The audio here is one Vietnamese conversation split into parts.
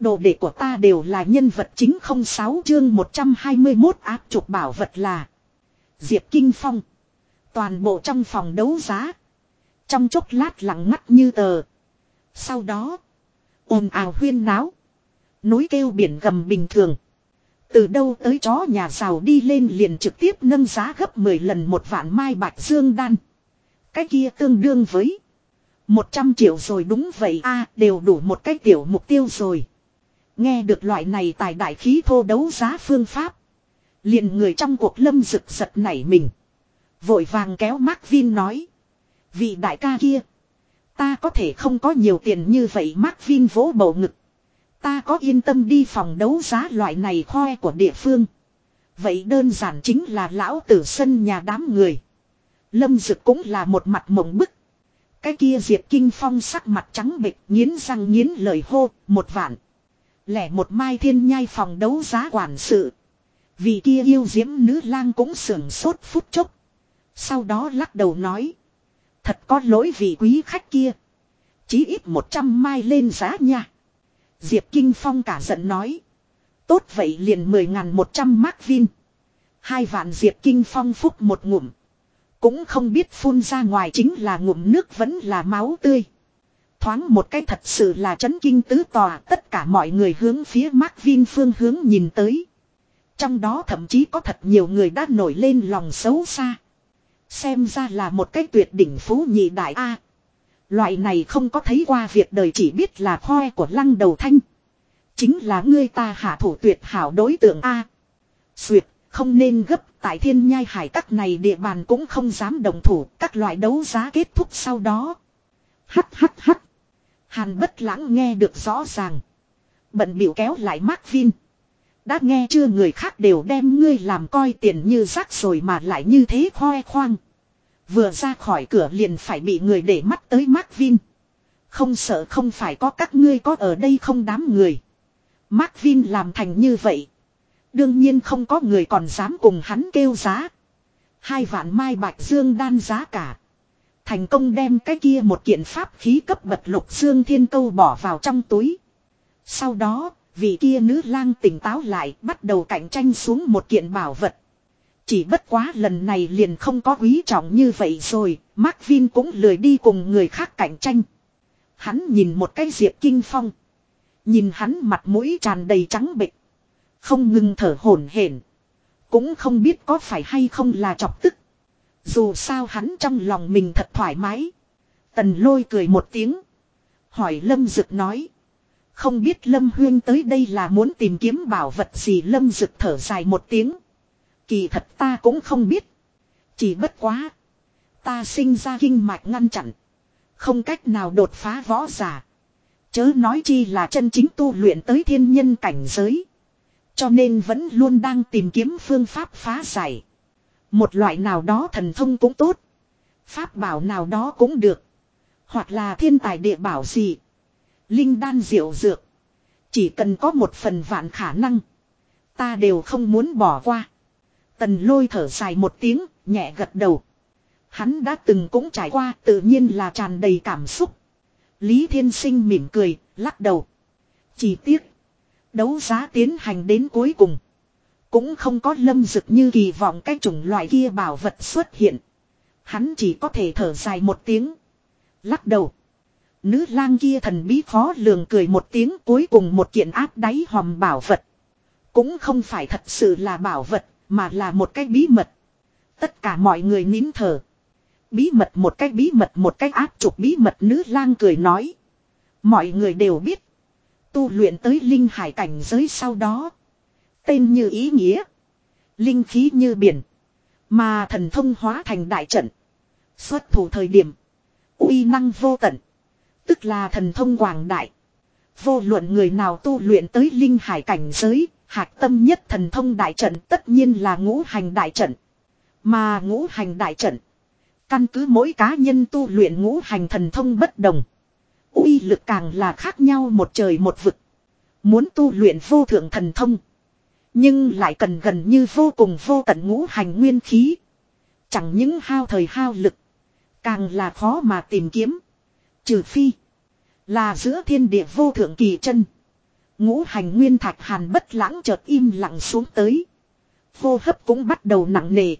Đồ đệ của ta đều là nhân vật chính không sáu chương 121 áp chụp bảo vật là Diệp Kinh Phong. Toàn bộ trong phòng đấu giá. Trong chốc lát lặng ngắt như tờ. Sau đó. ồn ào huyên náo. Núi kêu biển gầm bình thường. Từ đâu tới chó nhà giàu đi lên liền trực tiếp nâng giá gấp 10 lần một vạn mai bạch dương đan. Cái kia tương đương với 100 triệu rồi đúng vậy a, đều đủ một cái tiểu mục tiêu rồi. Nghe được loại này tài đại khí thô đấu giá phương pháp. liền người trong cuộc lâm rực giật nảy mình. Vội vàng kéo Mark Vin nói. Vị đại ca kia. Ta có thể không có nhiều tiền như vậy Mark Vin vỗ bầu ngực. Ta có yên tâm đi phòng đấu giá loại này khoe của địa phương. Vậy đơn giản chính là lão tử sân nhà đám người. Lâm Dực cũng là một mặt mộng bức. Cái kia Diệp Kinh Phong sắc mặt trắng bệch nghiến răng nghiến lời hô, một vạn. Lẻ một mai thiên nhai phòng đấu giá quản sự. Vì kia yêu diễm nữ lang cũng sưởng sốt phút chốc. Sau đó lắc đầu nói. Thật có lỗi vì quý khách kia. Chí ít một trăm mai lên giá nha. Diệp Kinh Phong cả giận nói. Tốt vậy liền mười ngàn một trăm mark vin. Hai vạn Diệp Kinh Phong phúc một ngụm. Cũng không biết phun ra ngoài chính là ngụm nước vẫn là máu tươi. Thoáng một cái thật sự là chấn kinh tứ tòa tất cả mọi người hướng phía Mark Vin phương hướng nhìn tới. Trong đó thậm chí có thật nhiều người đã nổi lên lòng xấu xa. Xem ra là một cái tuyệt đỉnh phú nhị đại A. Loại này không có thấy qua việc đời chỉ biết là khoe của lăng đầu thanh. Chính là ngươi ta hạ thủ tuyệt hảo đối tượng A. Xuyệt, không nên gấp tại thiên nhai hải các này địa bàn cũng không dám đồng thủ các loại đấu giá kết thúc sau đó. Hắt hắt hắt. Hàn bất lãng nghe được rõ ràng. Bận biểu kéo lại Mark Vin. Đã nghe chưa người khác đều đem ngươi làm coi tiền như rác rồi mà lại như thế khoe khoang. Vừa ra khỏi cửa liền phải bị người để mắt tới Mark Vin. Không sợ không phải có các ngươi có ở đây không đám người. Mark Vin làm thành như vậy. Đương nhiên không có người còn dám cùng hắn kêu giá. Hai vạn mai bạch dương đan giá cả. Thành công đem cái kia một kiện pháp khí cấp bậc lục xương thiên câu bỏ vào trong túi. Sau đó, vị kia nữ lang tỉnh táo lại bắt đầu cạnh tranh xuống một kiện bảo vật. Chỉ bất quá lần này liền không có quý trọng như vậy rồi, Mark Vin cũng lười đi cùng người khác cạnh tranh. Hắn nhìn một cái diệp kinh phong. Nhìn hắn mặt mũi tràn đầy trắng bệch. Không ngừng thở hổn hển. Cũng không biết có phải hay không là chọc tức. Dù sao hắn trong lòng mình thật thoải mái. Tần lôi cười một tiếng. Hỏi Lâm Dực nói. Không biết Lâm Huyên tới đây là muốn tìm kiếm bảo vật gì Lâm Dực thở dài một tiếng. Kỳ thật ta cũng không biết. Chỉ bất quá. Ta sinh ra kinh mạch ngăn chặn. Không cách nào đột phá võ giả. Chớ nói chi là chân chính tu luyện tới thiên nhân cảnh giới. Cho nên vẫn luôn đang tìm kiếm phương pháp phá giải. Một loại nào đó thần thông cũng tốt. Pháp bảo nào đó cũng được. Hoặc là thiên tài địa bảo gì. Linh đan diệu dược. Chỉ cần có một phần vạn khả năng. Ta đều không muốn bỏ qua. Tần lôi thở dài một tiếng, nhẹ gật đầu. Hắn đã từng cũng trải qua tự nhiên là tràn đầy cảm xúc. Lý Thiên Sinh mỉm cười, lắc đầu. Chỉ tiếc. Đấu giá tiến hành đến cuối cùng. Cũng không có lâm dực như kỳ vọng cái chủng loại kia bảo vật xuất hiện. Hắn chỉ có thể thở dài một tiếng. Lắc đầu. Nữ lang kia thần bí khó lường cười một tiếng cuối cùng một kiện áp đáy hòm bảo vật. Cũng không phải thật sự là bảo vật, mà là một cái bí mật. Tất cả mọi người nín thở. Bí mật một cái bí mật một cái áp trục bí mật nữ lang cười nói. Mọi người đều biết. Tu luyện tới linh hải cảnh giới sau đó. Tên như ý nghĩa. Linh khí như biển. Mà thần thông hóa thành đại trận. Xuất thủ thời điểm. uy năng vô tận. Tức là thần thông quảng đại. Vô luận người nào tu luyện tới linh hải cảnh giới. Hạc tâm nhất thần thông đại trận tất nhiên là ngũ hành đại trận. Mà ngũ hành đại trận. Căn cứ mỗi cá nhân tu luyện ngũ hành thần thông bất đồng. uy lực càng là khác nhau một trời một vực. Muốn tu luyện vô thượng thần thông. Nhưng lại cần gần như vô cùng vô tận ngũ hành nguyên khí. Chẳng những hao thời hao lực. Càng là khó mà tìm kiếm. Trừ phi. Là giữa thiên địa vô thượng kỳ chân. Ngũ hành nguyên thạch hàn bất lãng chợt im lặng xuống tới. Hô hấp cũng bắt đầu nặng nề.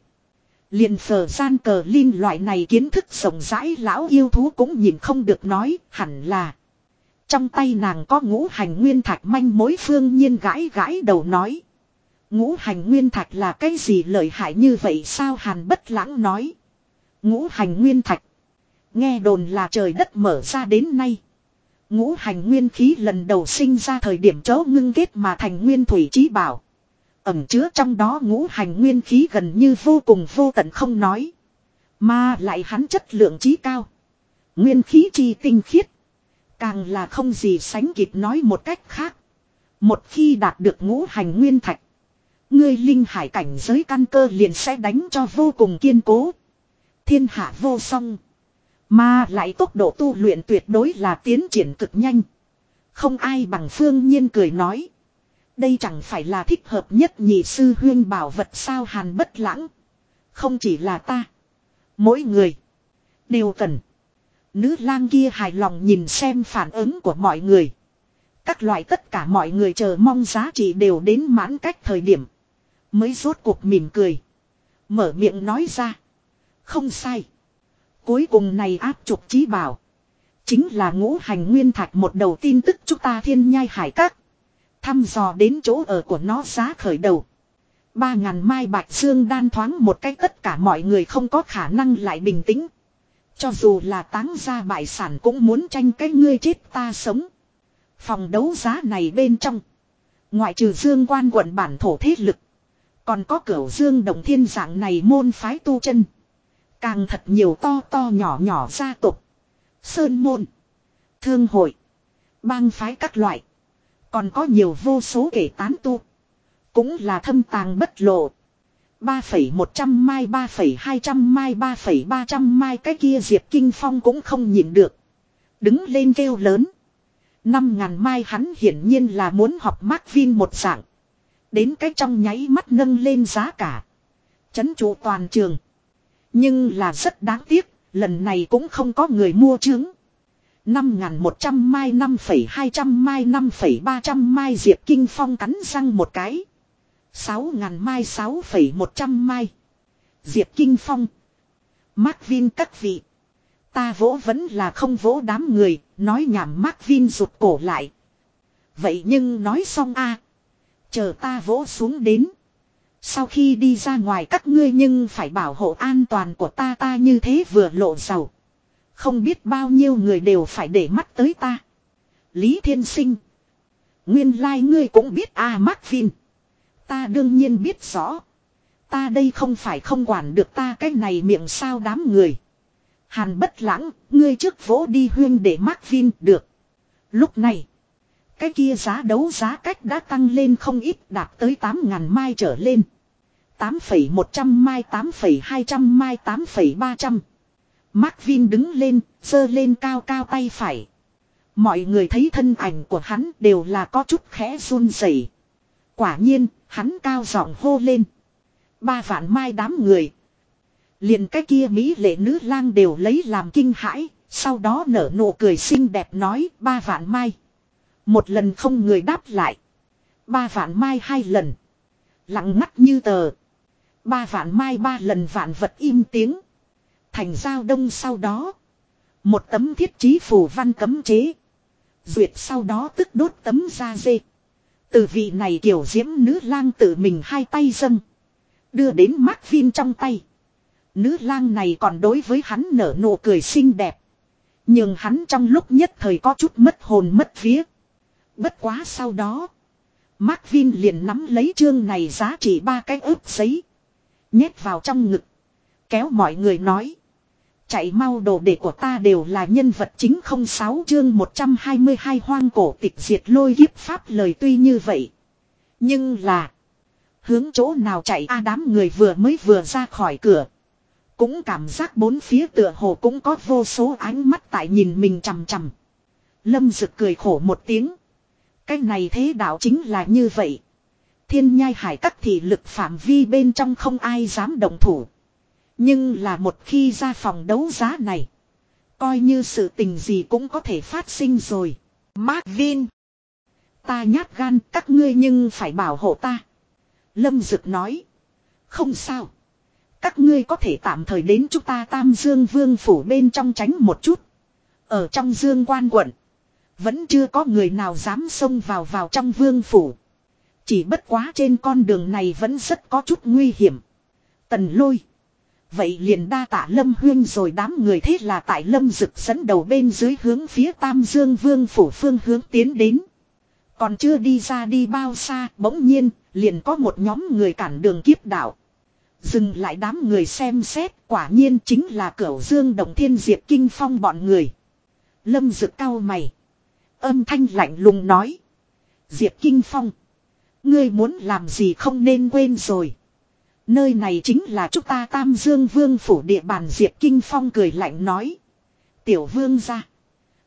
Liền phở gian cờ linh loại này kiến thức rộng rãi lão yêu thú cũng nhìn không được nói hẳn là. Trong tay nàng có ngũ hành nguyên thạch manh mối phương nhiên gãi gãi đầu nói. Ngũ hành nguyên thạch là cái gì lợi hại như vậy sao hàn bất lãng nói. Ngũ hành nguyên thạch. Nghe đồn là trời đất mở ra đến nay. Ngũ hành nguyên khí lần đầu sinh ra thời điểm chỗ ngưng kết mà thành nguyên thủy trí bảo. Ẩm chứa trong đó ngũ hành nguyên khí gần như vô cùng vô tận không nói. Mà lại hắn chất lượng trí cao. Nguyên khí chi tinh khiết. Càng là không gì sánh kịp nói một cách khác. Một khi đạt được ngũ hành nguyên thạch. Ngươi linh hải cảnh giới căn cơ liền sẽ đánh cho vô cùng kiên cố. Thiên hạ vô song. Mà lại tốc độ tu luyện tuyệt đối là tiến triển cực nhanh. Không ai bằng phương nhiên cười nói. Đây chẳng phải là thích hợp nhất nhị sư huyên bảo vật sao hàn bất lãng. Không chỉ là ta. Mỗi người. Đều cần. Nữ lang kia hài lòng nhìn xem phản ứng của mọi người. Các loại tất cả mọi người chờ mong giá trị đều đến mãn cách thời điểm. Mới rốt cuộc mỉm cười. Mở miệng nói ra. Không sai. Cuối cùng này áp trục trí bảo. Chính là ngũ hành nguyên thạch một đầu tin tức chúng ta thiên nhai hải các. Thăm dò đến chỗ ở của nó giá khởi đầu. Ba ngàn mai bạch xương đan thoáng một cách tất cả mọi người không có khả năng lại bình tĩnh. Cho dù là táng ra bại sản cũng muốn tranh cái ngươi chết ta sống. Phòng đấu giá này bên trong. Ngoại trừ dương quan quận bản thổ thế lực. Còn có cửu dương đồng thiên dạng này môn phái tu chân. Càng thật nhiều to to nhỏ nhỏ gia tộc. Sơn môn. Thương hội. Bang phái các loại. Còn có nhiều vô số kể tán tu. Cũng là thâm tàng bất lộ. 3,100 mai 3,200 mai 3,300 mai cái kia Diệp Kinh Phong cũng không nhịn được. Đứng lên kêu lớn. 5.000 mai hắn hiển nhiên là muốn học Mark Vin một dạng. Đến cái trong nháy mắt nâng lên giá cả. Chấn trụ toàn trường. Nhưng là rất đáng tiếc, lần này cũng không có người mua trứng. 5.100 mai 5.200 mai 5.300 mai Diệp Kinh Phong cắn răng một cái. 6.000 mai 6.100 mai. Diệp Kinh Phong. Mark Vin các vị. Ta vỗ vẫn là không vỗ đám người, nói nhảm Mark Vin rụt cổ lại. Vậy nhưng nói xong a Chờ ta vỗ xuống đến. Sau khi đi ra ngoài các ngươi nhưng phải bảo hộ an toàn của ta ta như thế vừa lộ giàu. Không biết bao nhiêu người đều phải để mắt tới ta. Lý Thiên Sinh. Nguyên lai like ngươi cũng biết a à, Mark Vin. Ta đương nhiên biết rõ. Ta đây không phải không quản được ta cái này miệng sao đám người. Hàn bất lãng, ngươi trước vỗ đi huyên để Mark Vin được. Lúc này, cái kia giá đấu giá cách đã tăng lên không ít đạt tới 8.000 mai trở lên. 8,100 mai 8,200 mai 8,300. Mark Vin đứng lên, giơ lên cao cao tay phải. Mọi người thấy thân ảnh của hắn đều là có chút khẽ run rẩy. Quả nhiên, hắn cao giọng hô lên. Ba vạn mai đám người. liền cái kia Mỹ lệ nữ lang đều lấy làm kinh hãi, sau đó nở nụ cười xinh đẹp nói ba vạn mai. Một lần không người đáp lại. Ba vạn mai hai lần. Lặng ngắt như tờ. Ba vạn mai ba lần vạn vật im tiếng. Thành giao đông sau đó. Một tấm thiết chí phù văn cấm chế. Duyệt sau đó tức đốt tấm da dê. Từ vị này kiểu diễm nữ lang tự mình hai tay dâng. Đưa đến mắt viên trong tay. Nữ lang này còn đối với hắn nở nụ cười xinh đẹp. Nhưng hắn trong lúc nhất thời có chút mất hồn mất vía. Bất quá sau đó. Mark Vin liền nắm lấy chương này giá trị ba cái ướp giấy. Nhét vào trong ngực. Kéo mọi người nói. Chạy mau, đồ đệ của ta đều là nhân vật chính không sáu chương 122 hoang cổ tịch diệt lôi hiếp pháp lời tuy như vậy. Nhưng là. Hướng chỗ nào chạy a đám người vừa mới vừa ra khỏi cửa. Cũng cảm giác bốn phía tựa hồ cũng có vô số ánh mắt tại nhìn mình chằm chằm. Lâm rực cười khổ một tiếng. Cái này thế đạo chính là như vậy. Thiên nhai hải các thị lực phạm vi bên trong không ai dám động thủ. Nhưng là một khi ra phòng đấu giá này. Coi như sự tình gì cũng có thể phát sinh rồi. Mark Vin. Ta nhát gan, các ngươi nhưng phải bảo hộ ta. Lâm Dực nói. Không sao. Các ngươi có thể tạm thời đến chúng ta Tam Dương Vương phủ bên trong tránh một chút. Ở trong Dương quan quận. Vẫn chưa có người nào dám xông vào vào trong vương phủ. Chỉ bất quá trên con đường này vẫn rất có chút nguy hiểm. Tần lôi. Vậy liền đa tạ lâm huyên rồi đám người thế là tại lâm rực dẫn đầu bên dưới hướng phía Tam Dương Vương phủ phương hướng tiến đến. Còn chưa đi ra đi bao xa, bỗng nhiên, liền có một nhóm người cản đường kiếp đảo Dừng lại đám người xem xét, quả nhiên chính là cửu dương đồng thiên diệp kinh phong bọn người. Lâm rực cao mày. Âm thanh lạnh lùng nói. Diệp kinh phong. Ngươi muốn làm gì không nên quên rồi. Nơi này chính là chúng ta Tam Dương Vương phủ địa bàn, Diệp Kinh Phong cười lạnh nói. Tiểu vương ra.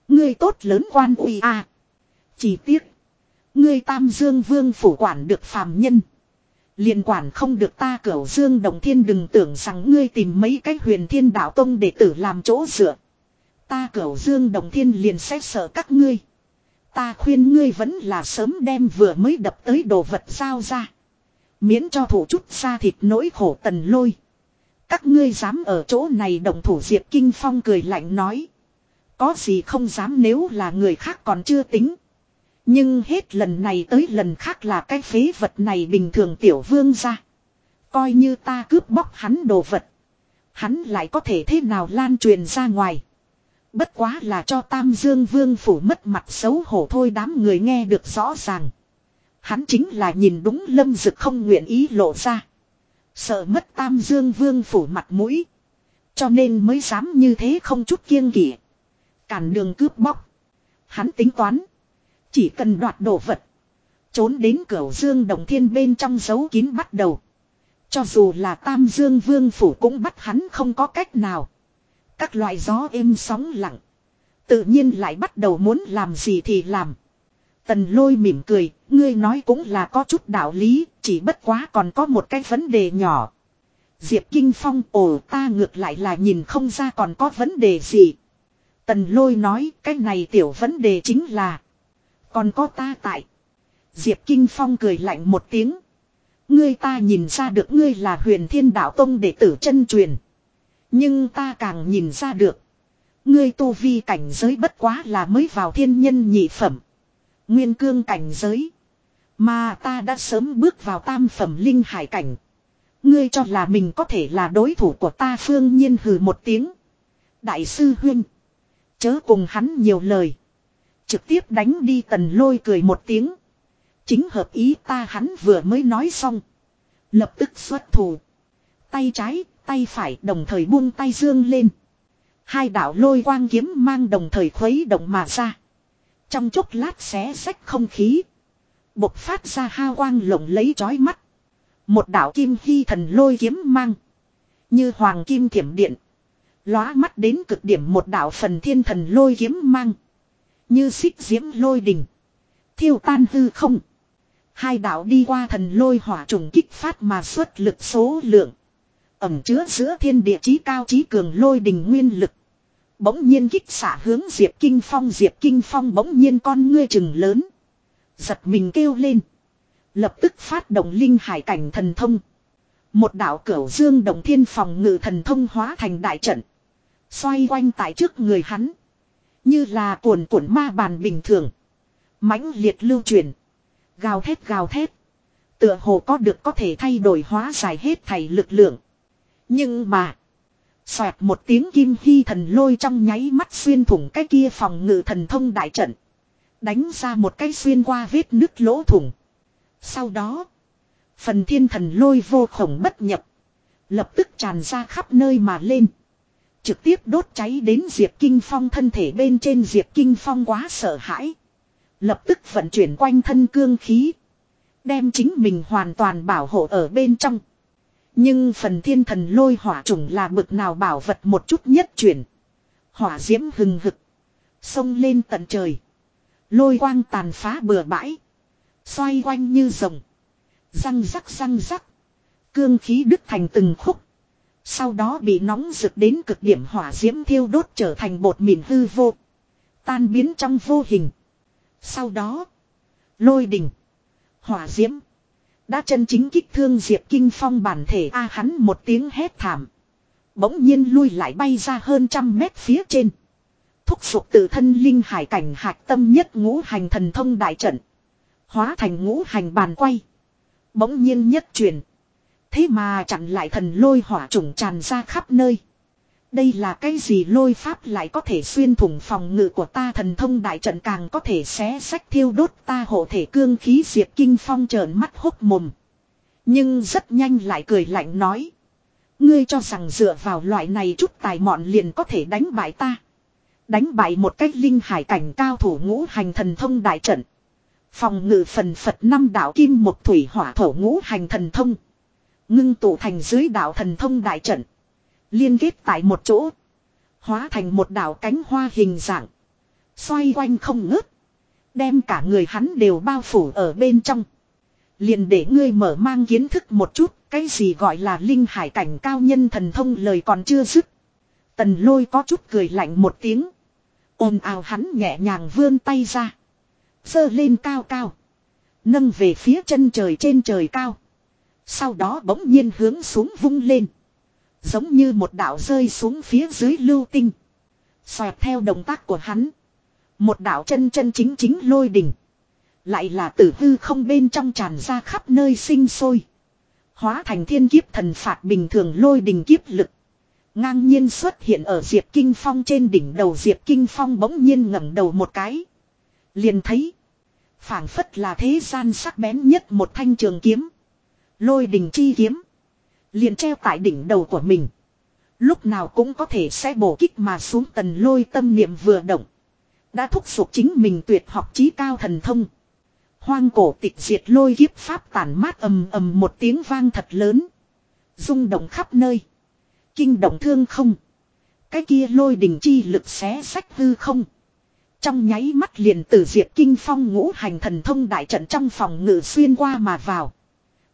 Ngươi tốt lớn quan uy a. Chỉ tiếc. Ngươi Tam Dương Vương phủ quản được phàm nhân. liền quản không được ta cửu Dương Đồng Thiên đừng tưởng rằng ngươi tìm mấy cái huyền thiên đạo tông để tử làm chỗ dựa. Ta cửu Dương Đồng Thiên liền xét sợ các ngươi. Ta khuyên ngươi vẫn là sớm đem vừa mới đập tới đồ vật giao ra. Miễn cho thủ chút ra thịt nỗi khổ tần lôi. Các ngươi dám ở chỗ này đồng thủ Diệp Kinh Phong cười lạnh nói. Có gì không dám nếu là người khác còn chưa tính. Nhưng hết lần này tới lần khác là cái phế vật này bình thường tiểu vương ra. Coi như ta cướp bóc hắn đồ vật. Hắn lại có thể thế nào lan truyền ra ngoài. Bất quá là cho Tam Dương Vương phủ mất mặt xấu hổ thôi, đám người nghe được rõ ràng. Hắn chính là nhìn đúng lâm dực không nguyện ý lộ ra. Sợ mất Tam Dương Vương phủ mặt mũi. Cho nên mới dám như thế không chút kiêng kỵ. Cản đường cướp bóc. Hắn tính toán. Chỉ cần đoạt đồ vật. Trốn đến cửa Dương Đồng Thiên bên trong dấu kín bắt đầu. Cho dù là Tam Dương Vương phủ cũng bắt hắn không có cách nào. Các loại gió êm sóng lặng. Tự nhiên lại bắt đầu muốn làm gì thì làm. Tần lôi mỉm cười, ngươi nói cũng là có chút đạo lý, chỉ bất quá còn có một cái vấn đề nhỏ. Diệp Kinh Phong ồ ta ngược lại là nhìn không ra còn có vấn đề gì. Tần lôi nói cái này tiểu vấn đề chính là. Còn có ta tại. Diệp Kinh Phong cười lạnh một tiếng. Ngươi ta nhìn ra được ngươi là huyền thiên đạo tông đệ tử chân truyền. Nhưng ta càng nhìn ra được. Ngươi tu vi cảnh giới bất quá là mới vào thiên nhân nhị phẩm. Nguyên cương cảnh giới. Mà ta đã sớm bước vào tam phẩm linh hải cảnh. Ngươi cho là mình có thể là đối thủ của ta phương nhiên hừ một tiếng. Đại sư huyên. Chớ cùng hắn nhiều lời. Trực tiếp đánh đi tần lôi cười một tiếng. Chính hợp ý ta hắn vừa mới nói xong. Lập tức xuất thủ. Tay trái, tay phải đồng thời buông tay dương lên. Hai đạo lôi quang kiếm mang đồng thời khuấy động mà ra. Trong chốc lát xé sách không khí. Bộc phát ra ha quang lộng lấy chói mắt. Một đạo kim hy thần lôi kiếm mang. Như hoàng kim thiểm điện. Lóa mắt đến cực điểm một đạo phần thiên thần lôi kiếm mang. Như xích diễm lôi đình. Thiêu tan hư không. Hai đạo đi qua thần lôi hỏa trùng kích phát mà xuất lực số lượng. Ẩm chứa giữa thiên địa chí cao chí cường lôi đình nguyên lực. Bỗng nhiên kích xả hướng Diệp Kinh Phong, Diệp Kinh Phong bỗng nhiên con ngươi chừng lớn. Giật mình kêu lên. Lập tức phát động linh hải cảnh thần thông. Một đạo cửu dương đồng thiên phòng ngự thần thông hóa thành đại trận. Xoay quanh tại trước người hắn. Như là cuồn cuộn ma bàn bình thường. mãnh liệt lưu truyền. Gào thét gào thét. Tựa hồ có được có thể thay đổi hóa giải hết thảy lực lượng. Nhưng mà. Xoẹt một tiếng kim hy thần lôi trong nháy mắt xuyên thủng cái kia phòng ngự thần thông đại trận. Đánh ra một cái xuyên qua vết nứt lỗ thủng. Sau đó. Phần thiên thần lôi vô khổng bất nhập. Lập tức tràn ra khắp nơi mà lên. Trực tiếp đốt cháy đến Diệp Kinh Phong thân thể bên trên Diệp Kinh Phong quá sợ hãi. Lập tức vận chuyển quanh thân cương khí. Đem chính mình hoàn toàn bảo hộ ở bên trong. Nhưng phần thiên thần lôi hỏa trùng là bực nào bảo vật một chút nhất chuyển. Hỏa diễm hừng hực. Xông lên tận trời. Lôi quang tàn phá bừa bãi. Xoay quanh như rồng. Răng rắc răng rắc. Cương khí đứt thành từng khúc. Sau đó bị nóng rực đến cực điểm hỏa diễm thiêu đốt trở thành bột mịn hư vô. Tan biến trong vô hình. Sau đó. Lôi đỉnh Hỏa diễm. Đã chân chính kích thương Diệp Kinh Phong bản thể a à hắn một tiếng hét thảm. Bỗng nhiên lui lại bay ra hơn trăm mét phía trên. Thúc giục tự thân linh hải cảnh hạc tâm nhất ngũ hành thần thông đại trận. Hóa thành ngũ hành bàn quay. Bỗng nhiên nhất truyền. Thế mà chặn lại thần lôi hỏa trùng tràn ra khắp nơi. Đây là cái gì lôi pháp lại có thể xuyên thủng phòng ngự của ta thần thông đại trận càng có thể xé sách thiêu đốt ta hộ thể cương khí diệp kinh phong trợn mắt hốc mồm. Nhưng rất nhanh lại cười lạnh nói. Ngươi cho rằng dựa vào loại này chút tài mọn liền có thể đánh bại ta. Đánh bại một cách linh hải cảnh cao thủ ngũ hành thần thông đại trận. Phòng ngự phần Phật năm đạo kim một thủy hỏa thổ ngũ hành thần thông. Ngưng tụ thành dưới đạo thần thông đại trận. Liên kết tại một chỗ. Hóa thành một đảo cánh hoa hình dạng. Xoay quanh không ngớt. Đem cả người hắn đều bao phủ ở bên trong. Liền để ngươi mở mang kiến thức một chút. Cái gì gọi là linh hải cảnh cao nhân thần thông lời còn chưa dứt. Tần lôi có chút cười lạnh một tiếng. ồn ào hắn nhẹ nhàng vươn tay ra. Sơ lên cao cao. Nâng về phía chân trời trên trời cao. Sau đó bỗng nhiên hướng xuống vung lên. Giống như một đạo rơi xuống phía dưới lưu tinh. Xoẹt theo động tác của hắn. Một đạo chân chân chính chính lôi đỉnh. Lại là tử hư không bên trong tràn ra khắp nơi sinh sôi. Hóa thành thiên kiếp thần phạt bình thường lôi đình kiếp lực. Ngang nhiên xuất hiện ở Diệp Kinh Phong trên đỉnh đầu Diệp Kinh Phong bỗng nhiên ngẩng đầu một cái. Liền thấy. phảng phất là thế gian sắc bén nhất một thanh trường kiếm. Lôi đình chi kiếm. Liền treo tại đỉnh đầu của mình. Lúc nào cũng có thể sẽ bổ kích mà xuống tần lôi tâm niệm vừa động. Đã thúc giục chính mình tuyệt học trí cao thần thông. Hoang cổ tịch diệt lôi kiếp pháp tản mát ầm ầm một tiếng vang thật lớn. rung động khắp nơi. Kinh động thương không. Cái kia lôi đình chi lực xé sách hư không. Trong nháy mắt liền từ diệt kinh phong ngũ hành thần thông đại trận trong phòng ngự xuyên qua mà vào.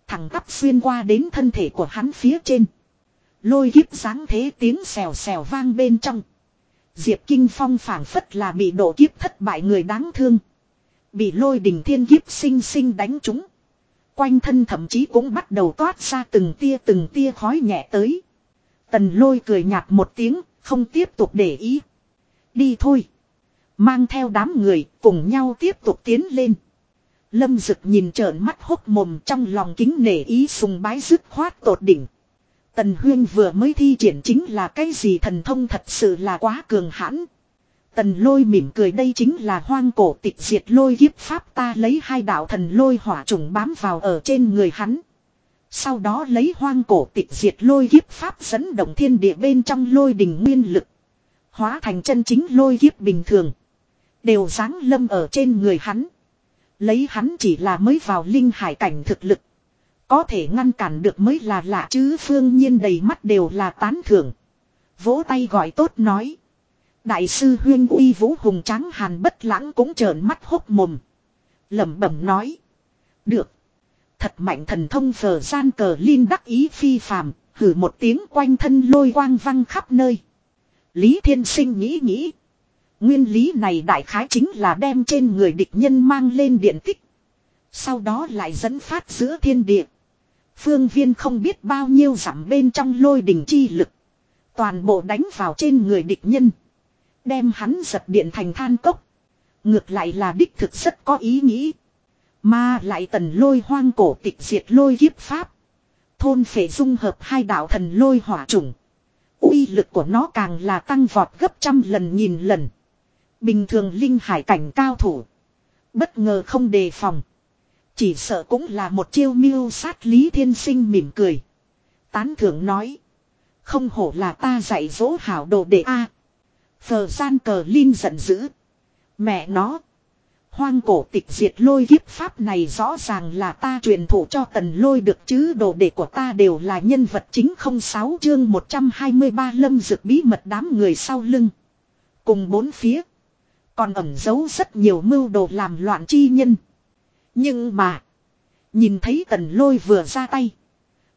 Thẳng tắp xuyên qua đến thân thể của hắn phía trên. Lôi kiếp dáng thế tiếng xèo xèo vang bên trong. Diệp Kinh Phong phảng phất là bị độ kiếp thất bại người đáng thương. Bị lôi đình thiên kiếp sinh sinh đánh trúng. Quanh thân thậm chí cũng bắt đầu toát ra từng tia từng tia khói nhẹ tới. Tần lôi cười nhạt một tiếng, không tiếp tục để ý. Đi thôi. Mang theo đám người cùng nhau tiếp tục tiến lên. Lâm Dực nhìn trợn mắt hốc mồm trong lòng kính nể ý sùng bái dứt khoát tột đỉnh. Tần Huyên vừa mới thi triển chính là cái gì thần thông thật sự là quá cường hãn. Tần lôi mỉm cười đây chính là hoang cổ tịch diệt lôi hiếp pháp ta lấy hai đạo thần lôi hỏa trùng bám vào ở trên người hắn. Sau đó lấy hoang cổ tịch diệt lôi hiếp pháp dẫn động thiên địa bên trong lôi đình nguyên lực. Hóa thành chân chính lôi hiếp bình thường. Đều dáng lâm ở trên người hắn. Lấy hắn chỉ là mới vào linh hải cảnh thực lực. Có thể ngăn cản được mới là lạ chứ phương nhiên đầy mắt đều là tán thưởng. Vỗ tay gọi tốt nói. Đại sư huyên uy vũ hùng trắng hàn bất lãng cũng trợn mắt hốc mồm. lẩm bẩm nói. Được. Thật mạnh thần thông phở gian cờ liên đắc ý phi phàm, hử một tiếng quanh thân lôi quang văng khắp nơi. Lý Thiên Sinh nghĩ nghĩ. Nguyên lý này đại khái chính là đem trên người địch nhân mang lên điện tích. Sau đó lại dẫn phát giữa thiên địa. Phương viên không biết bao nhiêu giảm bên trong lôi đỉnh chi lực. Toàn bộ đánh vào trên người địch nhân. Đem hắn giật điện thành than cốc. Ngược lại là đích thực rất có ý nghĩ. Mà lại tần lôi hoang cổ tịch diệt lôi kiếp pháp. Thôn phệ dung hợp hai đạo thần lôi hỏa trùng. uy lực của nó càng là tăng vọt gấp trăm lần nhìn lần. Bình thường linh hải cảnh cao thủ. Bất ngờ không đề phòng. Chỉ sợ cũng là một chiêu mưu sát Lý Thiên Sinh mỉm cười. Tán thưởng nói. Không hổ là ta dạy dỗ hảo đồ đệ A. Phờ gian cờ Linh giận dữ. Mẹ nó. Hoang cổ tịch diệt lôi kiếp pháp này rõ ràng là ta truyền thụ cho tần lôi được chứ đồ đệ của ta đều là nhân vật chính không sáu chương 123 lâm dược bí mật đám người sau lưng. Cùng bốn phía. Còn ẩn giấu rất nhiều mưu đồ làm loạn chi nhân. Nhưng mà. Nhìn thấy tần lôi vừa ra tay.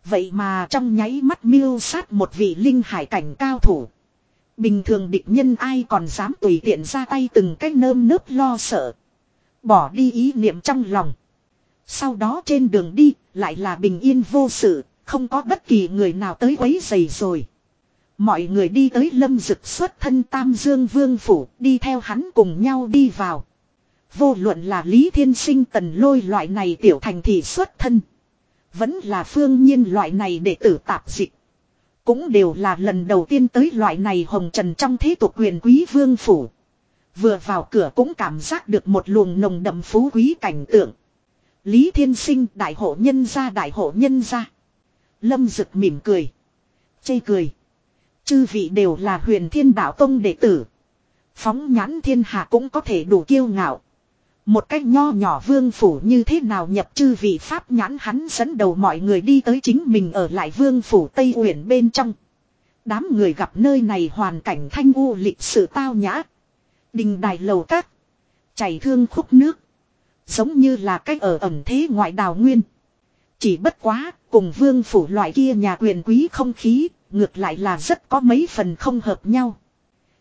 Vậy mà trong nháy mắt miêu sát một vị linh hải cảnh cao thủ. Bình thường địch nhân ai còn dám tùy tiện ra tay từng cách nơm nớp lo sợ. Bỏ đi ý niệm trong lòng. Sau đó trên đường đi, lại là bình yên vô sự, không có bất kỳ người nào tới quấy giày rồi. Mọi người đi tới lâm dực xuất thân Tam Dương Vương Phủ, đi theo hắn cùng nhau đi vào. Vô luận là Lý Thiên Sinh tần lôi loại này tiểu thành thị xuất thân. Vẫn là phương nhiên loại này đệ tử tạp dịch. Cũng đều là lần đầu tiên tới loại này hồng trần trong thế tục quyền quý vương phủ. Vừa vào cửa cũng cảm giác được một luồng nồng đậm phú quý cảnh tượng. Lý Thiên Sinh đại hộ nhân gia đại hộ nhân gia. Lâm Dực mỉm cười. Chê cười. Chư vị đều là huyền thiên đạo tông đệ tử. Phóng nhãn thiên hạ cũng có thể đủ kiêu ngạo. Một cách nho nhỏ vương phủ như thế nào nhập chư vị pháp nhãn hắn dẫn đầu mọi người đi tới chính mình ở lại vương phủ Tây Uyển bên trong. Đám người gặp nơi này hoàn cảnh thanh u lịch sự tao nhã. Đình đài lầu các. Chảy thương khúc nước. Giống như là cách ở ẩm thế ngoại đào nguyên. Chỉ bất quá, cùng vương phủ loại kia nhà quyền quý không khí, ngược lại là rất có mấy phần không hợp nhau.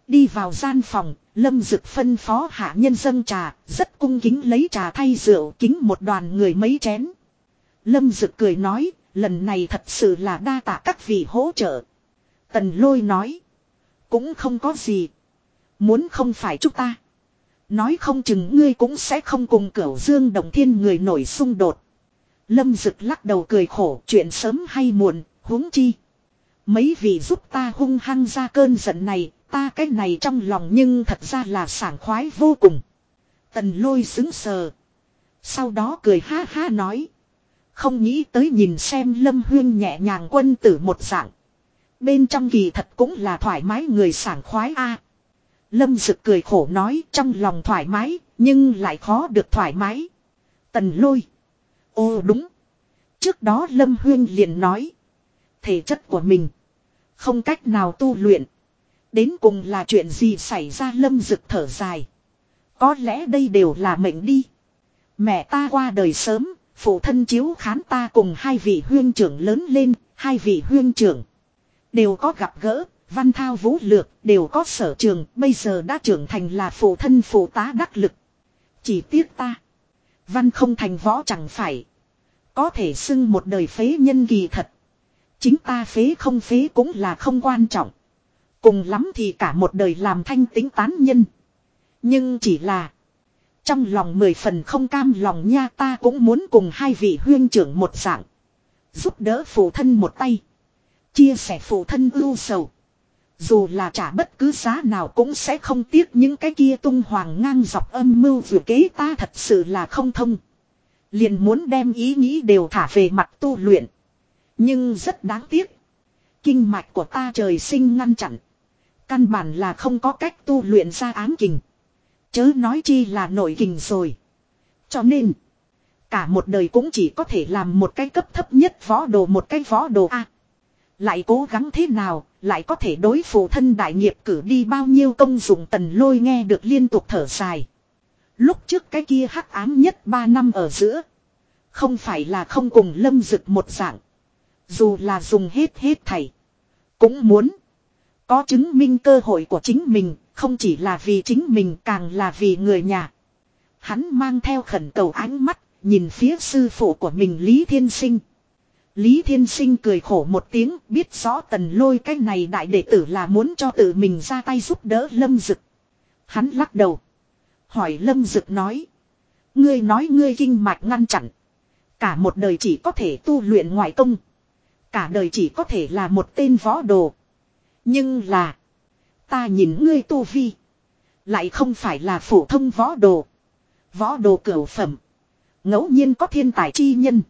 Đi vào gian phòng, Lâm Dực phân phó hạ nhân dân trà, rất cung kính lấy trà thay rượu kính một đoàn người mấy chén. Lâm Dực cười nói, lần này thật sự là đa tạ các vị hỗ trợ. Tần lôi nói, cũng không có gì. Muốn không phải chúng ta. Nói không chừng ngươi cũng sẽ không cùng cửu dương đồng thiên người nổi xung đột. Lâm Dực lắc đầu cười khổ chuyện sớm hay muộn, huống chi. Mấy vị giúp ta hung hăng ra cơn giận này, ta cái này trong lòng nhưng thật ra là sảng khoái vô cùng. Tần lôi xứng sờ. Sau đó cười ha ha nói. Không nghĩ tới nhìn xem lâm huyên nhẹ nhàng quân tử một dạng. Bên trong kỳ thật cũng là thoải mái người sảng khoái a. Lâm Dực cười khổ nói trong lòng thoải mái, nhưng lại khó được thoải mái. Tần lôi. Ô đúng. Trước đó Lâm Huyên liền nói. Thể chất của mình. Không cách nào tu luyện. Đến cùng là chuyện gì xảy ra Lâm Dực thở dài. Có lẽ đây đều là mệnh đi. Mẹ ta qua đời sớm, phụ thân chiếu khán ta cùng hai vị huyên trưởng lớn lên, hai vị huyên trưởng. Đều có gặp gỡ, Văn thao vũ lược đều có sở trường bây giờ đã trưởng thành là phụ thân phụ tá đắc lực. Chỉ tiếc ta. Văn không thành võ chẳng phải. Có thể xưng một đời phế nhân kỳ thật. Chính ta phế không phế cũng là không quan trọng. Cùng lắm thì cả một đời làm thanh tính tán nhân. Nhưng chỉ là. Trong lòng mười phần không cam lòng nha ta cũng muốn cùng hai vị huyên trưởng một dạng. Giúp đỡ phụ thân một tay. Chia sẻ phụ thân ưu sầu. Dù là trả bất cứ giá nào cũng sẽ không tiếc những cái kia tung hoàng ngang dọc âm mưu vừa kế ta thật sự là không thông. Liền muốn đem ý nghĩ đều thả về mặt tu luyện. Nhưng rất đáng tiếc. Kinh mạch của ta trời sinh ngăn chặn. Căn bản là không có cách tu luyện ra ám kình. Chớ nói chi là nội kình rồi. Cho nên. Cả một đời cũng chỉ có thể làm một cái cấp thấp nhất võ đồ một cái võ đồ A. Lại cố gắng thế nào, lại có thể đối phụ thân đại nghiệp cử đi bao nhiêu công dụng tần lôi nghe được liên tục thở dài. Lúc trước cái kia hắc ám nhất ba năm ở giữa. Không phải là không cùng lâm dực một dạng. Dù là dùng hết hết thảy Cũng muốn. Có chứng minh cơ hội của chính mình, không chỉ là vì chính mình càng là vì người nhà. Hắn mang theo khẩn cầu ánh mắt, nhìn phía sư phụ của mình Lý Thiên Sinh. Lý Thiên Sinh cười khổ một tiếng, biết rõ tần lôi cái này đại đệ tử là muốn cho tự mình ra tay giúp đỡ Lâm Dực. Hắn lắc đầu. Hỏi Lâm Dực nói. Ngươi nói ngươi kinh mạch ngăn chặn. Cả một đời chỉ có thể tu luyện ngoại công. Cả đời chỉ có thể là một tên võ đồ. Nhưng là. Ta nhìn ngươi tu vi. Lại không phải là phổ thông võ đồ. Võ đồ cửu phẩm. ngẫu nhiên có thiên tài chi nhân.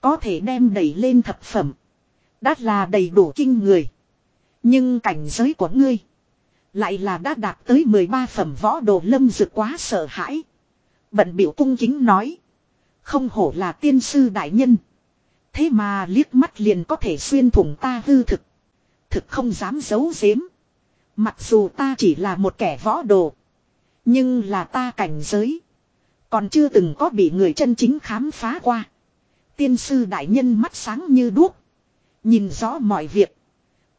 Có thể đem đẩy lên thập phẩm. Đã là đầy đủ kinh người. Nhưng cảnh giới của ngươi. Lại là đã đạt tới 13 phẩm võ đồ lâm dực quá sợ hãi. Bận biểu cung kính nói. Không hổ là tiên sư đại nhân. Thế mà liếc mắt liền có thể xuyên thủng ta hư thực. Thực không dám giấu giếm. Mặc dù ta chỉ là một kẻ võ đồ. Nhưng là ta cảnh giới. Còn chưa từng có bị người chân chính khám phá qua. Tiên sư đại nhân mắt sáng như đuốc. Nhìn rõ mọi việc.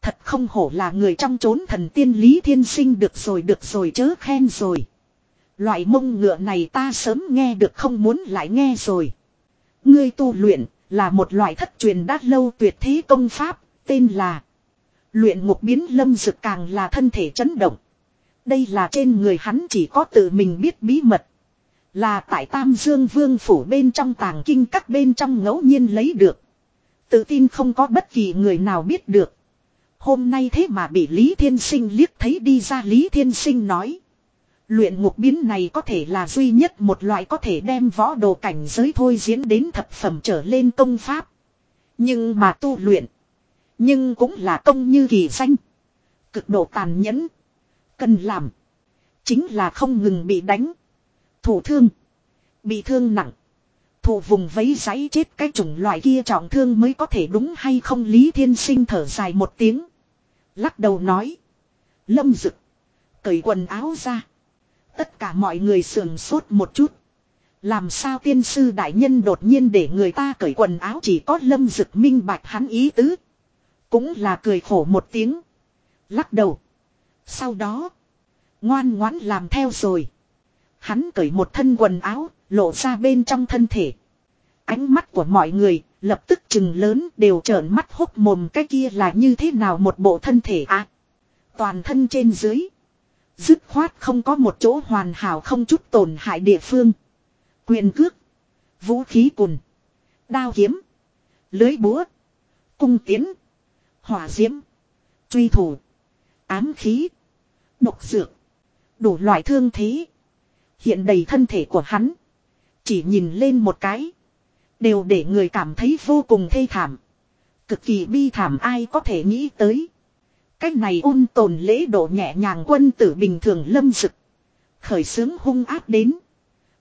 Thật không hổ là người trong chốn thần tiên lý thiên sinh được rồi được rồi, chớ khen rồi. Loại mông ngựa này ta sớm nghe được không muốn lại nghe rồi. Ngươi tu luyện là một loại thất truyền đát lâu tuyệt thế công pháp, tên là luyện ngục biến lâm dực càng là thân thể chấn động. Đây là trên người hắn chỉ có tự mình biết bí mật. Là tại Tam Dương Vương phủ bên trong tàng kinh các bên trong ngẫu nhiên lấy được. Tự tin không có bất kỳ người nào biết được. Hôm nay thế mà bị Lý Thiên Sinh liếc thấy đi ra Lý Thiên Sinh nói. Luyện ngục biến này có thể là duy nhất một loại có thể đem võ đồ cảnh giới thôi diễn đến thập phẩm trở lên công pháp. Nhưng mà tu luyện. Nhưng cũng là công như kỳ danh. Cực độ tàn nhẫn. Cần làm. Chính là không ngừng bị đánh. Thủ thương. Bị thương nặng. Thủ vùng vấy giấy chết cái chủng loại kia trọng thương mới có thể đúng hay không Lý Thiên Sinh thở dài một tiếng. Lắc đầu nói. Lâm rực. Cởi quần áo ra. Tất cả mọi người sườn sốt một chút. Làm sao tiên sư đại nhân đột nhiên để người ta cởi quần áo chỉ có lâm dực minh bạch hắn ý tứ. Cũng là cười khổ một tiếng. Lắc đầu. Sau đó. Ngoan ngoãn làm theo rồi. Hắn cởi một thân quần áo, lộ ra bên trong thân thể. Ánh mắt của mọi người, lập tức chừng lớn đều trợn mắt hốc mồm cái kia là như thế nào một bộ thân thể à. Toàn thân trên dưới. Dứt khoát không có một chỗ hoàn hảo không chút tổn hại địa phương. Quyền cước. Vũ khí cùn. Đao kiếm. Lưới búa. Cung tiến. Hỏa diễm. Truy thủ. Ám khí. Độc dược. Đủ loại thương thế. Hiện đầy thân thể của hắn. Chỉ nhìn lên một cái. Đều để người cảm thấy vô cùng thê thảm. Cực kỳ bi thảm ai có thể nghĩ tới. Cách này ôn tồn lễ độ nhẹ nhàng quân tử bình thường lâm dực. Khởi sướng hung ác đến.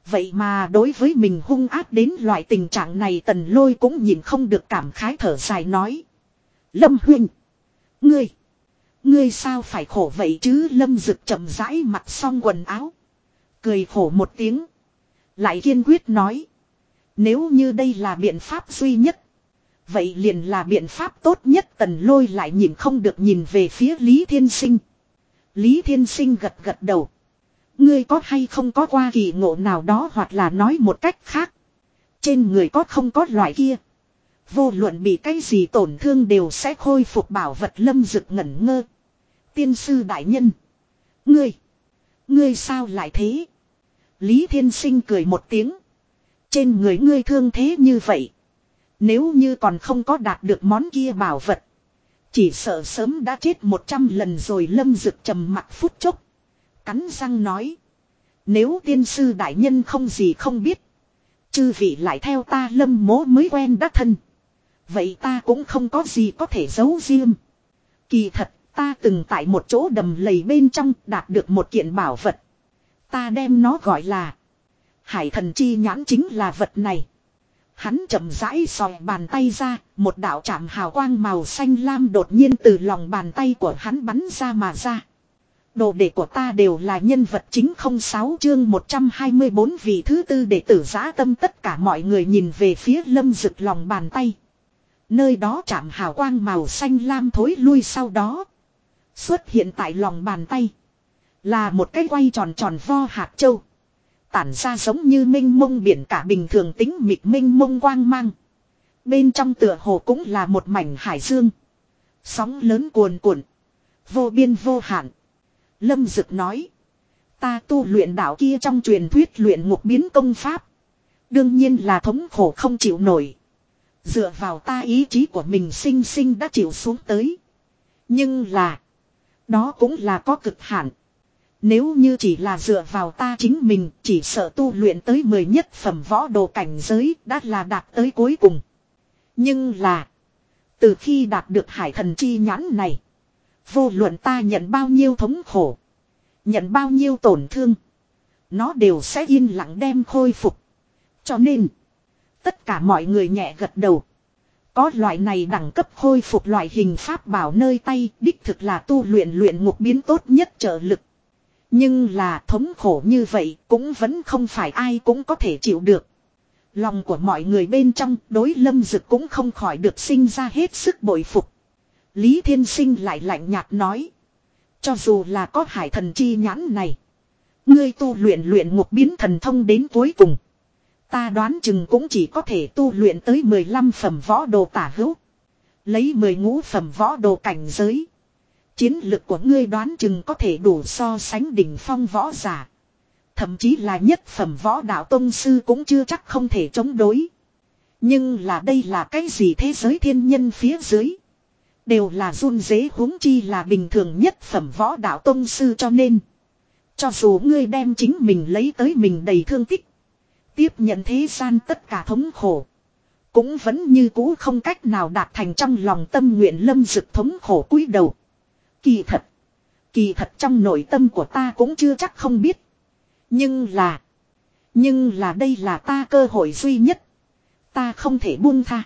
Vậy mà đối với mình hung ác đến loại tình trạng này tần lôi cũng nhìn không được cảm khái thở dài nói. Lâm huynh. Ngươi. Ngươi sao phải khổ vậy chứ lâm dực chậm rãi mặc xong quần áo. Cười khổ một tiếng. Lại kiên quyết nói. Nếu như đây là biện pháp duy nhất. Vậy liền là biện pháp tốt nhất tần lôi lại nhìn không được nhìn về phía Lý Thiên Sinh. Lý Thiên Sinh gật gật đầu. Ngươi có hay không có qua kỳ ngộ nào đó hoặc là nói một cách khác. Trên người có không có loại kia. Vô luận bị cái gì tổn thương đều sẽ khôi phục bảo vật lâm rực ngẩn ngơ. Tiên sư đại nhân. Ngươi. Ngươi sao lại thế? Lý Thiên Sinh cười một tiếng. Trên người ngươi thương thế như vậy. Nếu như còn không có đạt được món kia bảo vật. Chỉ sợ sớm đã chết một trăm lần rồi lâm rực trầm mặt phút chốc. Cắn răng nói. Nếu tiên sư đại nhân không gì không biết. Chư vị lại theo ta lâm mố mới quen đắc thân. Vậy ta cũng không có gì có thể giấu riêng. Kỳ thật, ta từng tại một chỗ đầm lầy bên trong đạt được một kiện bảo vật. Ta đem nó gọi là. Hải thần chi nhãn chính là vật này. Hắn chậm rãi sòi bàn tay ra, một đạo chạm hào quang màu xanh lam đột nhiên từ lòng bàn tay của hắn bắn ra mà ra. Đồ đệ của ta đều là nhân vật chính không sáu chương 124 vị thứ tư đệ tử giã tâm tất cả mọi người nhìn về phía lâm rực lòng bàn tay. Nơi đó chạm hào quang màu xanh lam thối lui sau đó. Xuất hiện tại lòng bàn tay. Là một cái quay tròn tròn vo hạt châu. Tản ra giống như minh mông biển cả bình thường tính mịt minh mông quang mang. Bên trong tựa hồ cũng là một mảnh hải dương. Sóng lớn cuồn cuộn. Vô biên vô hạn. Lâm Dực nói. Ta tu luyện đạo kia trong truyền thuyết luyện ngục biến công pháp. Đương nhiên là thống khổ không chịu nổi. Dựa vào ta ý chí của mình sinh sinh đã chịu xuống tới. Nhưng là. Đó cũng là có cực hạn. Nếu như chỉ là dựa vào ta chính mình, chỉ sợ tu luyện tới mười nhất phẩm võ đồ cảnh giới đã là đạt tới cuối cùng. Nhưng là, từ khi đạt được hải thần chi nhãn này, vô luận ta nhận bao nhiêu thống khổ, nhận bao nhiêu tổn thương, nó đều sẽ yên lặng đem khôi phục. Cho nên, tất cả mọi người nhẹ gật đầu. Có loại này đẳng cấp khôi phục loại hình pháp bảo nơi tay đích thực là tu luyện luyện ngục biến tốt nhất trợ lực. Nhưng là thống khổ như vậy cũng vẫn không phải ai cũng có thể chịu được. Lòng của mọi người bên trong đối lâm dực cũng không khỏi được sinh ra hết sức bội phục. Lý Thiên Sinh lại lạnh nhạt nói. Cho dù là có hải thần chi nhãn này. Ngươi tu luyện luyện ngục biến thần thông đến cuối cùng. Ta đoán chừng cũng chỉ có thể tu luyện tới 15 phẩm võ đồ tả hữu. Lấy 10 ngũ phẩm võ đồ cảnh giới. Chiến lực của ngươi đoán chừng có thể đủ so sánh đỉnh phong võ giả. Thậm chí là nhất phẩm võ đạo tông sư cũng chưa chắc không thể chống đối. Nhưng là đây là cái gì thế giới thiên nhân phía dưới. Đều là run dế huống chi là bình thường nhất phẩm võ đạo tông sư cho nên. Cho dù ngươi đem chính mình lấy tới mình đầy thương tích. Tiếp nhận thế gian tất cả thống khổ. Cũng vẫn như cũ không cách nào đạt thành trong lòng tâm nguyện lâm dực thống khổ cúi đầu. Kỳ thật. Kỳ thật trong nội tâm của ta cũng chưa chắc không biết. Nhưng là. Nhưng là đây là ta cơ hội duy nhất. Ta không thể buông tha.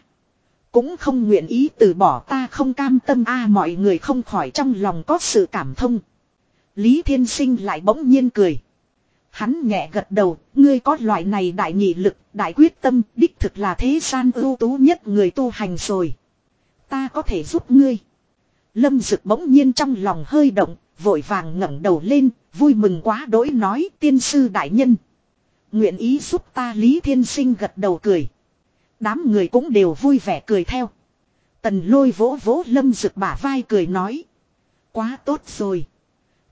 Cũng không nguyện ý từ bỏ ta không cam tâm a mọi người không khỏi trong lòng có sự cảm thông. Lý Thiên Sinh lại bỗng nhiên cười. Hắn nhẹ gật đầu, ngươi có loại này đại nghị lực, đại quyết tâm, đích thực là thế gian ưu tú nhất người tu hành rồi. Ta có thể giúp ngươi. Lâm Dực bỗng nhiên trong lòng hơi động, vội vàng ngẩng đầu lên, vui mừng quá đỗi nói tiên sư đại nhân. Nguyện ý giúp ta Lý Thiên Sinh gật đầu cười. Đám người cũng đều vui vẻ cười theo. Tần lôi vỗ vỗ lâm Dực bả vai cười nói. Quá tốt rồi.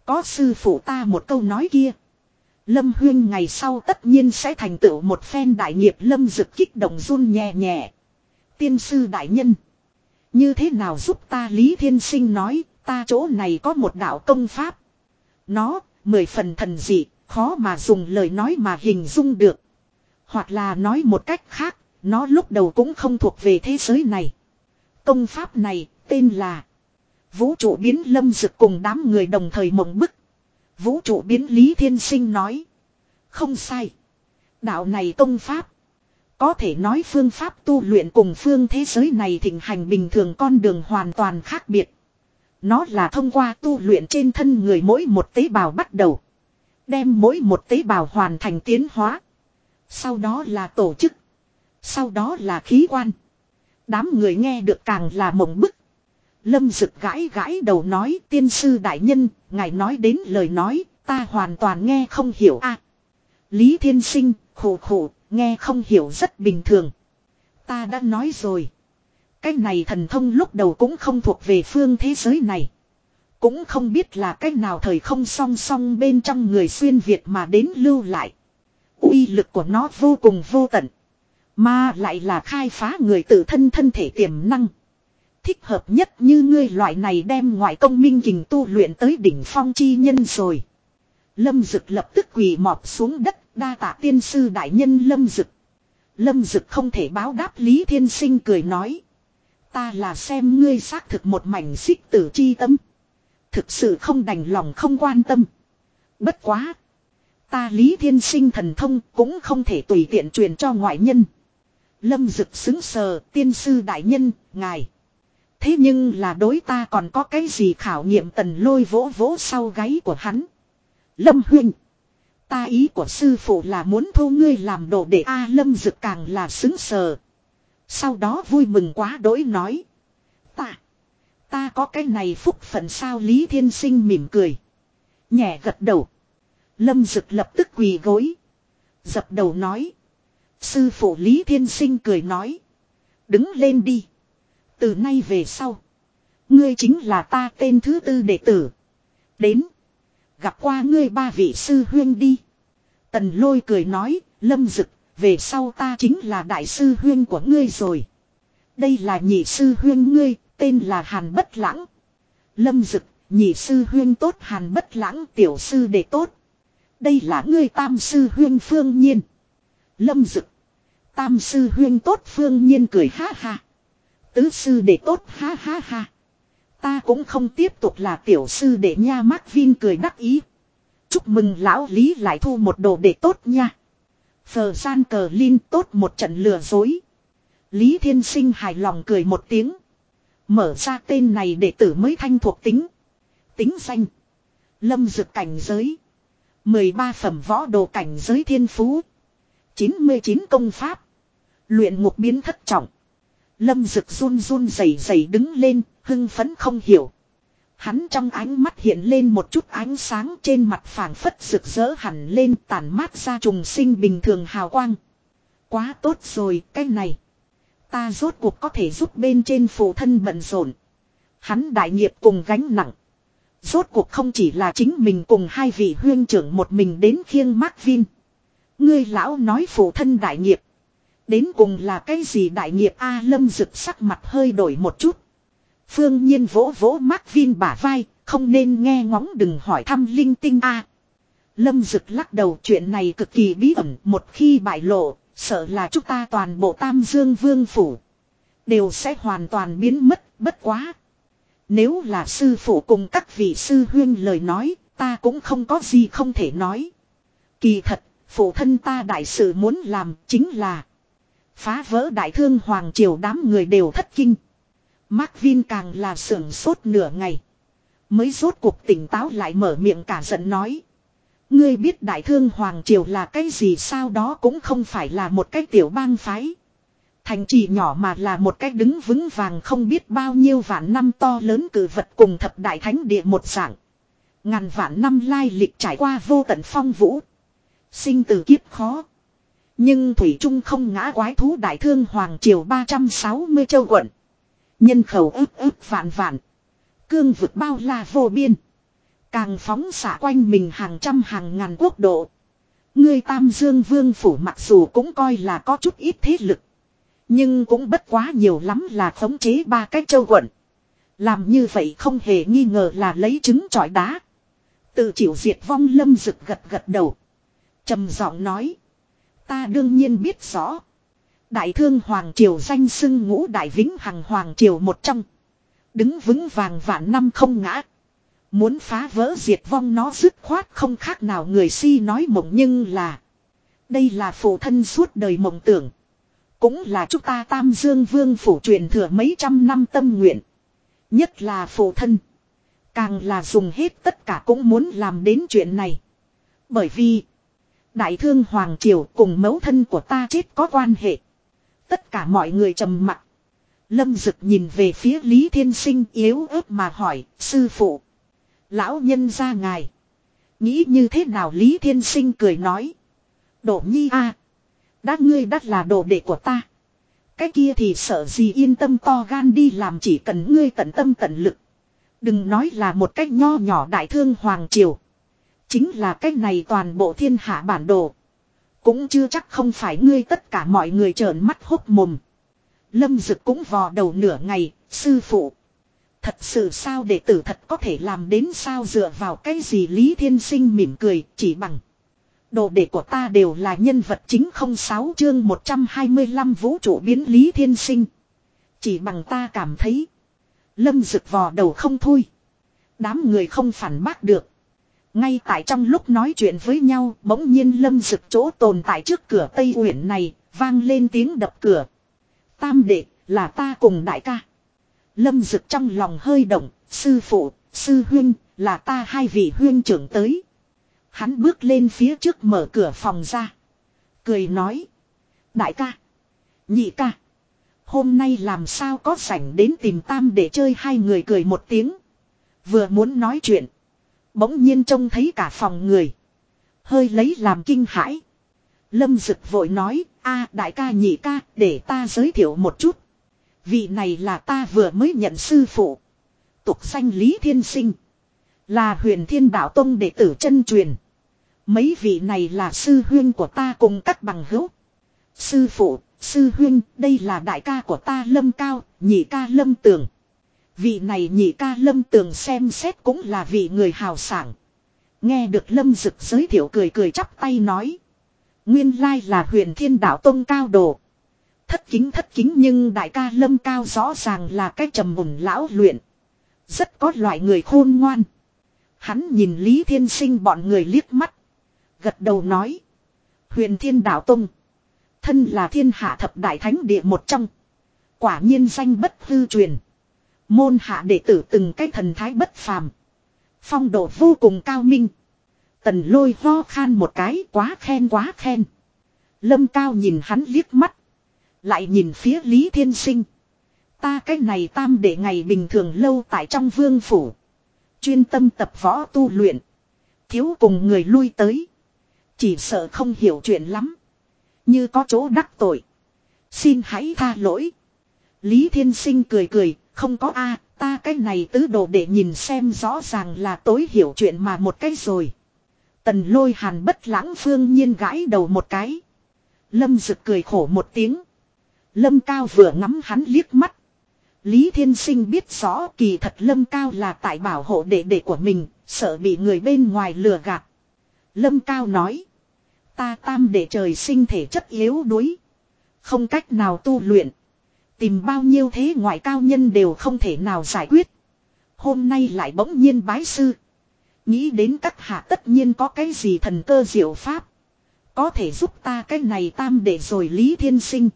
Có sư phụ ta một câu nói kia. Lâm huyên ngày sau tất nhiên sẽ thành tựu một phen đại nghiệp lâm Dực kích động run nhẹ nhẹ. Tiên sư đại nhân. Như thế nào giúp ta Lý Thiên Sinh nói, ta chỗ này có một đạo công pháp. Nó, mười phần thần dị, khó mà dùng lời nói mà hình dung được. Hoặc là nói một cách khác, nó lúc đầu cũng không thuộc về thế giới này. Công pháp này tên là Vũ trụ biến lâm dực cùng đám người đồng thời mộng bức. Vũ trụ biến Lý Thiên Sinh nói. Không sai. Đạo này công pháp. Có thể nói phương pháp tu luyện cùng phương thế giới này thịnh hành bình thường con đường hoàn toàn khác biệt. Nó là thông qua tu luyện trên thân người mỗi một tế bào bắt đầu. Đem mỗi một tế bào hoàn thành tiến hóa. Sau đó là tổ chức. Sau đó là khí quan. Đám người nghe được càng là mộng bức. Lâm rực gãi gãi đầu nói tiên sư đại nhân, ngài nói đến lời nói, ta hoàn toàn nghe không hiểu a. Lý thiên sinh, khổ khổ, nghe không hiểu rất bình thường. Ta đã nói rồi. Cái này thần thông lúc đầu cũng không thuộc về phương thế giới này. Cũng không biết là cái nào thời không song song bên trong người xuyên Việt mà đến lưu lại. uy lực của nó vô cùng vô tận. Mà lại là khai phá người tự thân thân thể tiềm năng. Thích hợp nhất như ngươi loại này đem ngoại công minh kình tu luyện tới đỉnh phong chi nhân rồi. Lâm Dực lập tức quỳ mọp xuống đất đa tạ tiên sư đại nhân Lâm Dực. Lâm Dực không thể báo đáp Lý Thiên Sinh cười nói. Ta là xem ngươi xác thực một mảnh xích tử chi tâm. Thực sự không đành lòng không quan tâm. Bất quá. Ta Lý Thiên Sinh thần thông cũng không thể tùy tiện truyền cho ngoại nhân. Lâm Dực xứng sờ tiên sư đại nhân, ngài. Thế nhưng là đối ta còn có cái gì khảo nghiệm tần lôi vỗ vỗ sau gáy của hắn. Lâm huynh. Ta ý của sư phụ là muốn thu ngươi làm đồ để A lâm dực càng là xứng sờ. Sau đó vui mừng quá đỗi nói. Ta. Ta có cái này phúc phận sao Lý Thiên Sinh mỉm cười. Nhẹ gật đầu. Lâm dực lập tức quỳ gối. Dập đầu nói. Sư phụ Lý Thiên Sinh cười nói. Đứng lên đi. Từ nay về sau. Ngươi chính là ta tên thứ tư đệ tử. Đến. Gặp qua ngươi ba vị sư huyên đi. Tần lôi cười nói. Lâm dực. Về sau ta chính là đại sư huyên của ngươi rồi. Đây là nhị sư huyên ngươi. Tên là Hàn Bất Lãng. Lâm dực. Nhị sư huyên tốt, Hàn Bất Lãng tiểu sư đệ tốt. Đây là ngươi tam sư huyên phương nhiên. Lâm dực. Tam sư huyên tốt, phương nhiên cười ha ha. Tứ sư đệ tốt, ha ha ha. Ta cũng không tiếp tục là tiểu sư để nha Mark Vin cười đắc ý. Chúc mừng lão Lý lại thu một đồ để tốt nha. Phờ gian cờ Linh tốt một trận lừa dối. Lý Thiên Sinh hài lòng cười một tiếng. Mở ra tên này để tử mới thanh thuộc tính. Tính danh. Lâm dực cảnh giới. 13 phẩm võ đồ cảnh giới thiên phú. 99 công pháp. Luyện ngục biến thất trọng. Lâm dực run run rẩy rẩy đứng lên, hưng phấn không hiểu. Hắn trong ánh mắt hiện lên một chút ánh sáng trên mặt phảng phất rực rỡ hẳn lên tản mát ra trùng sinh bình thường hào quang. Quá tốt rồi, cái này. Ta rốt cuộc có thể giúp bên trên phụ thân bận rộn. Hắn đại nghiệp cùng gánh nặng. Rốt cuộc không chỉ là chính mình cùng hai vị huyên trưởng một mình đến khiêng Mark Vin. Ngươi lão nói phụ thân đại nghiệp. Đến cùng là cái gì đại nghiệp A lâm rực sắc mặt hơi đổi một chút. Phương nhiên vỗ vỗ Mark Vin bả vai, không nên nghe ngóng đừng hỏi thăm linh tinh A. Lâm rực lắc đầu chuyện này cực kỳ bí ẩn một khi bại lộ, sợ là chúng ta toàn bộ tam dương vương phủ. Đều sẽ hoàn toàn biến mất, bất quá. Nếu là sư phụ cùng các vị sư huyên lời nói, ta cũng không có gì không thể nói. Kỳ thật, phụ thân ta đại sự muốn làm chính là phá vỡ đại thương hoàng triều đám người đều thất kinh. Mark Vin càng là sưởng sốt nửa ngày. Mới rốt cuộc tỉnh táo lại mở miệng cả giận nói. Ngươi biết đại thương hoàng triều là cái gì sao đó cũng không phải là một cái tiểu bang phái. Thành trì nhỏ mà là một cái đứng vững vàng không biết bao nhiêu vạn năm to lớn cử vật cùng thập đại thánh địa một dạng. Ngàn vạn năm lai lịch trải qua vô tận phong vũ. Sinh từ kiếp khó. Nhưng Thủy Trung không ngã quái thú đại thương Hoàng Triều 360 châu quận. Nhân khẩu ức ức vạn vạn. Cương vực bao la vô biên. Càng phóng xả quanh mình hàng trăm hàng ngàn quốc độ. Ngươi Tam Dương Vương Phủ mặc dù cũng coi là có chút ít thế lực. Nhưng cũng bất quá nhiều lắm là khống chế ba cái châu quận. Làm như vậy không hề nghi ngờ là lấy trứng trọi đá. Tự chịu diệt vong lâm rực gật gật đầu. trầm giọng nói. Ta đương nhiên biết rõ. Đại thương Hoàng Triều danh xưng ngũ đại vĩnh hằng Hoàng Triều một trong. Đứng vững vàng vạn năm không ngã. Muốn phá vỡ diệt vong nó dứt khoát không khác nào người si nói mộng nhưng là. Đây là phụ thân suốt đời mộng tưởng. Cũng là chúng ta Tam Dương Vương phủ truyền thừa mấy trăm năm tâm nguyện. Nhất là phụ thân. Càng là dùng hết tất cả cũng muốn làm đến chuyện này. Bởi vì. Đại thương Hoàng Triều cùng mẫu thân của ta chết có quan hệ. Tất cả mọi người trầm mặc. Lâm Dực nhìn về phía Lý Thiên Sinh yếu ớt mà hỏi, sư phụ. Lão nhân ra ngài. Nghĩ như thế nào Lý Thiên Sinh cười nói. Độ nhi a Đã ngươi đắt là đồ đệ của ta. Cái kia thì sợ gì yên tâm to gan đi làm chỉ cần ngươi tận tâm tận lực. Đừng nói là một cách nho nhỏ đại thương hoàng triều. Chính là cách này toàn bộ thiên hạ bản đồ. Cũng chưa chắc không phải ngươi tất cả mọi người trợn mắt hốc mồm. Lâm Dực cũng vò đầu nửa ngày, sư phụ. Thật sự sao đệ tử thật có thể làm đến sao dựa vào cái gì Lý Thiên Sinh mỉm cười chỉ bằng. Đồ đệ của ta đều là nhân vật chính không sáu chương 125 vũ trụ biến Lý Thiên Sinh. Chỉ bằng ta cảm thấy. Lâm Dực vò đầu không thôi. Đám người không phản bác được. Ngay tại trong lúc nói chuyện với nhau, bỗng nhiên lâm rực chỗ tồn tại trước cửa Tây Uyển này, vang lên tiếng đập cửa. Tam đệ, là ta cùng đại ca. Lâm rực trong lòng hơi động, sư phụ, sư huyên, là ta hai vị huyên trưởng tới. Hắn bước lên phía trước mở cửa phòng ra. Cười nói. Đại ca. Nhị ca. Hôm nay làm sao có sảnh đến tìm tam để chơi hai người cười một tiếng. Vừa muốn nói chuyện. Bỗng nhiên trông thấy cả phòng người. Hơi lấy làm kinh hãi. Lâm Dực vội nói, a đại ca nhị ca, để ta giới thiệu một chút. Vị này là ta vừa mới nhận sư phụ. Tục sanh Lý Thiên Sinh. Là huyền thiên đạo tông đệ tử chân truyền. Mấy vị này là sư huyên của ta cùng các bằng hữu. Sư phụ, sư huyên, đây là đại ca của ta lâm cao, nhị ca lâm tường. Vị này nhị ca lâm tường xem xét cũng là vị người hào sảng. Nghe được lâm dực giới thiệu cười cười chắp tay nói. Nguyên lai là huyền thiên đạo tông cao đồ. Thất kính thất kính nhưng đại ca lâm cao rõ ràng là cái trầm mùng lão luyện. Rất có loại người khôn ngoan. Hắn nhìn Lý Thiên Sinh bọn người liếc mắt. Gật đầu nói. Huyền thiên đạo tông. Thân là thiên hạ thập đại thánh địa một trong. Quả nhiên danh bất hư truyền. Môn hạ đệ tử từng cái thần thái bất phàm. Phong độ vô cùng cao minh. Tần lôi ho khan một cái quá khen quá khen. Lâm cao nhìn hắn liếc mắt. Lại nhìn phía Lý Thiên Sinh. Ta cái này tam để ngày bình thường lâu tại trong vương phủ. Chuyên tâm tập võ tu luyện. Thiếu cùng người lui tới. Chỉ sợ không hiểu chuyện lắm. Như có chỗ đắc tội. Xin hãy tha lỗi. Lý Thiên Sinh cười cười, không có a ta cái này tứ đồ để nhìn xem rõ ràng là tối hiểu chuyện mà một cái rồi. Tần lôi hàn bất lãng phương nhiên gãi đầu một cái. Lâm rực cười khổ một tiếng. Lâm cao vừa ngắm hắn liếc mắt. Lý Thiên Sinh biết rõ kỳ thật Lâm Cao là tại bảo hộ đệ đệ của mình, sợ bị người bên ngoài lừa gạt. Lâm Cao nói. Ta tam đệ trời sinh thể chất yếu đuối. Không cách nào tu luyện. Tìm bao nhiêu thế ngoại cao nhân đều không thể nào giải quyết. Hôm nay lại bỗng nhiên bái sư. Nghĩ đến các hạ tất nhiên có cái gì thần cơ diệu pháp. Có thể giúp ta cái này tam để rồi Lý Thiên Sinh.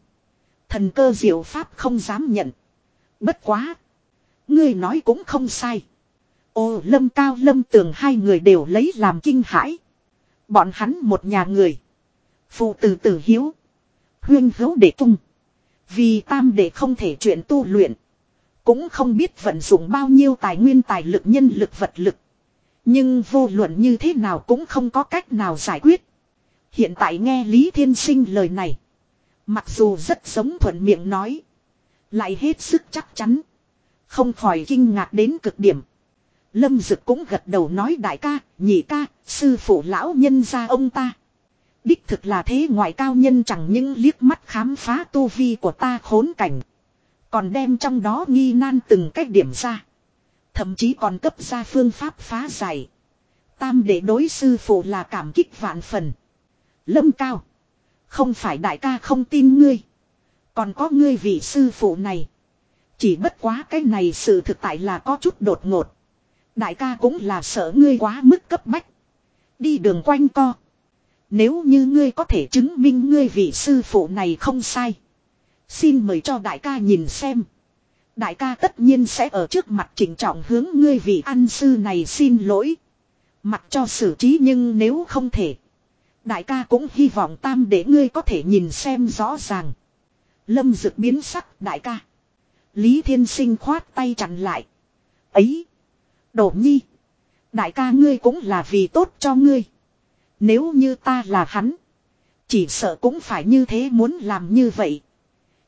Thần cơ diệu pháp không dám nhận. Bất quá. Ngươi nói cũng không sai. Ô, lâm cao lâm tường hai người đều lấy làm kinh hãi. Bọn hắn một nhà người. Phụ tử tử hiếu. Huyên hữu để tung. Vì tam đệ không thể chuyện tu luyện. Cũng không biết vận dụng bao nhiêu tài nguyên tài lực nhân lực vật lực. Nhưng vô luận như thế nào cũng không có cách nào giải quyết. Hiện tại nghe Lý Thiên Sinh lời này. Mặc dù rất giống thuận miệng nói. Lại hết sức chắc chắn. Không khỏi kinh ngạc đến cực điểm. Lâm Dực cũng gật đầu nói đại ca, nhị ca, sư phụ lão nhân gia ông ta. Đích thực là thế ngoại cao nhân chẳng những liếc mắt khám phá tu vi của ta khốn cảnh. Còn đem trong đó nghi nan từng cách điểm ra. Thậm chí còn cấp ra phương pháp phá giải. Tam để đối sư phụ là cảm kích vạn phần. Lâm cao. Không phải đại ca không tin ngươi. Còn có ngươi vị sư phụ này. Chỉ bất quá cái này sự thực tại là có chút đột ngột. Đại ca cũng là sợ ngươi quá mức cấp bách. Đi đường quanh co. Nếu như ngươi có thể chứng minh ngươi vị sư phụ này không sai. Xin mời cho đại ca nhìn xem. Đại ca tất nhiên sẽ ở trước mặt chỉnh trọng hướng ngươi vị ăn sư này xin lỗi. mặt cho xử trí nhưng nếu không thể. Đại ca cũng hy vọng tam để ngươi có thể nhìn xem rõ ràng. Lâm dực biến sắc, đại ca. Lý thiên sinh khoát tay chặn lại. Ấy. Đổ nhi. Đại ca ngươi cũng là vì tốt cho ngươi. Nếu như ta là hắn. Chỉ sợ cũng phải như thế muốn làm như vậy.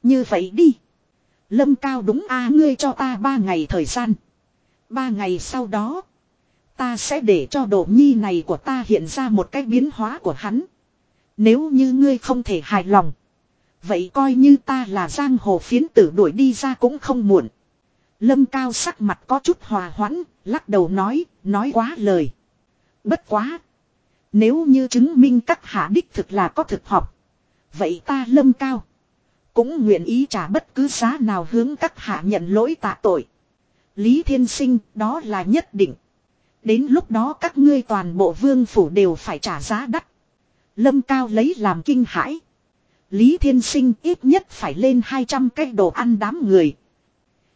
Như vậy đi. Lâm cao đúng a ngươi cho ta ba ngày thời gian. Ba ngày sau đó. Ta sẽ để cho độ nhi này của ta hiện ra một cái biến hóa của hắn. Nếu như ngươi không thể hài lòng. Vậy coi như ta là giang hồ phiến tử đuổi đi ra cũng không muộn. Lâm cao sắc mặt có chút hòa hoãn, lắc đầu nói, nói quá lời. Bất quá. Nếu như chứng minh các hạ đích thực là có thực học. Vậy ta lâm cao. Cũng nguyện ý trả bất cứ giá nào hướng các hạ nhận lỗi tạ tội. Lý Thiên Sinh đó là nhất định. Đến lúc đó các ngươi toàn bộ vương phủ đều phải trả giá đắt. Lâm Cao lấy làm kinh hãi. Lý Thiên Sinh ít nhất phải lên 200 cái đồ ăn đám người.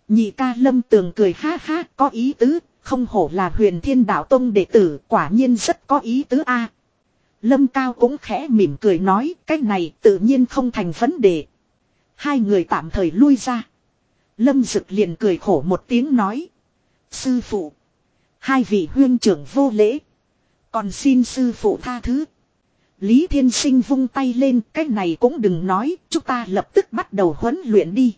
Nhị ca Lâm Tường cười ha ha có ý tứ, không hổ là huyền thiên đạo tông đệ tử quả nhiên rất có ý tứ a. Lâm Cao cũng khẽ mỉm cười nói cái này tự nhiên không thành vấn đề. Hai người tạm thời lui ra. Lâm Dực liền cười khổ một tiếng nói. Sư phụ. Hai vị huyên trưởng vô lễ. Còn xin sư phụ tha thứ. Lý Thiên Sinh vung tay lên, cái này cũng đừng nói, chúng ta lập tức bắt đầu huấn luyện đi.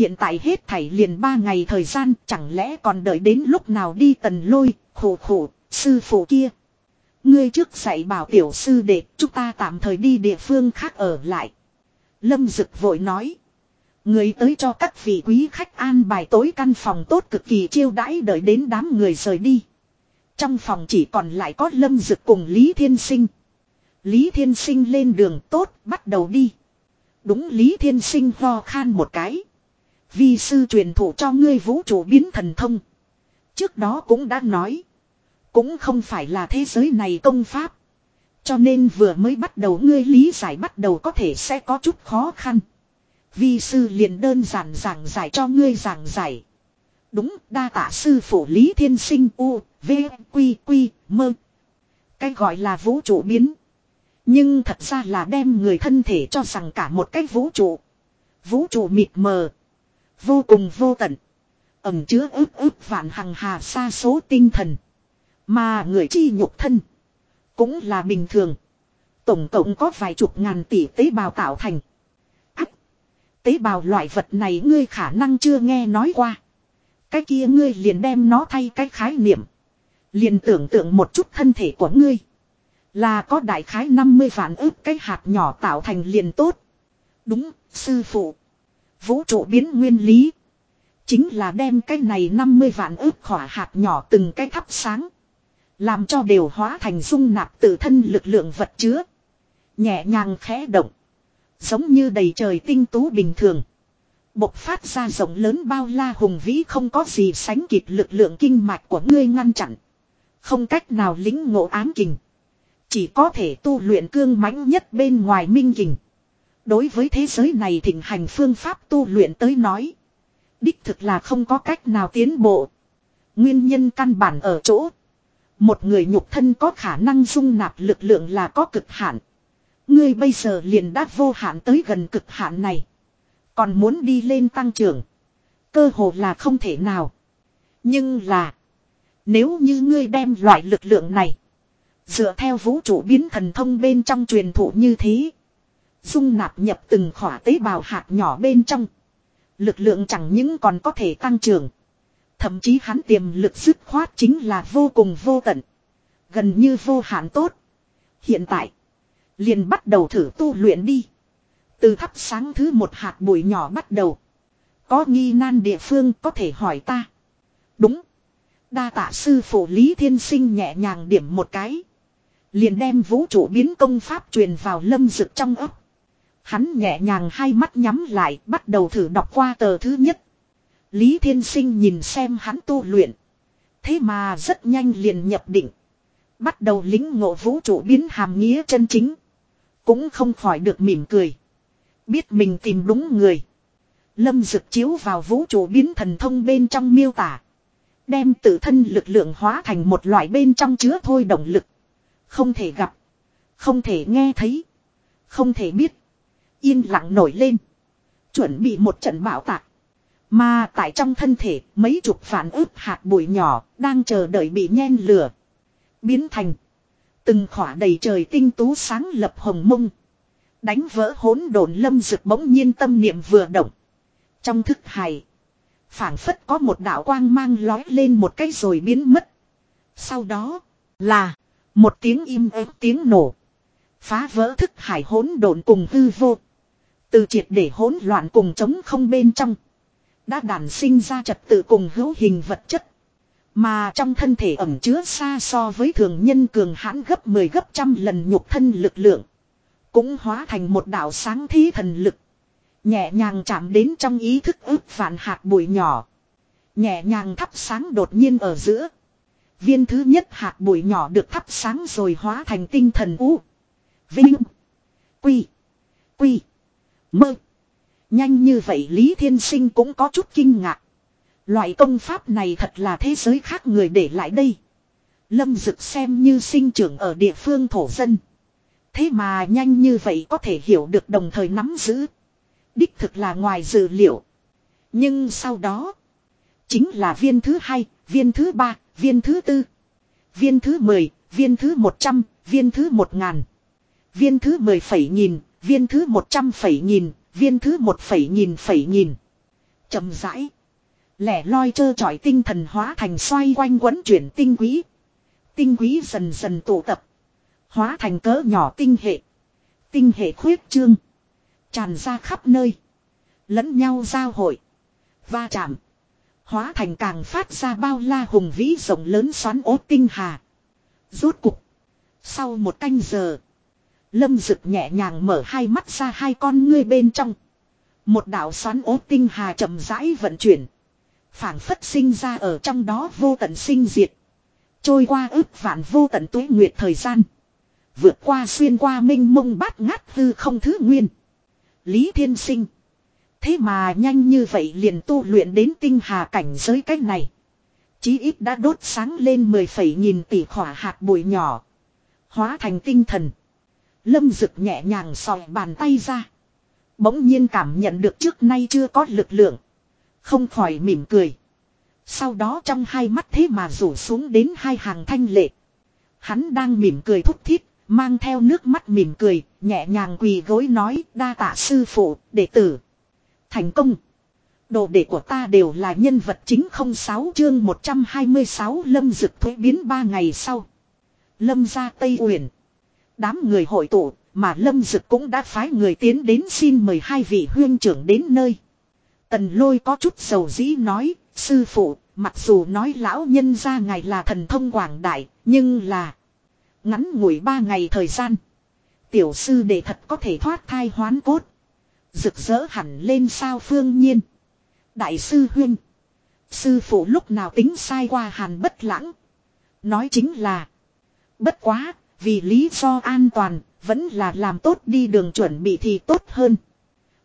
Hiện tại hết thảy liền ba ngày thời gian, chẳng lẽ còn đợi đến lúc nào đi tần lôi, khổ khổ, sư phụ kia. Ngươi trước dạy bảo tiểu sư để chúng ta tạm thời đi địa phương khác ở lại. Lâm Dực vội nói. Người tới cho các vị quý khách an bài tối căn phòng tốt cực kỳ chiêu đãi đợi đến đám người rời đi. Trong phòng chỉ còn lại có Lâm Dực cùng Lý Thiên Sinh. Lý Thiên Sinh lên đường tốt bắt đầu đi. Đúng Lý Thiên Sinh ho khan một cái. Vi sư truyền thụ cho ngươi vũ trụ biến thần thông. Trước đó cũng đã nói. Cũng không phải là thế giới này công pháp. Cho nên vừa mới bắt đầu ngươi lý giải bắt đầu có thể sẽ có chút khó khăn. Vi sư liền đơn giản giảng giải cho ngươi giảng giải. Đúng, đa tạ sư phụ Lý Thiên Sinh U, V, Quy, Quy, Mơ. Cái gọi là vũ trụ biến. Nhưng thật ra là đem người thân thể cho rằng cả một cái vũ trụ. Vũ trụ mịt mờ. Vô cùng vô tận. Ẩm chứa ước ước vạn hằng hà xa số tinh thần. Mà người chi nhục thân. Cũng là bình thường. Tổng cộng có vài chục ngàn tỷ tế bào tạo thành. Ác. Tế bào loại vật này ngươi khả năng chưa nghe nói qua. Cái kia ngươi liền đem nó thay cái khái niệm. Liền tưởng tượng một chút thân thể của ngươi. Là có đại khái 50 vạn ức cái hạt nhỏ tạo thành liền tốt. Đúng, sư phụ. Vũ trụ biến nguyên lý. Chính là đem cái này 50 vạn ước khỏa hạt nhỏ từng cái thắp sáng. Làm cho đều hóa thành dung nạp tự thân lực lượng vật chứa. Nhẹ nhàng khẽ động. Giống như đầy trời tinh tú bình thường. Bộc phát ra rộng lớn bao la hùng vĩ không có gì sánh kịp lực lượng kinh mạch của ngươi ngăn chặn. Không cách nào lính ngộ ám kình. Chỉ có thể tu luyện cương mãnh nhất bên ngoài minh kình. Đối với thế giới này thịnh hành phương pháp tu luyện tới nói. Đích thực là không có cách nào tiến bộ. Nguyên nhân căn bản ở chỗ. Một người nhục thân có khả năng dung nạp lực lượng là có cực hạn. Ngươi bây giờ liền đã vô hạn tới gần cực hạn này. Còn muốn đi lên tăng trưởng. Cơ hồ là không thể nào. Nhưng là. Nếu như ngươi đem loại lực lượng này. Dựa theo vũ trụ biến thần thông bên trong truyền thụ như thế. Dung nạp nhập từng khỏa tế bào hạt nhỏ bên trong. Lực lượng chẳng những còn có thể tăng trưởng. Thậm chí hắn tiềm lực dứt khoát chính là vô cùng vô tận. Gần như vô hạn tốt. Hiện tại. Liền bắt đầu thử tu luyện đi. Từ thắp sáng thứ một hạt bụi nhỏ bắt đầu. Có nghi nan địa phương có thể hỏi ta. Đúng. Đa tạ sư phụ Lý Thiên Sinh nhẹ nhàng điểm một cái. Liền đem vũ trụ biến công pháp truyền vào lâm dực trong ấp. Hắn nhẹ nhàng hai mắt nhắm lại, bắt đầu thử đọc qua tờ thứ nhất. Lý Thiên Sinh nhìn xem hắn tu luyện. Thế mà rất nhanh liền nhập định. Bắt đầu lính ngộ vũ trụ biến hàm nghĩa chân chính. Cũng không khỏi được mỉm cười. Biết mình tìm đúng người. Lâm dực chiếu vào vũ trụ biến thần thông bên trong miêu tả. Đem tự thân lực lượng hóa thành một loại bên trong chứa thôi động lực. Không thể gặp. Không thể nghe thấy. Không thể biết. Yên lặng nổi lên. Chuẩn bị một trận bão tạc. Mà tại trong thân thể, mấy chục phản ướp hạt bụi nhỏ đang chờ đợi bị nhen lửa. Biến thành. Từng khỏa đầy trời tinh tú sáng lập hồng mông. Đánh vỡ hỗn độn lâm rực bỗng nhiên tâm niệm vừa động. Trong thức hài. phảng phất có một đạo quang mang lói lên một cái rồi biến mất. Sau đó là một tiếng im ớt tiếng nổ. Phá vỡ thức hải hỗn độn cùng hư vô. Từ triệt để hỗn loạn cùng chống không bên trong. Đã đản sinh ra trật tự cùng hữu hình vật chất. Mà trong thân thể ẩm chứa xa so với thường nhân cường hãn gấp 10 gấp trăm lần nhục thân lực lượng. Cũng hóa thành một đạo sáng thí thần lực. Nhẹ nhàng chạm đến trong ý thức ước vạn hạt bụi nhỏ. Nhẹ nhàng thắp sáng đột nhiên ở giữa. Viên thứ nhất hạt bụi nhỏ được thắp sáng rồi hóa thành tinh thần u. Vinh. Quy. Quy. Mơ. Nhanh như vậy Lý Thiên Sinh cũng có chút kinh ngạc. Loại công pháp này thật là thế giới khác người để lại đây. Lâm Dực xem như sinh trưởng ở địa phương thổ dân. Thế mà nhanh như vậy có thể hiểu được đồng thời nắm giữ. Đích thực là ngoài dự liệu. Nhưng sau đó. Chính là viên thứ hai, viên thứ ba, viên thứ tư. Viên thứ mười, viên thứ một trăm, viên thứ một ngàn. Viên thứ mười phẩy nghìn, viên thứ một trăm phẩy nghìn, viên thứ một phẩy nghìn phẩy nghìn. chậm rãi. Lẻ loi trơ trọi tinh thần hóa thành xoay quanh quấn chuyển tinh quý. Tinh quý dần dần tụ tập. Hóa thành cỡ nhỏ tinh hệ. Tinh hệ khuyết trương. Tràn ra khắp nơi. Lẫn nhau giao hội. Va chạm. Hóa thành càng phát ra bao la hùng vĩ rộng lớn xoắn ốt tinh hà. Rốt cục. Sau một canh giờ. Lâm dực nhẹ nhàng mở hai mắt ra hai con ngươi bên trong. Một đạo xoắn ố tinh hà chậm rãi vận chuyển phảng phất sinh ra ở trong đó vô tận sinh diệt. Trôi qua ước vạn vô tận tuế nguyệt thời gian. Vượt qua xuyên qua minh mông bát ngát hư không thứ nguyên. Lý Thiên Sinh. Thế mà nhanh như vậy liền tu luyện đến tinh hà cảnh giới cách này. Chí ít đã đốt sáng lên mười phẩy nghìn tỷ khỏa hạt bụi nhỏ. Hóa thành tinh thần. Lâm Dực nhẹ nhàng sòi bàn tay ra. Bỗng nhiên cảm nhận được trước nay chưa có lực lượng. Không khỏi mỉm cười. Sau đó trong hai mắt thế mà rủ xuống đến hai hàng thanh lệ. Hắn đang mỉm cười thúc thiết, mang theo nước mắt mỉm cười, nhẹ nhàng quỳ gối nói đa tạ sư phụ, đệ tử. Thành công. Đồ đệ của ta đều là nhân vật chính không sáu chương 126 lâm dực thuế biến ba ngày sau. Lâm ra Tây Uyển. Đám người hội tụ, mà lâm dực cũng đã phái người tiến đến xin mời hai vị huyên trưởng đến nơi. Tần lôi có chút sầu dĩ nói, sư phụ, mặc dù nói lão nhân ra ngài là thần thông quảng đại, nhưng là ngắn ngủi ba ngày thời gian. Tiểu sư đệ thật có thể thoát thai hoán cốt. Rực rỡ hẳn lên sao phương nhiên. Đại sư huyên. Sư phụ lúc nào tính sai qua hàn bất lãng. Nói chính là. Bất quá, vì lý do an toàn, vẫn là làm tốt đi đường chuẩn bị thì tốt hơn.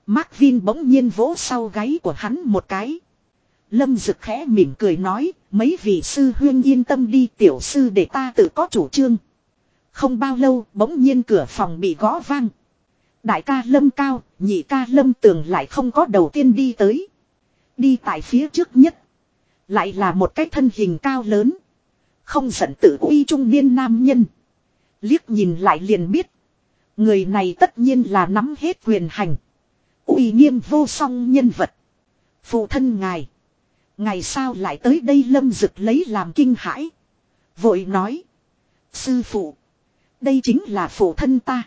Mark Vin bỗng nhiên vỗ sau gáy của hắn một cái. Lâm Dực khẽ mỉm cười nói, mấy vị sư huyên yên tâm đi tiểu sư để ta tự có chủ trương. Không bao lâu, bỗng nhiên cửa phòng bị gõ vang. Đại ca Lâm Cao, nhị ca Lâm Tường lại không có đầu tiên đi tới. Đi tại phía trước nhất. Lại là một cái thân hình cao lớn. Không giận tự uy trung niên nam nhân. Liếc nhìn lại liền biết. Người này tất nhiên là nắm hết quyền hành. uy nghiêm vô song nhân vật. Phụ thân ngài. Ngày sao lại tới đây lâm rực lấy làm kinh hãi. Vội nói. Sư phụ. Đây chính là phụ thân ta.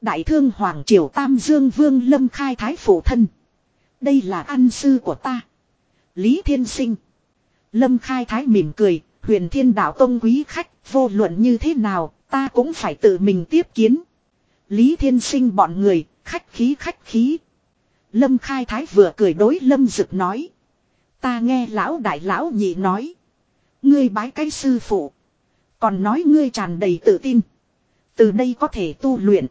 Đại thương Hoàng Triều Tam Dương Vương Lâm khai thái phụ thân. Đây là ăn sư của ta. Lý Thiên Sinh. Lâm khai thái mỉm cười. Huyền Thiên Đạo Tông quý khách. Vô luận như thế nào. Ta cũng phải tự mình tiếp kiến. Lý Thiên Sinh bọn người. Khách khí khách khí. Lâm khai thái vừa cười đối Lâm Dực nói. Ta nghe lão đại lão nhị nói. Ngươi bái cái sư phụ. Còn nói ngươi tràn đầy tự tin. Từ đây có thể tu luyện.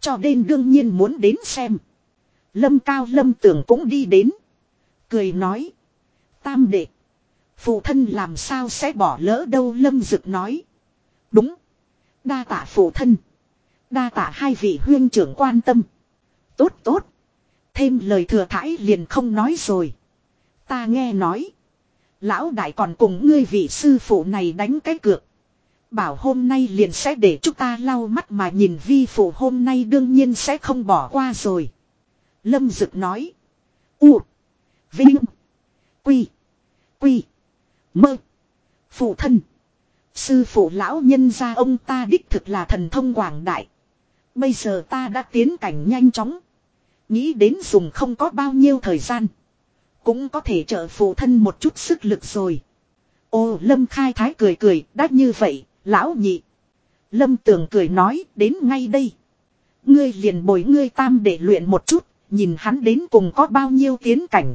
Cho nên đương nhiên muốn đến xem. Lâm cao lâm tưởng cũng đi đến. Cười nói. Tam đệ. Phụ thân làm sao sẽ bỏ lỡ đâu lâm dực nói. Đúng. Đa tạ phụ thân. Đa tạ hai vị huyên trưởng quan tâm. Tốt tốt. Thêm lời thừa thãi liền không nói rồi. Ta nghe nói. Lão đại còn cùng ngươi vị sư phụ này đánh cái cược. Bảo hôm nay liền sẽ để chúng ta lau mắt mà nhìn vi phụ hôm nay đương nhiên sẽ không bỏ qua rồi. Lâm Dực nói. U. Vinh. Quy. Quy. Mơ. Phụ thân. Sư phụ lão nhân gia ông ta đích thực là thần thông quảng đại. Bây giờ ta đã tiến cảnh nhanh chóng. Nghĩ đến dùng không có bao nhiêu thời gian. Cũng có thể trợ phụ thân một chút sức lực rồi. Ô lâm khai thái cười cười, đã như vậy, lão nhị. Lâm tường cười nói, đến ngay đây. Ngươi liền bồi ngươi tam để luyện một chút, nhìn hắn đến cùng có bao nhiêu tiến cảnh.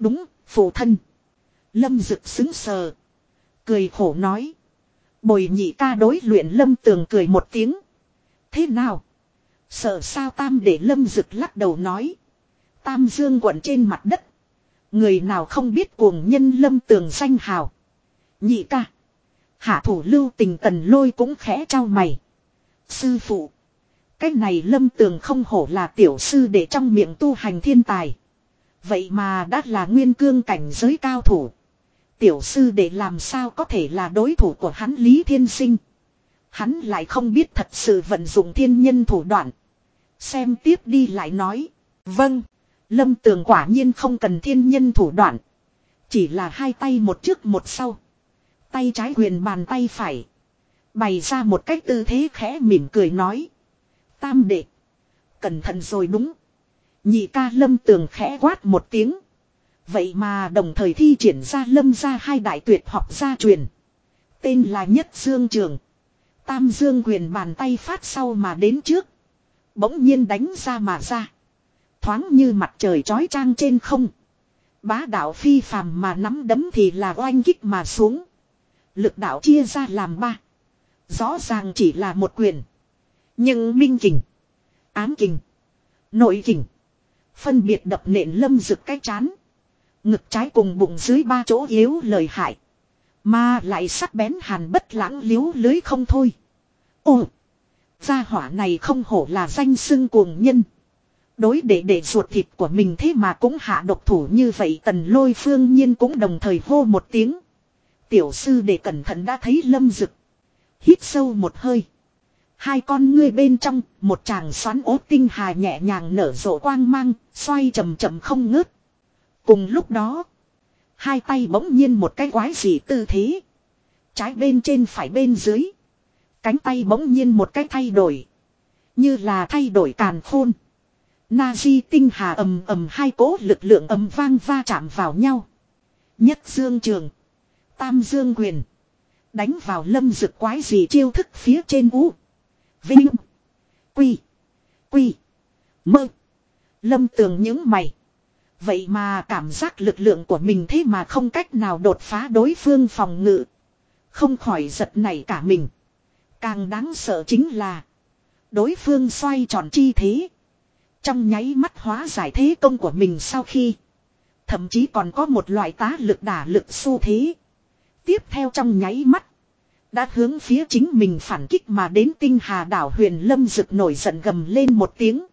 Đúng, phụ thân. Lâm rực xứng sờ. Cười khổ nói. Bồi nhị ca đối luyện lâm tường cười một tiếng. Thế nào? Sợ sao tam để lâm rực lắc đầu nói. Tam dương quận trên mặt đất. Người nào không biết cuồng nhân lâm tường danh hào. Nhị ca. Hạ thủ lưu tình tần lôi cũng khẽ trao mày. Sư phụ. Cái này lâm tường không hổ là tiểu sư để trong miệng tu hành thiên tài. Vậy mà đã là nguyên cương cảnh giới cao thủ. Tiểu sư để làm sao có thể là đối thủ của hắn Lý Thiên Sinh. Hắn lại không biết thật sự vận dụng thiên nhân thủ đoạn. Xem tiếp đi lại nói. Vâng. Lâm tường quả nhiên không cần thiên nhân thủ đoạn. Chỉ là hai tay một trước một sau. Tay trái quyền bàn tay phải. Bày ra một cách tư thế khẽ mỉm cười nói. Tam đệ. Cẩn thận rồi đúng. Nhị ca lâm tường khẽ quát một tiếng. Vậy mà đồng thời thi triển ra lâm ra hai đại tuyệt học gia truyền. Tên là Nhất Dương Trường. Tam Dương quyền bàn tay phát sau mà đến trước. Bỗng nhiên đánh ra mà ra. Thoáng như mặt trời trói trang trên không. Bá đạo phi phàm mà nắm đấm thì là oanh kích mà xuống. Lực đạo chia ra làm ba. Rõ ràng chỉ là một quyền. Nhưng minh kình. Ám kình. Nội kình. Phân biệt đập nện lâm rực cái chán. Ngực trái cùng bụng dưới ba chỗ yếu lời hại. Mà lại sắc bén hàn bất lãng liếu lưới không thôi. Ồ. Gia hỏa này không hổ là danh xưng cuồng nhân. Đối để để ruột thịt của mình thế mà cũng hạ độc thủ như vậy tần lôi phương nhiên cũng đồng thời hô một tiếng. Tiểu sư để cẩn thận đã thấy lâm rực. Hít sâu một hơi. Hai con ngươi bên trong, một chàng xoắn ố tinh hà nhẹ nhàng nở rộ quang mang, xoay chậm chậm không ngớt. Cùng lúc đó, hai tay bỗng nhiên một cái quái gì tư thế. Trái bên trên phải bên dưới. Cánh tay bỗng nhiên một cái thay đổi. Như là thay đổi càn khôn. Na di tinh hà ầm ầm hai cỗ lực lượng ầm vang va chạm vào nhau. Nhất dương trường. Tam dương quyền. Đánh vào lâm rực quái gì chiêu thức phía trên ú. Vinh. Quy. Quy. Mơ. Lâm tường những mày. Vậy mà cảm giác lực lượng của mình thế mà không cách nào đột phá đối phương phòng ngự. Không khỏi giật nảy cả mình. Càng đáng sợ chính là. Đối phương xoay tròn chi thế. Trong nháy mắt hóa giải thế công của mình sau khi. Thậm chí còn có một loại tá lực đả lực xu thế. Tiếp theo trong nháy mắt. Đã hướng phía chính mình phản kích mà đến tinh hà đảo huyền lâm rực nổi giận gầm lên một tiếng.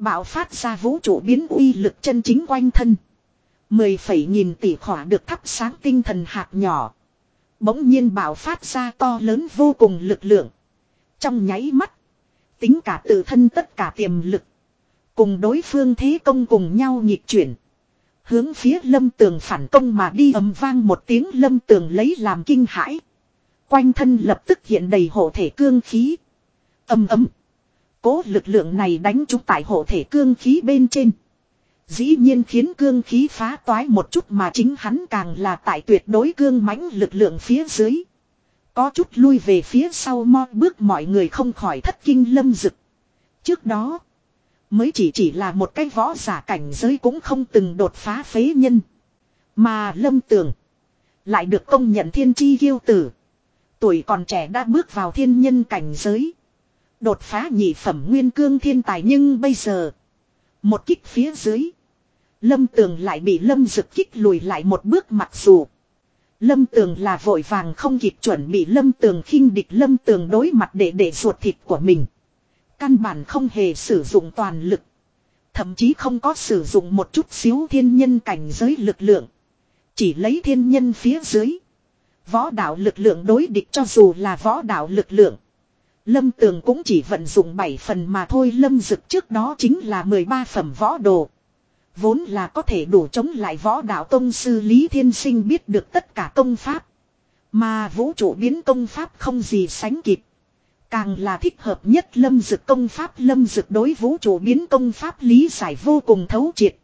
Bạo phát ra vũ trụ biến uy lực chân chính quanh thân. Mười phẩy nghìn tỷ khỏa được thắp sáng tinh thần hạt nhỏ. Bỗng nhiên bạo phát ra to lớn vô cùng lực lượng. Trong nháy mắt. Tính cả tự thân tất cả tiềm lực. Cùng đối phương thế công cùng nhau nhịp chuyển. Hướng phía lâm tường phản công mà đi ầm vang một tiếng lâm tường lấy làm kinh hãi. Quanh thân lập tức hiện đầy hộ thể cương khí. Âm ấm. Cố lực lượng này đánh trúng tại hộ thể cương khí bên trên. Dĩ nhiên khiến cương khí phá toái một chút mà chính hắn càng là tại tuyệt đối cương mãnh lực lượng phía dưới. Có chút lui về phía sau mo bước mọi người không khỏi thất kinh lâm dực. Trước đó. Mới chỉ chỉ là một cái võ giả cảnh giới cũng không từng đột phá phế nhân. Mà lâm tường. Lại được công nhận thiên chi yêu tử. Tuổi còn trẻ đã bước vào thiên nhân cảnh giới. Đột phá nhị phẩm nguyên cương thiên tài nhưng bây giờ. Một kích phía dưới. Lâm tường lại bị lâm dực kích lùi lại một bước mặc dù. Lâm tường là vội vàng không kịp chuẩn bị lâm tường khinh địch lâm tường đối mặt để để ruột thịt của mình. Căn bản không hề sử dụng toàn lực. Thậm chí không có sử dụng một chút xíu thiên nhân cảnh giới lực lượng. Chỉ lấy thiên nhân phía dưới. Võ đạo lực lượng đối địch cho dù là võ đạo lực lượng. Lâm Tường cũng chỉ vận dụng 7 phần mà thôi Lâm Dực trước đó chính là 13 phẩm võ đồ. Vốn là có thể đủ chống lại võ đạo tông sư Lý Thiên Sinh biết được tất cả công pháp. Mà vũ trụ biến công pháp không gì sánh kịp. Càng là thích hợp nhất lâm dực công pháp lâm dực đối vũ trụ biến công pháp lý giải vô cùng thấu triệt.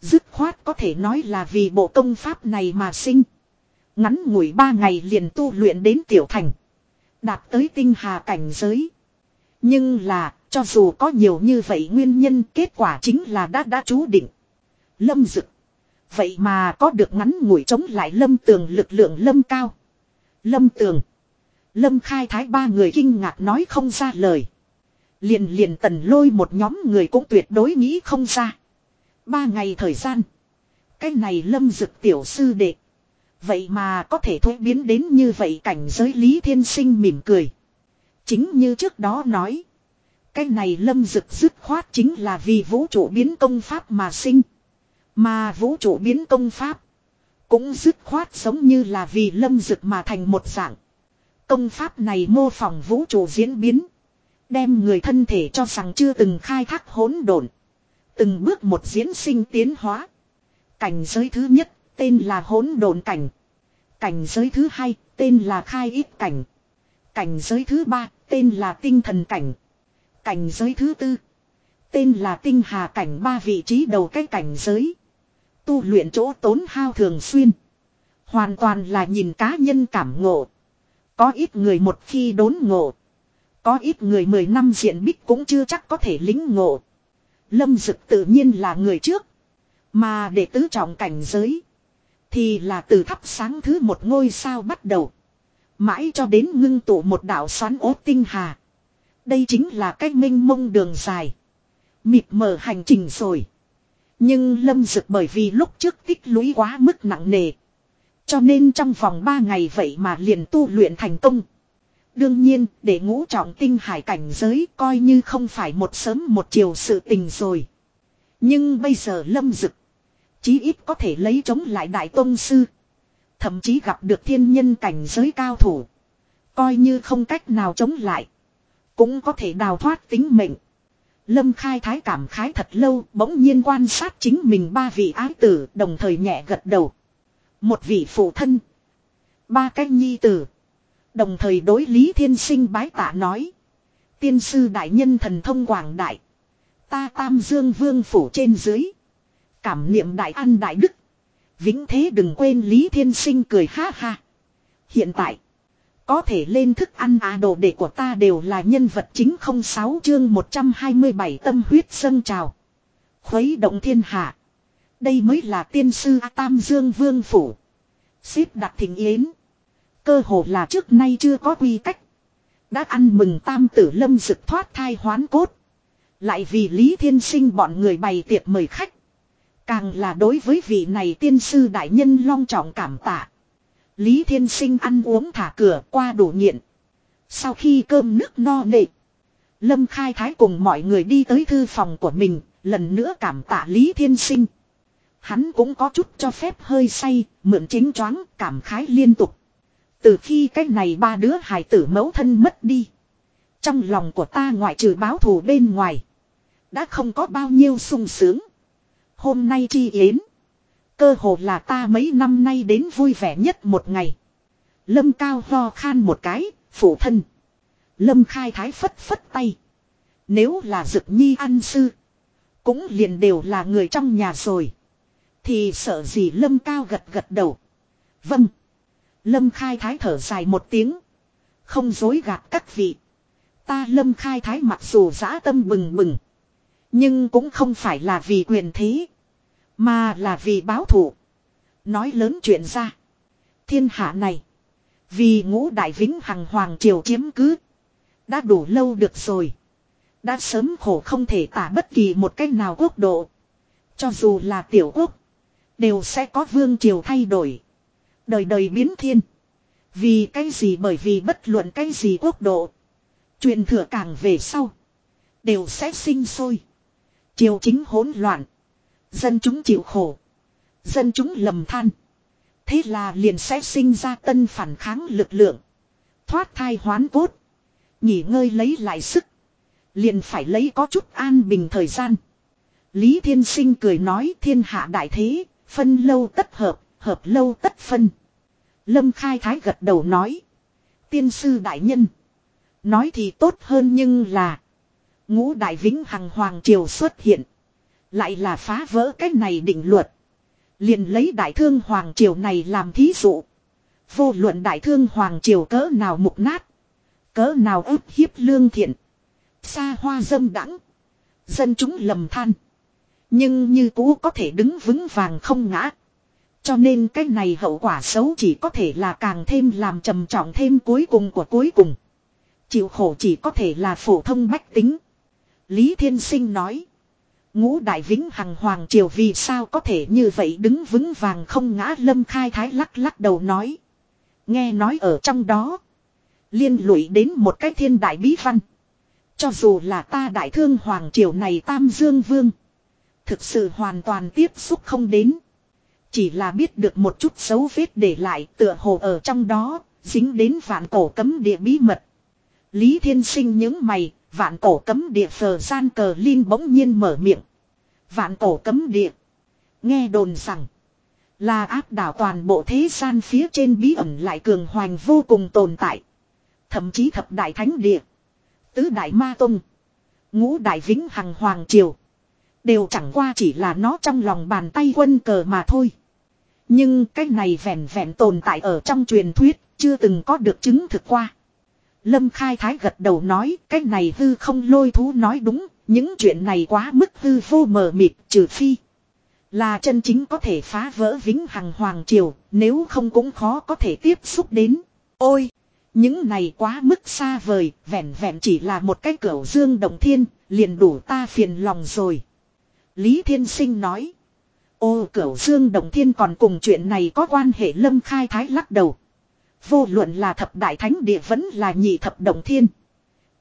Dứt khoát có thể nói là vì bộ công pháp này mà sinh. Ngắn ngủi ba ngày liền tu luyện đến tiểu thành. Đạt tới tinh hà cảnh giới. Nhưng là, cho dù có nhiều như vậy nguyên nhân kết quả chính là đã đã chú định. Lâm dực. Vậy mà có được ngắn ngủi chống lại lâm tường lực lượng lâm cao. Lâm tường. Lâm khai thái ba người kinh ngạc nói không ra lời. Liền liền tần lôi một nhóm người cũng tuyệt đối nghĩ không ra. Ba ngày thời gian. Cái này lâm dực tiểu sư đệ. Vậy mà có thể thuế biến đến như vậy cảnh giới Lý Thiên Sinh mỉm cười. Chính như trước đó nói. Cái này lâm dực dứt khoát chính là vì vũ trụ biến công pháp mà sinh. Mà vũ trụ biến công pháp. Cũng dứt khoát giống như là vì lâm dực mà thành một dạng. Công pháp này mô phỏng vũ trụ diễn biến. Đem người thân thể cho rằng chưa từng khai thác hỗn độn. Từng bước một diễn sinh tiến hóa. Cảnh giới thứ nhất tên là hỗn độn cảnh. Cảnh giới thứ hai, tên là khai ít cảnh. Cảnh giới thứ ba, tên là tinh thần cảnh. Cảnh giới thứ tư, tên là tinh hà cảnh ba vị trí đầu cái cảnh giới. Tu luyện chỗ tốn hao thường xuyên. Hoàn toàn là nhìn cá nhân cảm ngộ. Có ít người một khi đốn ngộ. Có ít người mười năm diện bích cũng chưa chắc có thể lính ngộ. Lâm Dực tự nhiên là người trước. Mà để tứ trọng cảnh giới. Thì là từ thắp sáng thứ một ngôi sao bắt đầu. Mãi cho đến ngưng tụ một đạo xoắn ốt tinh hà. Đây chính là cách minh mông đường dài. Mịt mờ hành trình rồi. Nhưng lâm dực bởi vì lúc trước tích lũy quá mức nặng nề. Cho nên trong vòng 3 ngày vậy mà liền tu luyện thành công. Đương nhiên, để ngũ trọng tinh hải cảnh giới coi như không phải một sớm một chiều sự tình rồi. Nhưng bây giờ lâm dực. Chí ít có thể lấy chống lại đại tôn sư. Thậm chí gặp được thiên nhân cảnh giới cao thủ. Coi như không cách nào chống lại. Cũng có thể đào thoát tính mệnh. Lâm khai thái cảm khái thật lâu, bỗng nhiên quan sát chính mình ba vị ái tử, đồng thời nhẹ gật đầu. Một vị phụ thân. Ba cái nhi tử. Đồng thời đối Lý Thiên Sinh bái tạ nói. Tiên sư đại nhân thần thông quảng đại. Ta tam dương vương phủ trên dưới. Cảm niệm đại an đại đức. Vĩnh thế đừng quên Lý Thiên Sinh cười ha ha. Hiện tại. Có thể lên thức ăn à đồ đệ của ta đều là nhân vật chính không sáu chương 127 tâm huyết sân trào. Khuấy động thiên hạ. Đây mới là tiên sư A Tam Dương Vương Phủ. Xếp đặt thỉnh yến. Cơ hồ là trước nay chưa có quy cách. Đã ăn mừng Tam Tử Lâm rực thoát thai hoán cốt. Lại vì Lý Thiên Sinh bọn người bày tiệc mời khách. Càng là đối với vị này tiên sư đại nhân long trọng cảm tạ. Lý Thiên Sinh ăn uống thả cửa qua đủ nghiện. Sau khi cơm nước no nệ. Lâm Khai Thái cùng mọi người đi tới thư phòng của mình, lần nữa cảm tạ Lý Thiên Sinh. Hắn cũng có chút cho phép hơi say, mượn chính choáng, cảm khái liên tục. Từ khi cái này ba đứa hải tử mẫu thân mất đi. Trong lòng của ta ngoại trừ báo thù bên ngoài. Đã không có bao nhiêu sung sướng. Hôm nay chi yến. Cơ hồ là ta mấy năm nay đến vui vẻ nhất một ngày. Lâm cao ho khan một cái, phụ thân. Lâm khai thái phất phất tay. Nếu là dực nhi ăn sư. Cũng liền đều là người trong nhà rồi. Thì sợ gì lâm cao gật gật đầu. Vâng. Lâm khai thái thở dài một tiếng. Không dối gạt các vị. Ta lâm khai thái mặc dù giã tâm bừng bừng. Nhưng cũng không phải là vì quyền thế. Mà là vì báo thù. Nói lớn chuyện ra. Thiên hạ này. Vì ngũ đại vĩnh hằng hoàng triều chiếm cứ. Đã đủ lâu được rồi. Đã sớm khổ không thể tả bất kỳ một cách nào quốc độ. Cho dù là tiểu quốc. Đều sẽ có vương triều thay đổi. Đời đời biến thiên. Vì cái gì bởi vì bất luận cái gì quốc độ. Truyền thừa càng về sau. Đều sẽ sinh sôi. Triều chính hỗn loạn. Dân chúng chịu khổ. Dân chúng lầm than. Thế là liền sẽ sinh ra tân phản kháng lực lượng. Thoát thai hoán cốt. Nghỉ ngơi lấy lại sức. Liền phải lấy có chút an bình thời gian. Lý Thiên Sinh cười nói thiên hạ đại thế, phân lâu tất hợp, hợp lâu tất phân. Lâm Khai Thái gật đầu nói. Tiên sư đại nhân. Nói thì tốt hơn nhưng là. Ngũ đại vĩnh hằng hoàng triều xuất hiện. Lại là phá vỡ cách này định luật. Liền lấy đại thương hoàng triều này làm thí dụ. Vô luận đại thương hoàng triều cỡ nào mục nát. Cỡ nào ức hiếp lương thiện. Xa hoa dâm đắng. Dân chúng lầm than. Nhưng như cũ có thể đứng vững vàng không ngã. Cho nên cái này hậu quả xấu chỉ có thể là càng thêm làm trầm trọng thêm cuối cùng của cuối cùng. Chịu khổ chỉ có thể là phổ thông bách tính. Lý Thiên Sinh nói. Ngũ đại vĩnh hằng hoàng triều vì sao có thể như vậy đứng vững vàng không ngã lâm khai thái lắc lắc đầu nói. Nghe nói ở trong đó. Liên lụy đến một cái thiên đại bí văn. Cho dù là ta đại thương hoàng triều này tam dương vương. Thực sự hoàn toàn tiếp xúc không đến. Chỉ là biết được một chút dấu vết để lại tựa hồ ở trong đó, dính đến vạn cổ cấm địa bí mật. Lý Thiên Sinh những mày, vạn cổ cấm địa phờ gian cờ Linh bỗng nhiên mở miệng. Vạn cổ cấm địa. Nghe đồn rằng, là áp đảo toàn bộ thế gian phía trên bí ẩn lại cường hoành vô cùng tồn tại. Thậm chí thập đại thánh địa, tứ đại ma tông, ngũ đại vĩnh hằng hoàng triều. Đều chẳng qua chỉ là nó trong lòng bàn tay quân cờ mà thôi. Nhưng cái này vẹn vẹn tồn tại ở trong truyền thuyết, chưa từng có được chứng thực qua. Lâm Khai Thái gật đầu nói, cái này hư không lôi thú nói đúng, những chuyện này quá mức hư vô mờ mịt, trừ phi. Là chân chính có thể phá vỡ vĩnh hằng hoàng triều, nếu không cũng khó có thể tiếp xúc đến. Ôi! Những này quá mức xa vời, vẹn vẹn chỉ là một cái cửa dương động thiên, liền đủ ta phiền lòng rồi. Lý Thiên Sinh nói. Ô cửa dương đồng thiên còn cùng chuyện này có quan hệ lâm khai thái lắc đầu. Vô luận là thập đại thánh địa vẫn là nhị thập đồng thiên.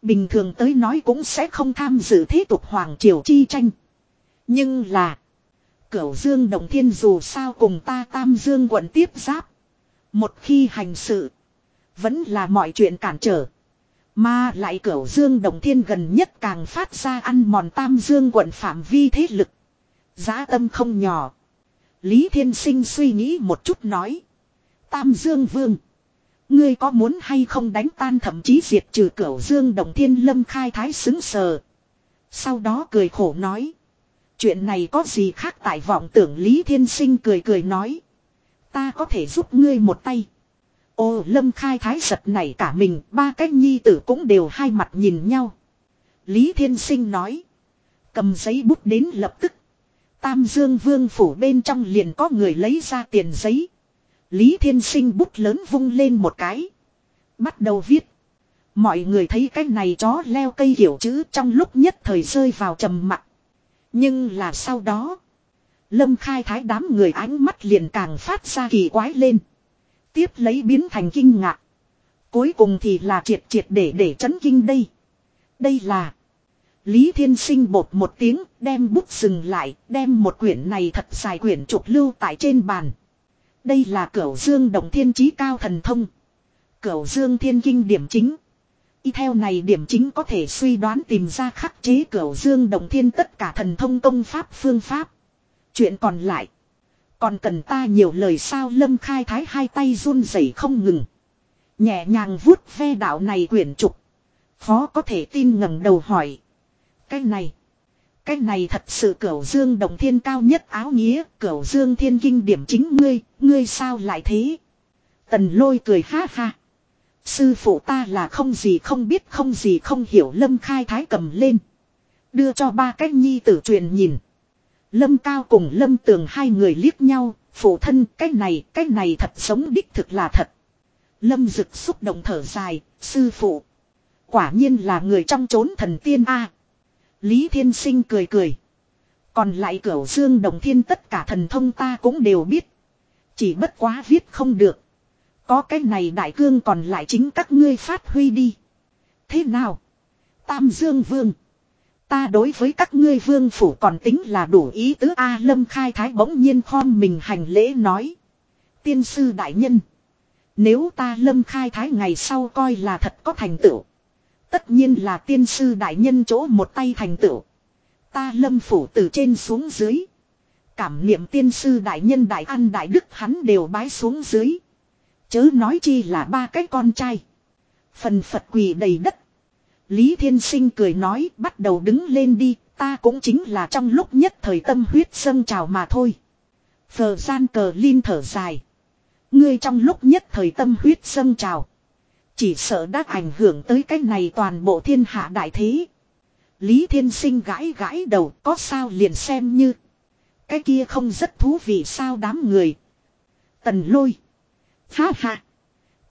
Bình thường tới nói cũng sẽ không tham dự thế tục hoàng triều chi tranh. Nhưng là. Cửu dương đồng thiên dù sao cùng ta tam dương quận tiếp giáp. Một khi hành sự. Vẫn là mọi chuyện cản trở. Mà lại cửu dương đồng thiên gần nhất càng phát ra ăn mòn tam dương quận phạm vi thế lực. Giá tâm không nhỏ. Lý Thiên Sinh suy nghĩ một chút nói. Tam Dương Vương. Ngươi có muốn hay không đánh tan thậm chí diệt trừ cửu Dương Đồng Thiên Lâm khai thái xứng sờ. Sau đó cười khổ nói. Chuyện này có gì khác tại vọng tưởng Lý Thiên Sinh cười cười nói. Ta có thể giúp ngươi một tay. Ô, lâm khai thái giật này cả mình, ba cái nhi tử cũng đều hai mặt nhìn nhau. Lý Thiên Sinh nói. Cầm giấy bút đến lập tức. Tam Dương Vương phủ bên trong liền có người lấy ra tiền giấy. Lý Thiên Sinh bút lớn vung lên một cái. Bắt đầu viết. Mọi người thấy cái này chó leo cây hiểu chữ trong lúc nhất thời rơi vào trầm mặc. Nhưng là sau đó. Lâm khai thái đám người ánh mắt liền càng phát ra kỳ quái lên. Tiếp lấy biến thành kinh ngạc. Cuối cùng thì là triệt triệt để để chấn kinh đây. Đây là. Lý Thiên Sinh bột một tiếng, đem bút dừng lại, đem một quyển này thật dài quyển trục lưu tại trên bàn. Đây là cửu dương động thiên trí cao thần thông. Cửu dương thiên kinh điểm chính. Y theo này điểm chính có thể suy đoán tìm ra khắc chế cửu dương động thiên tất cả thần thông công pháp phương pháp. Chuyện còn lại. Còn cần ta nhiều lời sao lâm khai thái hai tay run rẩy không ngừng. Nhẹ nhàng vuốt ve đạo này quyển trục. Khó có thể tin ngẩng đầu hỏi. Cái này. Cái này thật sự cửu dương đồng thiên cao nhất áo nghĩa. Cửu dương thiên kinh điểm chính ngươi. Ngươi sao lại thế. Tần lôi cười ha ha. Sư phụ ta là không gì không biết, không gì không hiểu lâm khai thái cầm lên. Đưa cho ba cách nhi tử truyền nhìn. Lâm cao cùng lâm tường hai người liếc nhau. Phụ thân, cái này cái này thật sống đích thực là thật. Lâm rực xúc động thở dài. Sư phụ. Quả nhiên là người trong chốn thần tiên A. Lý Thiên Sinh cười cười. Còn lại cửu dương đồng thiên tất cả thần thông ta cũng đều biết. Chỉ bất quá viết không được. Có cái này đại cương còn lại chính các ngươi phát huy đi. Thế nào? Tam Dương Vương. Ta đối với các ngươi vương phủ còn tính là đủ ý tứ A Lâm Khai Thái bỗng nhiên khom mình hành lễ nói. Tiên sư đại nhân. Nếu ta Lâm Khai Thái ngày sau coi là thật có thành tựu. Tất nhiên là tiên sư đại nhân chỗ một tay thành tựu. Ta lâm phủ từ trên xuống dưới. Cảm niệm tiên sư đại nhân đại ăn đại đức hắn đều bái xuống dưới. Chớ nói chi là ba cái con trai. Phần Phật quỳ đầy đất. Lý Thiên Sinh cười nói, bắt đầu đứng lên đi. Ta cũng chính là trong lúc nhất thời tâm huyết sân trào mà thôi. Phờ gian cờ Linh thở dài. Ngươi trong lúc nhất thời tâm huyết sân trào. Chỉ sợ đã ảnh hưởng tới cái này toàn bộ thiên hạ đại thế. Lý Thiên Sinh gãi gãi đầu, có sao liền xem như. Cái kia không rất thú vị sao đám người. Tần lôi. Ha ha.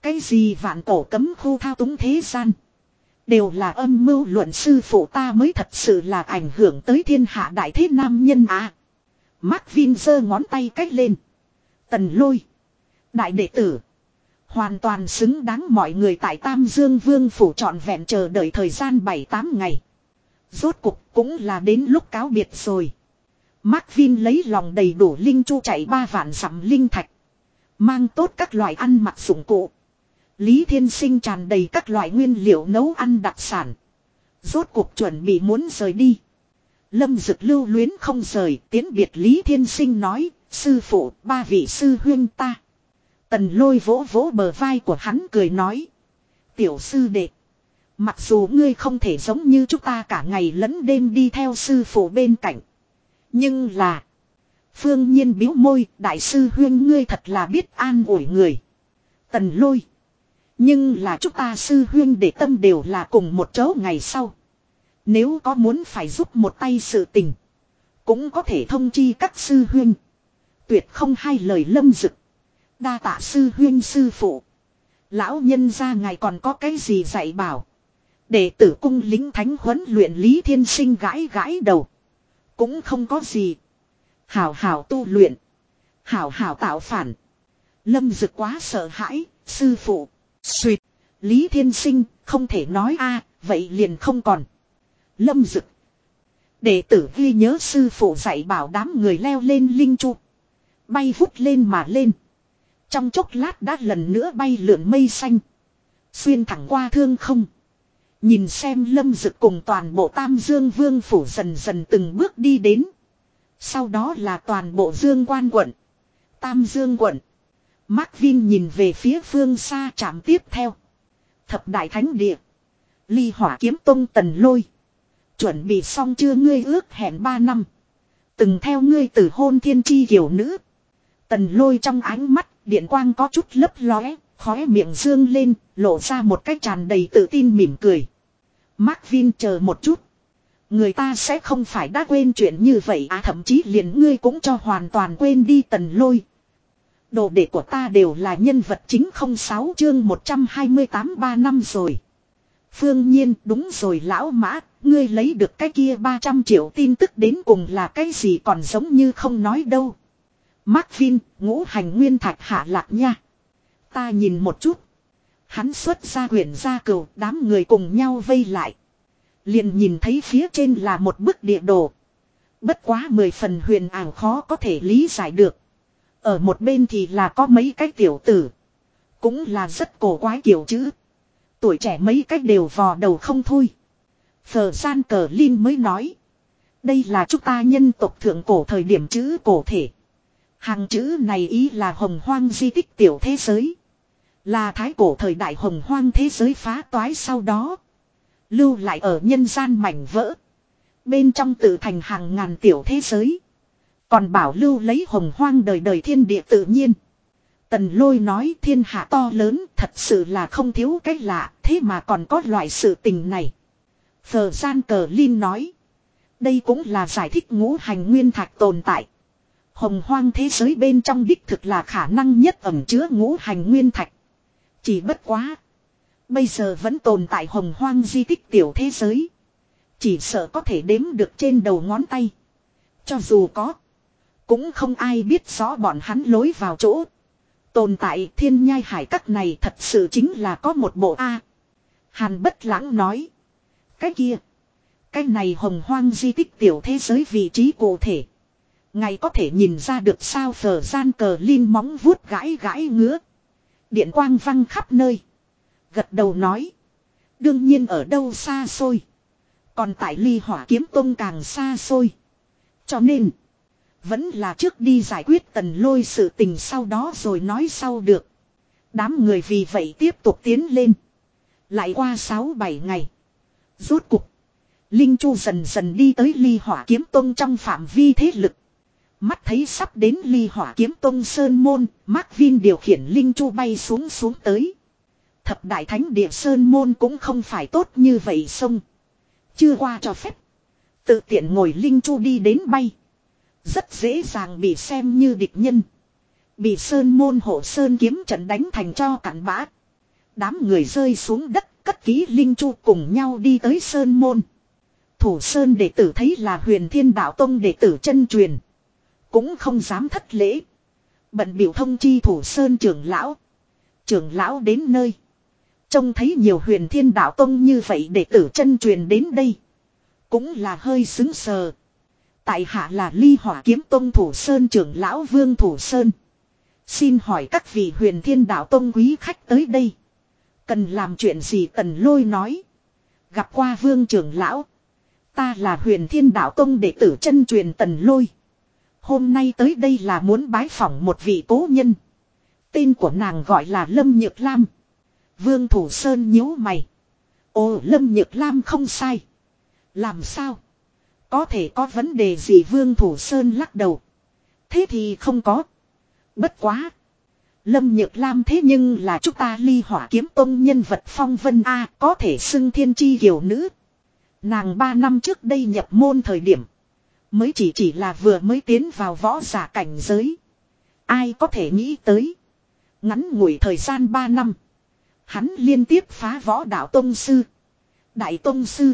Cái gì vạn cổ cấm khu thao túng thế gian. Đều là âm mưu luận sư phụ ta mới thật sự là ảnh hưởng tới thiên hạ đại thế nam nhân à. Mark Vin giơ ngón tay cách lên. Tần lôi. Đại đệ tử. Hoàn toàn xứng đáng mọi người tại Tam Dương Vương phủ trọn vẹn chờ đợi thời gian 7-8 ngày. Rốt cục cũng là đến lúc cáo biệt rồi. Mark Vin lấy lòng đầy đủ linh chu chạy ba vạn dặm linh thạch. Mang tốt các loại ăn mặc dụng cụ. Lý Thiên Sinh tràn đầy các loại nguyên liệu nấu ăn đặc sản. Rốt cuộc chuẩn bị muốn rời đi. Lâm Dực lưu luyến không rời, tiến biệt Lý Thiên Sinh nói, sư phụ, ba vị sư huyên ta. Tần lôi vỗ vỗ bờ vai của hắn cười nói. Tiểu sư đệ. Mặc dù ngươi không thể giống như chúng ta cả ngày lẫn đêm đi theo sư phụ bên cạnh. Nhưng là. Phương nhiên biếu môi, đại sư huyên ngươi thật là biết an ủi người. Tần lôi. Nhưng là chúng ta sư huyên để tâm đều là cùng một chỗ ngày sau. Nếu có muốn phải giúp một tay sự tình. Cũng có thể thông chi các sư huyên. Tuyệt không hai lời lâm dực. Đa tạ sư huyên sư phụ. Lão nhân ra ngài còn có cái gì dạy bảo. Đệ tử cung lính thánh huấn luyện Lý Thiên Sinh gãi gãi đầu. Cũng không có gì. Hảo hảo tu luyện. Hảo hảo tạo phản. Lâm dực quá sợ hãi, sư phụ. Xuyệt. Lý Thiên Sinh, không thể nói a vậy liền không còn. Lâm dực. Đệ tử ghi nhớ sư phụ dạy bảo đám người leo lên linh chu. Bay vút lên mà lên. Trong chốc lát đã lần nữa bay lượn mây xanh. Xuyên thẳng qua thương không. Nhìn xem lâm dực cùng toàn bộ tam dương vương phủ dần dần từng bước đi đến. Sau đó là toàn bộ dương quan quận. Tam dương quận. Mark Vin nhìn về phía phương xa chạm tiếp theo. Thập đại thánh địa. Ly hỏa kiếm tông tần lôi. Chuẩn bị xong chưa ngươi ước hẹn ba năm. Từng theo ngươi từ hôn thiên chi hiểu nữ. Tần lôi trong ánh mắt, điện quang có chút lấp lóe, khóe miệng dương lên, lộ ra một cách tràn đầy tự tin mỉm cười. Mark Vin chờ một chút. Người ta sẽ không phải đã quên chuyện như vậy à thậm chí liền ngươi cũng cho hoàn toàn quên đi tần lôi. Đồ đệ của ta đều là nhân vật chính không sáu chương 128 ba năm rồi. Phương nhiên đúng rồi lão mã, ngươi lấy được cái kia 300 triệu tin tức đến cùng là cái gì còn giống như không nói đâu. Mark Vin, ngũ hành nguyên thạch hạ lạc nha. Ta nhìn một chút. Hắn xuất ra quyển gia cừu, đám người cùng nhau vây lại. Liền nhìn thấy phía trên là một bức địa đồ. Bất quá mười phần huyền ảo khó có thể lý giải được. Ở một bên thì là có mấy cái tiểu tử. Cũng là rất cổ quái kiểu chữ. Tuổi trẻ mấy cách đều vò đầu không thôi. Phở gian cờ Linh mới nói. Đây là chúng ta nhân tộc thượng cổ thời điểm chữ cổ thể. Hàng chữ này ý là hồng hoang di tích tiểu thế giới. Là thái cổ thời đại hồng hoang thế giới phá toái sau đó. Lưu lại ở nhân gian mảnh vỡ. Bên trong tự thành hàng ngàn tiểu thế giới. Còn bảo lưu lấy hồng hoang đời đời thiên địa tự nhiên. Tần lôi nói thiên hạ to lớn thật sự là không thiếu cách lạ, thế mà còn có loại sự tình này. Phờ gian cờ Linh nói. Đây cũng là giải thích ngũ hành nguyên thạch tồn tại. Hồng hoang thế giới bên trong đích thực là khả năng nhất ẩm chứa ngũ hành nguyên thạch. Chỉ bất quá. Bây giờ vẫn tồn tại hồng hoang di tích tiểu thế giới. Chỉ sợ có thể đếm được trên đầu ngón tay. Cho dù có. Cũng không ai biết rõ bọn hắn lối vào chỗ. Tồn tại thiên nhai hải các này thật sự chính là có một bộ A. Hàn bất lãng nói. Cái kia. Cái này hồng hoang di tích tiểu thế giới vị trí cụ thể. Ngày có thể nhìn ra được sao phở gian cờ linh móng vuốt gãi gãi ngứa. Điện quang văng khắp nơi. Gật đầu nói. Đương nhiên ở đâu xa xôi. Còn tại ly hỏa kiếm tông càng xa xôi. Cho nên. Vẫn là trước đi giải quyết tần lôi sự tình sau đó rồi nói sau được. Đám người vì vậy tiếp tục tiến lên. Lại qua 6-7 ngày. Rốt cục. Linh Chu dần dần đi tới ly hỏa kiếm tông trong phạm vi thế lực. Mắt thấy sắp đến ly hỏa kiếm tông Sơn Môn, Mark Vin điều khiển Linh Chu bay xuống xuống tới. Thập đại thánh địa Sơn Môn cũng không phải tốt như vậy xong Chưa qua cho phép. Tự tiện ngồi Linh Chu đi đến bay. Rất dễ dàng bị xem như địch nhân. Bị Sơn Môn hộ Sơn kiếm trận đánh thành cho cản bã. Đám người rơi xuống đất cất ký Linh Chu cùng nhau đi tới Sơn Môn. Thủ Sơn đệ tử thấy là huyền thiên đạo tông đệ tử chân truyền. Cũng không dám thất lễ. Bận biểu thông chi thủ sơn trưởng lão. Trưởng lão đến nơi. Trông thấy nhiều huyền thiên đạo tông như vậy để tử chân truyền đến đây. Cũng là hơi xứng sờ. Tại hạ là ly hỏa kiếm tông thủ sơn trưởng lão vương thủ sơn. Xin hỏi các vị huyền thiên đạo tông quý khách tới đây. Cần làm chuyện gì tần lôi nói. Gặp qua vương trưởng lão. Ta là huyền thiên đạo tông đệ tử chân truyền tần lôi. Hôm nay tới đây là muốn bái phỏng một vị cố nhân. Tên của nàng gọi là Lâm Nhược Lam. Vương Thủ Sơn nhíu mày. Ồ, Lâm Nhược Lam không sai. Làm sao? Có thể có vấn đề gì Vương Thủ Sơn lắc đầu. Thế thì không có. Bất quá. Lâm Nhược Lam thế nhưng là chúng ta ly hỏa kiếm tông nhân vật phong vân A, có thể xưng thiên chi hiểu nữ. Nàng ba năm trước đây nhập môn thời điểm. Mới chỉ chỉ là vừa mới tiến vào võ giả cảnh giới. Ai có thể nghĩ tới. Ngắn ngủi thời gian 3 năm. Hắn liên tiếp phá võ đạo Tông Sư. Đại Tông Sư.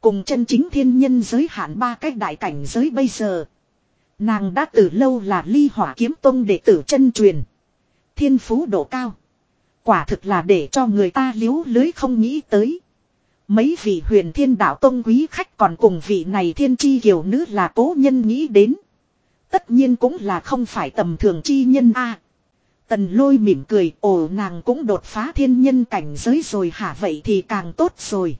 Cùng chân chính thiên nhân giới hạn ba cách đại cảnh giới bây giờ. Nàng đã từ lâu là ly hỏa kiếm tông đệ tử chân truyền. Thiên phú độ cao. Quả thực là để cho người ta liếu lưới không nghĩ tới. Mấy vị huyền thiên đạo tông quý khách còn cùng vị này thiên chi kiều nữ là cố nhân nghĩ đến. Tất nhiên cũng là không phải tầm thường chi nhân a. tần lôi mỉm cười, ồ nàng cũng đột phá thiên nhân cảnh giới rồi hả vậy thì càng tốt rồi.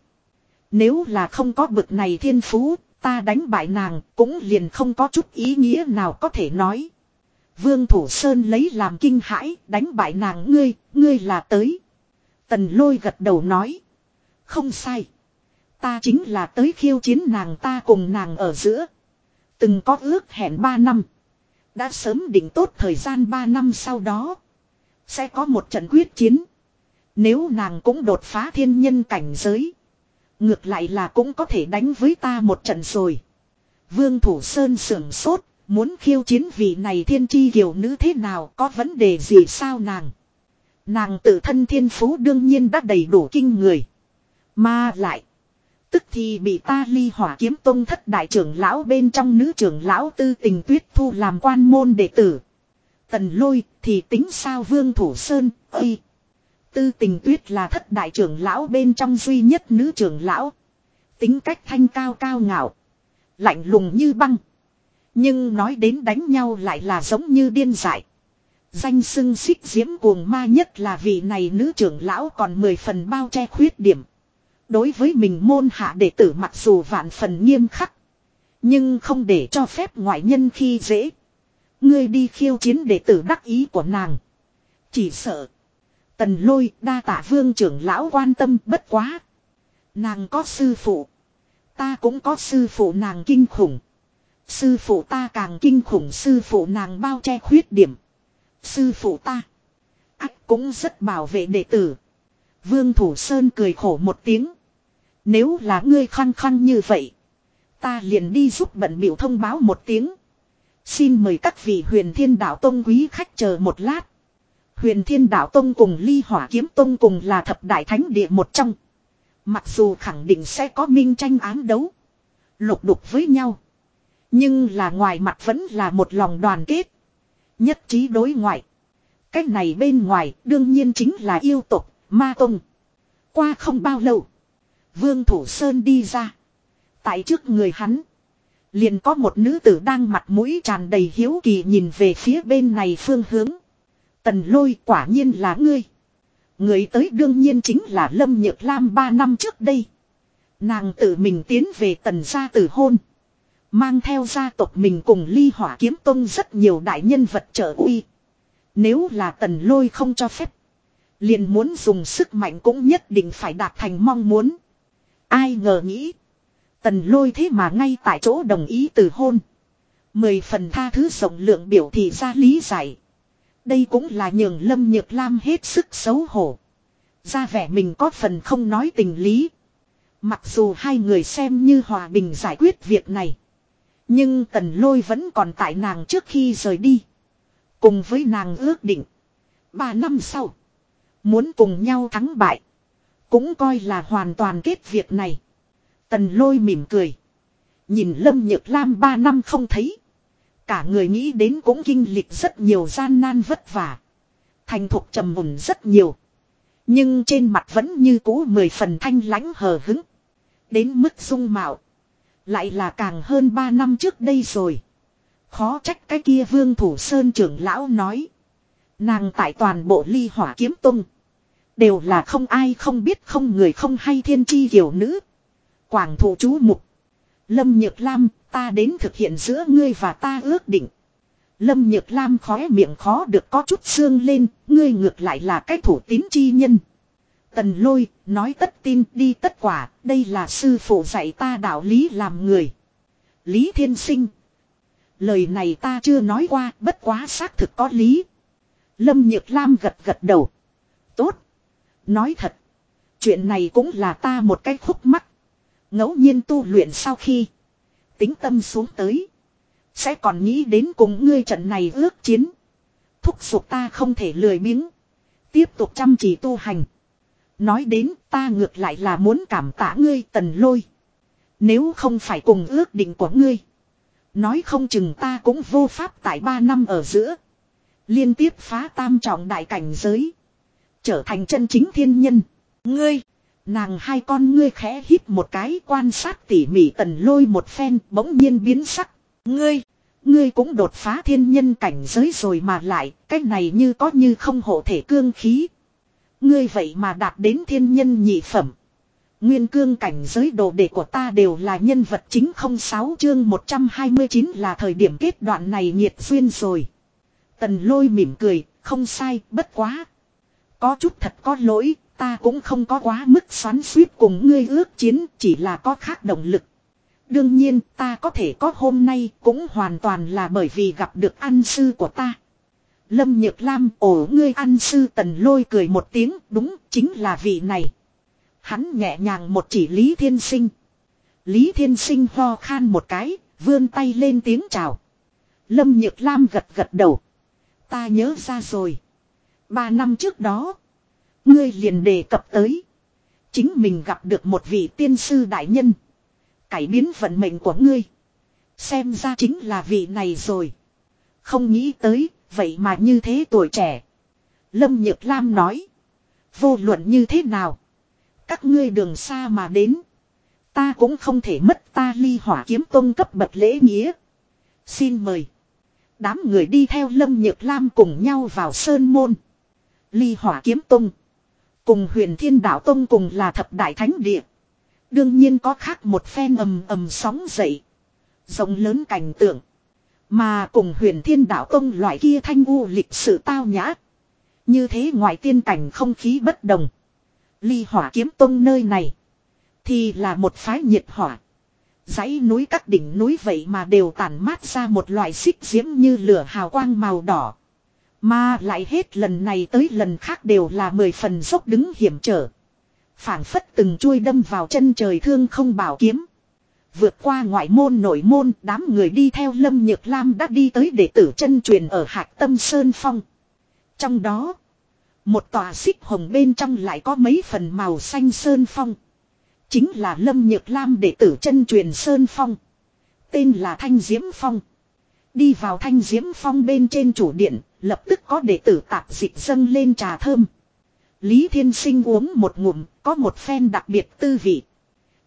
Nếu là không có bực này thiên phú, ta đánh bại nàng cũng liền không có chút ý nghĩa nào có thể nói. Vương Thủ Sơn lấy làm kinh hãi, đánh bại nàng ngươi, ngươi là tới. Tần lôi gật đầu nói. Không sai. Ta chính là tới khiêu chiến nàng ta cùng nàng ở giữa. Từng có ước hẹn 3 năm. Đã sớm định tốt thời gian 3 năm sau đó. Sẽ có một trận quyết chiến. Nếu nàng cũng đột phá thiên nhân cảnh giới. Ngược lại là cũng có thể đánh với ta một trận rồi. Vương Thủ Sơn sưởng sốt. Muốn khiêu chiến vị này thiên chi hiểu nữ thế nào, có vấn đề gì sao nàng. Nàng tự thân thiên phú đương nhiên đã đầy đủ kinh người. Mà lại. Tức thì bị ta ly hỏa kiếm tông thất đại trưởng lão bên trong nữ trưởng lão tư tình tuyết thu làm quan môn đệ tử. Tần lôi thì tính sao vương thủ sơn, ơi. Tư tình tuyết là thất đại trưởng lão bên trong duy nhất nữ trưởng lão. Tính cách thanh cao cao ngạo. Lạnh lùng như băng. Nhưng nói đến đánh nhau lại là giống như điên dại. Danh sưng xích diễm cuồng ma nhất là vị này nữ trưởng lão còn mười phần bao che khuyết điểm. Đối với mình môn hạ đệ tử mặc dù vạn phần nghiêm khắc. Nhưng không để cho phép ngoại nhân khi dễ. Ngươi đi khiêu chiến đệ tử đắc ý của nàng. Chỉ sợ. Tần lôi đa tạ vương trưởng lão quan tâm bất quá. Nàng có sư phụ. Ta cũng có sư phụ nàng kinh khủng. Sư phụ ta càng kinh khủng, sư phụ nàng bao che khuyết điểm. Sư phụ ta. Ác cũng rất bảo vệ đệ tử. Vương Thủ Sơn cười khổ một tiếng. Nếu là ngươi khăng khăng như vậy. Ta liền đi giúp bận biểu thông báo một tiếng. Xin mời các vị huyền thiên đạo tông quý khách chờ một lát. Huyền thiên đạo tông cùng ly hỏa kiếm tông cùng là thập đại thánh địa một trong. Mặc dù khẳng định sẽ có minh tranh án đấu. Lục đục với nhau. Nhưng là ngoài mặt vẫn là một lòng đoàn kết. Nhất trí đối ngoại. Cách này bên ngoài đương nhiên chính là yêu tục, ma tông. Qua không bao lâu. Vương Thủ Sơn đi ra. Tại trước người hắn. Liền có một nữ tử đang mặt mũi tràn đầy hiếu kỳ nhìn về phía bên này phương hướng. Tần lôi, quả nhiên là ngươi. Người tới đương nhiên chính là Lâm Nhược Lam ba năm trước đây. Nàng tự mình tiến về tần gia tử hôn. Mang theo gia tộc mình cùng ly hỏa kiếm tông rất nhiều đại nhân vật trợ uy. Nếu là tần lôi không cho phép. Liền muốn dùng sức mạnh cũng nhất định phải đạt thành mong muốn. Ai ngờ nghĩ. Tần lôi thế mà ngay tại chỗ đồng ý từ hôn. Mười phần tha thứ rộng lượng biểu thị ra lý giải. Đây cũng là nhường Lâm Nhược Lam hết sức xấu hổ. Ra vẻ mình có phần không nói tình lý. Mặc dù hai người xem như hòa bình giải quyết việc này. Nhưng tần lôi vẫn còn tại nàng trước khi rời đi. Cùng với nàng ước định. Ba năm sau. Muốn cùng nhau thắng bại. Cũng coi là hoàn toàn kết việc này. Tần lôi mỉm cười. Nhìn Lâm Nhược Lam ba năm không thấy. Cả người nghĩ đến cũng kinh lịch rất nhiều gian nan vất vả. Thành thục trầm mùn rất nhiều. Nhưng trên mặt vẫn như cũ mười phần thanh lãnh hờ hứng. Đến mức dung mạo. Lại là càng hơn ba năm trước đây rồi. Khó trách cái kia vương thủ sơn trưởng lão nói. Nàng tại toàn bộ ly hỏa kiếm tung. Đều là không ai không biết không người không hay thiên chi hiểu nữ. Quảng thủ chú mục. Lâm Nhược Lam, ta đến thực hiện giữa ngươi và ta ước định. Lâm Nhược Lam khóe miệng khó được có chút xương lên, ngươi ngược lại là cái thủ tín chi nhân. Tần lôi, nói tất tin đi tất quả, đây là sư phụ dạy ta đạo lý làm người. Lý Thiên Sinh. Lời này ta chưa nói qua, bất quá xác thực có lý. Lâm Nhược Lam gật gật đầu. Tốt. Nói thật. Chuyện này cũng là ta một cái khúc mắc. ngẫu nhiên tu luyện sau khi. Tính tâm xuống tới. Sẽ còn nghĩ đến cùng ngươi trận này ước chiến. Thúc giục ta không thể lười biếng. Tiếp tục chăm chỉ tu hành. Nói đến ta ngược lại là muốn cảm tạ ngươi tần lôi. Nếu không phải cùng ước định của ngươi. Nói không chừng ta cũng vô pháp tại ba năm ở giữa. Liên tiếp phá tam trọng đại cảnh giới. Trở thành chân chính thiên nhân. Ngươi. Nàng hai con ngươi khẽ hít một cái quan sát tỉ mỉ tần lôi một phen bỗng nhiên biến sắc. Ngươi, ngươi cũng đột phá thiên nhân cảnh giới rồi mà lại, cái này như có như không hộ thể cương khí. Ngươi vậy mà đạt đến thiên nhân nhị phẩm. Nguyên cương cảnh giới đồ đệ của ta đều là nhân vật chính không sáu chương 129 là thời điểm kết đoạn này nhiệt duyên rồi. Tần lôi mỉm cười, không sai, bất quá. Có chút thật có lỗi, ta cũng không có quá mức xoắn suýt cùng ngươi ước chiến, chỉ là có khác động lực. Đương nhiên, ta có thể có hôm nay cũng hoàn toàn là bởi vì gặp được ăn sư của ta. Lâm Nhược Lam ổ ngươi ăn sư tần lôi cười một tiếng, đúng, chính là vị này. Hắn nhẹ nhàng một chỉ Lý Thiên Sinh. Lý Thiên Sinh ho khan một cái, vươn tay lên tiếng chào. Lâm Nhược Lam gật gật đầu. Ta nhớ ra rồi. Ba năm trước đó. Ngươi liền đề cập tới. Chính mình gặp được một vị tiên sư đại nhân. Cải biến vận mệnh của ngươi. Xem ra chính là vị này rồi. Không nghĩ tới, vậy mà như thế tuổi trẻ. Lâm Nhược Lam nói. Vô luận như thế nào. Các ngươi đường xa mà đến. Ta cũng không thể mất ta ly hỏa kiếm tôn cấp bậc lễ nghĩa. Xin mời. Đám người đi theo Lâm Nhược Lam cùng nhau vào Sơn Môn. Ly hỏa kiếm tông. Cùng huyền thiên đạo tông cùng là thập đại thánh địa. Đương nhiên có khác một phen ầm ầm sóng dậy. Rộng lớn cảnh tượng. Mà cùng huyền thiên đạo tông loại kia thanh u lịch sự tao nhã. Như thế ngoài tiên cảnh không khí bất đồng. Ly hỏa kiếm tông nơi này. Thì là một phái nhiệt hỏa. dãy núi các đỉnh núi vậy mà đều tản mát ra một loại xích diễm như lửa hào quang màu đỏ. Mà lại hết lần này tới lần khác đều là mười phần dốc đứng hiểm trở. phảng phất từng chuôi đâm vào chân trời thương không bảo kiếm. Vượt qua ngoại môn nội môn đám người đi theo Lâm Nhược Lam đã đi tới đệ tử chân truyền ở Hạc Tâm Sơn Phong. Trong đó, một tòa xích hồng bên trong lại có mấy phần màu xanh Sơn Phong. Chính là Lâm Nhược Lam đệ tử chân truyền Sơn Phong. Tên là Thanh Diễm Phong. Đi vào Thanh Diễm Phong bên trên chủ điện, lập tức có đệ tử tạp dịch dâng lên trà thơm. Lý Thiên Sinh uống một ngụm, có một phen đặc biệt tư vị.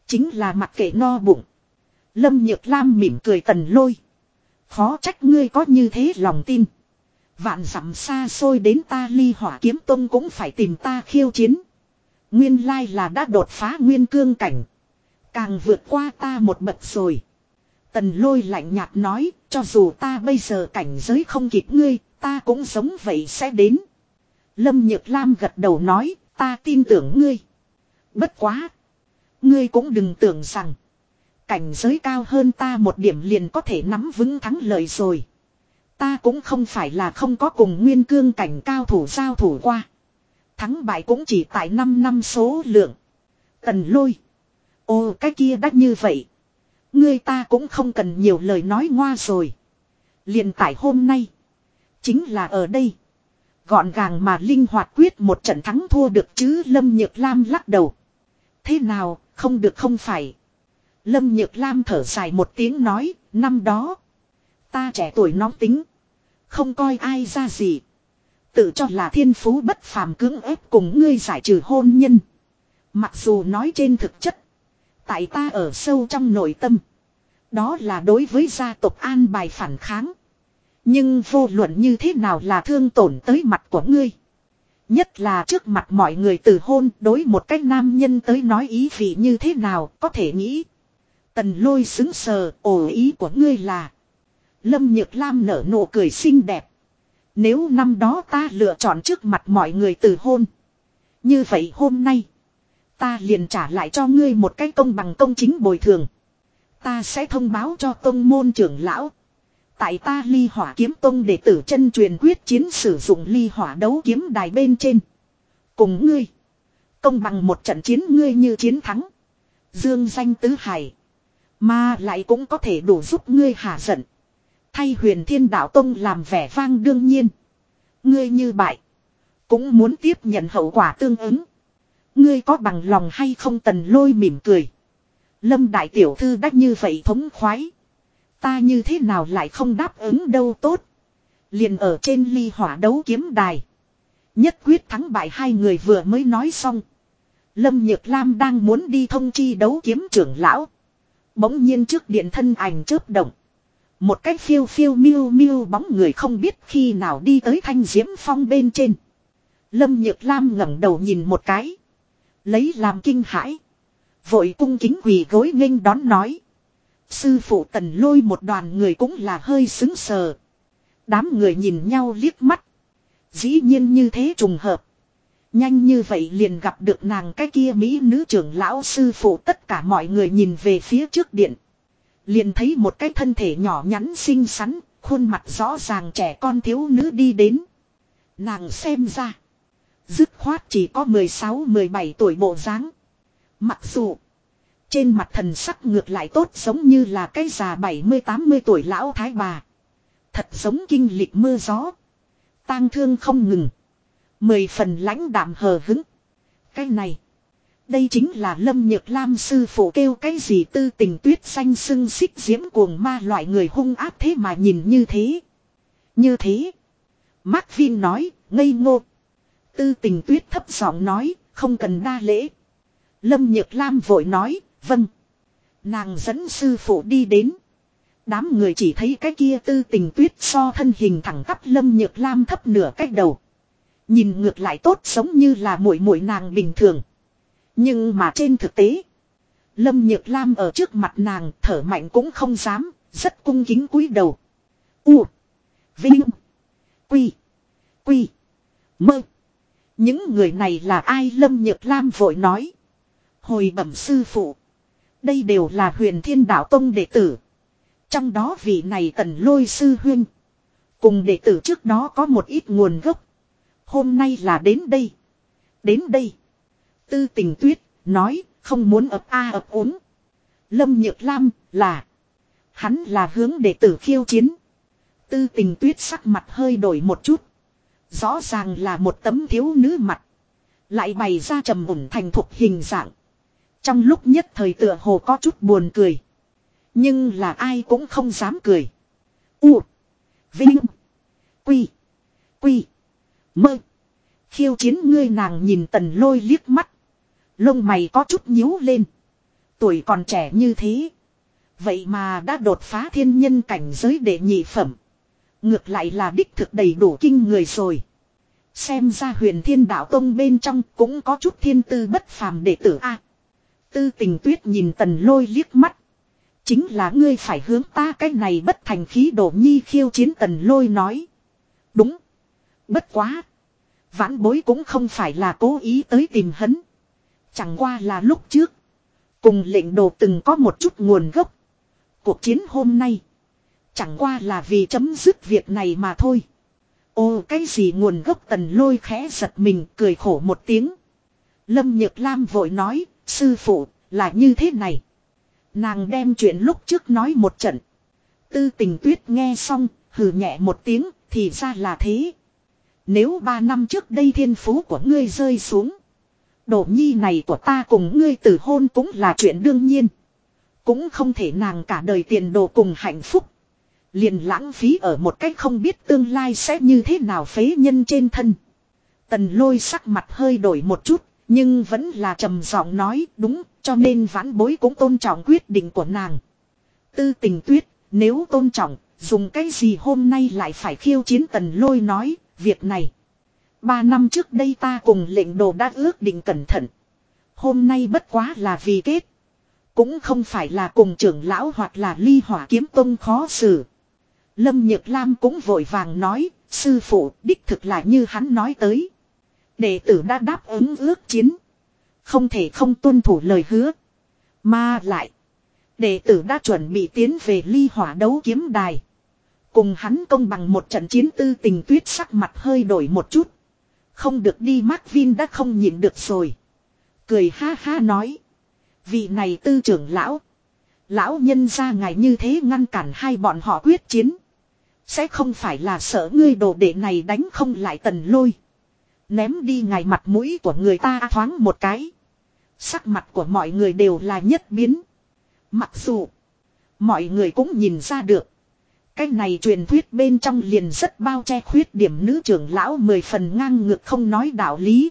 Chính là mặc kệ no bụng. Lâm Nhược Lam mỉm cười tần lôi. Khó trách ngươi có như thế lòng tin. Vạn dặm xa xôi đến ta ly hỏa kiếm tông cũng phải tìm ta khiêu chiến. Nguyên lai là đã đột phá nguyên cương cảnh. Càng vượt qua ta một bậc rồi. Tần lôi lạnh nhạt nói, cho dù ta bây giờ cảnh giới không kịp ngươi, ta cũng sống vậy sẽ đến. Lâm Nhược Lam gật đầu nói, ta tin tưởng ngươi. Bất quá. Ngươi cũng đừng tưởng rằng. Cảnh giới cao hơn ta một điểm liền có thể nắm vững thắng lợi rồi. Ta cũng không phải là không có cùng nguyên cương cảnh cao thủ giao thủ qua. Thắng bại cũng chỉ tại 5 năm số lượng. Tần lôi. Ồ cái kia đắt như vậy. Ngươi ta cũng không cần nhiều lời nói ngoa rồi. liền tại hôm nay. Chính là ở đây. Gọn gàng mà linh hoạt quyết một trận thắng thua được chứ Lâm Nhược Lam lắc đầu. Thế nào, không được không phải. Lâm Nhược Lam thở dài một tiếng nói, năm đó. Ta trẻ tuổi nóng tính. Không coi ai ra gì. Tự cho là thiên phú bất phàm cưỡng ép cùng ngươi giải trừ hôn nhân. Mặc dù nói trên thực chất. Tại ta ở sâu trong nội tâm. Đó là đối với gia tộc an bài phản kháng. Nhưng vô luận như thế nào là thương tổn tới mặt của ngươi. Nhất là trước mặt mọi người từ hôn đối một cách nam nhân tới nói ý vị như thế nào có thể nghĩ. Tần lôi xứng sờ ổ ý của ngươi là. Lâm Nhược Lam nở nụ cười xinh đẹp. Nếu năm đó ta lựa chọn trước mặt mọi người từ hôn. Như vậy hôm nay. Ta liền trả lại cho ngươi một cái công bằng công chính bồi thường. Ta sẽ thông báo cho công môn trưởng lão. Tại ta ly hỏa kiếm tông đệ tử chân truyền quyết chiến sử dụng ly hỏa đấu kiếm đài bên trên. Cùng ngươi. Công bằng một trận chiến ngươi như chiến thắng. Dương danh tứ hải. Mà lại cũng có thể đủ giúp ngươi hạ giận. Thay huyền thiên đạo tông làm vẻ vang đương nhiên. Ngươi như bại. Cũng muốn tiếp nhận hậu quả tương ứng. Ngươi có bằng lòng hay không tần lôi mỉm cười. Lâm đại tiểu thư đắc như vậy thống khoái. Ta như thế nào lại không đáp ứng đâu tốt. Liền ở trên ly hỏa đấu kiếm đài. Nhất quyết thắng bại hai người vừa mới nói xong. Lâm Nhược Lam đang muốn đi thông chi đấu kiếm trưởng lão. Bỗng nhiên trước điện thân ảnh chớp động. Một cách phiêu phiêu miêu miêu bóng người không biết khi nào đi tới thanh diễm phong bên trên. Lâm Nhược Lam ngẩng đầu nhìn một cái. Lấy làm kinh hãi. Vội cung kính quỳ gối nghênh đón nói. Sư phụ tần lôi một đoàn người cũng là hơi xứng sờ. Đám người nhìn nhau liếc mắt. Dĩ nhiên như thế trùng hợp. Nhanh như vậy liền gặp được nàng cái kia Mỹ nữ trưởng lão sư phụ tất cả mọi người nhìn về phía trước điện. Liền thấy một cái thân thể nhỏ nhắn xinh xắn, khuôn mặt rõ ràng trẻ con thiếu nữ đi đến. Nàng xem ra. Dứt khoát chỉ có 16-17 tuổi bộ dáng. Mặc dù. Trên mặt thần sắc ngược lại tốt giống như là cái già 70-80 tuổi lão thái bà. Thật giống kinh lịch mưa gió. tang thương không ngừng. Mười phần lãnh đạm hờ hứng. Cái này. Đây chính là Lâm Nhược Lam sư phụ kêu cái gì tư tình tuyết xanh sưng xích diễm cuồng ma loại người hung áp thế mà nhìn như thế. Như thế. Mark Vin nói, ngây ngô. Tư tình tuyết thấp giọng nói, không cần đa lễ. Lâm Nhược Lam vội nói, vâng. Nàng dẫn sư phụ đi đến. Đám người chỉ thấy cái kia tư tình tuyết so thân hình thẳng tắp Lâm Nhược Lam thấp nửa cách đầu. Nhìn ngược lại tốt giống như là muội muội nàng bình thường. Nhưng mà trên thực tế. Lâm Nhược Lam ở trước mặt nàng thở mạnh cũng không dám. Rất cung kính cúi đầu. U. Vinh. Quy. Quy. Mơ. Những người này là ai Lâm Nhược Lam vội nói. Hồi bẩm sư phụ. Đây đều là huyền thiên đạo tông đệ tử. Trong đó vị này tần lôi sư huyên. Cùng đệ tử trước đó có một ít nguồn gốc. Hôm nay là đến đây. Đến đây. Tư tình tuyết, nói, không muốn ập a ập ốm. Lâm Nhược Lam, là. Hắn là hướng đệ tử khiêu chiến. Tư tình tuyết sắc mặt hơi đổi một chút. Rõ ràng là một tấm thiếu nữ mặt. Lại bày ra trầm ổn thành thục hình dạng. Trong lúc nhất thời tựa hồ có chút buồn cười. Nhưng là ai cũng không dám cười. U. Vinh. Quy. Quy. Mơ. Khiêu chiến ngươi nàng nhìn tần lôi liếc mắt. Lông mày có chút nhíu lên. Tuổi còn trẻ như thế. Vậy mà đã đột phá thiên nhân cảnh giới để nhị phẩm. Ngược lại là đích thực đầy đủ kinh người rồi. Xem ra huyền thiên đạo tông bên trong cũng có chút thiên tư bất phàm đệ tử A tư tình tuyết nhìn tần lôi liếc mắt. Chính là ngươi phải hướng ta cái này bất thành khí đổ nhi khiêu chiến tần lôi nói. Đúng. Bất quá. Vãn bối cũng không phải là cố ý tới tìm hấn. Chẳng qua là lúc trước. Cùng lệnh đồ từng có một chút nguồn gốc. Cuộc chiến hôm nay. Chẳng qua là vì chấm dứt việc này mà thôi. Ô cái gì nguồn gốc tần lôi khẽ giật mình cười khổ một tiếng. Lâm Nhược Lam vội nói, sư phụ, là như thế này. Nàng đem chuyện lúc trước nói một trận. Tư tình tuyết nghe xong, hừ nhẹ một tiếng, thì ra là thế. Nếu ba năm trước đây thiên phú của ngươi rơi xuống. Đổ nhi này của ta cùng ngươi tử hôn cũng là chuyện đương nhiên. Cũng không thể nàng cả đời tiền đồ cùng hạnh phúc. Liền lãng phí ở một cách không biết tương lai sẽ như thế nào phế nhân trên thân. Tần lôi sắc mặt hơi đổi một chút, nhưng vẫn là trầm giọng nói đúng, cho nên vãn bối cũng tôn trọng quyết định của nàng. Tư tình tuyết, nếu tôn trọng, dùng cái gì hôm nay lại phải khiêu chiến tần lôi nói, việc này. Ba năm trước đây ta cùng lệnh đồ đã ước định cẩn thận. Hôm nay bất quá là vì kết. Cũng không phải là cùng trưởng lão hoặc là ly hỏa kiếm tông khó xử. Lâm Nhược Lam cũng vội vàng nói, sư phụ đích thực là như hắn nói tới. Đệ tử đã đáp ứng ước chiến. Không thể không tuân thủ lời hứa. Mà lại. Đệ tử đã chuẩn bị tiến về ly hỏa đấu kiếm đài. Cùng hắn công bằng một trận chiến tư tình tuyết sắc mặt hơi đổi một chút. Không được đi Mark Vin đã không nhịn được rồi. Cười ha ha nói. Vị này tư trưởng lão. Lão nhân ra ngài như thế ngăn cản hai bọn họ quyết chiến. Sẽ không phải là sợ ngươi đồ đệ này đánh không lại tần lôi. Ném đi ngài mặt mũi của người ta thoáng một cái. Sắc mặt của mọi người đều là nhất biến. Mặc dù. Mọi người cũng nhìn ra được. Cái này truyền thuyết bên trong liền rất bao che khuyết điểm nữ trưởng lão mười phần ngang ngược không nói đạo lý.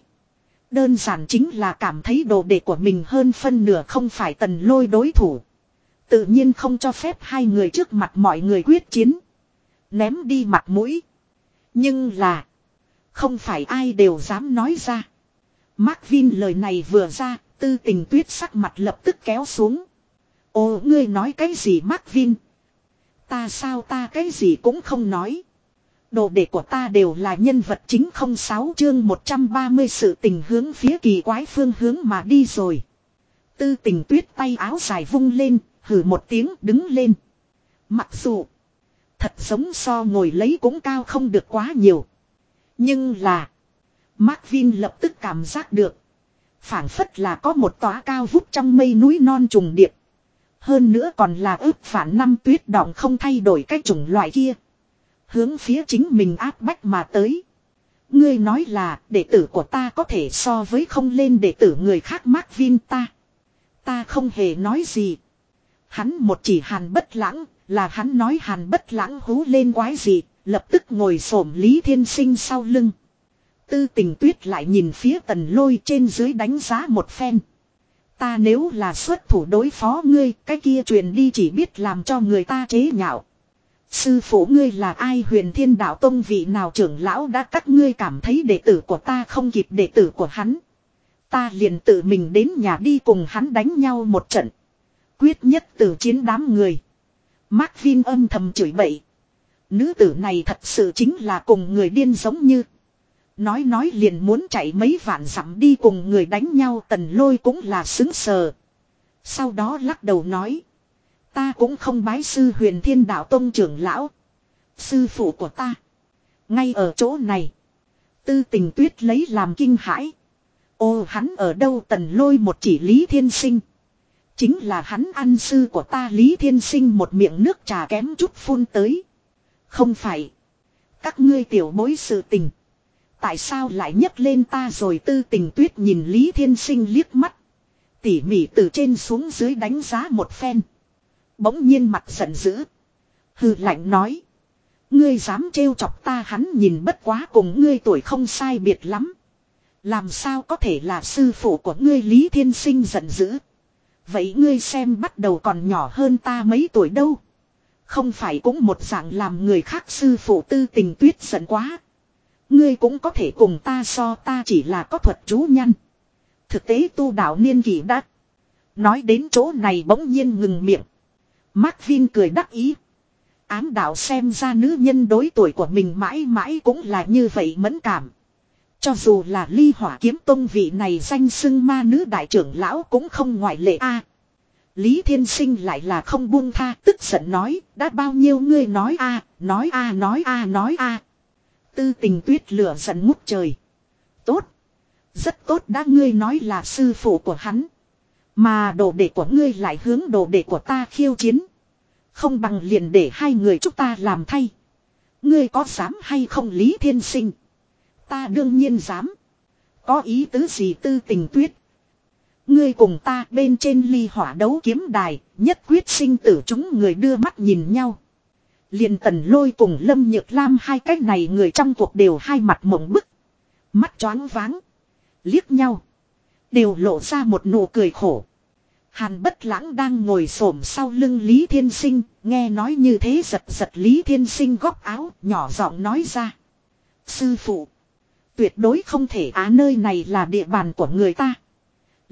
Đơn giản chính là cảm thấy đồ đệ của mình hơn phân nửa không phải tần lôi đối thủ. Tự nhiên không cho phép hai người trước mặt mọi người quyết chiến. Ném đi mặt mũi. Nhưng là. Không phải ai đều dám nói ra. Mark Vin lời này vừa ra, tư tình tuyết sắc mặt lập tức kéo xuống. Ồ ngươi nói cái gì Mark Vin? Ta sao ta cái gì cũng không nói. Đồ đệ của ta đều là nhân vật chính không sáu chương 130 sự tình hướng phía kỳ quái phương hướng mà đi rồi. Tư tình tuyết tay áo dài vung lên, hử một tiếng đứng lên. Mặc dù thật giống so ngồi lấy cũng cao không được quá nhiều. Nhưng là Mark Vin lập tức cảm giác được. phảng phất là có một tóa cao vút trong mây núi non trùng điệp. Hơn nữa còn là ước phản năm tuyết đọng không thay đổi cái chủng loại kia. Hướng phía chính mình áp bách mà tới. Ngươi nói là đệ tử của ta có thể so với không lên đệ tử người khác Mark Vin ta. Ta không hề nói gì. Hắn một chỉ hàn bất lãng, là hắn nói hàn bất lãng hú lên quái gì, lập tức ngồi xổm Lý Thiên Sinh sau lưng. Tư tình tuyết lại nhìn phía tần lôi trên dưới đánh giá một phen. Ta nếu là xuất thủ đối phó ngươi, cái kia truyền đi chỉ biết làm cho người ta chế nhạo. Sư phụ ngươi là ai huyền thiên đạo tông vị nào trưởng lão đã các ngươi cảm thấy đệ tử của ta không kịp đệ tử của hắn. Ta liền tự mình đến nhà đi cùng hắn đánh nhau một trận. Quyết nhất từ chiến đám người. Mark Vin âm thầm chửi bậy. Nữ tử này thật sự chính là cùng người điên giống như. Nói nói liền muốn chạy mấy vạn dặm đi cùng người đánh nhau, tần lôi cũng là xứng sờ. Sau đó lắc đầu nói. Ta cũng không bái sư huyền thiên đạo tông trưởng lão. Sư phụ của ta. Ngay ở chỗ này. Tư tình tuyết lấy làm kinh hãi. Ô, hắn ở đâu tần lôi một chỉ lý thiên sinh. Chính là hắn ăn sư của ta lý thiên sinh một miệng nước trà kém chút phun tới. Không phải. Các ngươi tiểu bối sự tình. Tại sao lại nhấc lên ta rồi tư tình tuyết nhìn Lý Thiên Sinh liếc mắt. Tỉ mỉ từ trên xuống dưới đánh giá một phen. Bỗng nhiên mặt giận dữ. Hừ lạnh nói. Ngươi dám trêu chọc ta hắn nhìn bất quá cùng ngươi tuổi không sai biệt lắm. Làm sao có thể là sư phụ của ngươi Lý Thiên Sinh giận dữ. Vậy ngươi xem bắt đầu còn nhỏ hơn ta mấy tuổi đâu. Không phải cũng một dạng làm người khác sư phụ tư tình tuyết giận quá. Ngươi cũng có thể cùng ta so, ta chỉ là có thuật chú nhân. Thực tế tu đạo niên kỷ đắc. Nói đến chỗ này bỗng nhiên ngừng miệng. Mark Vin cười đắc ý. Ám đạo xem ra nữ nhân đối tuổi của mình mãi mãi cũng là như vậy mẫn cảm. Cho dù là ly hỏa kiếm tông vị này danh xưng ma nữ đại trưởng lão cũng không ngoại lệ a. Lý Thiên Sinh lại là không buông tha, tức giận nói, đã bao nhiêu ngươi nói a nói a nói a nói a Tư tình tuyết lửa giận ngút trời. Tốt. Rất tốt đã, ngươi nói là sư phụ của hắn. Mà đồ đệ của ngươi lại hướng đồ đệ của ta khiêu chiến. Không bằng liền để hai người chúng ta làm thay. Ngươi có dám hay không Lý Thiên Sinh? Ta đương nhiên dám. Có ý tứ gì tư tình tuyết? Ngươi cùng ta bên trên ly hỏa đấu kiếm đài, nhất quyết sinh tử chúng người đưa mắt nhìn nhau. liền tần lôi cùng Lâm Nhược Lam hai cái này người trong cuộc đều hai mặt mộng bức. Mắt choáng váng. Liếc nhau. Đều lộ ra một nụ cười khổ. Hàn bất lãng đang ngồi xổm sau lưng Lý Thiên Sinh, nghe nói như thế giật giật Lý Thiên Sinh góc áo, nhỏ giọng nói ra. Sư phụ, tuyệt đối không thể á nơi này là địa bàn của người ta.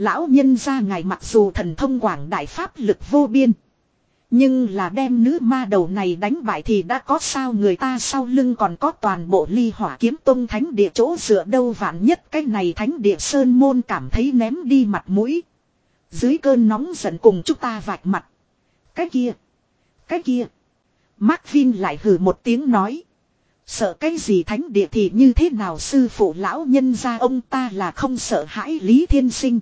Lão nhân ra ngài mặc dù thần thông quảng đại pháp lực vô biên. Nhưng là đem nữ ma đầu này đánh bại thì đã có sao người ta sau lưng còn có toàn bộ ly hỏa kiếm tông thánh địa chỗ dựa đâu vạn nhất cái này thánh địa sơn môn cảm thấy ném đi mặt mũi. Dưới cơn nóng giận cùng chúng ta vạch mặt. Cái kia. Cái kia. Mark Vin lại hừ một tiếng nói. Sợ cái gì thánh địa thì như thế nào sư phụ lão nhân ra ông ta là không sợ hãi Lý Thiên Sinh.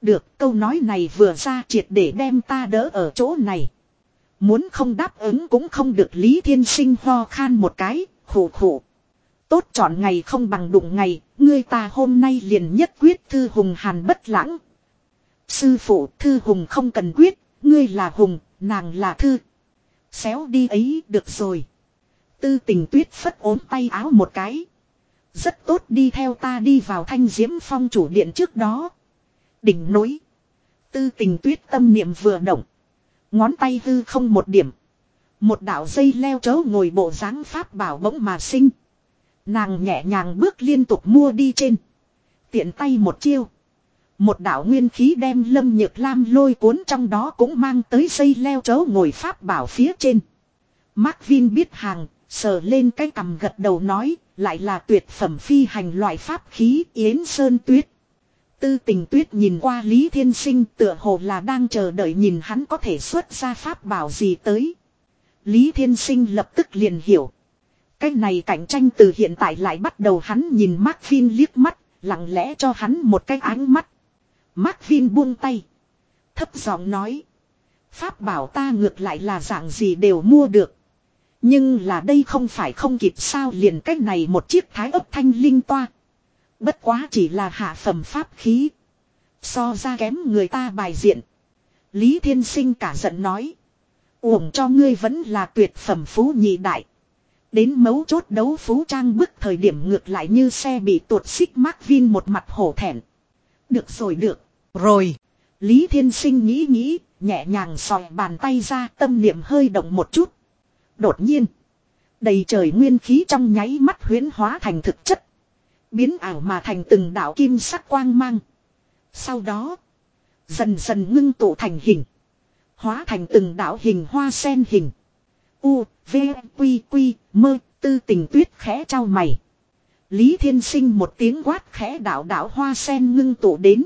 Được câu nói này vừa ra triệt để đem ta đỡ ở chỗ này. Muốn không đáp ứng cũng không được Lý Thiên Sinh ho khan một cái, khổ khổ. Tốt chọn ngày không bằng đụng ngày, ngươi ta hôm nay liền nhất quyết thư hùng hàn bất lãng. Sư phụ thư hùng không cần quyết, ngươi là hùng, nàng là thư. Xéo đi ấy được rồi. Tư tình tuyết phất ốm tay áo một cái. Rất tốt đi theo ta đi vào thanh diễm phong chủ điện trước đó. Đỉnh núi. Tư tình tuyết tâm niệm vừa động. Ngón tay hư không một điểm. Một đạo dây leo chớ ngồi bộ dáng pháp bảo bỗng mà sinh. Nàng nhẹ nhàng bước liên tục mua đi trên. Tiện tay một chiêu. Một đạo nguyên khí đem lâm nhược lam lôi cuốn trong đó cũng mang tới dây leo chớ ngồi pháp bảo phía trên. Mark Vin biết hàng, sờ lên cái cằm gật đầu nói, lại là tuyệt phẩm phi hành loại pháp khí Yến Sơn Tuyết. Tư tình tuyết nhìn qua Lý Thiên Sinh tựa hồ là đang chờ đợi nhìn hắn có thể xuất ra pháp bảo gì tới. Lý Thiên Sinh lập tức liền hiểu. Cái này cạnh tranh từ hiện tại lại bắt đầu hắn nhìn Mark Finn liếc mắt, lặng lẽ cho hắn một cái ánh mắt. Mark Finn buông tay. Thấp giọng nói. Pháp bảo ta ngược lại là dạng gì đều mua được. Nhưng là đây không phải không kịp sao liền cách này một chiếc thái ấp thanh linh toa. Bất quá chỉ là hạ phẩm pháp khí. So ra kém người ta bài diện. Lý Thiên Sinh cả giận nói. Uổng cho ngươi vẫn là tuyệt phẩm phú nhị đại. Đến mấu chốt đấu phú trang bức thời điểm ngược lại như xe bị tuột xích Mark Vin một mặt hổ thẹn. Được rồi được, rồi. Lý Thiên Sinh nghĩ nghĩ, nhẹ nhàng sòi bàn tay ra tâm niệm hơi động một chút. Đột nhiên, đầy trời nguyên khí trong nháy mắt huyễn hóa thành thực chất. Biến ảo mà thành từng đạo kim sắc quang mang. Sau đó, dần dần ngưng tụ thành hình. Hóa thành từng đạo hình hoa sen hình. U, V, Quy, Quy, Mơ, tư tình tuyết khẽ trao mày. Lý Thiên Sinh một tiếng quát khẽ đạo đạo hoa sen ngưng tụ đến.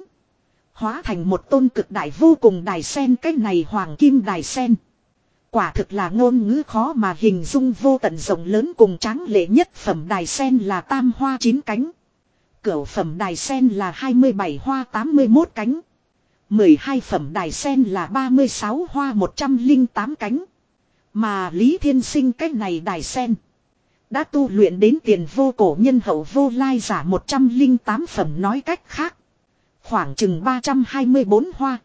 Hóa thành một tôn cực đại vô cùng đài sen cách này hoàng kim đài sen. Quả thực là ngôn ngữ khó mà hình dung vô tận rộng lớn cùng tráng lệ nhất phẩm đài sen là tam hoa chín cánh. Cửu phẩm đài sen là 27 hoa 81 cánh. 12 phẩm đài sen là 36 hoa 108 cánh. Mà Lý Thiên Sinh cách này đài sen. Đã tu luyện đến tiền vô cổ nhân hậu vô lai giả 108 phẩm nói cách khác. Khoảng chừng 324 hoa.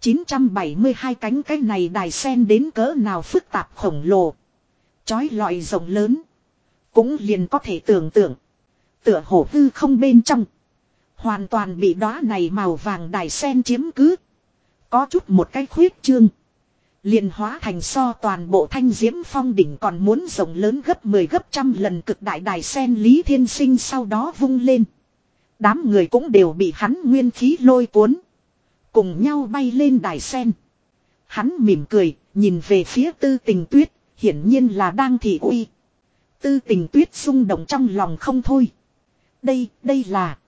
972 cánh cái này đài sen đến cỡ nào phức tạp khổng lồ. Chói lọi rộng lớn. Cũng liền có thể tưởng tượng. Tựa hổ hư không bên trong. Hoàn toàn bị đóa này màu vàng đài sen chiếm cứ. Có chút một cái khuyết trương. liền hóa thành so toàn bộ thanh diễm phong đỉnh còn muốn rộng lớn gấp 10 gấp trăm lần cực đại đài sen Lý Thiên Sinh sau đó vung lên. Đám người cũng đều bị hắn nguyên khí lôi cuốn. Cùng nhau bay lên đài sen. Hắn mỉm cười, nhìn về phía tư tình tuyết, hiển nhiên là đang thị uy. Tư tình tuyết xung động trong lòng không thôi. Đây, đây là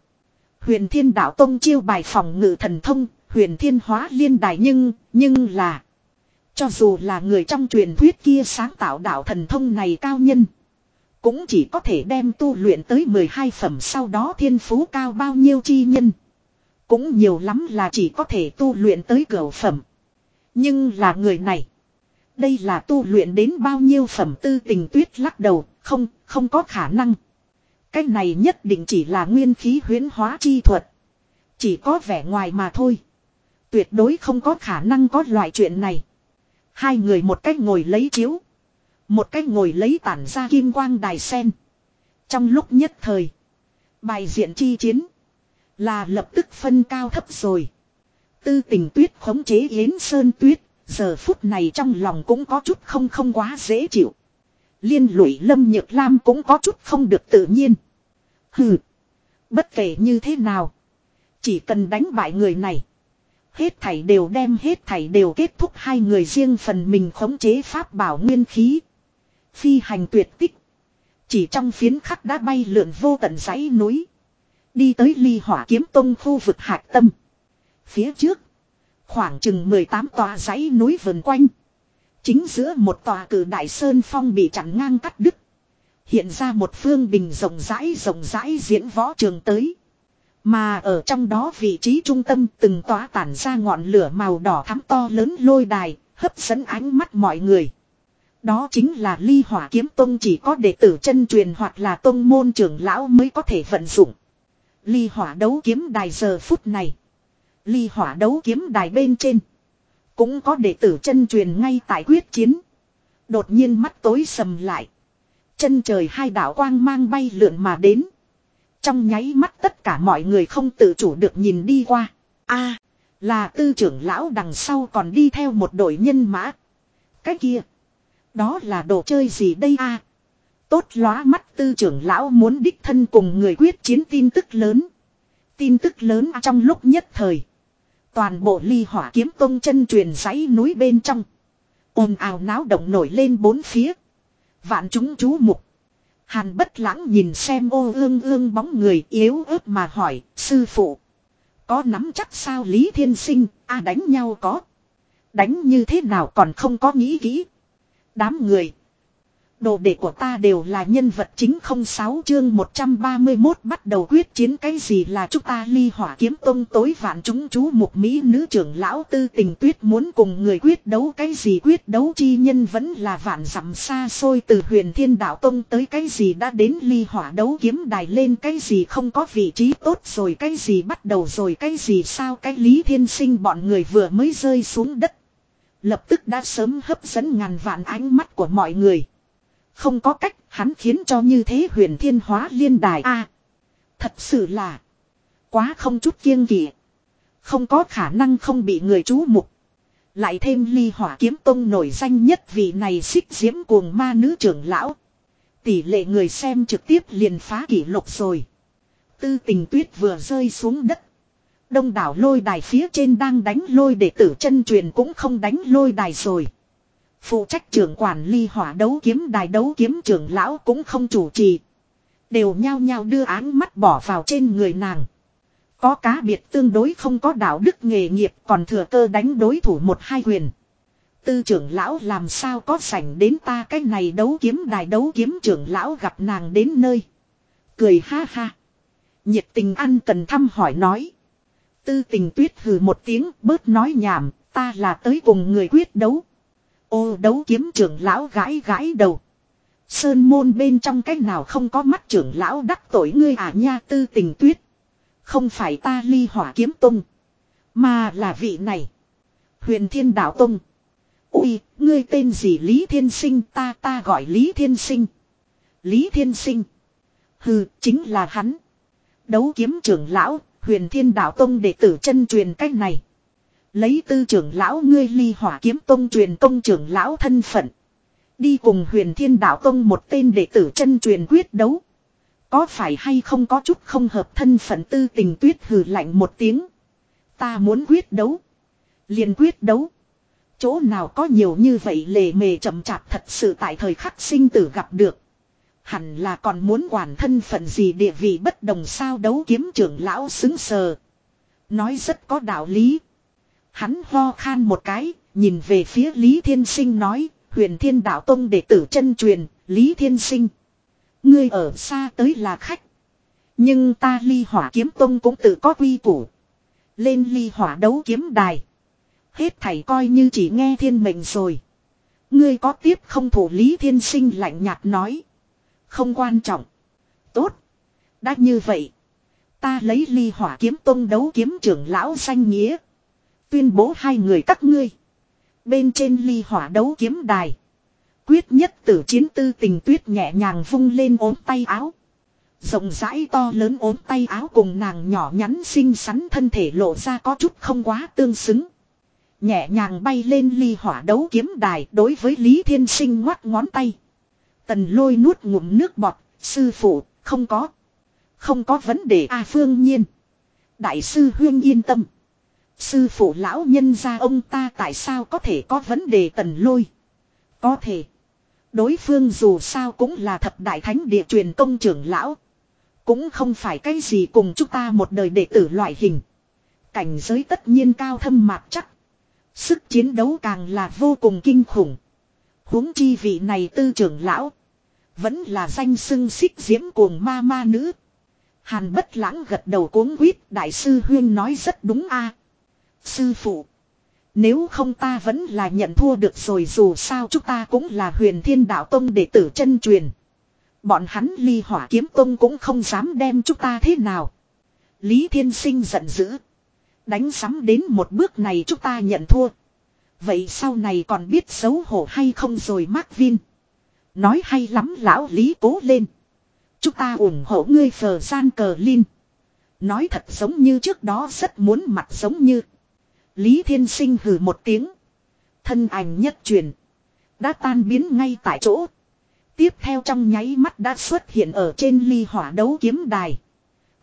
huyền thiên đạo tông chiêu bài phòng ngự thần thông, huyền thiên hóa liên đài nhưng, nhưng là cho dù là người trong truyền thuyết kia sáng tạo đạo thần thông này cao nhân. Cũng chỉ có thể đem tu luyện tới 12 phẩm sau đó thiên phú cao bao nhiêu chi nhân. Cũng nhiều lắm là chỉ có thể tu luyện tới cửa phẩm. Nhưng là người này. Đây là tu luyện đến bao nhiêu phẩm tư tình tuyết lắc đầu, không, không có khả năng. Cái này nhất định chỉ là nguyên khí huyến hóa chi thuật. Chỉ có vẻ ngoài mà thôi. Tuyệt đối không có khả năng có loại chuyện này. Hai người một cách ngồi lấy chiếu. Một cách ngồi lấy tản ra kim quang đài sen. Trong lúc nhất thời. Bài diện chi chiến. Là lập tức phân cao thấp rồi. Tư tình tuyết khống chế Yến Sơn tuyết. Giờ phút này trong lòng cũng có chút không không quá dễ chịu. Liên lụy lâm nhược lam cũng có chút không được tự nhiên. Hừ. Bất kể như thế nào. Chỉ cần đánh bại người này. Hết thảy đều đem hết thảy đều kết thúc hai người riêng phần mình khống chế pháp bảo nguyên khí. Phi hành tuyệt tích. Chỉ trong phiến khắc đã bay lượn vô tận dãy núi. Đi tới ly hỏa kiếm tông khu vực hạt tâm. Phía trước. Khoảng chừng 18 tòa dãy núi vần quanh. Chính giữa một tòa cử đại sơn phong bị chặn ngang cắt đứt. Hiện ra một phương bình rộng rãi rộng rãi diễn võ trường tới. Mà ở trong đó vị trí trung tâm từng tỏa tản ra ngọn lửa màu đỏ thắm to lớn lôi đài, hấp dẫn ánh mắt mọi người. Đó chính là ly hỏa kiếm tông chỉ có đệ tử chân truyền hoặc là tông môn trưởng lão mới có thể vận dụng. Ly hỏa đấu kiếm đài giờ phút này. Ly hỏa đấu kiếm đài bên trên. Cũng có đệ tử chân truyền ngay tại quyết chiến. Đột nhiên mắt tối sầm lại. Chân trời hai đạo quang mang bay lượn mà đến. Trong nháy mắt tất cả mọi người không tự chủ được nhìn đi qua. a, là tư trưởng lão đằng sau còn đi theo một đội nhân mã. Cái kia. Đó là đồ chơi gì đây a Tốt lóa mắt tư trưởng lão muốn đích thân cùng người quyết chiến tin tức lớn. Tin tức lớn trong lúc nhất thời. Toàn bộ ly hỏa kiếm tông chân truyền giấy núi bên trong. ồn ào náo động nổi lên bốn phía. Vạn chúng chú mục. Hàn bất lãng nhìn xem ô ương ương bóng người yếu ớt mà hỏi, sư phụ. Có nắm chắc sao Lý Thiên Sinh, a đánh nhau có. Đánh như thế nào còn không có nghĩ kỹ. Đám người. Đồ đệ của ta đều là nhân vật chính không sáu chương 131 bắt đầu quyết chiến cái gì là chúng ta ly hỏa kiếm tông tối vạn chúng chú mục mỹ nữ trưởng lão tư tình tuyết muốn cùng người quyết đấu cái gì quyết đấu chi nhân vẫn là vạn dặm xa xôi từ huyền thiên đạo tông tới cái gì đã đến ly hỏa đấu kiếm đài lên cái gì không có vị trí tốt rồi cái gì bắt đầu rồi cái gì sao cái lý thiên sinh bọn người vừa mới rơi xuống đất. Lập tức đã sớm hấp dẫn ngàn vạn ánh mắt của mọi người. Không có cách, hắn khiến cho như thế huyền thiên hóa liên đài a Thật sự là quá không chút kiêng kỵ. Không có khả năng không bị người chú mục. Lại thêm ly hỏa kiếm tông nổi danh nhất vì này xích diễm cuồng ma nữ trưởng lão. Tỷ lệ người xem trực tiếp liền phá kỷ lục rồi. Tư tình tuyết vừa rơi xuống đất. Đông đảo lôi đài phía trên đang đánh lôi để tử chân truyền cũng không đánh lôi đài rồi. Phụ trách trưởng quản ly hỏa đấu kiếm, đài đấu kiếm trưởng lão cũng không chủ trì. Đều nhao nhao đưa áng mắt bỏ vào trên người nàng. Có cá biệt tương đối không có đạo đức nghề nghiệp, còn thừa cơ đánh đối thủ một hai quyền. Tư trưởng lão làm sao có sảnh đến ta cái này đấu kiếm, đài đấu kiếm trưởng lão gặp nàng đến nơi. Cười ha ha. Nhiệt tình ăn cần thăm hỏi nói. Tư tình tuyết hừ một tiếng, bớt nói nhảm, ta là tới cùng người quyết đấu. Ô đấu kiếm trưởng lão gãi gãi đầu. Sơn môn bên trong cách nào không có mắt trưởng lão đắc tội ngươi à nha tư tình tuyết. Không phải ta ly hỏa kiếm tung. Mà là vị này. Huyền thiên đạo tung. Ui, ngươi tên gì Lý Thiên Sinh ta ta gọi Lý Thiên Sinh. Lý Thiên Sinh. Hừ, chính là hắn. Đấu kiếm trưởng lão, huyền thiên đạo tông đệ tử chân truyền cách này. Lấy tư trưởng lão ngươi ly hỏa kiếm tông truyền tông trưởng lão thân phận. Đi cùng huyền thiên đạo tông một tên đệ tử chân truyền quyết đấu. Có phải hay không có chút không hợp thân phận tư tình tuyết hừ lạnh một tiếng. Ta muốn quyết đấu. liền quyết đấu. Chỗ nào có nhiều như vậy lề mề chậm chạp thật sự tại thời khắc sinh tử gặp được. Hẳn là còn muốn quản thân phận gì địa vị bất đồng sao đấu kiếm trưởng lão xứng sờ. Nói rất có đạo lý. Hắn ho khan một cái, nhìn về phía Lý Thiên Sinh nói, huyền thiên đạo tông đệ tử chân truyền, Lý Thiên Sinh. Ngươi ở xa tới là khách. Nhưng ta ly hỏa kiếm tông cũng tự có quy củ. Lên ly hỏa đấu kiếm đài. Hết thảy coi như chỉ nghe thiên mệnh rồi. Ngươi có tiếp không thủ Lý Thiên Sinh lạnh nhạt nói. Không quan trọng. Tốt. Đã như vậy. Ta lấy ly hỏa kiếm tông đấu kiếm trưởng lão danh nghĩa. Tuyên bố hai người các ngươi. Bên trên ly hỏa đấu kiếm đài. Quyết nhất tử chiến tư tình tuyết nhẹ nhàng vung lên ốm tay áo. Rộng rãi to lớn ốm tay áo cùng nàng nhỏ nhắn xinh xắn thân thể lộ ra có chút không quá tương xứng. Nhẹ nhàng bay lên ly hỏa đấu kiếm đài đối với Lý Thiên Sinh ngoắt ngón tay. Tần lôi nuốt ngụm nước bọt, sư phụ, không có. Không có vấn đề A phương nhiên. Đại sư huyên yên tâm. Sư phụ lão nhân ra ông ta tại sao có thể có vấn đề tần lôi. Có thể. Đối phương dù sao cũng là thập đại thánh địa truyền công trưởng lão. Cũng không phải cái gì cùng chúng ta một đời đệ tử loại hình. Cảnh giới tất nhiên cao thâm mạc chắc. Sức chiến đấu càng là vô cùng kinh khủng. huống chi vị này tư trưởng lão. Vẫn là danh xưng xích diễm cuồng ma ma nữ. Hàn bất lãng gật đầu cuống quýt, đại sư huyên nói rất đúng a Sư phụ. Nếu không ta vẫn là nhận thua được rồi dù sao chúng ta cũng là huyền thiên đạo tông đệ tử chân truyền. Bọn hắn ly hỏa kiếm tông cũng không dám đem chúng ta thế nào. Lý thiên sinh giận dữ. Đánh sắm đến một bước này chúng ta nhận thua. Vậy sau này còn biết xấu hổ hay không rồi Mark Vin. Nói hay lắm lão Lý cố lên. Chúng ta ủng hộ ngươi phờ gian cờ Linh. Nói thật giống như trước đó rất muốn mặt giống như. Lý Thiên Sinh hừ một tiếng. Thân ảnh nhất truyền. Đã tan biến ngay tại chỗ. Tiếp theo trong nháy mắt đã xuất hiện ở trên ly hỏa đấu kiếm đài.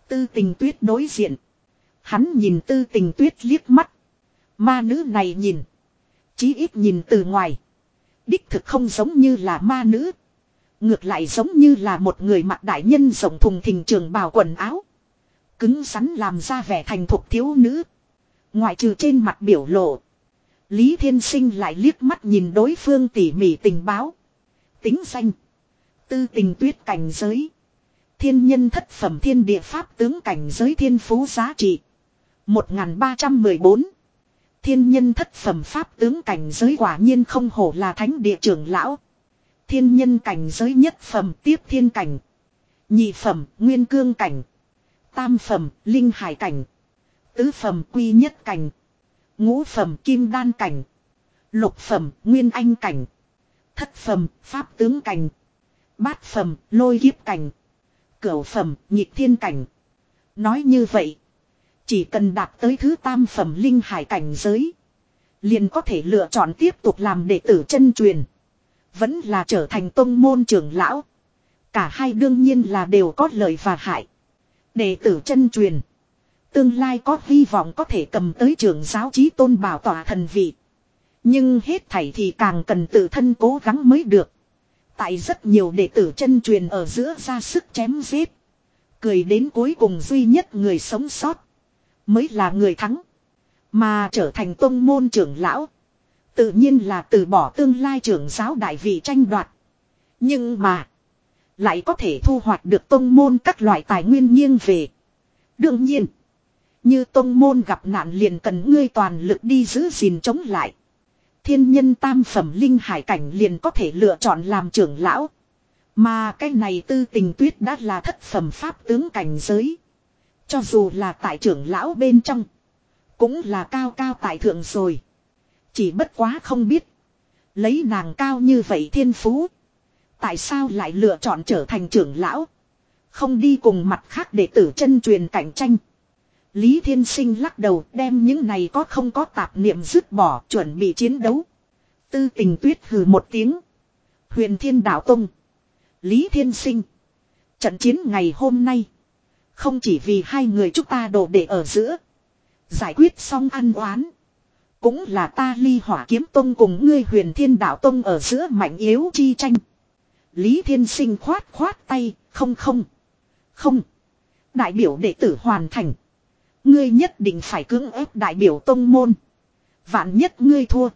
Tư tình tuyết đối diện. Hắn nhìn tư tình tuyết liếc mắt. Ma nữ này nhìn. Chí ít nhìn từ ngoài. Đích thực không giống như là ma nữ. Ngược lại giống như là một người mặc đại nhân rộng thùng thình trường bào quần áo. Cứng rắn làm ra vẻ thành thục thiếu nữ. Ngoại trừ trên mặt biểu lộ. Lý Thiên Sinh lại liếc mắt nhìn đối phương tỉ mỉ tình báo. Tính danh. Tư tình tuyết cảnh giới. Thiên nhân thất phẩm thiên địa pháp tướng cảnh giới thiên phú giá trị. 1314. Thiên nhân thất phẩm pháp tướng cảnh giới quả nhiên không hổ là thánh địa trưởng lão. Thiên nhân cảnh giới nhất phẩm tiếp thiên cảnh. Nhị phẩm nguyên cương cảnh. Tam phẩm linh hải cảnh. Tứ phẩm quy nhất cảnh. Ngũ phẩm kim đan cảnh. Lục phẩm nguyên anh cảnh. Thất phẩm pháp tướng cảnh. Bát phẩm lôi kiếp cảnh. Cửu phẩm nhị thiên cảnh. Nói như vậy. Chỉ cần đạt tới thứ tam phẩm linh hải cảnh giới. Liền có thể lựa chọn tiếp tục làm đệ tử chân truyền. Vẫn là trở thành tông môn trưởng lão. Cả hai đương nhiên là đều có lợi và hại. Đệ tử chân truyền. Tương lai có hy vọng có thể cầm tới trường giáo chí tôn bảo tỏa thần vị. Nhưng hết thảy thì càng cần tự thân cố gắng mới được. Tại rất nhiều đệ tử chân truyền ở giữa ra sức chém giết. Cười đến cuối cùng duy nhất người sống sót. Mới là người thắng. Mà trở thành tôn môn trưởng lão. Tự nhiên là từ bỏ tương lai trưởng giáo đại vị tranh đoạt. Nhưng mà. Lại có thể thu hoạch được tôn môn các loại tài nguyên nghiêng về. Đương nhiên. Như tôn môn gặp nạn liền cần ngươi toàn lực đi giữ gìn chống lại. Thiên nhân tam phẩm linh hải cảnh liền có thể lựa chọn làm trưởng lão. Mà cái này tư tình tuyết đã là thất phẩm pháp tướng cảnh giới. Cho dù là tại trưởng lão bên trong. Cũng là cao cao tại thượng rồi. Chỉ bất quá không biết. Lấy nàng cao như vậy thiên phú. Tại sao lại lựa chọn trở thành trưởng lão. Không đi cùng mặt khác để tử chân truyền cạnh tranh. Lý Thiên Sinh lắc đầu đem những này có không có tạp niệm dứt bỏ chuẩn bị chiến đấu. Tư tình tuyết hừ một tiếng. Huyền Thiên Đạo Tông. Lý Thiên Sinh. Trận chiến ngày hôm nay. Không chỉ vì hai người chúng ta đổ để ở giữa. Giải quyết xong ăn oán. Cũng là ta ly hỏa kiếm tông cùng ngươi huyền thiên đạo tông ở giữa mạnh yếu chi tranh. Lý Thiên Sinh khoát khoát tay, không không. Không. Đại biểu đệ tử hoàn thành. Ngươi nhất định phải cưỡng ép đại biểu tông môn. Vạn nhất ngươi thua.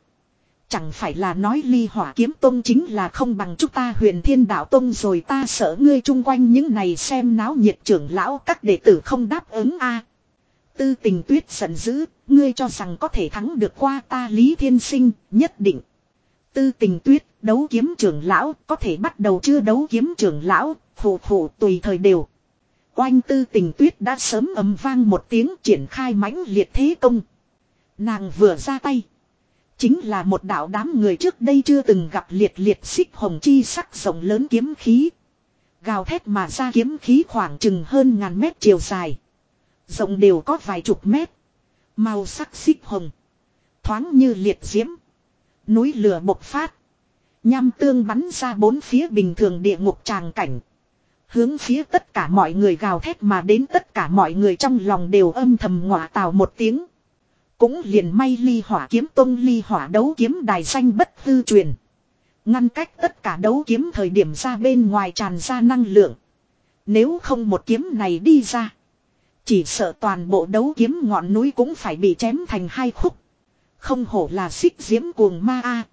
Chẳng phải là nói ly hỏa kiếm tông chính là không bằng chúng ta huyền thiên đạo tông rồi ta sợ ngươi chung quanh những này xem náo nhiệt trưởng lão các đệ tử không đáp ứng a Tư tình tuyết giận dữ, ngươi cho rằng có thể thắng được qua ta Lý Thiên Sinh, nhất định. Tư tình tuyết, đấu kiếm trưởng lão, có thể bắt đầu chưa đấu kiếm trưởng lão, phụ phụ tùy thời đều. Oanh tư tình tuyết đã sớm ấm vang một tiếng triển khai mãnh liệt thế công. Nàng vừa ra tay. Chính là một đạo đám người trước đây chưa từng gặp liệt liệt xích hồng chi sắc rộng lớn kiếm khí. Gào thét mà ra kiếm khí khoảng chừng hơn ngàn mét chiều dài. Rộng đều có vài chục mét. Màu sắc xích hồng. Thoáng như liệt diễm. Núi lửa bộc phát. Nham tương bắn ra bốn phía bình thường địa ngục tràng cảnh. Hướng phía tất cả mọi người gào thét mà đến tất cả mọi người trong lòng đều âm thầm ngọa tào một tiếng. Cũng liền may ly hỏa kiếm tông ly hỏa đấu kiếm đài xanh bất hư truyền. Ngăn cách tất cả đấu kiếm thời điểm ra bên ngoài tràn ra năng lượng. Nếu không một kiếm này đi ra. Chỉ sợ toàn bộ đấu kiếm ngọn núi cũng phải bị chém thành hai khúc. Không hổ là xích diễm cuồng ma a.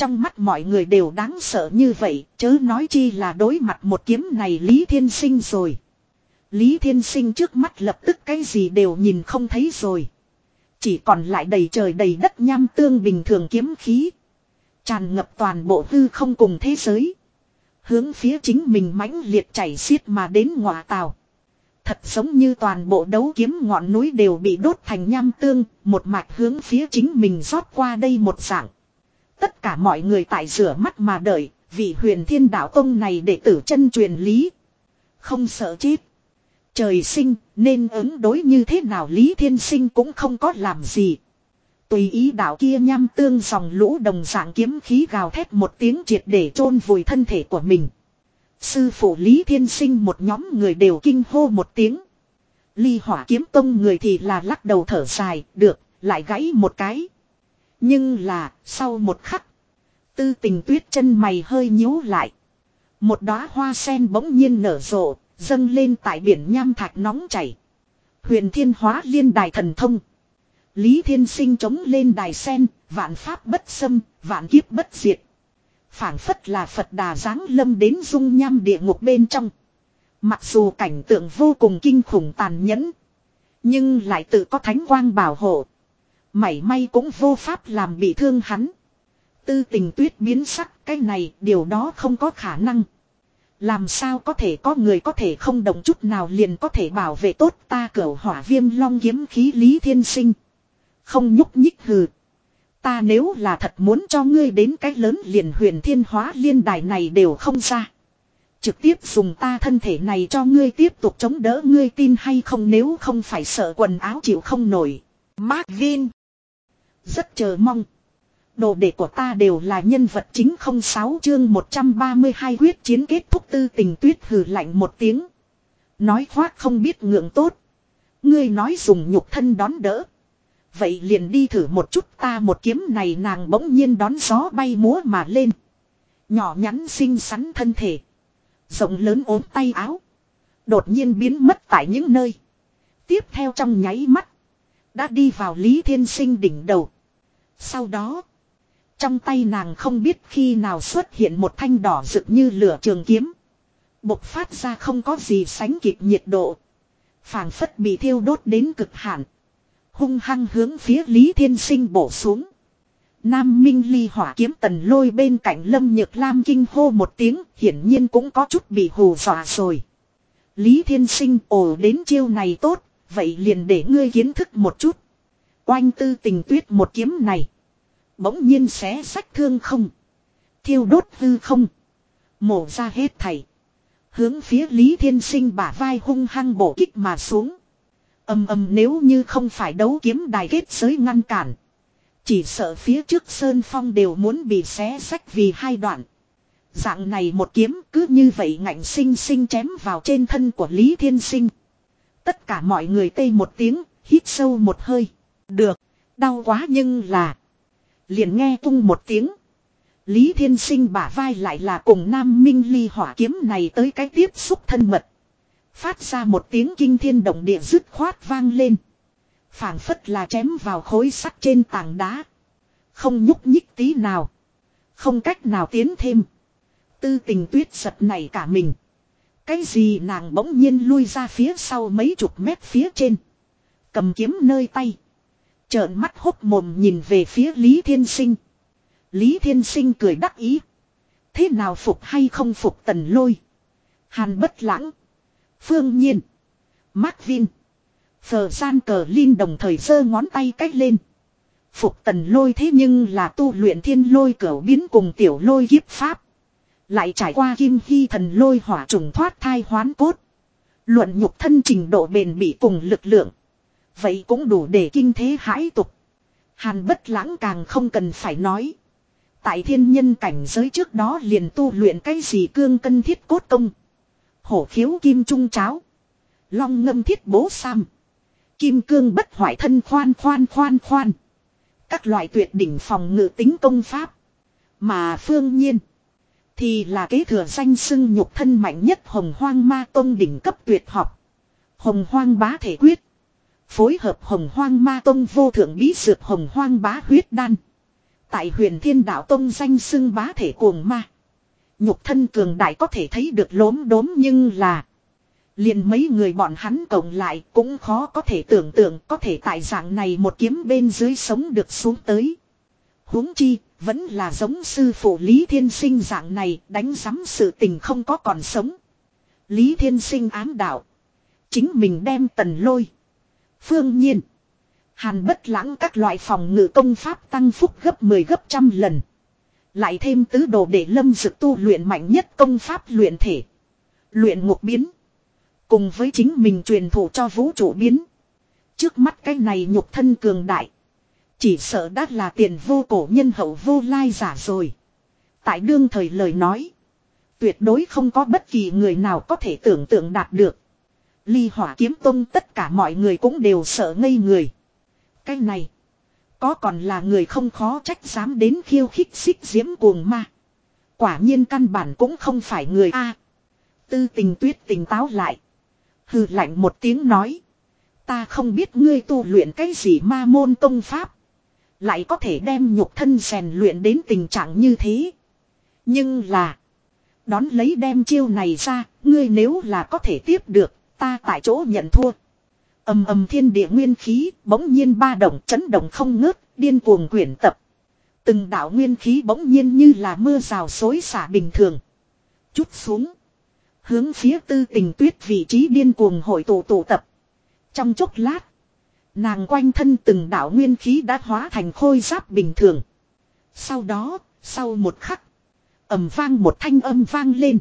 Trong mắt mọi người đều đáng sợ như vậy, chớ nói chi là đối mặt một kiếm này Lý Thiên Sinh rồi. Lý Thiên Sinh trước mắt lập tức cái gì đều nhìn không thấy rồi. Chỉ còn lại đầy trời đầy đất nham tương bình thường kiếm khí. Tràn ngập toàn bộ hư không cùng thế giới. Hướng phía chính mình mãnh liệt chảy xiết mà đến ngọa tàu. Thật giống như toàn bộ đấu kiếm ngọn núi đều bị đốt thành nham tương, một mạch hướng phía chính mình rót qua đây một dạng. Tất cả mọi người tại rửa mắt mà đợi, vị huyền thiên đạo tông này để tử chân truyền lý. Không sợ chết. Trời sinh nên ứng đối như thế nào Lý Thiên Sinh cũng không có làm gì. Tùy ý đạo kia nham tương dòng lũ đồng dạng kiếm khí gào thét một tiếng triệt để chôn vùi thân thể của mình. Sư phụ Lý Thiên Sinh một nhóm người đều kinh hô một tiếng. Ly hỏa kiếm tông người thì là lắc đầu thở dài, được, lại gãy một cái. Nhưng là, sau một khắc, tư tình tuyết chân mày hơi nhíu lại. Một đóa hoa sen bỗng nhiên nở rộ, dâng lên tại biển nham thạch nóng chảy. Huyền thiên hóa liên đài thần thông. Lý thiên sinh chống lên đài sen, vạn pháp bất xâm, vạn kiếp bất diệt. phảng phất là Phật đà giáng lâm đến dung nham địa ngục bên trong. Mặc dù cảnh tượng vô cùng kinh khủng tàn nhẫn. Nhưng lại tự có thánh quang bảo hộ. Mảy may cũng vô pháp làm bị thương hắn. Tư tình tuyết biến sắc, cái này, điều đó không có khả năng. Làm sao có thể có người có thể không động chút nào liền có thể bảo vệ tốt ta cửu hỏa viêm long kiếm khí lý thiên sinh. Không nhúc nhích hừ. Ta nếu là thật muốn cho ngươi đến cái lớn liền huyền thiên hóa liên đài này đều không ra. Trực tiếp dùng ta thân thể này cho ngươi tiếp tục chống đỡ ngươi tin hay không nếu không phải sợ quần áo chịu không nổi. Mark Vin. Rất chờ mong. Đồ đệ của ta đều là nhân vật chính không sáu chương 132 quyết chiến kết thúc tư tình tuyết hừ lạnh một tiếng. Nói khoác không biết ngượng tốt. Ngươi nói dùng nhục thân đón đỡ. Vậy liền đi thử một chút ta một kiếm này nàng bỗng nhiên đón gió bay múa mà lên. Nhỏ nhắn xinh xắn thân thể. Rộng lớn ốm tay áo. Đột nhiên biến mất tại những nơi. Tiếp theo trong nháy mắt. Đã đi vào Lý Thiên Sinh đỉnh đầu. Sau đó. Trong tay nàng không biết khi nào xuất hiện một thanh đỏ rực như lửa trường kiếm. Bộc phát ra không có gì sánh kịp nhiệt độ. phảng phất bị thiêu đốt đến cực hạn. Hung hăng hướng phía Lý Thiên Sinh bổ xuống. Nam Minh Ly hỏa kiếm tần lôi bên cạnh Lâm Nhược Lam kinh hô một tiếng, hiển nhiên cũng có chút bị hù dọa rồi. Lý Thiên Sinh ồ đến chiêu này tốt, vậy liền để ngươi kiến thức một chút. Oanh tư tình tuyết một kiếm này. Bỗng nhiên xé sách thương không. Thiêu đốt hư không. Mổ ra hết thảy. Hướng phía Lý Thiên Sinh bả vai hung hăng bổ kích mà xuống. Âm âm nếu như không phải đấu kiếm đài kết giới ngăn cản. Chỉ sợ phía trước Sơn Phong đều muốn bị xé sách vì hai đoạn. Dạng này một kiếm cứ như vậy ngạnh sinh sinh chém vào trên thân của Lý Thiên Sinh. Tất cả mọi người tê một tiếng, hít sâu một hơi. Được, đau quá nhưng là. Liền nghe tung một tiếng. Lý Thiên Sinh bả vai lại là cùng Nam Minh Ly hỏa kiếm này tới cái tiếp xúc thân mật. Phát ra một tiếng kinh thiên động địa dứt khoát vang lên phảng phất là chém vào khối sắt trên tảng đá. Không nhúc nhích tí nào. Không cách nào tiến thêm. Tư tình tuyết giật này cả mình. Cái gì nàng bỗng nhiên lui ra phía sau mấy chục mét phía trên. Cầm kiếm nơi tay. Trợn mắt hốc mồm nhìn về phía Lý Thiên Sinh. Lý Thiên Sinh cười đắc ý. Thế nào phục hay không phục tần lôi. Hàn bất lãng. Phương nhiên. Mark Vin. Phờ gian cờ Linh đồng thời giơ ngón tay cách lên. Phục tần lôi thế nhưng là tu luyện thiên lôi cỡ biến cùng tiểu lôi kiếp pháp. Lại trải qua kim hy thần lôi hỏa trùng thoát thai hoán cốt. Luận nhục thân trình độ bền bỉ cùng lực lượng. Vậy cũng đủ để kinh thế hãi tục. Hàn bất lãng càng không cần phải nói. Tại thiên nhân cảnh giới trước đó liền tu luyện cái gì cương cân thiết cốt công. Hổ khiếu kim trung cháo. Long ngâm thiết bố sam. Kim cương bất hoại thân khoan khoan khoan khoan. Các loại tuyệt đỉnh phòng ngự tính công pháp. Mà phương nhiên. Thì là kế thừa danh xưng nhục thân mạnh nhất hồng hoang ma tông đỉnh cấp tuyệt học. Hồng hoang bá thể quyết. Phối hợp hồng hoang ma tông vô thượng bí dược hồng hoang bá huyết đan. Tại huyền thiên đạo tông danh xưng bá thể cuồng ma. Nhục thân cường đại có thể thấy được lốm đốm nhưng là liền mấy người bọn hắn cộng lại cũng khó có thể tưởng tượng có thể tại dạng này một kiếm bên dưới sống được xuống tới. huống chi, vẫn là giống sư phụ Lý Thiên Sinh dạng này, đánh giám sự tình không có còn sống. Lý Thiên Sinh ám đạo. Chính mình đem tần lôi. Phương nhiên. Hàn bất lãng các loại phòng ngự công pháp tăng phúc gấp 10 gấp trăm lần. Lại thêm tứ đồ để lâm dực tu luyện mạnh nhất công pháp luyện thể. Luyện ngục biến. Cùng với chính mình truyền thụ cho vũ trụ biến. Trước mắt cái này nhục thân cường đại. Chỉ sợ đã là tiền vô cổ nhân hậu vô lai giả rồi. Tại đương thời lời nói. Tuyệt đối không có bất kỳ người nào có thể tưởng tượng đạt được. Ly hỏa kiếm tông tất cả mọi người cũng đều sợ ngây người. Cái này. Có còn là người không khó trách dám đến khiêu khích xích diễm cuồng ma. Quả nhiên căn bản cũng không phải người A. tư tình tuyết tỉnh táo lại. Hừ lạnh một tiếng nói. Ta không biết ngươi tu luyện cái gì ma môn công pháp. Lại có thể đem nhục thân rèn luyện đến tình trạng như thế. Nhưng là. Đón lấy đem chiêu này ra. Ngươi nếu là có thể tiếp được. Ta tại chỗ nhận thua. ầm ầm thiên địa nguyên khí. Bỗng nhiên ba động chấn động không ngớt. Điên cuồng quyển tập. Từng đạo nguyên khí bỗng nhiên như là mưa rào xối xả bình thường. Chút xuống. Hướng phía tư tình tuyết vị trí điên cuồng hội tụ tụ tập. Trong chốc lát. Nàng quanh thân từng đạo nguyên khí đã hóa thành khôi giáp bình thường. Sau đó, sau một khắc. ầm vang một thanh âm vang lên.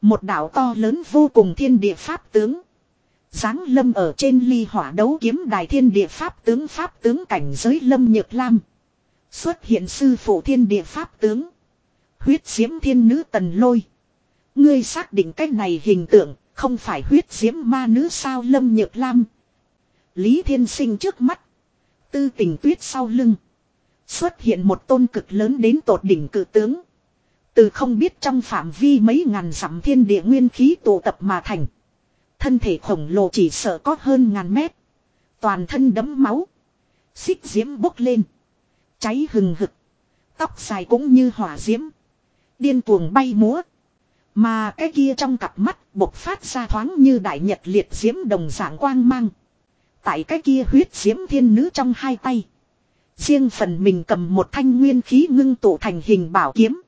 Một đạo to lớn vô cùng thiên địa pháp tướng. Giáng lâm ở trên ly hỏa đấu kiếm đài thiên địa pháp tướng pháp tướng cảnh giới lâm nhược lam. Xuất hiện sư phụ thiên địa pháp tướng. Huyết diễm thiên nữ tần lôi. Ngươi xác định cách này hình tượng, không phải huyết diễm ma nữ sao lâm nhược lam. Lý thiên sinh trước mắt. Tư tình tuyết sau lưng. Xuất hiện một tôn cực lớn đến tột đỉnh cử tướng. Từ không biết trong phạm vi mấy ngàn dặm thiên địa nguyên khí tụ tập mà thành. Thân thể khổng lồ chỉ sợ có hơn ngàn mét. Toàn thân đấm máu. Xích diễm bốc lên. Cháy hừng hực. Tóc dài cũng như hỏa diễm. Điên cuồng bay múa. Mà cái kia trong cặp mắt bộc phát ra thoáng như đại nhật liệt diễm đồng dạng quang mang. Tại cái kia huyết diễm thiên nữ trong hai tay. Riêng phần mình cầm một thanh nguyên khí ngưng tụ thành hình bảo kiếm.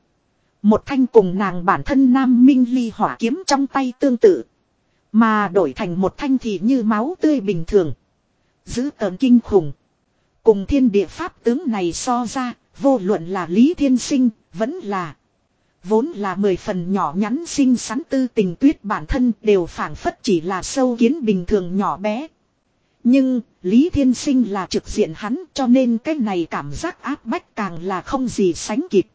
Một thanh cùng nàng bản thân nam minh ly hỏa kiếm trong tay tương tự. Mà đổi thành một thanh thì như máu tươi bình thường. Giữ tờn kinh khủng. Cùng thiên địa pháp tướng này so ra, vô luận là Lý Thiên Sinh, vẫn là Vốn là mười phần nhỏ nhắn xinh xắn tư tình tuyết bản thân đều phản phất chỉ là sâu kiến bình thường nhỏ bé. Nhưng, Lý Thiên Sinh là trực diện hắn cho nên cái này cảm giác áp bách càng là không gì sánh kịp.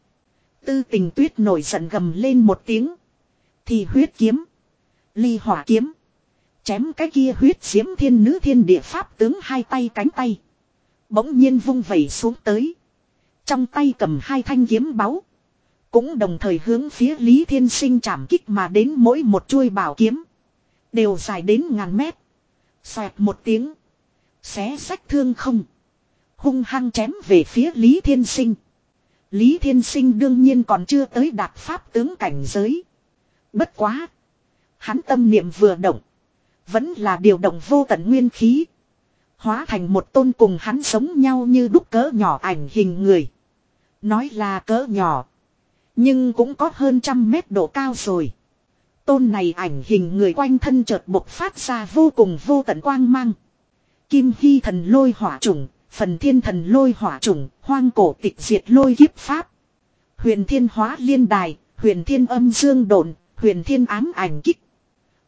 Tư tình tuyết nổi giận gầm lên một tiếng. Thì huyết kiếm. Ly hỏa kiếm. Chém cái kia huyết diễm thiên nữ thiên địa pháp tướng hai tay cánh tay. Bỗng nhiên vung vẩy xuống tới. Trong tay cầm hai thanh kiếm báu. Cũng đồng thời hướng phía Lý Thiên Sinh chạm kích mà đến mỗi một chuôi bảo kiếm. Đều dài đến ngàn mét. Xoẹt một tiếng. Xé sách thương không. Hung hăng chém về phía Lý Thiên Sinh. Lý Thiên Sinh đương nhiên còn chưa tới đạt pháp tướng cảnh giới. Bất quá. Hắn tâm niệm vừa động. Vẫn là điều động vô tận nguyên khí. Hóa thành một tôn cùng hắn sống nhau như đúc cỡ nhỏ ảnh hình người. Nói là cỡ nhỏ. Nhưng cũng có hơn trăm mét độ cao rồi. Tôn này ảnh hình người quanh thân chợt bộc phát ra vô cùng vô tận quang mang. Kim Hy thần lôi hỏa trùng, phần thiên thần lôi hỏa trùng, hoang cổ tịch diệt lôi kiếp pháp. Huyền thiên hóa liên đài, huyền thiên âm dương đồn, huyền thiên ám ảnh kích.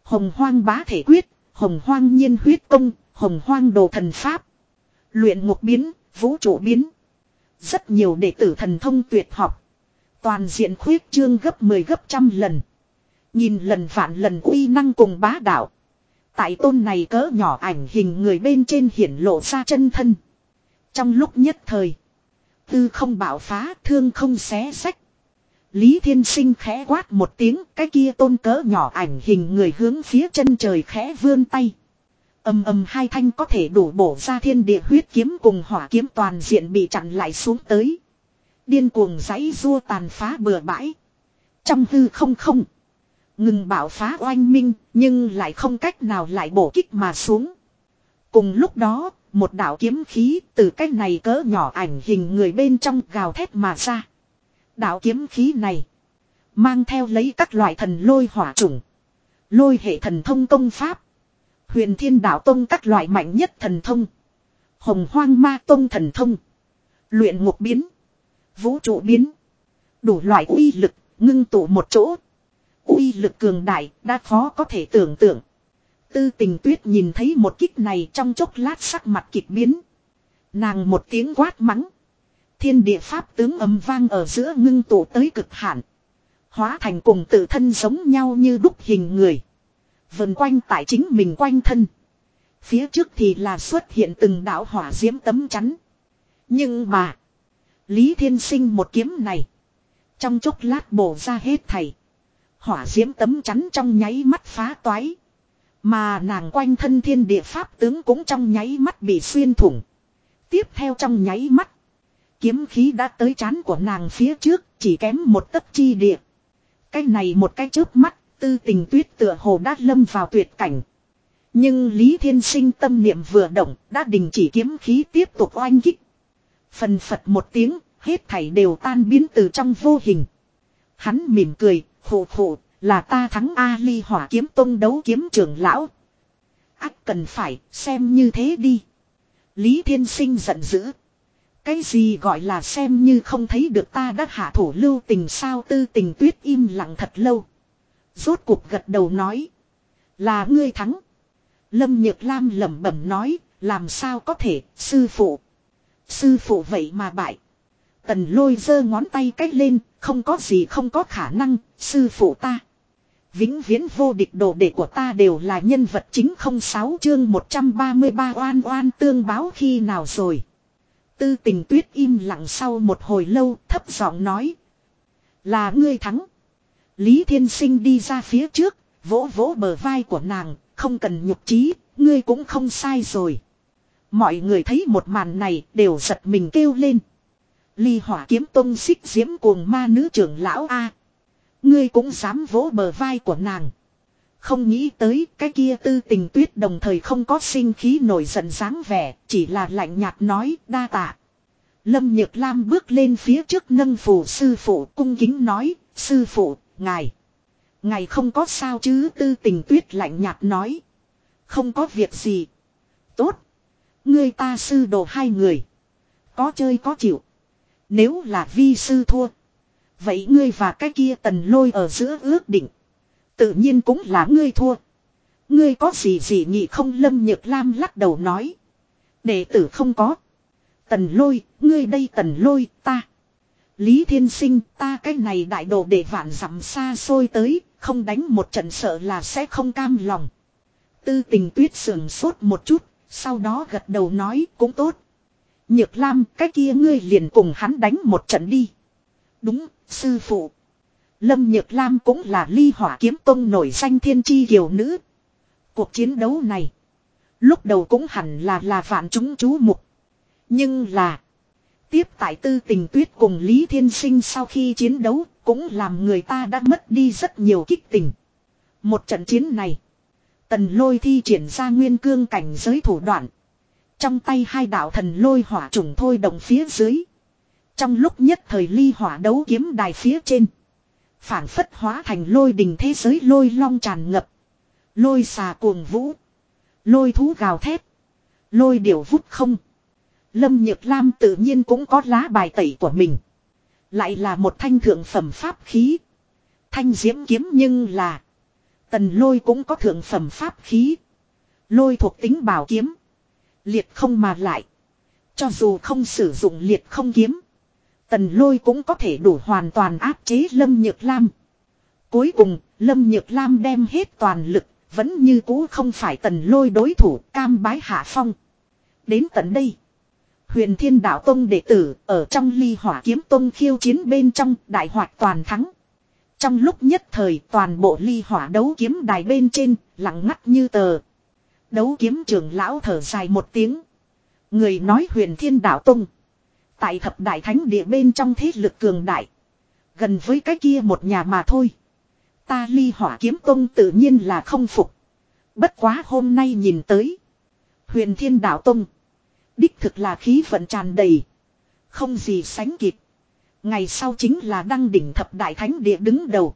Hồng hoang bá thể quyết, hồng hoang nhiên huyết công, hồng hoang đồ thần pháp. Luyện ngục biến, vũ trụ biến. Rất nhiều đệ tử thần thông tuyệt học. Toàn diện khuyết trương gấp 10 gấp trăm lần. Nhìn lần vạn lần uy năng cùng bá đạo. Tại tôn này cỡ nhỏ ảnh hình người bên trên hiển lộ ra chân thân. Trong lúc nhất thời. Tư không bạo phá, thương không xé sách. Lý Thiên Sinh khẽ quát một tiếng, cái kia tôn cỡ nhỏ ảnh hình người hướng phía chân trời khẽ vươn tay. Âm âm hai thanh có thể đủ bổ ra thiên địa huyết kiếm cùng hỏa kiếm toàn diện bị chặn lại xuống tới. Điên cuồng giấy rua tàn phá bừa bãi. Trong hư không không. Ngừng bảo phá oanh minh nhưng lại không cách nào lại bổ kích mà xuống. Cùng lúc đó, một đạo kiếm khí từ cái này cỡ nhỏ ảnh hình người bên trong gào thét mà ra. Đạo kiếm khí này mang theo lấy các loại thần lôi hỏa chủng, lôi hệ thần thông công pháp, huyền thiên đạo tông các loại mạnh nhất thần thông, hồng hoang ma tông thần thông, luyện ngục biến, vũ trụ biến, đủ loại uy lực ngưng tụ một chỗ, uy lực cường đại đã khó có thể tưởng tượng. Tư tình tuyết nhìn thấy một kích này trong chốc lát sắc mặt kịch biến. Nàng một tiếng quát mắng. Thiên địa pháp tướng âm vang ở giữa ngưng tụ tới cực hạn. Hóa thành cùng tự thân giống nhau như đúc hình người. Vần quanh tại chính mình quanh thân. Phía trước thì là xuất hiện từng đạo hỏa diễm tấm chắn. Nhưng mà. Lý Thiên Sinh một kiếm này. Trong chốc lát bổ ra hết thầy. Hỏa diễm tấm chắn trong nháy mắt phá toái. Mà nàng quanh thân thiên địa pháp tướng cũng trong nháy mắt bị xuyên thủng. Tiếp theo trong nháy mắt. Kiếm khí đã tới chán của nàng phía trước chỉ kém một tấc chi địa. Cái này một cái chớp mắt tư tình tuyết tựa hồ đã lâm vào tuyệt cảnh. Nhưng Lý Thiên Sinh tâm niệm vừa động đã đình chỉ kiếm khí tiếp tục oanh kích. Phần phật một tiếng hết thảy đều tan biến từ trong vô hình. Hắn mỉm cười, khổ khổ, là ta thắng A ly hỏa kiếm tông đấu kiếm trưởng lão. ác cần phải, xem như thế đi. Lý Thiên Sinh giận dữ. Cái gì gọi là xem như không thấy được ta đã hạ thủ lưu tình sao tư tình tuyết im lặng thật lâu. Rốt cuộc gật đầu nói. Là ngươi thắng. Lâm Nhược Lam lẩm bẩm nói, làm sao có thể, sư phụ. Sư phụ vậy mà bại. Tần lôi giơ ngón tay cách lên, không có gì không có khả năng, sư phụ ta. Vĩnh viễn vô địch đồ đệ của ta đều là nhân vật chính không sáu chương 133 oan oan tương báo khi nào rồi. Tư tình tuyết im lặng sau một hồi lâu thấp giọng nói. Là ngươi thắng. Lý Thiên Sinh đi ra phía trước, vỗ vỗ bờ vai của nàng, không cần nhục trí, ngươi cũng không sai rồi. Mọi người thấy một màn này đều giật mình kêu lên. Ly hỏa kiếm tông xích diễm cuồng ma nữ trưởng lão A. Ngươi cũng dám vỗ bờ vai của nàng. Không nghĩ tới cái kia tư tình tuyết đồng thời không có sinh khí nổi giận dáng vẻ, chỉ là lạnh nhạt nói đa tạ. Lâm Nhược Lam bước lên phía trước nâng phủ sư phụ cung kính nói, sư phụ, ngài. Ngài không có sao chứ tư tình tuyết lạnh nhạt nói. Không có việc gì. Tốt. Ngươi ta sư đồ hai người. Có chơi có chịu. Nếu là vi sư thua. Vậy ngươi và cái kia tần lôi ở giữa ước định. Tự nhiên cũng là ngươi thua. Ngươi có gì gì nhị không lâm nhược lam lắc đầu nói. Đệ tử không có. Tần lôi, ngươi đây tần lôi, ta. Lý thiên sinh, ta cái này đại đồ để vạn dặm xa xôi tới, không đánh một trận sợ là sẽ không cam lòng. Tư tình tuyết sườn sốt một chút, sau đó gật đầu nói cũng tốt. Nhược Lam, cái kia ngươi liền cùng hắn đánh một trận đi. Đúng, sư phụ. Lâm Nhược Lam cũng là ly hỏa kiếm tông nổi danh thiên chi kiều nữ. Cuộc chiến đấu này. Lúc đầu cũng hẳn là là vạn chúng chú mục. Nhưng là. Tiếp tại tư tình tuyết cùng Lý Thiên Sinh sau khi chiến đấu cũng làm người ta đã mất đi rất nhiều kích tình. Một trận chiến này. Tần lôi thi triển ra nguyên cương cảnh giới thủ đoạn. Trong tay hai đạo thần lôi hỏa trùng thôi động phía dưới. Trong lúc nhất thời ly hỏa đấu kiếm đài phía trên. phản phất hóa thành lôi đình thế giới lôi long tràn ngập. Lôi xà cuồng vũ. Lôi thú gào thét. Lôi điểu vút không. Lâm Nhược Lam tự nhiên cũng có lá bài tẩy của mình. Lại là một thanh thượng phẩm pháp khí. Thanh diễm kiếm nhưng là. Tần lôi cũng có thượng phẩm pháp khí. Lôi thuộc tính bảo kiếm. Liệt không mà lại. Cho dù không sử dụng liệt không kiếm. Tần lôi cũng có thể đủ hoàn toàn áp chế Lâm Nhược Lam. Cuối cùng, Lâm Nhược Lam đem hết toàn lực, vẫn như cũ không phải tần lôi đối thủ cam bái hạ phong. Đến tận đây. Huyền Thiên Đạo Tông đệ tử ở trong ly hỏa kiếm tông khiêu chiến bên trong đại hoạt toàn thắng. Trong lúc nhất thời toàn bộ ly hỏa đấu kiếm đài bên trên lặng ngắt như tờ. Đấu kiếm trưởng lão thở dài một tiếng. Người nói huyền thiên đạo tông. Tại thập đại thánh địa bên trong thế lực cường đại. Gần với cái kia một nhà mà thôi. Ta ly hỏa kiếm tông tự nhiên là không phục. Bất quá hôm nay nhìn tới. Huyền thiên đạo tông. Đích thực là khí vận tràn đầy. Không gì sánh kịp. Ngày sau chính là đăng đỉnh thập đại thánh địa đứng đầu.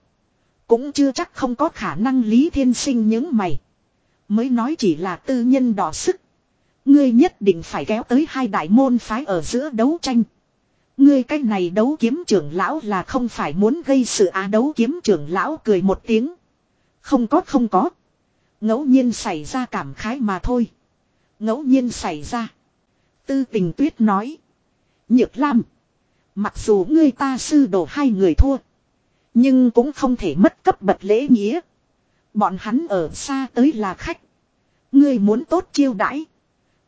Cũng chưa chắc không có khả năng Lý Thiên Sinh những mày. Mới nói chỉ là tư nhân đỏ sức. Ngươi nhất định phải kéo tới hai đại môn phái ở giữa đấu tranh. Ngươi cái này đấu kiếm trưởng lão là không phải muốn gây sự á đấu kiếm trưởng lão cười một tiếng. Không có không có. Ngẫu nhiên xảy ra cảm khái mà thôi. Ngẫu nhiên xảy ra. Tư tình tuyết nói. Nhược Lam. Mặc dù ngươi ta sư đồ hai người thua. Nhưng cũng không thể mất cấp bậc lễ nghĩa. Bọn hắn ở xa tới là khách. Ngươi muốn tốt chiêu đãi.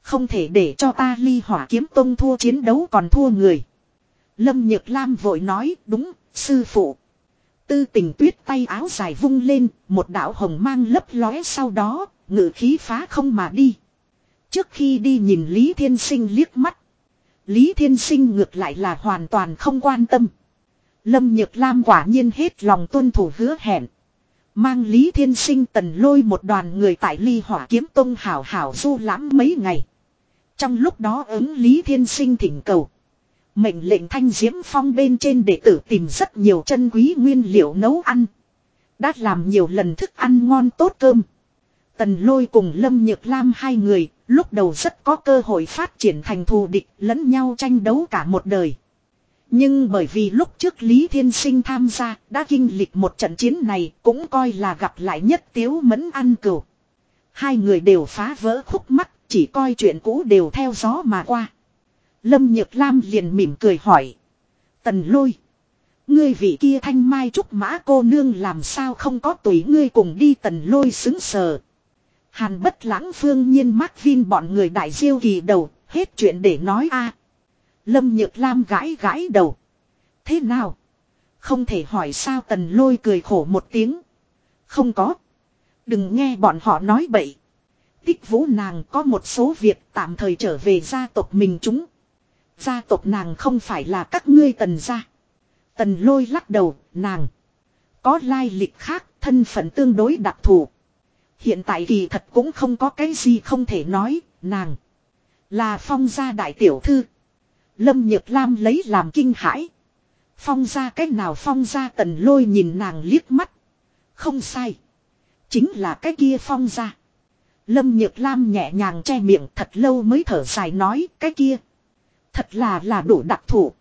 Không thể để cho ta ly hỏa kiếm tông thua chiến đấu còn thua người. Lâm Nhược Lam vội nói đúng, sư phụ. Tư tình tuyết tay áo dài vung lên, một đạo hồng mang lấp lóe sau đó, ngự khí phá không mà đi. Trước khi đi nhìn Lý Thiên Sinh liếc mắt. Lý Thiên Sinh ngược lại là hoàn toàn không quan tâm. Lâm Nhược Lam quả nhiên hết lòng tuân thủ hứa hẹn. Mang Lý Thiên Sinh tần lôi một đoàn người tại ly hỏa kiếm tông hảo hảo du lãm mấy ngày. Trong lúc đó ứng Lý Thiên Sinh thỉnh cầu. Mệnh lệnh thanh diễm phong bên trên đệ tử tìm rất nhiều chân quý nguyên liệu nấu ăn. Đã làm nhiều lần thức ăn ngon tốt cơm. Tần lôi cùng Lâm Nhược Lam hai người, lúc đầu rất có cơ hội phát triển thành thù địch lẫn nhau tranh đấu cả một đời. Nhưng bởi vì lúc trước Lý Thiên Sinh tham gia, đã kinh lịch một trận chiến này, cũng coi là gặp lại nhất tiếu mẫn ăn cửu. Hai người đều phá vỡ khúc mắt, chỉ coi chuyện cũ đều theo gió mà qua. Lâm Nhược Lam liền mỉm cười hỏi. Tần lôi. Ngươi vị kia thanh mai trúc mã cô nương làm sao không có tùy ngươi cùng đi tần lôi xứng sờ. Hàn bất lãng phương nhiên mắc vin bọn người đại diêu kỳ đầu, hết chuyện để nói a. Lâm Nhược Lam gãi gãi đầu. Thế nào? Không thể hỏi sao tần lôi cười khổ một tiếng. Không có. Đừng nghe bọn họ nói bậy. Tích vũ nàng có một số việc tạm thời trở về gia tộc mình chúng. Gia tộc nàng không phải là các ngươi tần gia. Tần lôi lắc đầu, nàng. Có lai lịch khác, thân phận tương đối đặc thù. Hiện tại kỳ thật cũng không có cái gì không thể nói, nàng. Là phong gia đại tiểu thư. Lâm Nhược Lam lấy làm kinh hãi. Phong gia cách nào phong gia tần lôi nhìn nàng liếc mắt. Không sai. Chính là cái kia phong gia. Lâm Nhược Lam nhẹ nhàng che miệng thật lâu mới thở dài nói cái kia. Thật là là đủ đặc thủ.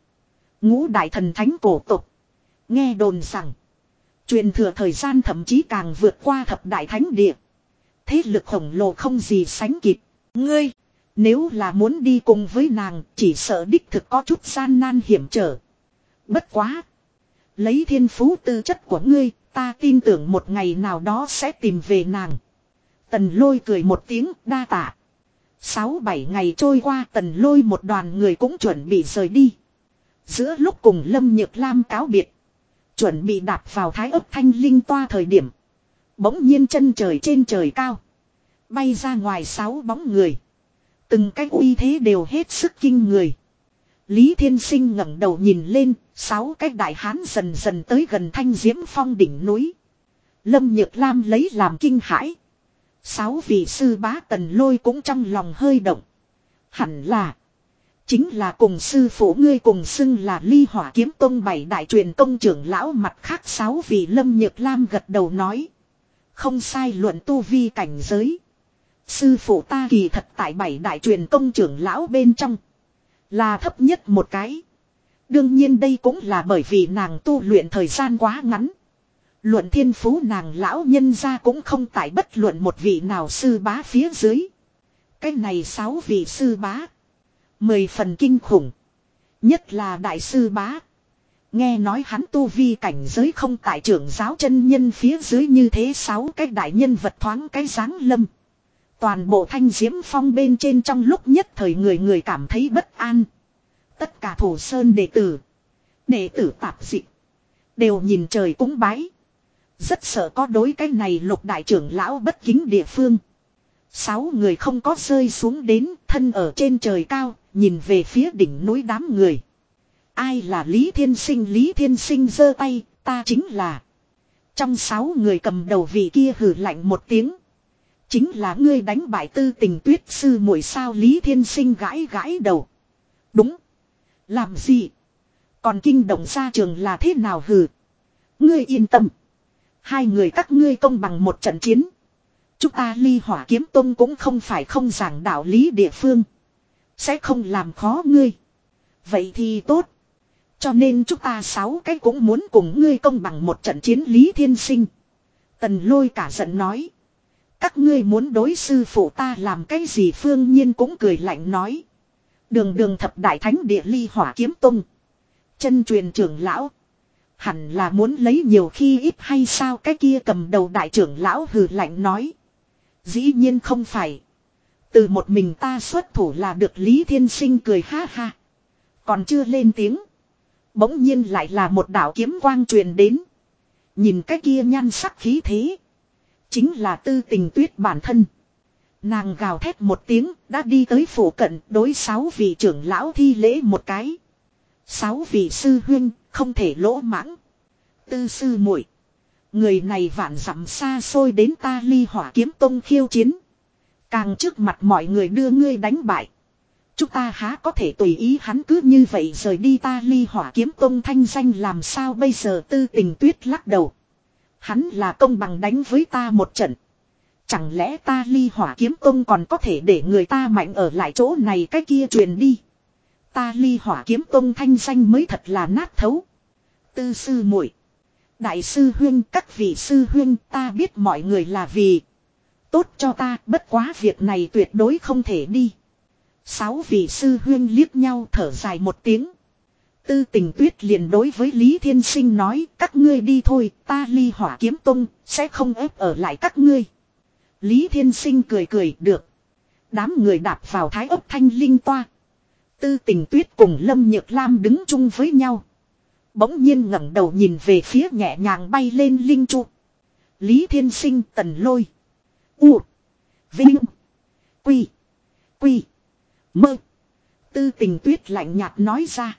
Ngũ đại thần thánh cổ tục. Nghe đồn rằng. Truyền thừa thời gian thậm chí càng vượt qua thập đại thánh địa. Thế lực khổng lồ không gì sánh kịp. Ngươi. Nếu là muốn đi cùng với nàng, chỉ sợ đích thực có chút gian nan hiểm trở. Bất quá. Lấy thiên phú tư chất của ngươi, ta tin tưởng một ngày nào đó sẽ tìm về nàng. Tần lôi cười một tiếng, đa tạ. Sáu bảy ngày trôi qua, tần lôi một đoàn người cũng chuẩn bị rời đi. Giữa lúc cùng Lâm Nhược Lam cáo biệt. Chuẩn bị đạp vào thái ấp thanh linh toa thời điểm. Bỗng nhiên chân trời trên trời cao. Bay ra ngoài sáu bóng người. Từng cách uy thế đều hết sức kinh người. Lý Thiên Sinh ngẩng đầu nhìn lên, sáu cái đại hán dần dần tới gần thanh diễm phong đỉnh núi. Lâm Nhược Lam lấy làm kinh hãi. Sáu vị sư bá tần lôi cũng trong lòng hơi động. Hẳn là. Chính là cùng sư phụ ngươi cùng xưng là ly hỏa kiếm tông bảy đại truyền công trưởng lão mặt khác sáu vị lâm nhược lam gật đầu nói. Không sai luận tu vi cảnh giới. Sư phụ ta kỳ thật tại bảy đại truyền công trưởng lão bên trong. Là thấp nhất một cái. Đương nhiên đây cũng là bởi vì nàng tu luyện thời gian quá ngắn. Luận thiên phú nàng lão nhân ra cũng không tại bất luận một vị nào sư bá phía dưới. Cái này sáu vị sư bá. Mười phần kinh khủng. Nhất là đại sư bá. Nghe nói hắn tu vi cảnh giới không tại trưởng giáo chân nhân phía dưới như thế sáu cái đại nhân vật thoáng cái dáng lâm. Toàn bộ thanh diễm phong bên trên trong lúc nhất thời người người cảm thấy bất an. Tất cả thủ sơn đệ tử. Đệ tử tạp dị. Đều nhìn trời cúng bái. Rất sợ có đối cái này lục đại trưởng lão bất kính địa phương. Sáu người không có rơi xuống đến thân ở trên trời cao, nhìn về phía đỉnh núi đám người. Ai là Lý Thiên Sinh Lý Thiên Sinh giơ tay, ta chính là. Trong sáu người cầm đầu vị kia hử lạnh một tiếng. Chính là ngươi đánh bại tư tình tuyết sư muội sao Lý Thiên Sinh gãi gãi đầu. Đúng. Làm gì? Còn kinh động ra trường là thế nào hừ Ngươi yên tâm. Hai người các ngươi công bằng một trận chiến. Chúng ta ly hỏa kiếm tông cũng không phải không giảng đạo lý địa phương. Sẽ không làm khó ngươi. Vậy thì tốt. Cho nên chúng ta sáu cái cũng muốn cùng ngươi công bằng một trận chiến lý thiên sinh. Tần lôi cả giận nói. Các ngươi muốn đối sư phụ ta làm cái gì phương nhiên cũng cười lạnh nói. Đường đường thập đại thánh địa ly hỏa kiếm tung. Chân truyền trưởng lão. Hẳn là muốn lấy nhiều khi ít hay sao cái kia cầm đầu đại trưởng lão hừ lạnh nói. Dĩ nhiên không phải. Từ một mình ta xuất thủ là được Lý Thiên Sinh cười ha ha. Còn chưa lên tiếng. Bỗng nhiên lại là một đạo kiếm quang truyền đến. Nhìn cái kia nhan sắc khí thế. Chính là tư tình tuyết bản thân. Nàng gào thét một tiếng, đã đi tới phủ cận, đối sáu vị trưởng lão thi lễ một cái. Sáu vị sư huyên không thể lỗ mãng. Tư sư muội, Người này vạn dặm xa xôi đến ta ly hỏa kiếm tông khiêu chiến. Càng trước mặt mọi người đưa ngươi đánh bại. Chúng ta há có thể tùy ý hắn cứ như vậy rời đi ta ly hỏa kiếm tông thanh danh làm sao bây giờ tư tình tuyết lắc đầu. Hắn là công bằng đánh với ta một trận. Chẳng lẽ ta ly hỏa kiếm tông còn có thể để người ta mạnh ở lại chỗ này cái kia truyền đi. Ta ly hỏa kiếm tông thanh danh mới thật là nát thấu. Tư sư muội, Đại sư huyên, các vị sư huyên, ta biết mọi người là vì. Tốt cho ta, bất quá việc này tuyệt đối không thể đi. Sáu vị sư huyên liếc nhau thở dài một tiếng. Tư tình tuyết liền đối với Lý Thiên Sinh nói, các ngươi đi thôi, ta ly hỏa kiếm tung sẽ không ép ở lại các ngươi. Lý Thiên Sinh cười cười, được. Đám người đạp vào thái ấp thanh linh toa. Tư tình tuyết cùng Lâm Nhược Lam đứng chung với nhau. Bỗng nhiên ngẩng đầu nhìn về phía nhẹ nhàng bay lên linh trụ. Lý Thiên Sinh tần lôi. U. Vinh. Quy. Quy. Mơ. Tư tình tuyết lạnh nhạt nói ra.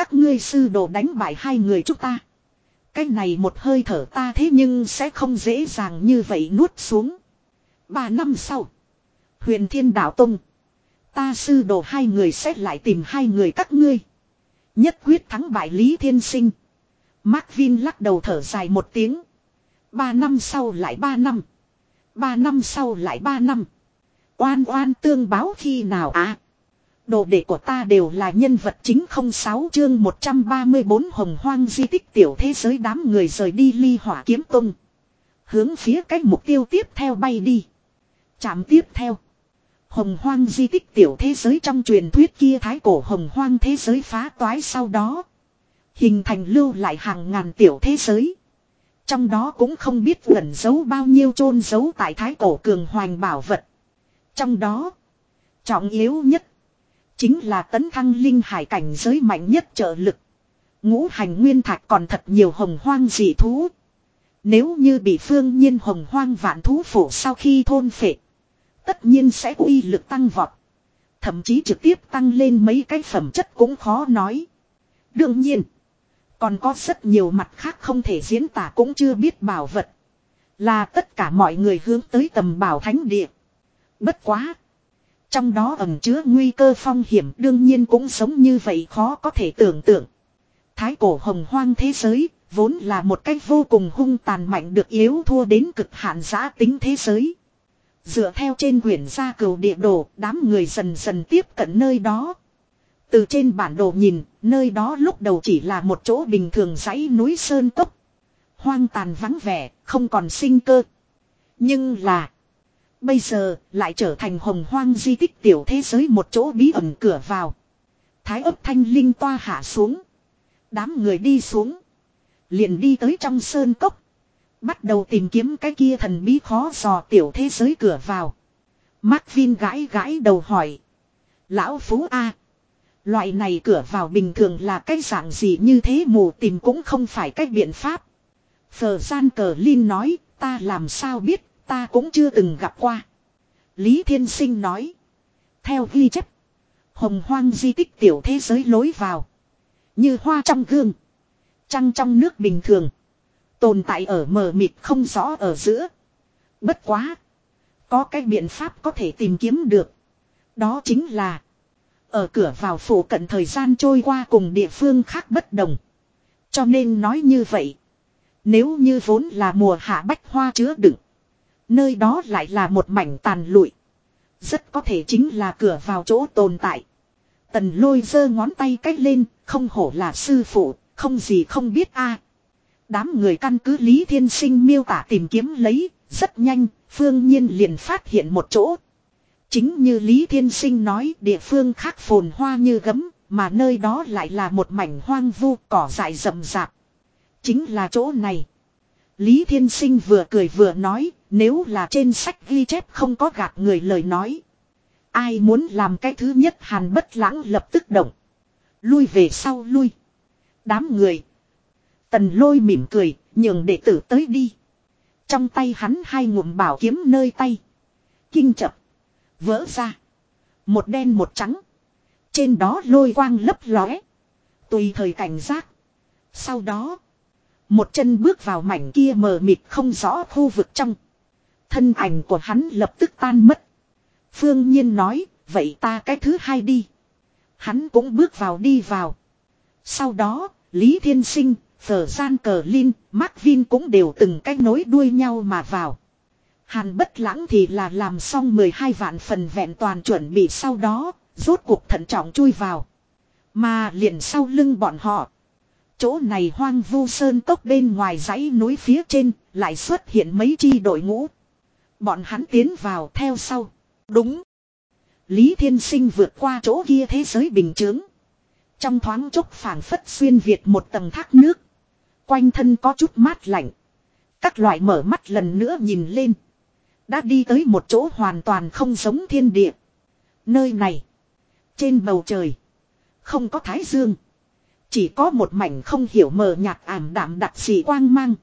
Các ngươi sư đồ đánh bại hai người chúng ta. Cái này một hơi thở ta thế nhưng sẽ không dễ dàng như vậy nuốt xuống. Ba năm sau. Huyền Thiên Đạo Tông. Ta sư đồ hai người sẽ lại tìm hai người các ngươi. Nhất quyết thắng bại Lý Thiên Sinh. Mark Vin lắc đầu thở dài một tiếng. Ba năm sau lại ba năm. Ba năm sau lại ba năm. Oan oan tương báo khi nào à? Đồ đệ của ta đều là nhân vật chính không sáu chương 134 hồng hoang di tích tiểu thế giới đám người rời đi ly hỏa kiếm tung. Hướng phía cách mục tiêu tiếp theo bay đi. Chạm tiếp theo. Hồng hoang di tích tiểu thế giới trong truyền thuyết kia thái cổ hồng hoang thế giới phá toái sau đó. Hình thành lưu lại hàng ngàn tiểu thế giới. Trong đó cũng không biết gần giấu bao nhiêu chôn giấu tại thái cổ cường hoành bảo vật. Trong đó, trọng yếu nhất, chính là tấn thăng linh hải cảnh giới mạnh nhất trợ lực. Ngũ hành nguyên thạch còn thật nhiều hồng hoang dị thú. Nếu như bị phương nhiên hồng hoang vạn thú phủ sau khi thôn phệ. Tất nhiên sẽ uy lực tăng vọt. Thậm chí trực tiếp tăng lên mấy cái phẩm chất cũng khó nói. Đương nhiên. Còn có rất nhiều mặt khác không thể diễn tả cũng chưa biết bảo vật. Là tất cả mọi người hướng tới tầm bảo thánh địa. Bất quá. Trong đó ẩn chứa nguy cơ phong hiểm đương nhiên cũng sống như vậy khó có thể tưởng tượng. Thái cổ hồng hoang thế giới, vốn là một cách vô cùng hung tàn mạnh được yếu thua đến cực hạn giã tính thế giới. Dựa theo trên quyển gia cửu địa đồ, đám người dần dần tiếp cận nơi đó. Từ trên bản đồ nhìn, nơi đó lúc đầu chỉ là một chỗ bình thường dãy núi sơn tốc. Hoang tàn vắng vẻ, không còn sinh cơ. Nhưng là... Bây giờ, lại trở thành hồng hoang di tích tiểu thế giới một chỗ bí ẩn cửa vào. Thái ấp thanh linh toa hạ xuống. Đám người đi xuống. Liền đi tới trong sơn cốc. Bắt đầu tìm kiếm cái kia thần bí khó dò tiểu thế giới cửa vào. Mark Vin gãi gãi đầu hỏi. Lão Phú A. Loại này cửa vào bình thường là cái dạng gì như thế mù tìm cũng không phải cách biện pháp. Phờ gian cờ Linh nói, ta làm sao biết, ta cũng chưa từng gặp qua. Lý Thiên Sinh nói. Theo ghi chép. Hồng hoang di tích tiểu thế giới lối vào. Như hoa trong gương. Trăng trong nước bình thường. Tồn tại ở mờ mịt không rõ ở giữa. Bất quá. Có cái biện pháp có thể tìm kiếm được. Đó chính là. Ở cửa vào phủ cận thời gian trôi qua cùng địa phương khác bất đồng. Cho nên nói như vậy. Nếu như vốn là mùa hạ bách hoa chứa đựng. Nơi đó lại là một mảnh tàn lụi. Rất có thể chính là cửa vào chỗ tồn tại. Tần lôi giơ ngón tay cách lên, không hổ là sư phụ, không gì không biết a Đám người căn cứ Lý Thiên Sinh miêu tả tìm kiếm lấy, rất nhanh, Phương Nhiên liền phát hiện một chỗ. Chính như Lý Thiên Sinh nói địa phương khác phồn hoa như gấm, mà nơi đó lại là một mảnh hoang vu cỏ dại rậm rạp. Chính là chỗ này. Lý Thiên Sinh vừa cười vừa nói, nếu là trên sách ghi chép không có gạt người lời nói. Ai muốn làm cái thứ nhất hàn bất lãng lập tức động. Lui về sau lui. Đám người. Tần lôi mỉm cười, nhường đệ tử tới đi. Trong tay hắn hai ngụm bảo kiếm nơi tay. Kinh chập. Vỡ ra. Một đen một trắng. Trên đó lôi quang lấp lóe. Tùy thời cảnh giác. Sau đó. Một chân bước vào mảnh kia mờ mịt không rõ khu vực trong. Thân ảnh của hắn lập tức tan mất. Phương Nhiên nói, vậy ta cái thứ hai đi. Hắn cũng bước vào đi vào. Sau đó, Lý Thiên Sinh, Phở Gian Cờ Linh, Mark Vin cũng đều từng cách nối đuôi nhau mà vào. Hàn bất lãng thì là làm xong 12 vạn phần vẹn toàn chuẩn bị sau đó, rốt cuộc thận trọng chui vào. Mà liền sau lưng bọn họ. Chỗ này hoang vu sơn tốc bên ngoài dãy núi phía trên, lại xuất hiện mấy chi đội ngũ. Bọn hắn tiến vào theo sau. Đúng. Lý Thiên Sinh vượt qua chỗ kia thế giới bình chướng. Trong thoáng chốc phảng phất xuyên Việt một tầng thác nước. Quanh thân có chút mát lạnh. Các loại mở mắt lần nữa nhìn lên. Đã đi tới một chỗ hoàn toàn không giống thiên địa. Nơi này. Trên bầu trời. Không có thái dương. Chỉ có một mảnh không hiểu mờ nhạt ảm đạm đặc dị quang mang.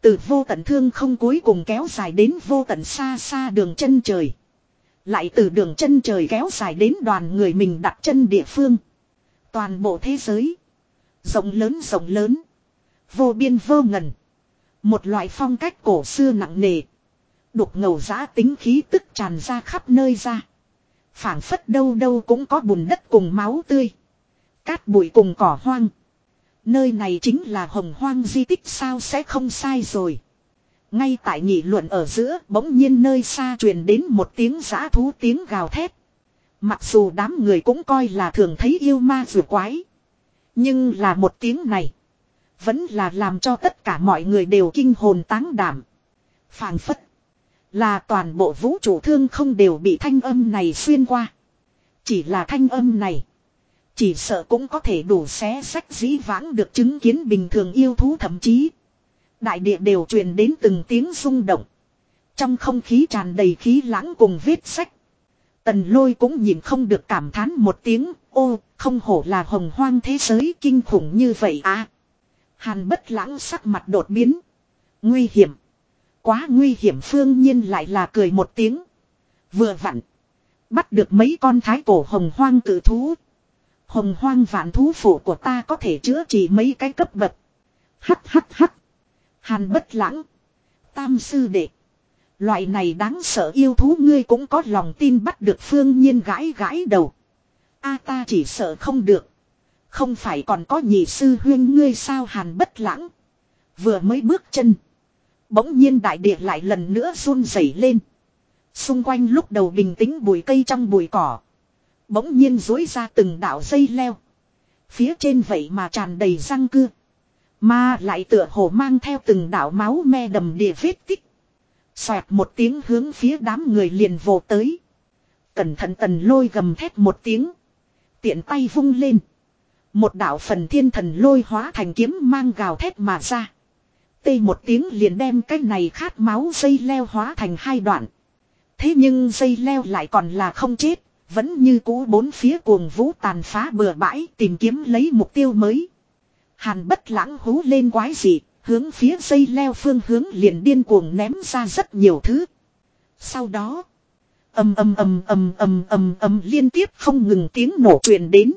Từ vô tận thương không cuối cùng kéo dài đến vô tận xa xa đường chân trời. Lại từ đường chân trời kéo dài đến đoàn người mình đặt chân địa phương. Toàn bộ thế giới. Rộng lớn rộng lớn. Vô biên, vô ngần. Một loại phong cách cổ xưa nặng nề. Đục ngầu giã tính khí tức tràn ra khắp nơi ra. phảng phất đâu đâu cũng có bùn đất cùng máu tươi. Cát bụi cùng cỏ hoang. Nơi này chính là hồng hoang di tích, sao sẽ không sai rồi. Ngay tại nghị luận ở giữa, bỗng nhiên nơi xa truyền đến một tiếng giã thú, tiếng gào thét. Mặc dù đám người cũng coi là thường thấy yêu ma rùa quái. Nhưng là một tiếng này. Vẫn là làm cho tất cả mọi người đều kinh hồn táng đảm. phảng phất. Là toàn bộ vũ trụ thương không đều bị thanh âm này xuyên qua. Chỉ là thanh âm này. Chỉ sợ cũng có thể đủ xé sách dĩ vãng được chứng kiến bình thường yêu thú thậm chí. Đại địa đều truyền đến từng tiếng rung động. Trong không khí tràn đầy khí lãng cùng vết sách. Tần lôi cũng nhìn không được cảm thán một tiếng, ô, không hổ là hồng hoang thế giới kinh khủng như vậy à. Hàn bất lãng sắc mặt đột biến. Nguy hiểm. Quá nguy hiểm phương nhiên lại là cười một tiếng. Vừa vặn. Bắt được mấy con thái cổ hồng hoang cử thú. Hồng hoang vạn thú phủ của ta có thể chữa trị mấy cái cấp bậc. Hắt hắt hắt. Hàn bất lãng. Tam sư đệ. Loại này đáng sợ yêu thú ngươi cũng có lòng tin bắt được phương nhiên gãi gãi đầu. A ta chỉ sợ không được. Không phải còn có nhị sư huyên ngươi sao hàn bất lãng. Vừa mới bước chân. Bỗng nhiên đại địa lại lần nữa run rẩy lên. Xung quanh lúc đầu bình tĩnh bụi cây trong bụi cỏ. Bỗng nhiên dối ra từng đạo dây leo. Phía trên vậy mà tràn đầy răng cưa. Mà lại tựa hồ mang theo từng đạo máu me đầm địa vết tích. Xoẹt một tiếng hướng phía đám người liền vồ tới. Cẩn thận tần lôi gầm thét một tiếng. Tiện tay vung lên. Một đạo phần thiên thần lôi hóa thành kiếm mang gào thét mà ra. Tê một tiếng liền đem cái này khát máu dây leo hóa thành hai đoạn. Thế nhưng dây leo lại còn là không chết. Vẫn như cũ bốn phía cuồng vũ tàn phá bừa bãi tìm kiếm lấy mục tiêu mới. Hàn bất lãng hú lên quái gì, hướng phía dây leo phương hướng liền điên cuồng ném ra rất nhiều thứ. Sau đó, ầm ầm ầm ầm ầm ầm ầm liên tiếp không ngừng tiếng nổ truyền đến.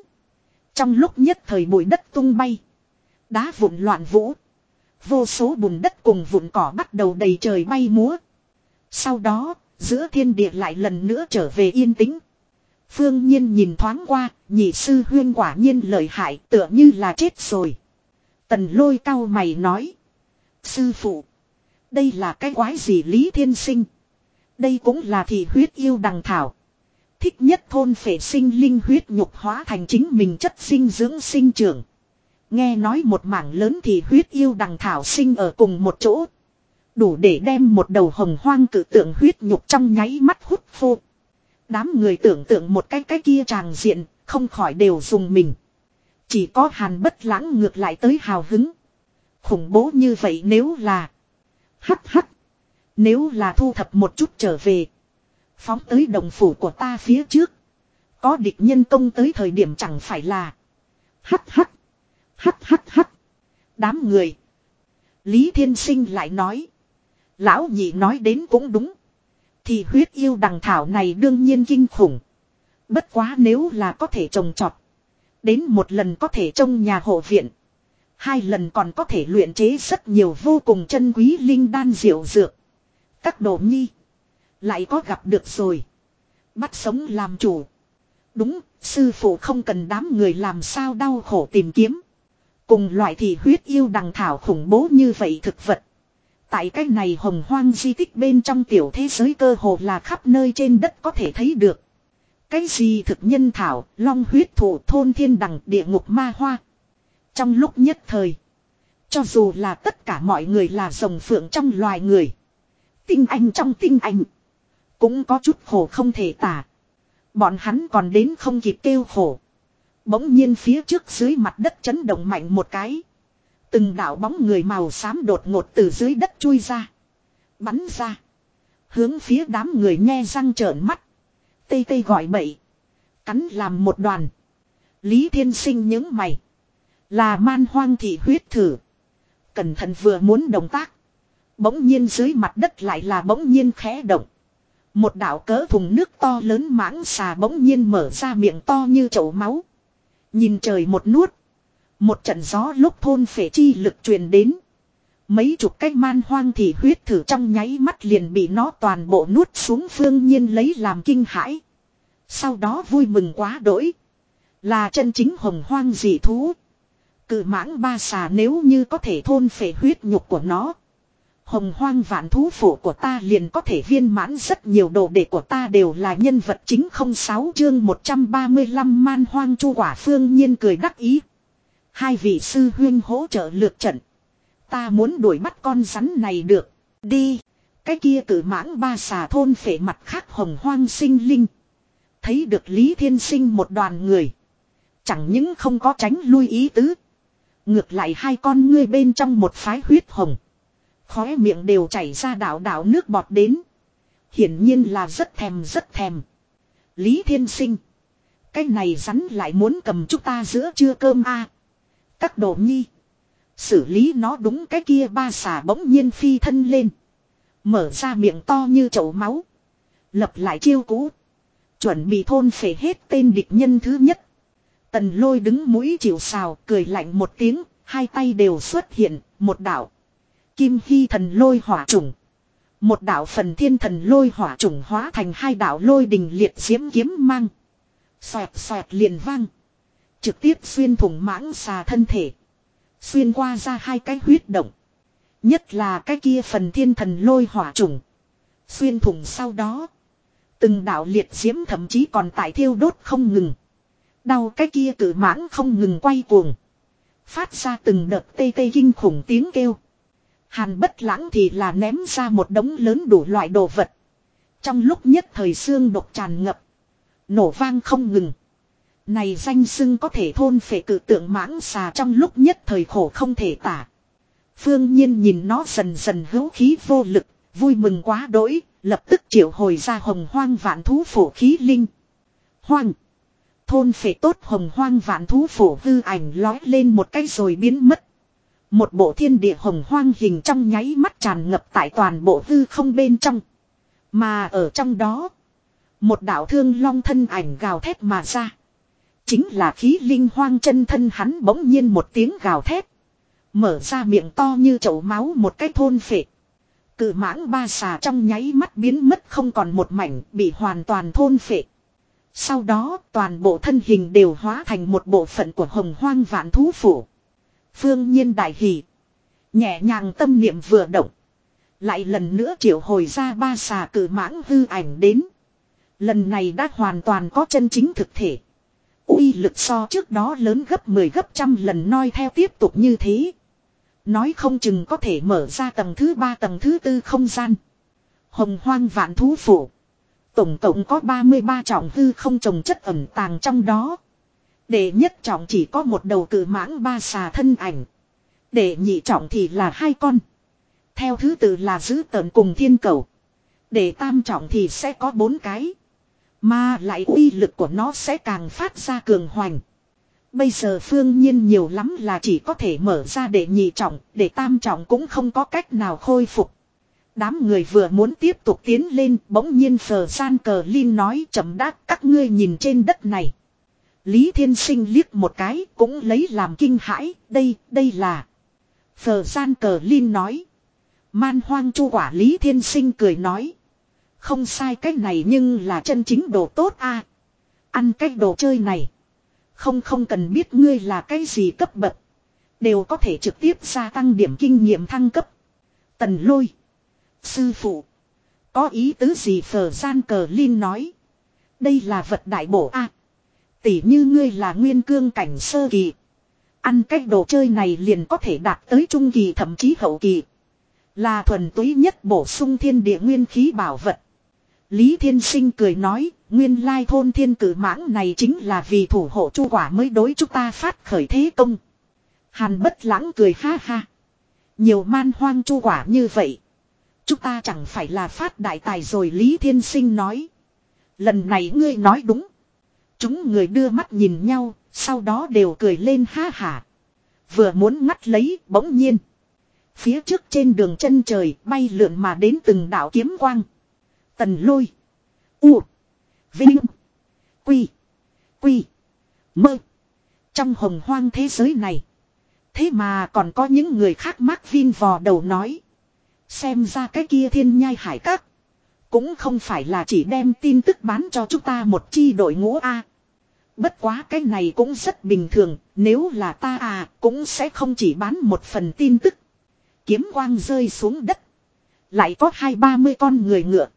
Trong lúc nhất thời bụi đất tung bay, đá vụn loạn vũ, vô số bùn đất cùng vụn cỏ bắt đầu đầy trời bay múa. Sau đó, giữa thiên địa lại lần nữa trở về yên tĩnh. Phương Nhiên nhìn thoáng qua, nhị sư huyên quả nhiên lợi hại tựa như là chết rồi. Tần lôi cao mày nói. Sư phụ. Đây là cái quái gì Lý Thiên Sinh. Đây cũng là thị huyết yêu đằng thảo. Thích nhất thôn phệ sinh linh huyết nhục hóa thành chính mình chất sinh dưỡng sinh trưởng. Nghe nói một mảng lớn thì huyết yêu đằng thảo sinh ở cùng một chỗ. Đủ để đem một đầu hồng hoang cử tượng huyết nhục trong nháy mắt hút phô. Đám người tưởng tượng một cái cái kia tràng diện, không khỏi đều dùng mình. Chỉ có hàn bất lãng ngược lại tới hào hứng. Khủng bố như vậy nếu là... Hắt hắt. Nếu là thu thập một chút trở về. Phóng tới đồng phủ của ta phía trước. Có địch nhân công tới thời điểm chẳng phải là. Hắt hắt. Hắt hắt hắt. Đám người. Lý Thiên Sinh lại nói. Lão nhị nói đến cũng đúng. Thì huyết yêu đằng thảo này đương nhiên kinh khủng. Bất quá nếu là có thể trồng trọt. Đến một lần có thể trông nhà hộ viện. Hai lần còn có thể luyện chế rất nhiều vô cùng chân quý linh đan diệu dược. Các đồ nhi. Lại có gặp được rồi. Bắt sống làm chủ. Đúng, sư phụ không cần đám người làm sao đau khổ tìm kiếm. Cùng loại thì huyết yêu đằng thảo khủng bố như vậy thực vật. Tại cái này hồng hoang di tích bên trong tiểu thế giới cơ hồ là khắp nơi trên đất có thể thấy được. Cái gì thực nhân thảo, long huyết thủ thôn thiên đằng địa ngục ma hoa. Trong lúc nhất thời. Cho dù là tất cả mọi người là rồng phượng trong loài người. Tinh anh trong tinh anh. Cũng có chút khổ không thể tả. Bọn hắn còn đến không kịp kêu khổ. Bỗng nhiên phía trước dưới mặt đất chấn động mạnh một cái. Từng đảo bóng người màu xám đột ngột từ dưới đất chui ra. Bắn ra. Hướng phía đám người nghe răng trợn mắt. Tây tây gọi bậy. Cắn làm một đoàn. Lý Thiên Sinh những mày. Là man hoang thị huyết thử. Cẩn thận vừa muốn động tác. Bỗng nhiên dưới mặt đất lại là bỗng nhiên khẽ động. Một đạo cỡ thùng nước to lớn mãng xà bỗng nhiên mở ra miệng to như chậu máu. Nhìn trời một nuốt. Một trận gió lúc thôn phệ chi lực truyền đến. Mấy chục cái man hoang thì huyết thử trong nháy mắt liền bị nó toàn bộ nuốt xuống phương nhiên lấy làm kinh hãi. Sau đó vui mừng quá đỗi. Là chân chính hồng hoang dị thú. Cự mãng ba xà nếu như có thể thôn phệ huyết nhục của nó. Hồng hoang vạn thú phủ của ta liền có thể viên mãn rất nhiều đồ đệ của ta đều là nhân vật chính không sáu chương 135 man hoang chu quả phương nhiên cười đắc ý. Hai vị sư huyên hỗ trợ lược trận. Ta muốn đuổi bắt con rắn này được. Đi. Cái kia cử mãng ba xà thôn phệ mặt khác hồng hoang sinh linh. Thấy được Lý Thiên Sinh một đoàn người. Chẳng những không có tránh lui ý tứ. Ngược lại hai con ngươi bên trong một phái huyết hồng. Khóe miệng đều chảy ra đảo đảo nước bọt đến. Hiển nhiên là rất thèm rất thèm. Lý Thiên Sinh. Cái này rắn lại muốn cầm chúng ta giữa trưa cơm a các đồ nhi. Xử lý nó đúng cái kia ba xà bỗng nhiên phi thân lên. Mở ra miệng to như chậu máu. Lập lại chiêu cũ. Chuẩn bị thôn phể hết tên địch nhân thứ nhất. Tần lôi đứng mũi chịu xào cười lạnh một tiếng. Hai tay đều xuất hiện. Một đảo. Kim hy thần lôi hỏa trùng. Một đảo phần thiên thần lôi hỏa trùng hóa thành hai đảo lôi đình liệt diễm kiếm mang. Xoẹt xoẹt liền vang. Trực tiếp xuyên thủng mãng xà thân thể. Xuyên qua ra hai cái huyết động. Nhất là cái kia phần thiên thần lôi hỏa trùng. Xuyên thủng sau đó. Từng đạo liệt diễm thậm chí còn tại thiêu đốt không ngừng. Đau cái kia cử mãng không ngừng quay cuồng. Phát ra từng đợt tê tê kinh khủng tiếng kêu. Hàn bất lãng thì là ném ra một đống lớn đủ loại đồ vật. Trong lúc nhất thời xương độc tràn ngập. Nổ vang không ngừng. Này danh sưng có thể thôn phệ cử tượng mãng xà trong lúc nhất thời khổ không thể tả. Phương nhiên nhìn nó dần dần hữu khí vô lực, vui mừng quá đỗi, lập tức triệu hồi ra hồng hoang vạn thú phổ khí linh. Hoang. Thôn phệ tốt hồng hoang vạn thú phổ hư ảnh lói lên một cái rồi biến mất. Một bộ thiên địa hồng hoang hình trong nháy mắt tràn ngập tại toàn bộ hư không bên trong. Mà ở trong đó. Một đạo thương long thân ảnh gào thét mà ra. Chính là khí linh hoang chân thân hắn bỗng nhiên một tiếng gào thét. Mở ra miệng to như chậu máu một cái thôn phệ. Cự mãng ba xà trong nháy mắt biến mất không còn một mảnh, bị hoàn toàn thôn phệ. Sau đó, toàn bộ thân hình đều hóa thành một bộ phận của hồng hoang vạn thú phủ. Phương nhiên đại hỷ. Nhẹ nhàng tâm niệm vừa động. Lại lần nữa triệu hồi ra ba xà cử mãng hư ảnh đến. Lần này đã hoàn toàn có chân chính thực thể uy lực so trước đó lớn gấp 10 gấp trăm lần noi theo tiếp tục như thế. Nói không chừng có thể mở ra tầng thứ ba, tầng thứ tư không gian. Hồng hoang vạn thú phủ. Tổng cộng có 33 trọng hư không trồng chất ẩn tàng trong đó. Đệ nhất trọng chỉ có một đầu cử mãng ba xà thân ảnh. Đệ nhị trọng thì là hai con. Theo thứ tự là giữ tợn cùng thiên cầu. Đệ tam trọng thì sẽ có bốn cái. Mà lại uy lực của nó sẽ càng phát ra cường hoành. Bây giờ phương nhiên nhiều lắm là chỉ có thể mở ra để nhị trọng, để tam trọng cũng không có cách nào khôi phục. Đám người vừa muốn tiếp tục tiến lên, bỗng nhiên phờ san cờ Linh nói chậm đát các ngươi nhìn trên đất này. Lý Thiên Sinh liếc một cái, cũng lấy làm kinh hãi, đây, đây là. Phờ san cờ Linh nói. Man hoang chu quả Lý Thiên Sinh cười nói. Không sai cách này nhưng là chân chính đồ tốt a Ăn cái đồ chơi này. Không không cần biết ngươi là cái gì cấp bậc. Đều có thể trực tiếp gia tăng điểm kinh nghiệm thăng cấp. Tần lôi. Sư phụ. Có ý tứ gì phở gian cờ Linh nói. Đây là vật đại bổ a Tỷ như ngươi là nguyên cương cảnh sơ kỳ. Ăn cái đồ chơi này liền có thể đạt tới trung kỳ thậm chí hậu kỳ. Là thuần túy nhất bổ sung thiên địa nguyên khí bảo vật. Lý Thiên Sinh cười nói, nguyên lai thôn thiên cử mãng này chính là vì thủ hộ chu quả mới đối chúng ta phát khởi thế công. Hàn bất lãng cười ha ha. Nhiều man hoang chu quả như vậy. Chúng ta chẳng phải là phát đại tài rồi Lý Thiên Sinh nói. Lần này ngươi nói đúng. Chúng người đưa mắt nhìn nhau, sau đó đều cười lên ha hả. Vừa muốn ngắt lấy, bỗng nhiên. Phía trước trên đường chân trời bay lượn mà đến từng đạo kiếm quang. Tần lôi. U. Vinh. Quy. Quy. Mơ. Trong hồng hoang thế giới này. Thế mà còn có những người khác mắc vin vò đầu nói. Xem ra cái kia thiên nhai hải các. Cũng không phải là chỉ đem tin tức bán cho chúng ta một chi đội ngũ A. Bất quá cái này cũng rất bình thường, nếu là ta à, cũng sẽ không chỉ bán một phần tin tức. Kiếm quang rơi xuống đất. Lại có hai ba mươi con người ngựa.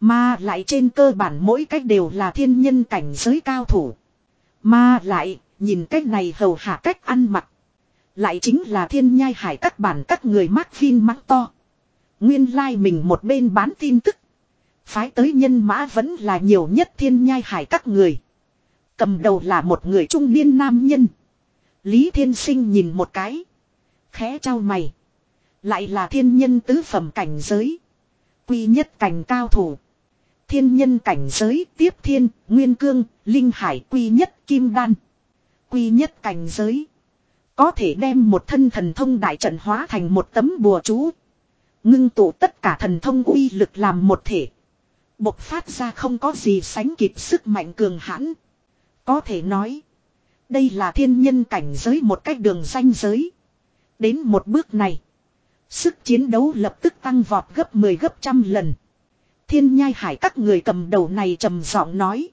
Mà lại trên cơ bản mỗi cách đều là thiên nhân cảnh giới cao thủ. Mà lại, nhìn cách này hầu hạ cách ăn mặc. Lại chính là thiên nhai hải các bản các người mắc phim mắng to. Nguyên lai like mình một bên bán tin tức. Phái tới nhân mã vẫn là nhiều nhất thiên nhai hải các người. Cầm đầu là một người trung niên nam nhân. Lý Thiên Sinh nhìn một cái. Khẽ trao mày. Lại là thiên nhân tứ phẩm cảnh giới. Quy nhất cảnh cao thủ. Thiên nhân cảnh giới tiếp thiên, nguyên cương, linh hải quy nhất kim đan. Quy nhất cảnh giới. Có thể đem một thân thần thông đại trận hóa thành một tấm bùa chú. Ngưng tụ tất cả thần thông uy lực làm một thể. Bộc phát ra không có gì sánh kịp sức mạnh cường hãn. Có thể nói. Đây là thiên nhân cảnh giới một cách đường danh giới. Đến một bước này. Sức chiến đấu lập tức tăng vọt gấp 10 gấp trăm lần. Thiên nhai hải các người cầm đầu này trầm giọng nói.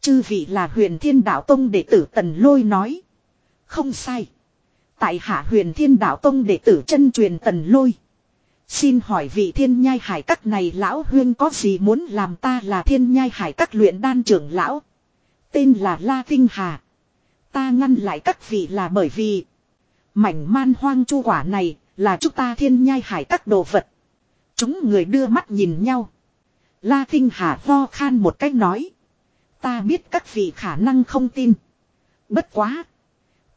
Chư vị là huyền thiên đạo tông đệ tử tần lôi nói. Không sai. Tại hạ huyền thiên đạo tông đệ tử chân truyền tần lôi. Xin hỏi vị thiên nhai hải các này lão huyên có gì muốn làm ta là thiên nhai hải các luyện đan trưởng lão. Tên là La Kinh Hà. Ta ngăn lại các vị là bởi vì. Mảnh man hoang chu quả này là chúng ta thiên nhai hải các đồ vật. Chúng người đưa mắt nhìn nhau. La Kinh Hà lo khan một cách nói. Ta biết các vị khả năng không tin. Bất quá.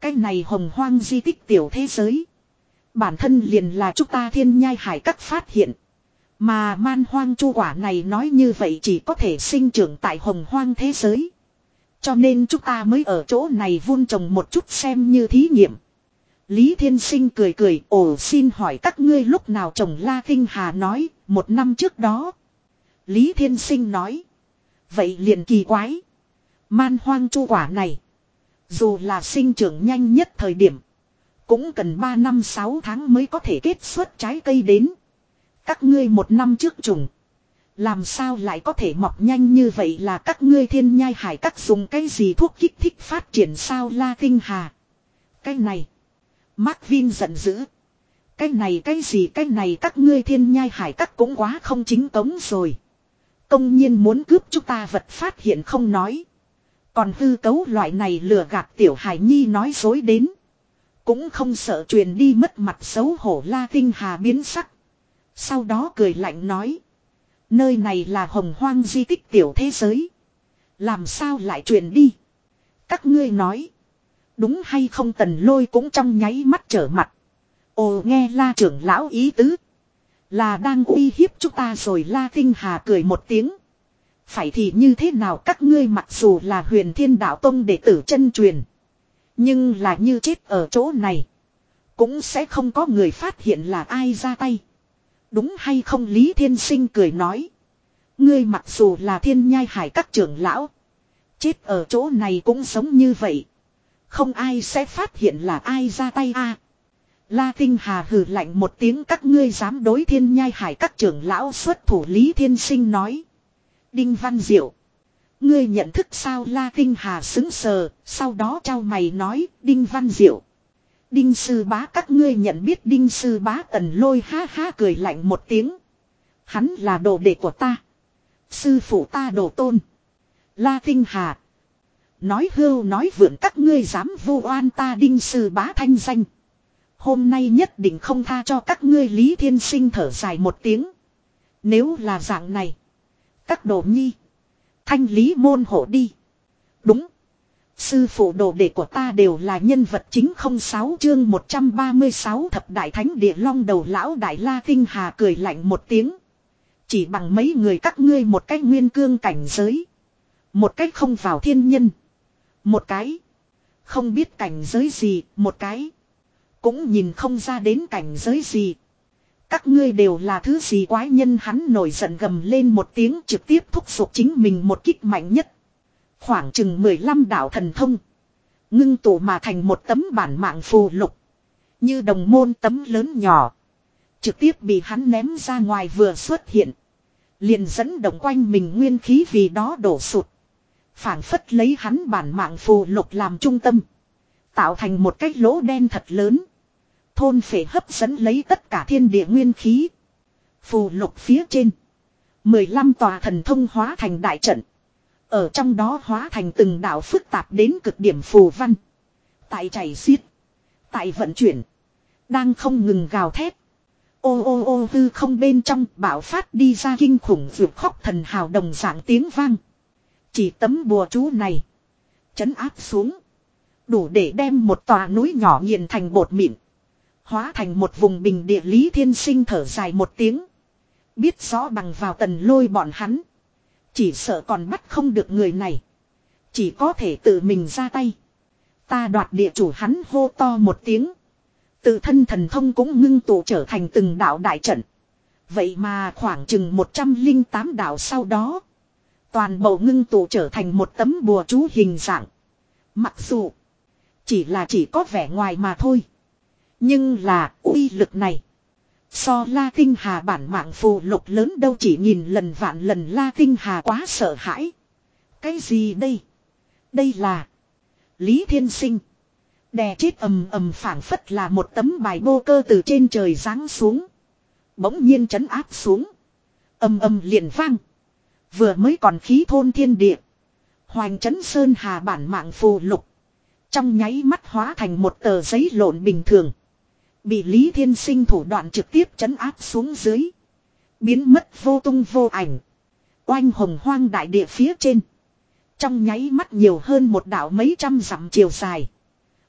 Cái này hồng hoang di tích tiểu thế giới. Bản thân liền là chúng ta thiên nhai hải các phát hiện. Mà man hoang chu quả này nói như vậy chỉ có thể sinh trưởng tại hồng hoang thế giới. Cho nên chúng ta mới ở chỗ này vun trồng một chút xem như thí nghiệm. Lý Thiên Sinh cười cười, ồ xin hỏi các ngươi lúc nào trồng La Kinh Hà nói, một năm trước đó. Lý Thiên Sinh nói. Vậy liền kỳ quái. Man hoang chu quả này. Dù là sinh trưởng nhanh nhất thời điểm. Cũng cần 3 năm 6 tháng mới có thể kết xuất trái cây đến. Các ngươi một năm trước trùng. Làm sao lại có thể mọc nhanh như vậy là các ngươi thiên nhai hải các dùng cái gì thuốc kích thích phát triển sao la tinh hà. Cái này. Mark Vin giận dữ. Cái này cái gì cái này các ngươi thiên nhai hải các cũng quá không chính cống rồi. Công nhiên muốn cướp chúng ta vật phát hiện không nói. Còn hư cấu loại này lừa gạt tiểu hải nhi nói dối đến. Cũng không sợ truyền đi mất mặt xấu hổ La Tinh Hà biến sắc. Sau đó cười lạnh nói. Nơi này là hồng hoang di tích tiểu thế giới. Làm sao lại truyền đi? Các ngươi nói. Đúng hay không tần lôi cũng trong nháy mắt trở mặt. Ồ, nghe la trưởng lão ý tứ. Là đang uy hiếp chúng ta rồi la Kinh hà cười một tiếng. Phải thì như thế nào các ngươi mặc dù là huyền thiên đạo tông đệ tử chân truyền. Nhưng là như chết ở chỗ này. Cũng sẽ không có người phát hiện là ai ra tay. Đúng hay không Lý Thiên Sinh cười nói. Ngươi mặc dù là thiên nhai hải các trưởng lão. Chết ở chỗ này cũng giống như vậy. Không ai sẽ phát hiện là ai ra tay a. La Tinh Hà hừ lạnh một tiếng các ngươi dám đối thiên nhai hải các trưởng lão xuất thủ Lý Thiên Sinh nói. Đinh Văn Diệu. Ngươi nhận thức sao La Tinh Hà xứng sờ, sau đó trao mày nói, Đinh Văn Diệu. Đinh Sư Bá các ngươi nhận biết Đinh Sư Bá tần lôi ha ha cười lạnh một tiếng. Hắn là đồ đệ của ta. Sư phụ ta đồ tôn. La Tinh Hà. Nói hưu nói vượn các ngươi dám vu oan ta Đinh Sư Bá thanh danh. Hôm nay nhất định không tha cho các ngươi Lý Thiên Sinh thở dài một tiếng. Nếu là dạng này. Các đồ nhi. Thanh lý môn hộ đi. Đúng. Sư phụ đồ đệ của ta đều là nhân vật chính không sáu chương 136 thập đại thánh địa long đầu lão đại la kinh hà cười lạnh một tiếng. Chỉ bằng mấy người các ngươi một cách nguyên cương cảnh giới. Một cách không vào thiên nhân. Một cái. Không biết cảnh giới gì, một cái. Cũng nhìn không ra đến cảnh giới gì. Các ngươi đều là thứ gì quái nhân hắn nổi giận gầm lên một tiếng trực tiếp thúc giục chính mình một kích mạnh nhất. Khoảng chừng 15 đạo thần thông. Ngưng tụ mà thành một tấm bản mạng phù lục. Như đồng môn tấm lớn nhỏ. Trực tiếp bị hắn ném ra ngoài vừa xuất hiện. Liền dẫn động quanh mình nguyên khí vì đó đổ sụt. phảng phất lấy hắn bản mạng phù lục làm trung tâm. Tạo thành một cái lỗ đen thật lớn. Thôn phệ hấp dẫn lấy tất cả thiên địa nguyên khí. Phù lục phía trên. 15 tòa thần thông hóa thành đại trận. Ở trong đó hóa thành từng đạo phức tạp đến cực điểm phù văn. Tại chảy xiết. Tại vận chuyển. Đang không ngừng gào thét. Ô ô ô, hư không bên trong bảo phát đi ra kinh khủng vượt khóc thần hào đồng dạng tiếng vang. Chỉ tấm bùa chú này. Chấn áp xuống. Đủ để đem một tòa núi nhỏ nghiền thành bột mịn. Hóa thành một vùng bình địa lý thiên sinh thở dài một tiếng. Biết rõ bằng vào tần lôi bọn hắn. Chỉ sợ còn bắt không được người này. Chỉ có thể tự mình ra tay. Ta đoạt địa chủ hắn hô to một tiếng. Tự thân thần thông cũng ngưng tụ trở thành từng đạo đại trận. Vậy mà khoảng chừng 108 đạo sau đó. Toàn bộ ngưng tụ trở thành một tấm bùa chú hình dạng. Mặc dù chỉ là chỉ có vẻ ngoài mà thôi. Nhưng là, uy lực này. So La Tinh Hà bản mạng phù lục lớn đâu chỉ nhìn lần vạn lần La Tinh Hà quá sợ hãi. Cái gì đây? Đây là Lý Thiên Sinh. Đè chết ầm ầm phảng phất là một tấm bài bô cơ từ trên trời giáng xuống. Bỗng nhiên chấn áp xuống. ầm ầm liền vang. Vừa mới còn khí thôn thiên địa. Hoành chấn sơn hà bản mạng phù lục. Trong nháy mắt hóa thành một tờ giấy lộn bình thường. Bị Lý Thiên Sinh thủ đoạn trực tiếp chấn áp xuống dưới. Biến mất vô tung vô ảnh. Oanh hồng hoang đại địa phía trên. Trong nháy mắt nhiều hơn một đảo mấy trăm dặm chiều dài.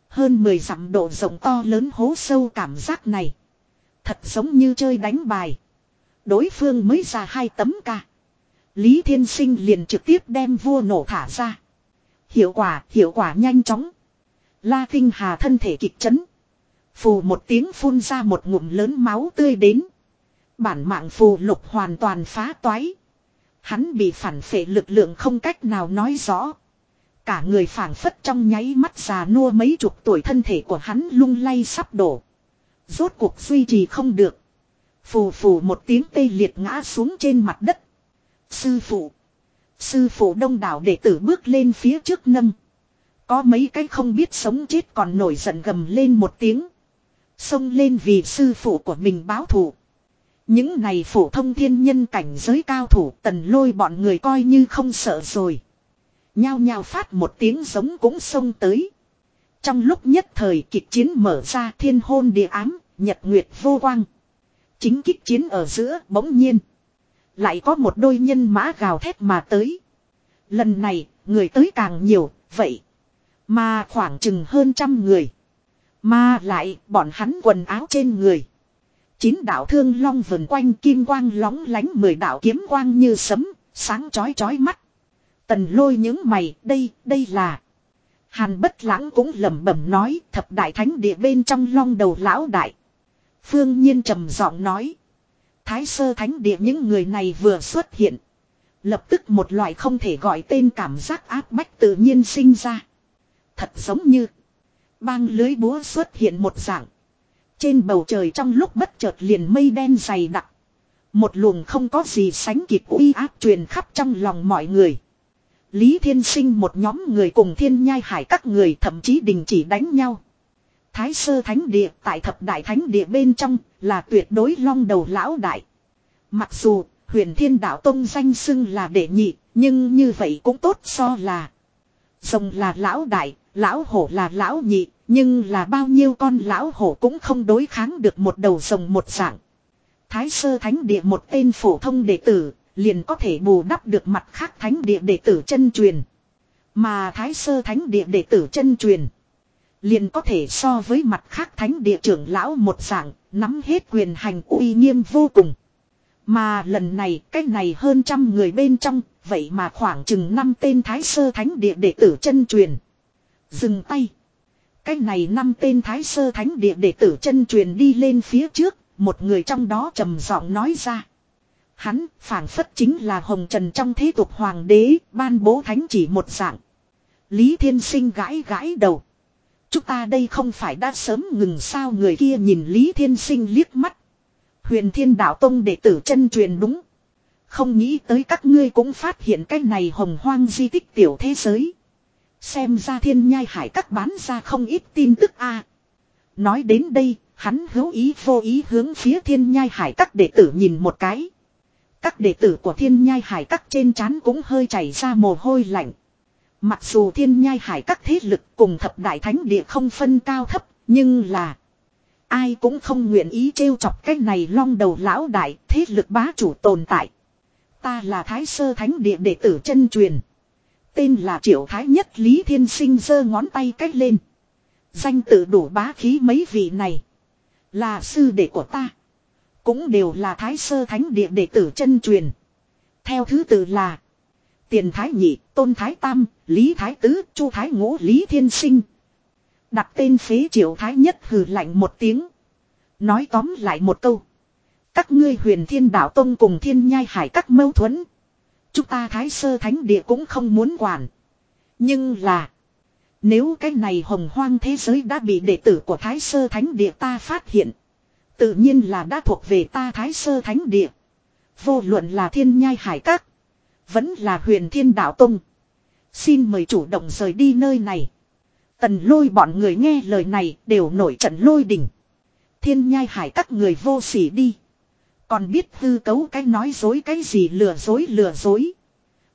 Hơn 10 dặm độ rộng to lớn hố sâu cảm giác này. Thật giống như chơi đánh bài. Đối phương mới ra hai tấm ca. Lý Thiên Sinh liền trực tiếp đem vua nổ thả ra. Hiệu quả, hiệu quả nhanh chóng. La Kinh Hà thân thể kịch chấn. Phù một tiếng phun ra một ngụm lớn máu tươi đến. Bản mạng phù lục hoàn toàn phá toái. Hắn bị phản phệ lực lượng không cách nào nói rõ. Cả người phản phất trong nháy mắt già nua mấy chục tuổi thân thể của hắn lung lay sắp đổ. Rốt cuộc duy trì không được. Phù phù một tiếng tê liệt ngã xuống trên mặt đất. Sư phụ. Sư phụ đông đảo đệ tử bước lên phía trước nâng. Có mấy cái không biết sống chết còn nổi giận gầm lên một tiếng. Xông lên vì sư phụ của mình báo thù. Những này phổ thông thiên nhân cảnh giới cao thủ tần lôi bọn người coi như không sợ rồi. Nhao nhao phát một tiếng giống cũng xông tới. Trong lúc nhất thời kịch chiến mở ra thiên hôn địa ám, nhật nguyệt vô quang. Chính kích chiến ở giữa bỗng nhiên. Lại có một đôi nhân mã gào thét mà tới. Lần này, người tới càng nhiều, vậy. Mà khoảng chừng hơn trăm người. Mà lại, bọn hắn quần áo trên người. Chín đạo thương long vần quanh kim quang lóng lánh mười đạo kiếm quang như sấm, sáng chói chói mắt. Tần lôi những mày, đây, đây là. Hàn bất lãng cũng lẩm bẩm nói thập đại thánh địa bên trong long đầu lão đại. Phương Nhiên trầm giọng nói. Thái sơ thánh địa những người này vừa xuất hiện. Lập tức một loại không thể gọi tên cảm giác áp bách tự nhiên sinh ra. Thật giống như. Bang lưới búa xuất hiện một dạng. Trên bầu trời trong lúc bất chợt liền mây đen dày đặc. Một luồng không có gì sánh kịp uy áp truyền khắp trong lòng mọi người. Lý Thiên Sinh một nhóm người cùng thiên nhai hải các người thậm chí đình chỉ đánh nhau. Thái sơ thánh địa tại thập đại thánh địa bên trong là tuyệt đối long đầu lão đại. Mặc dù huyền thiên đạo tông danh xưng là đệ nhị nhưng như vậy cũng tốt so là. Rồng là lão đại, lão hổ là lão nhị, nhưng là bao nhiêu con lão hổ cũng không đối kháng được một đầu rồng một dạng. Thái sơ thánh địa một tên phổ thông đệ tử, liền có thể bù đắp được mặt khác thánh địa đệ tử chân truyền. Mà thái sơ thánh địa đệ tử chân truyền. Liền có thể so với mặt khác thánh địa trưởng lão một dạng, nắm hết quyền hành uy nghiêm vô cùng. Mà lần này, cách này hơn trăm người bên trong, vậy mà khoảng chừng năm tên thái sơ thánh địa đệ tử chân truyền. Dừng tay. Cách này năm tên thái sơ thánh địa đệ tử chân truyền đi lên phía trước, một người trong đó trầm giọng nói ra. Hắn, phảng phất chính là hồng trần trong thế tục hoàng đế, ban bố thánh chỉ một dạng. Lý Thiên Sinh gãi gãi đầu. Chúng ta đây không phải đã sớm ngừng sao người kia nhìn Lý Thiên Sinh liếc mắt. Huyền Thiên Đạo Tông đệ tử chân truyền đúng. Không nghĩ tới các ngươi cũng phát hiện cái này hồng hoang di tích tiểu thế giới. Xem ra thiên nhai hải các bán ra không ít tin tức a. Nói đến đây, hắn hữu ý vô ý hướng phía thiên nhai hải các đệ tử nhìn một cái. Các đệ tử của thiên nhai hải các trên trán cũng hơi chảy ra mồ hôi lạnh. Mặc dù thiên nhai hải các thế lực cùng thập đại thánh địa không phân cao thấp, nhưng là ai cũng không nguyện ý trêu chọc cái này long đầu lão đại thế lực bá chủ tồn tại. Ta là thái sơ thánh địa đệ tử chân truyền. Tên là triệu thái nhất Lý Thiên Sinh giơ ngón tay cách lên. Danh tự đủ bá khí mấy vị này. Là sư đệ của ta. Cũng đều là thái sơ thánh địa đệ tử chân truyền. Theo thứ tự là. Tiền thái nhị, tôn thái tam, lý thái tứ, chu thái ngũ lý thiên sinh. Đặt tên phế triệu thái nhất hừ lạnh một tiếng. Nói tóm lại một câu. Các ngươi huyền thiên đạo tông cùng thiên nhai hải các mâu thuẫn. Chúng ta thái sơ thánh địa cũng không muốn quản. Nhưng là. Nếu cái này hồng hoang thế giới đã bị đệ tử của thái sơ thánh địa ta phát hiện. Tự nhiên là đã thuộc về ta thái sơ thánh địa. Vô luận là thiên nhai hải các. Vẫn là huyền thiên đạo tông. Xin mời chủ động rời đi nơi này. Tần lôi bọn người nghe lời này đều nổi trận lôi đỉnh. Thiên nhai hải các người vô sỉ đi. Còn biết hư cấu cái nói dối cái gì lừa dối lừa dối.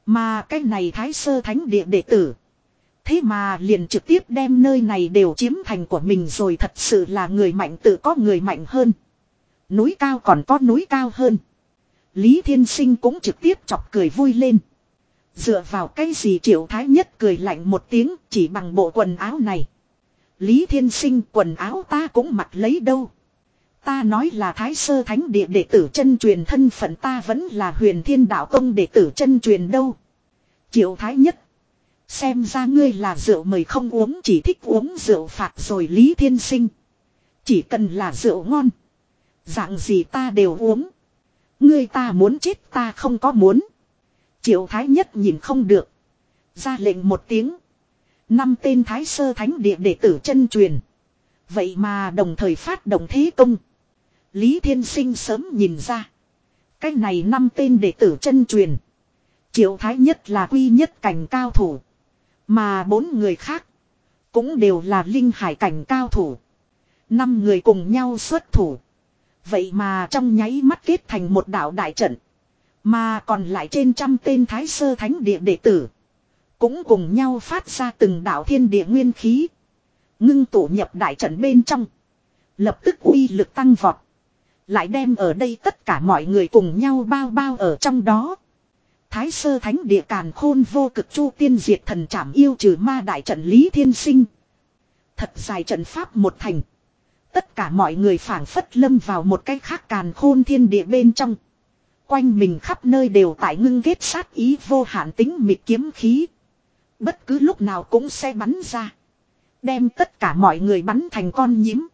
Mà cái này thái sơ thánh địa đệ tử. Thế mà liền trực tiếp đem nơi này đều chiếm thành của mình rồi thật sự là người mạnh tự có người mạnh hơn. Núi cao còn có núi cao hơn. Lý Thiên Sinh cũng trực tiếp chọc cười vui lên. Dựa vào cái gì triệu thái nhất cười lạnh một tiếng chỉ bằng bộ quần áo này. Lý Thiên Sinh quần áo ta cũng mặc lấy đâu. Ta nói là thái sơ thánh địa đệ tử chân truyền thân phận ta vẫn là huyền thiên đạo tông đệ tử chân truyền đâu. Triệu thái nhất. Xem ra ngươi là rượu mời không uống, chỉ thích uống rượu phạt rồi Lý Thiên Sinh. Chỉ cần là rượu ngon. Dạng gì ta đều uống. Ngươi ta muốn chết ta không có muốn. Triệu Thái Nhất nhìn không được. Ra lệnh một tiếng. Năm tên Thái Sơ Thánh Địa đệ tử chân truyền. Vậy mà đồng thời phát động thế công. Lý Thiên Sinh sớm nhìn ra. Cái này năm tên đệ tử chân truyền. Triệu Thái Nhất là quy nhất cảnh cao thủ. Mà bốn người khác. Cũng đều là linh hải cảnh cao thủ. Năm người cùng nhau xuất thủ. Vậy mà trong nháy mắt kết thành một đạo đại trận. Mà còn lại trên trăm tên thái sơ thánh địa đệ tử. Cũng cùng nhau phát ra từng đạo thiên địa nguyên khí. Ngưng tụ nhập đại trận bên trong. Lập tức uy lực tăng vọt. Lại đem ở đây tất cả mọi người cùng nhau bao bao ở trong đó. Thái sơ thánh địa càn khôn vô cực chu tiên diệt thần trảm yêu trừ ma đại trận lý thiên sinh. Thật dài trận pháp một thành. Tất cả mọi người phảng phất lâm vào một cái khác càn khôn thiên địa bên trong. Quanh mình khắp nơi đều tại ngưng ghét sát ý vô hạn tính mịt kiếm khí. Bất cứ lúc nào cũng sẽ bắn ra. Đem tất cả mọi người bắn thành con nhím.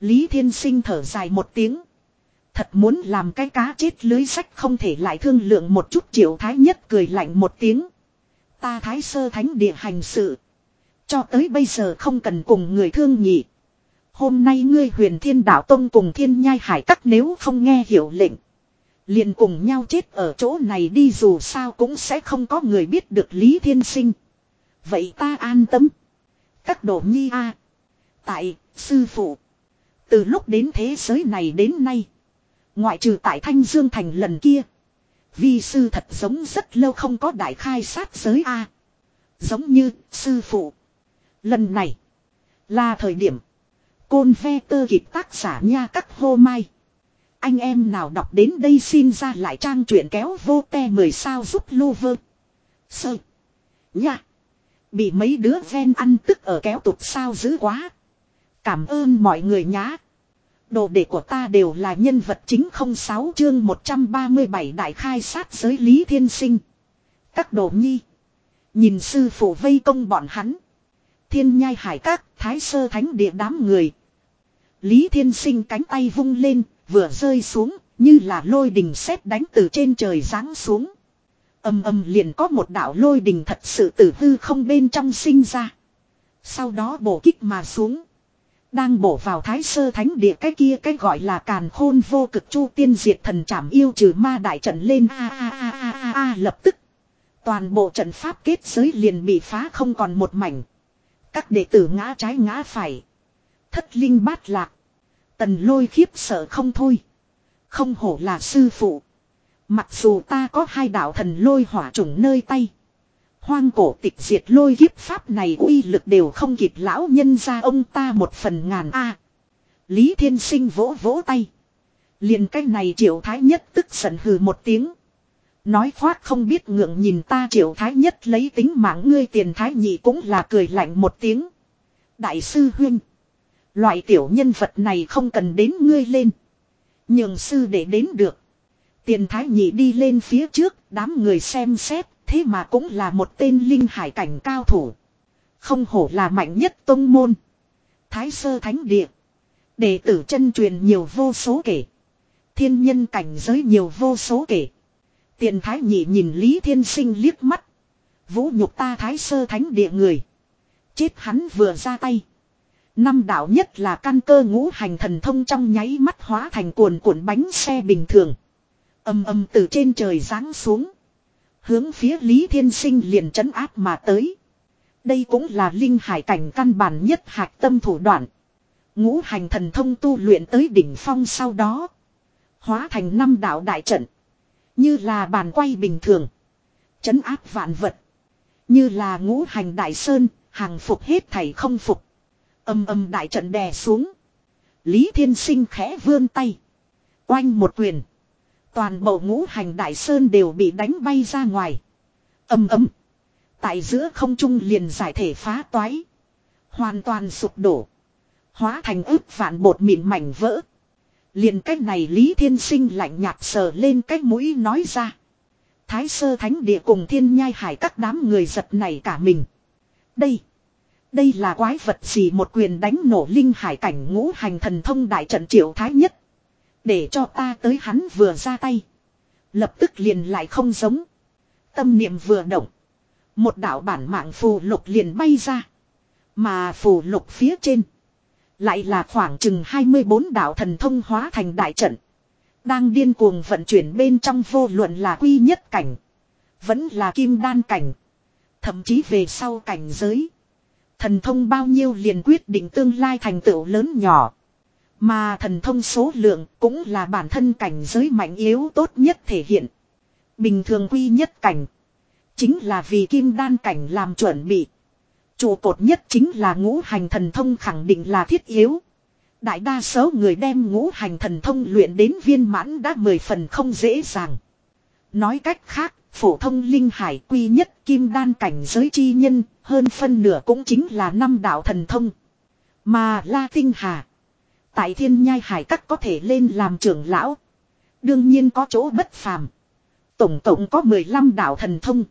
Lý Thiên Sinh thở dài một tiếng. Thật muốn làm cái cá chết lưới sách không thể lại thương lượng một chút triệu thái nhất cười lạnh một tiếng. Ta thái sơ thánh địa hành sự. Cho tới bây giờ không cần cùng người thương nhị. Hôm nay ngươi huyền thiên đạo tông cùng thiên nhai hải các nếu không nghe hiểu lệnh. Liền cùng nhau chết ở chỗ này đi dù sao cũng sẽ không có người biết được Lý Thiên Sinh. Vậy ta an tâm. Các độ nhi a Tại, sư phụ. Từ lúc đến thế giới này đến nay. Ngoại trừ tại Thanh Dương Thành lần kia. Vi sư thật giống rất lâu không có đại khai sát giới A. Giống như sư phụ. Lần này. Là thời điểm. Côn ve tơ kịp tác giả nha các hô mai. Anh em nào đọc đến đây xin ra lại trang truyện kéo vô te mười sao giúp lô vơ. Sơ. Nha. Bị mấy đứa ven ăn tức ở kéo tục sao dữ quá. Cảm ơn mọi người nhá. Đồ đệ của ta đều là nhân vật chính không sáu chương 137 đại khai sát giới Lý Thiên Sinh. Các đồ nhi. Nhìn sư phụ vây công bọn hắn. Thiên nhai hải các, thái sơ thánh địa đám người. Lý Thiên Sinh cánh tay vung lên, vừa rơi xuống, như là lôi đình sét đánh từ trên trời giáng xuống. Âm âm liền có một đạo lôi đình thật sự tử hư không bên trong sinh ra. Sau đó bổ kích mà xuống. Đang bổ vào thái sơ thánh địa cái kia, cái gọi là càn khôn vô cực chu tiên diệt thần trảm yêu trừ ma đại trận lên a a a a a a lập tức. Toàn bộ trận pháp kết giới liền bị phá không còn một mảnh. Các đệ tử ngã trái ngã phải. Thất linh bát lạc. Tần lôi khiếp sợ không thôi. Không hổ là sư phụ. Mặc dù ta có hai đạo thần lôi hỏa trùng nơi tay. Hoang cổ tịch diệt lôi kiếp pháp này uy lực đều không kịp lão nhân ra ông ta một phần ngàn a. Lý Thiên Sinh vỗ vỗ tay. liền cái này triệu thái nhất tức giận hừ một tiếng. Nói khoát không biết ngượng nhìn ta triệu thái nhất lấy tính mạng ngươi tiền thái nhị cũng là cười lạnh một tiếng. Đại sư huynh. Loại tiểu nhân vật này không cần đến ngươi lên. Nhường sư để đến được. Tiền thái nhị đi lên phía trước, đám người xem xét, thế mà cũng là một tên linh hải cảnh cao thủ. Không hổ là mạnh nhất tông môn. Thái sơ thánh địa. Đệ tử chân truyền nhiều vô số kể. Thiên nhân cảnh giới nhiều vô số kể. Tiền thái nhị nhìn Lý Thiên Sinh liếc mắt. Vũ nhục ta thái sơ thánh địa người. Chết hắn vừa ra tay. Năm đạo nhất là căn cơ ngũ hành thần thông trong nháy mắt hóa thành cuồn cuộn bánh xe bình thường. Âm âm từ trên trời giáng xuống. Hướng phía Lý Thiên Sinh liền trấn áp mà tới. Đây cũng là linh hải cảnh căn bản nhất hạch tâm thủ đoạn. Ngũ hành thần thông tu luyện tới đỉnh phong sau đó. Hóa thành năm đạo đại trận. Như là bàn quay bình thường. chấn áp vạn vật. Như là ngũ hành đại sơn, hàng phục hết thảy không phục. Âm âm đại trận đè xuống. Lý Thiên Sinh khẽ vươn tay. Oanh một quyền. Toàn bộ ngũ hành đại sơn đều bị đánh bay ra ngoài. Âm ấm. Tại giữa không trung liền giải thể phá toái. Hoàn toàn sụp đổ. Hóa thành ức vạn bột mịn mảnh vỡ. Liền cách này Lý Thiên Sinh lạnh nhạt sờ lên cái mũi nói ra. Thái sơ thánh địa cùng thiên nhai hải các đám người giật này cả mình. Đây. Đây là quái vật gì một quyền đánh nổ linh hải cảnh ngũ hành thần thông đại trận triệu thái nhất. Để cho ta tới hắn vừa ra tay. Lập tức liền lại không giống. Tâm niệm vừa động. Một đạo bản mạng phù lục liền bay ra. Mà phù lục phía trên. Lại là khoảng chừng 24 đạo thần thông hóa thành đại trận. Đang điên cuồng vận chuyển bên trong vô luận là quy nhất cảnh. Vẫn là kim đan cảnh. Thậm chí về sau cảnh giới. Thần thông bao nhiêu liền quyết định tương lai thành tựu lớn nhỏ. Mà thần thông số lượng cũng là bản thân cảnh giới mạnh yếu tốt nhất thể hiện. Bình thường quy nhất cảnh. Chính là vì kim đan cảnh làm chuẩn bị. Trụ cột nhất chính là ngũ hành thần thông khẳng định là thiết yếu. Đại đa số người đem ngũ hành thần thông luyện đến viên mãn đã mười phần không dễ dàng. Nói cách khác, phổ thông linh hải quy nhất kim đan cảnh giới chi nhân, hơn phân nửa cũng chính là năm đạo thần thông. Mà La Tinh Hà, tại thiên nhai hải các có thể lên làm trưởng lão. Đương nhiên có chỗ bất phàm. Tổng cộng có 15 đạo thần thông.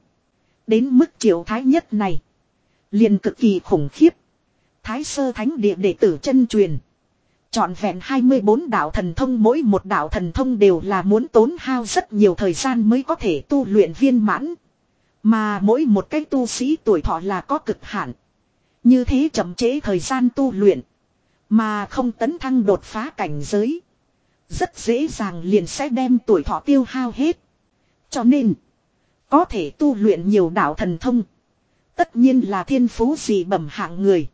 Đến mức triệu thái nhất này. liền cực kỳ khủng khiếp. Thái sơ thánh địa đệ tử chân truyền. Chọn vẹn 24 đạo thần thông, mỗi một đạo thần thông đều là muốn tốn hao rất nhiều thời gian mới có thể tu luyện viên mãn. Mà mỗi một cái tu sĩ tuổi thọ là có cực hạn. Như thế chậm chế thời gian tu luyện. Mà không tấn thăng đột phá cảnh giới. Rất dễ dàng liền sẽ đem tuổi thọ tiêu hao hết. Cho nên. Có thể tu luyện nhiều đạo thần thông. Tất nhiên là thiên phú gì bẩm hạng người.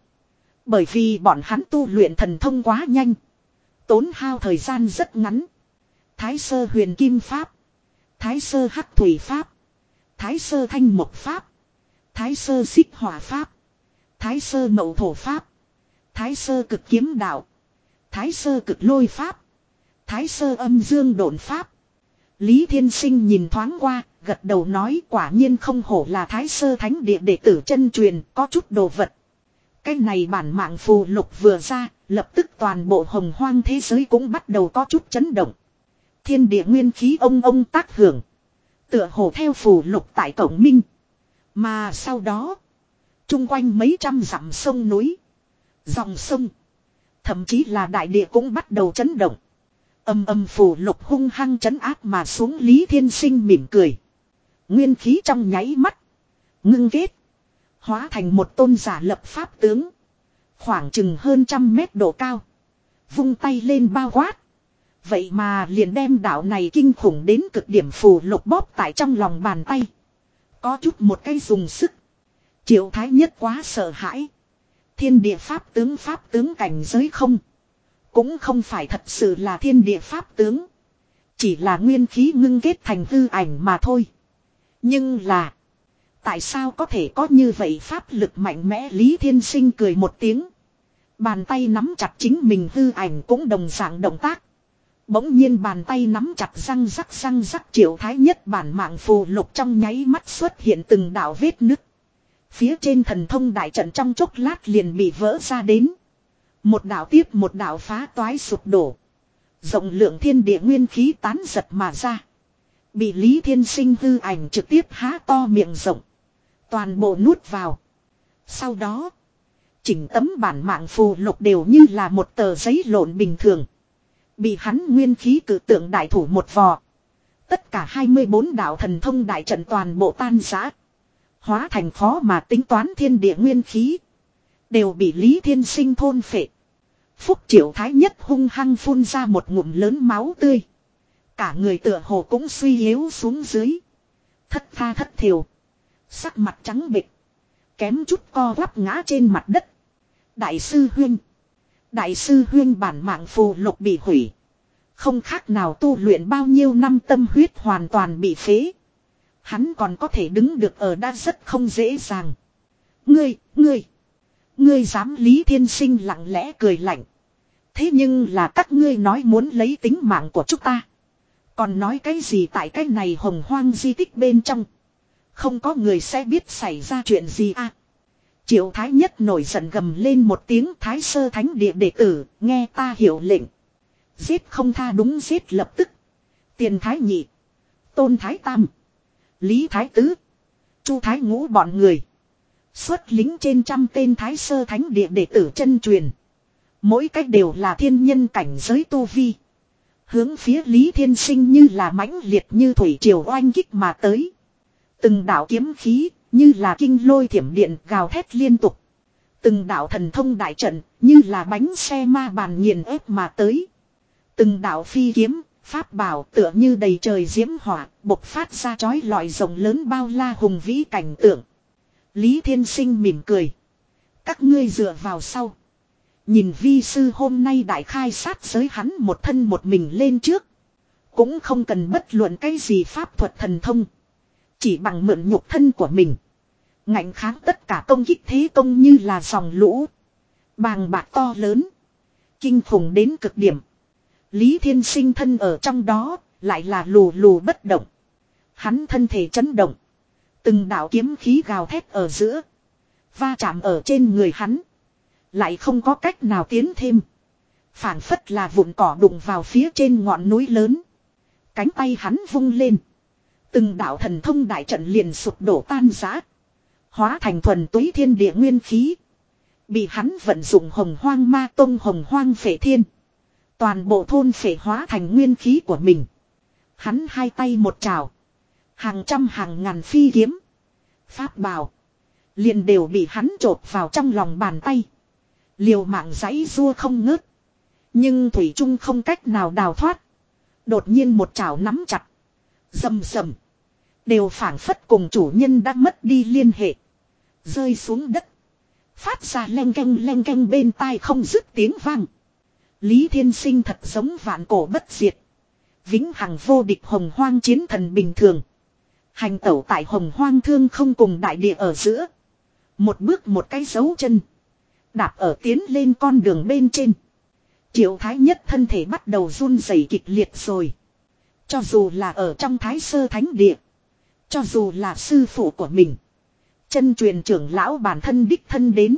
Bởi vì bọn hắn tu luyện thần thông quá nhanh. Tốn hao thời gian rất ngắn. Thái sơ huyền kim pháp. Thái sơ hắc thủy pháp. Thái sơ thanh mộc pháp. Thái sơ xích hỏa pháp. Thái sơ mậu thổ pháp. Thái sơ cực kiếm đạo. Thái sơ cực lôi pháp. Thái sơ âm dương độn pháp. Lý Thiên Sinh nhìn thoáng qua, gật đầu nói quả nhiên không hổ là thái sơ thánh địa đệ tử chân truyền, có chút đồ vật. Cái này bản mạng phù lục vừa ra, lập tức toàn bộ hồng hoang thế giới cũng bắt đầu có chút chấn động. Thiên địa nguyên khí ông ông tác hưởng. Tựa hồ theo phù lục tại cổng minh. Mà sau đó, chung quanh mấy trăm dặm sông núi, dòng sông, thậm chí là đại địa cũng bắt đầu chấn động. Âm âm phù lục hung hăng chấn áp mà xuống Lý Thiên Sinh mỉm cười. Nguyên khí trong nháy mắt. Ngưng kết. Hóa thành một tôn giả lập pháp tướng. Khoảng chừng hơn trăm mét độ cao. Vung tay lên bao quát. Vậy mà liền đem đạo này kinh khủng đến cực điểm phù lục bóp tại trong lòng bàn tay. Có chút một cái dùng sức. Triệu thái nhất quá sợ hãi. Thiên địa pháp tướng pháp tướng cảnh giới không. Cũng không phải thật sự là thiên địa pháp tướng. Chỉ là nguyên khí ngưng kết thành hư ảnh mà thôi. Nhưng là. Tại sao có thể có như vậy pháp lực mạnh mẽ Lý Thiên Sinh cười một tiếng. Bàn tay nắm chặt chính mình hư ảnh cũng đồng dạng động tác. Bỗng nhiên bàn tay nắm chặt răng rắc răng rắc triệu thái nhất bản mạng phù lục trong nháy mắt xuất hiện từng đạo vết nứt. Phía trên thần thông đại trận trong chốc lát liền bị vỡ ra đến. Một đạo tiếp một đạo phá toái sụp đổ. Rộng lượng thiên địa nguyên khí tán giật mà ra. Bị Lý Thiên Sinh hư ảnh trực tiếp há to miệng rộng. Toàn bộ nuốt vào. Sau đó. Chỉnh tấm bản mạng phù lục đều như là một tờ giấy lộn bình thường. Bị hắn nguyên khí cử tượng đại thủ một vò. Tất cả 24 đạo thần thông đại trận toàn bộ tan giã. Hóa thành khó mà tính toán thiên địa nguyên khí. Đều bị Lý Thiên Sinh thôn phệ. Phúc Triệu Thái Nhất hung hăng phun ra một ngụm lớn máu tươi. Cả người tựa hồ cũng suy yếu xuống dưới. Thất tha thất thiểu. Sắc mặt trắng bịch. Kém chút co quắp ngã trên mặt đất. Đại sư Huyên. Đại sư Huyên bản mạng phù lục bị hủy. Không khác nào tu luyện bao nhiêu năm tâm huyết hoàn toàn bị phế. Hắn còn có thể đứng được ở đã rất không dễ dàng. Ngươi, ngươi. Ngươi dám Lý Thiên Sinh lặng lẽ cười lạnh. Thế nhưng là các ngươi nói muốn lấy tính mạng của chúng ta. Còn nói cái gì tại cái này hồng hoang di tích bên trong. Không có người sẽ biết xảy ra chuyện gì à. Triệu Thái Nhất nổi giận gầm lên một tiếng Thái Sơ Thánh Địa đệ tử, nghe ta hiểu lệnh. Giết không tha đúng giết lập tức. Tiền Thái Nhị, Tôn Thái Tam, Lý Thái Tứ, Chu Thái Ngũ bọn người. Xuất lính trên trăm tên Thái Sơ Thánh Địa đệ tử chân truyền. Mỗi cách đều là thiên nhân cảnh giới tu vi. Hướng phía Lý Thiên Sinh như là mãnh liệt như thủy triều oanh kích mà tới. Từng đạo kiếm khí, như là kinh lôi thiểm điện gào thét liên tục. Từng đạo thần thông đại trận, như là bánh xe ma bàn nghiền ép mà tới. Từng đạo phi kiếm, pháp bảo tựa như đầy trời diễm hỏa, bộc phát ra chói lọi rồng lớn bao la hùng vĩ cảnh tượng. Lý Thiên Sinh mỉm cười. Các ngươi dựa vào sau. Nhìn vi sư hôm nay đại khai sát giới hắn một thân một mình lên trước. Cũng không cần bất luận cái gì pháp thuật thần thông. Chỉ bằng mượn nhục thân của mình. Ngạnh kháng tất cả công kích thế công như là dòng lũ. Bàng bạc to lớn. Kinh khủng đến cực điểm. Lý Thiên Sinh thân ở trong đó, lại là lù lù bất động. Hắn thân thể chấn động. Từng đạo kiếm khí gào thét ở giữa. Va chạm ở trên người hắn. Lại không có cách nào tiến thêm. phảng phất là vụn cỏ đụng vào phía trên ngọn núi lớn. Cánh tay hắn vung lên. Từng đạo thần thông đại trận liền sụp đổ tan rã. Hóa thành thuần túy thiên địa nguyên khí. Bị hắn vận dụng hồng hoang ma tông hồng hoang phệ thiên. Toàn bộ thôn phệ hóa thành nguyên khí của mình. Hắn hai tay một trào. Hàng trăm hàng ngàn phi kiếm. Pháp bảo Liền đều bị hắn trột vào trong lòng bàn tay. Liều mạng giấy rua không ngớt. Nhưng Thủy Trung không cách nào đào thoát. Đột nhiên một trào nắm chặt. Dầm dầm. Đều phản phất cùng chủ nhân đã mất đi liên hệ. Rơi xuống đất. Phát ra len canh len canh bên tai không dứt tiếng vang. Lý Thiên Sinh thật giống vạn cổ bất diệt. Vĩnh hằng vô địch hồng hoang chiến thần bình thường. Hành tẩu tại hồng hoang thương không cùng đại địa ở giữa. Một bước một cái dấu chân. Đạp ở tiến lên con đường bên trên. Triệu thái nhất thân thể bắt đầu run rẩy kịch liệt rồi. Cho dù là ở trong thái sơ thánh địa. Cho dù là sư phụ của mình. Chân truyền trưởng lão bản thân đích thân đến.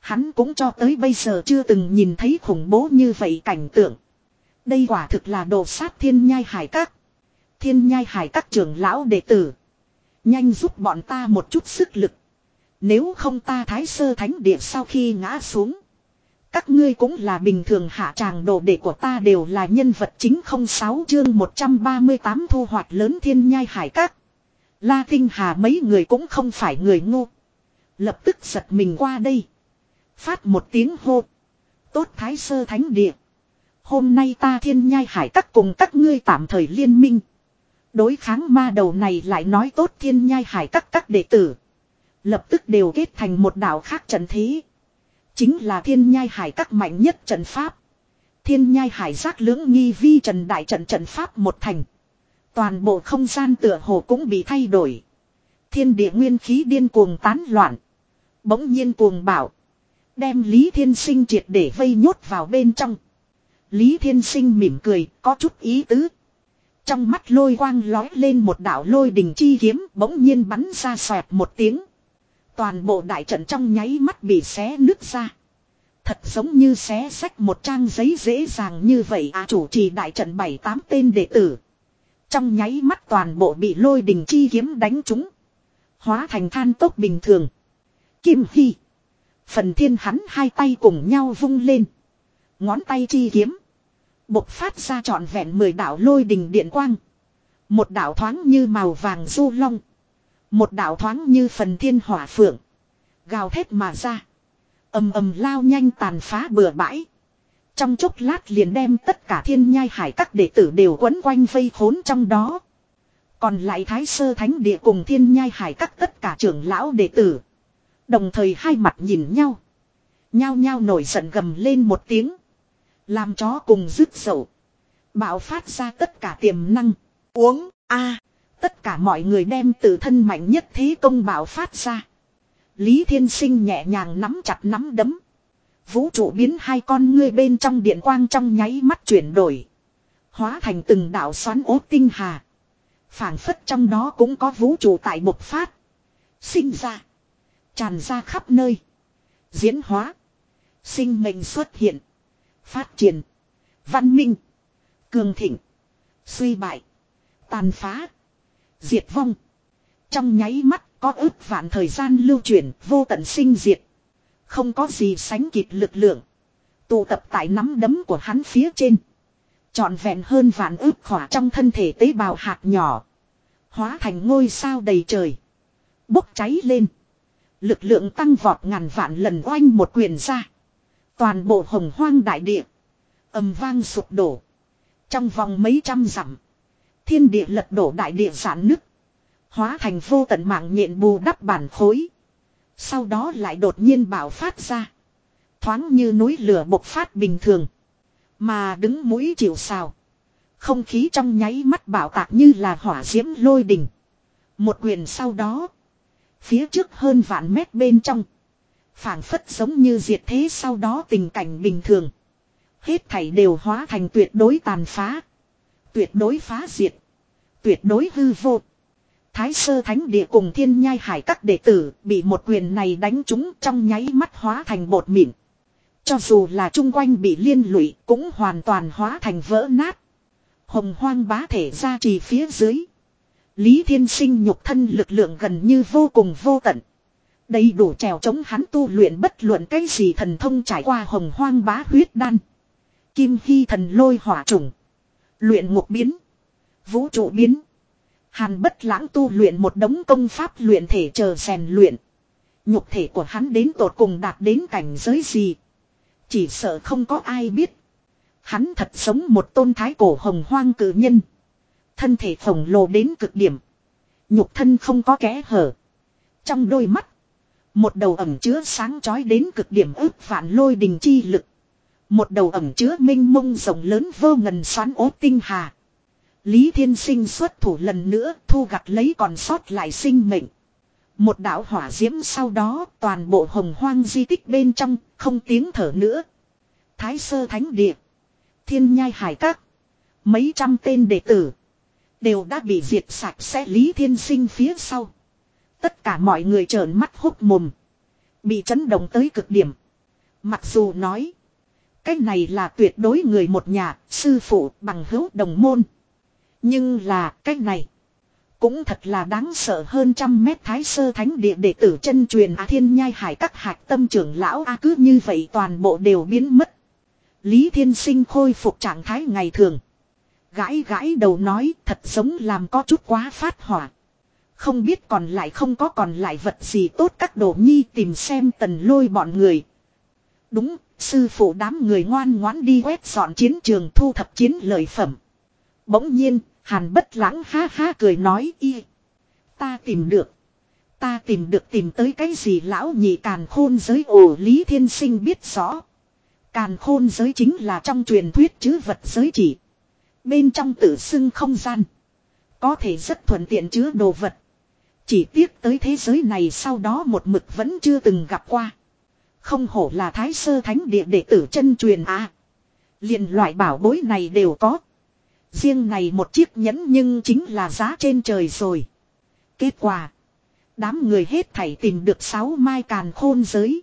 Hắn cũng cho tới bây giờ chưa từng nhìn thấy khủng bố như vậy cảnh tượng. Đây quả thực là đồ sát thiên nhai hải các. Thiên nhai hải các trưởng lão đệ tử. Nhanh giúp bọn ta một chút sức lực. Nếu không ta thái sơ thánh địa sau khi ngã xuống. Các ngươi cũng là bình thường hạ tràng đồ đệ của ta đều là nhân vật chính không sáu chương 138 thu hoạch lớn thiên nhai hải các. La Tinh Hà mấy người cũng không phải người ngu. Lập tức giật mình qua đây. Phát một tiếng hô. Tốt thái sơ thánh địa. Hôm nay ta thiên nhai hải các cùng các ngươi tạm thời liên minh. Đối kháng ma đầu này lại nói tốt thiên nhai hải các các đệ tử. Lập tức đều kết thành một đạo khác trận thế. Chính là thiên nhai hải các mạnh nhất trận pháp. Thiên nhai hải giác lưỡng nghi vi trần đại trận trận pháp một thành. Toàn bộ không gian tựa hồ cũng bị thay đổi. Thiên địa nguyên khí điên cuồng tán loạn. Bỗng nhiên cuồng bảo. Đem Lý Thiên Sinh triệt để vây nhốt vào bên trong. Lý Thiên Sinh mỉm cười, có chút ý tứ. Trong mắt lôi quang lói lên một đạo lôi đình chi kiếm bỗng nhiên bắn ra xoẹt một tiếng. Toàn bộ đại trận trong nháy mắt bị xé nứt ra. Thật giống như xé sách một trang giấy dễ dàng như vậy à chủ trì đại trận bảy tám tên đệ tử. Trong nháy mắt toàn bộ bị lôi đình chi kiếm đánh trúng. Hóa thành than tốc bình thường. Kim Hy. Phần thiên hắn hai tay cùng nhau vung lên. Ngón tay chi kiếm. Bộc phát ra trọn vẹn mười đạo lôi đình điện quang. Một đạo thoáng như màu vàng du long. Một đạo thoáng như phần thiên hỏa phượng. Gào thét mà ra. ầm ầm lao nhanh tàn phá bừa bãi. Trong chốc lát liền đem tất cả thiên nhai hải các đệ tử đều quấn quanh vây khốn trong đó. Còn lại thái sơ thánh địa cùng thiên nhai hải các tất cả trưởng lão đệ tử. Đồng thời hai mặt nhìn nhau. Nhao nhao nổi giận gầm lên một tiếng. Làm chó cùng rứt sầu, Bạo phát ra tất cả tiềm năng. Uống, a Tất cả mọi người đem tự thân mạnh nhất thế công bạo phát ra. Lý Thiên Sinh nhẹ nhàng nắm chặt nắm đấm. Vũ trụ biến hai con ngươi bên trong điện quang trong nháy mắt chuyển đổi. Hóa thành từng đạo xoắn ốt tinh hà. phảng phất trong đó cũng có vũ trụ tại bộc phát. Sinh ra. Tràn ra khắp nơi. Diễn hóa. Sinh mệnh xuất hiện. Phát triển. Văn minh. Cường thịnh. Suy bại. Tàn phá. Diệt vong. Trong nháy mắt có ước vạn thời gian lưu chuyển vô tận sinh diệt. Không có gì sánh kịp lực lượng. Tụ tập tại nắm đấm của hắn phía trên. Trọn vẹn hơn vạn ước khỏa trong thân thể tế bào hạt nhỏ. Hóa thành ngôi sao đầy trời. Bốc cháy lên. Lực lượng tăng vọt ngàn vạn lần oanh một quyền ra. Toàn bộ hồng hoang đại địa. ầm vang sụp đổ. Trong vòng mấy trăm dặm. Thiên địa lật đổ đại địa giãn nứt. Hóa thành vô tận mạng nhện bù đắp bản khối. Sau đó lại đột nhiên bạo phát ra. Thoáng như núi lửa bộc phát bình thường. Mà đứng mũi chịu sào. Không khí trong nháy mắt bạo tạc như là hỏa diễm lôi đỉnh. Một quyền sau đó. Phía trước hơn vạn mét bên trong. phảng phất giống như diệt thế sau đó tình cảnh bình thường. Hết thảy đều hóa thành tuyệt đối tàn phá. Tuyệt đối phá diệt. Tuyệt đối hư vô. Thái sơ thánh địa cùng thiên nhai hải các đệ tử bị một quyền này đánh trúng trong nháy mắt hóa thành bột mịn. Cho dù là chung quanh bị liên lụy cũng hoàn toàn hóa thành vỡ nát. Hồng hoang bá thể ra trì phía dưới. Lý thiên sinh nhục thân lực lượng gần như vô cùng vô tận. Đầy đủ trèo chống hắn tu luyện bất luận cái gì thần thông trải qua hồng hoang bá huyết đan. Kim hy thần lôi hỏa trùng. Luyện ngục biến. Vũ trụ biến. Hàn bất lãng tu luyện một đống công pháp luyện thể chờ rèn luyện. Nhục thể của hắn đến tột cùng đạt đến cảnh giới gì. Chỉ sợ không có ai biết. Hắn thật sống một tôn thái cổ hồng hoang cử nhân. Thân thể khổng lồ đến cực điểm. Nhục thân không có kẽ hở. Trong đôi mắt. Một đầu ẩm chứa sáng chói đến cực điểm ức phản lôi đình chi lực. Một đầu ẩm chứa minh mông rộng lớn vô ngần xoắn ố tinh hà. Lý Thiên Sinh xuất thủ lần nữa thu gặt lấy còn sót lại sinh mệnh. Một đạo hỏa diễm sau đó toàn bộ hồng hoang di tích bên trong, không tiếng thở nữa. Thái sơ thánh địa. Thiên nhai hải các. Mấy trăm tên đệ tử. Đều đã bị diệt sạch sẽ Lý Thiên Sinh phía sau. Tất cả mọi người trợn mắt hốc mồm. Bị chấn động tới cực điểm. Mặc dù nói. Cái này là tuyệt đối người một nhà, sư phụ bằng hữu đồng môn. Nhưng là cái này. Cũng thật là đáng sợ hơn trăm mét thái sơ thánh địa đệ tử chân truyền á thiên nhai hải các hạc tâm trưởng lão a cứ như vậy toàn bộ đều biến mất. Lý thiên sinh khôi phục trạng thái ngày thường. Gãi gãi đầu nói thật giống làm có chút quá phát hỏa. Không biết còn lại không có còn lại vật gì tốt các đồ nhi tìm xem tần lôi bọn người. Đúng, sư phụ đám người ngoan ngoãn đi quét dọn chiến trường thu thập chiến lợi phẩm. Bỗng nhiên, hàn bất lãng ha ha cười nói y. Ta tìm được. Ta tìm được tìm tới cái gì lão nhị càn khôn giới ổ lý thiên sinh biết rõ. Càn khôn giới chính là trong truyền thuyết chứ vật giới chỉ. Bên trong tử xưng không gian. Có thể rất thuận tiện chứa đồ vật. Chỉ tiếc tới thế giới này sau đó một mực vẫn chưa từng gặp qua. Không hổ là thái sơ thánh địa đệ tử chân truyền à. liền loại bảo bối này đều có. Riêng này một chiếc nhẫn nhưng chính là giá trên trời rồi. Kết quả. Đám người hết thảy tìm được sáu mai càn khôn giới.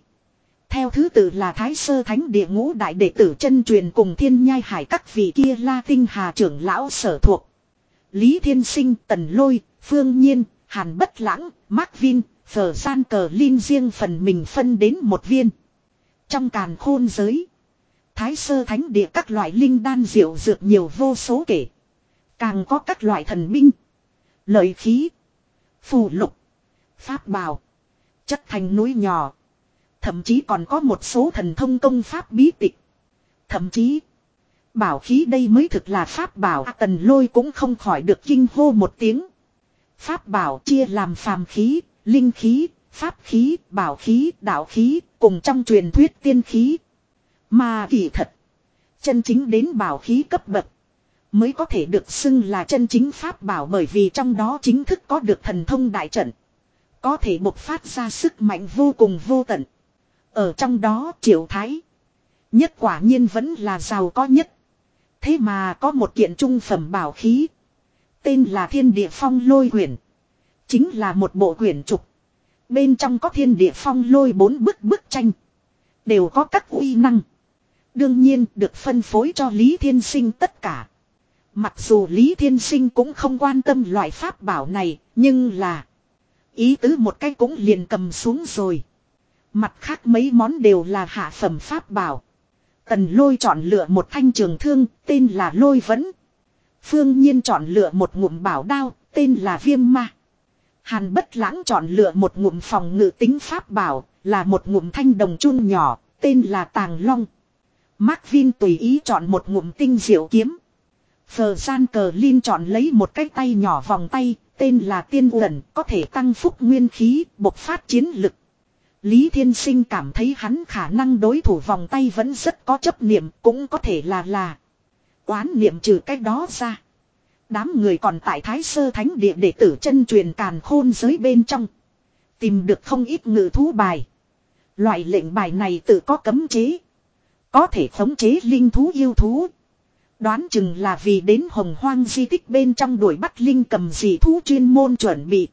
Theo thứ tự là Thái Sơ Thánh Địa Ngũ Đại Đệ Tử chân truyền cùng thiên nhai hải các vị kia la tinh hà trưởng lão sở thuộc. Lý Thiên Sinh, Tần Lôi, Phương Nhiên, Hàn Bất Lãng, Mark Vin, Phở San Cờ Linh riêng phần mình phân đến một viên. Trong càn khôn giới. Thái Sơ Thánh Địa các loại linh đan diệu dược nhiều vô số kể. Càng có các loại thần binh. Lợi khí. Phù lục. Pháp bào. Chất thành núi nhỏ. Thậm chí còn có một số thần thông công pháp bí tịch. Thậm chí. Bảo khí đây mới thực là pháp bảo à, tần lôi cũng không khỏi được kinh hô một tiếng. Pháp bảo chia làm phàm khí, linh khí, pháp khí, bảo khí, đạo khí, cùng trong truyền thuyết tiên khí. Mà kỳ thật. Chân chính đến bảo khí cấp bậc. Mới có thể được xưng là chân chính pháp bảo bởi vì trong đó chính thức có được thần thông đại trận. Có thể bộc phát ra sức mạnh vô cùng vô tận. Ở trong đó triệu thái. Nhất quả nhiên vẫn là giàu có nhất. Thế mà có một kiện trung phẩm bảo khí. Tên là thiên địa phong lôi quyển. Chính là một bộ quyển trục. Bên trong có thiên địa phong lôi bốn bức bức tranh. Đều có các uy năng. Đương nhiên được phân phối cho Lý Thiên Sinh tất cả. Mặc dù Lý Thiên Sinh cũng không quan tâm loại pháp bảo này, nhưng là ý tứ một cái cũng liền cầm xuống rồi. Mặt khác mấy món đều là hạ phẩm pháp bảo. Tần lôi chọn lựa một thanh trường thương, tên là lôi Vẫn. Phương nhiên chọn lựa một ngụm bảo đao, tên là viêm ma. Hàn bất lãng chọn lựa một ngụm phòng ngự tính pháp bảo, là một ngụm thanh đồng chun nhỏ, tên là tàng long. Mark Vin tùy ý chọn một ngụm tinh diệu kiếm. Phờ gian cờ Linh chọn lấy một cái tay nhỏ vòng tay, tên là tiên uẩn, có thể tăng phúc nguyên khí, bộc phát chiến lực. Lý Thiên Sinh cảm thấy hắn khả năng đối thủ vòng tay vẫn rất có chấp niệm, cũng có thể là là oán niệm trừ cách đó ra. Đám người còn tại Thái Sơ Thánh Địa để tử chân truyền càn khôn giới bên trong. Tìm được không ít ngự thú bài. Loại lệnh bài này tự có cấm chế. Có thể khống chế linh thú yêu thú. Đoán chừng là vì đến hồng hoang di tích bên trong đuổi bắt linh cầm dị thú chuyên môn chuẩn bị.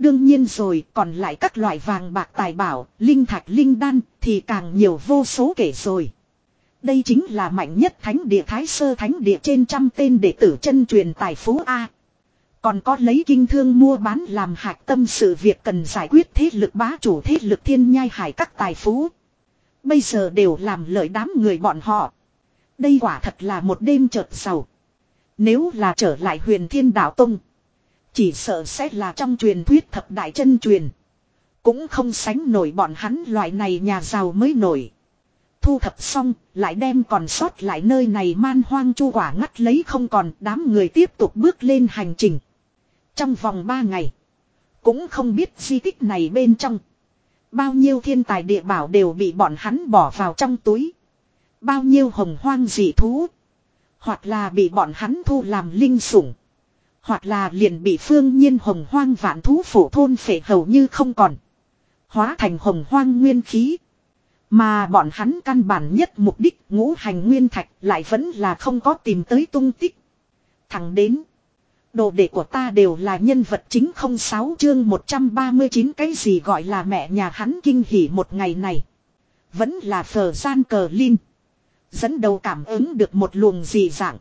Đương nhiên rồi còn lại các loại vàng bạc tài bảo, linh thạch linh đan thì càng nhiều vô số kể rồi. Đây chính là mạnh nhất thánh địa thái sơ thánh địa trên trăm tên đệ tử chân truyền tài phú A. Còn có lấy kinh thương mua bán làm hạch tâm sự việc cần giải quyết thế lực bá chủ thế lực thiên nhai hải các tài phú. Bây giờ đều làm lợi đám người bọn họ. Đây quả thật là một đêm chợt giàu. Nếu là trở lại huyền thiên đạo tông. Chỉ sợ sẽ là trong truyền thuyết thập đại chân truyền. Cũng không sánh nổi bọn hắn loại này nhà giàu mới nổi. Thu thập xong, lại đem còn sót lại nơi này man hoang chu quả ngắt lấy không còn đám người tiếp tục bước lên hành trình. Trong vòng 3 ngày, cũng không biết di tích này bên trong. Bao nhiêu thiên tài địa bảo đều bị bọn hắn bỏ vào trong túi. Bao nhiêu hồng hoang dị thú. Hoặc là bị bọn hắn thu làm linh sủng. Hoặc là liền bị phương nhiên hồng hoang vạn thú phổ thôn phệ hầu như không còn. Hóa thành hồng hoang nguyên khí. Mà bọn hắn căn bản nhất mục đích ngũ hành nguyên thạch lại vẫn là không có tìm tới tung tích. Thẳng đến. Đồ đệ của ta đều là nhân vật chính không sáu chương 139 cái gì gọi là mẹ nhà hắn kinh hỉ một ngày này. Vẫn là phở gian cờ linh. Dẫn đầu cảm ứng được một luồng dị dạng.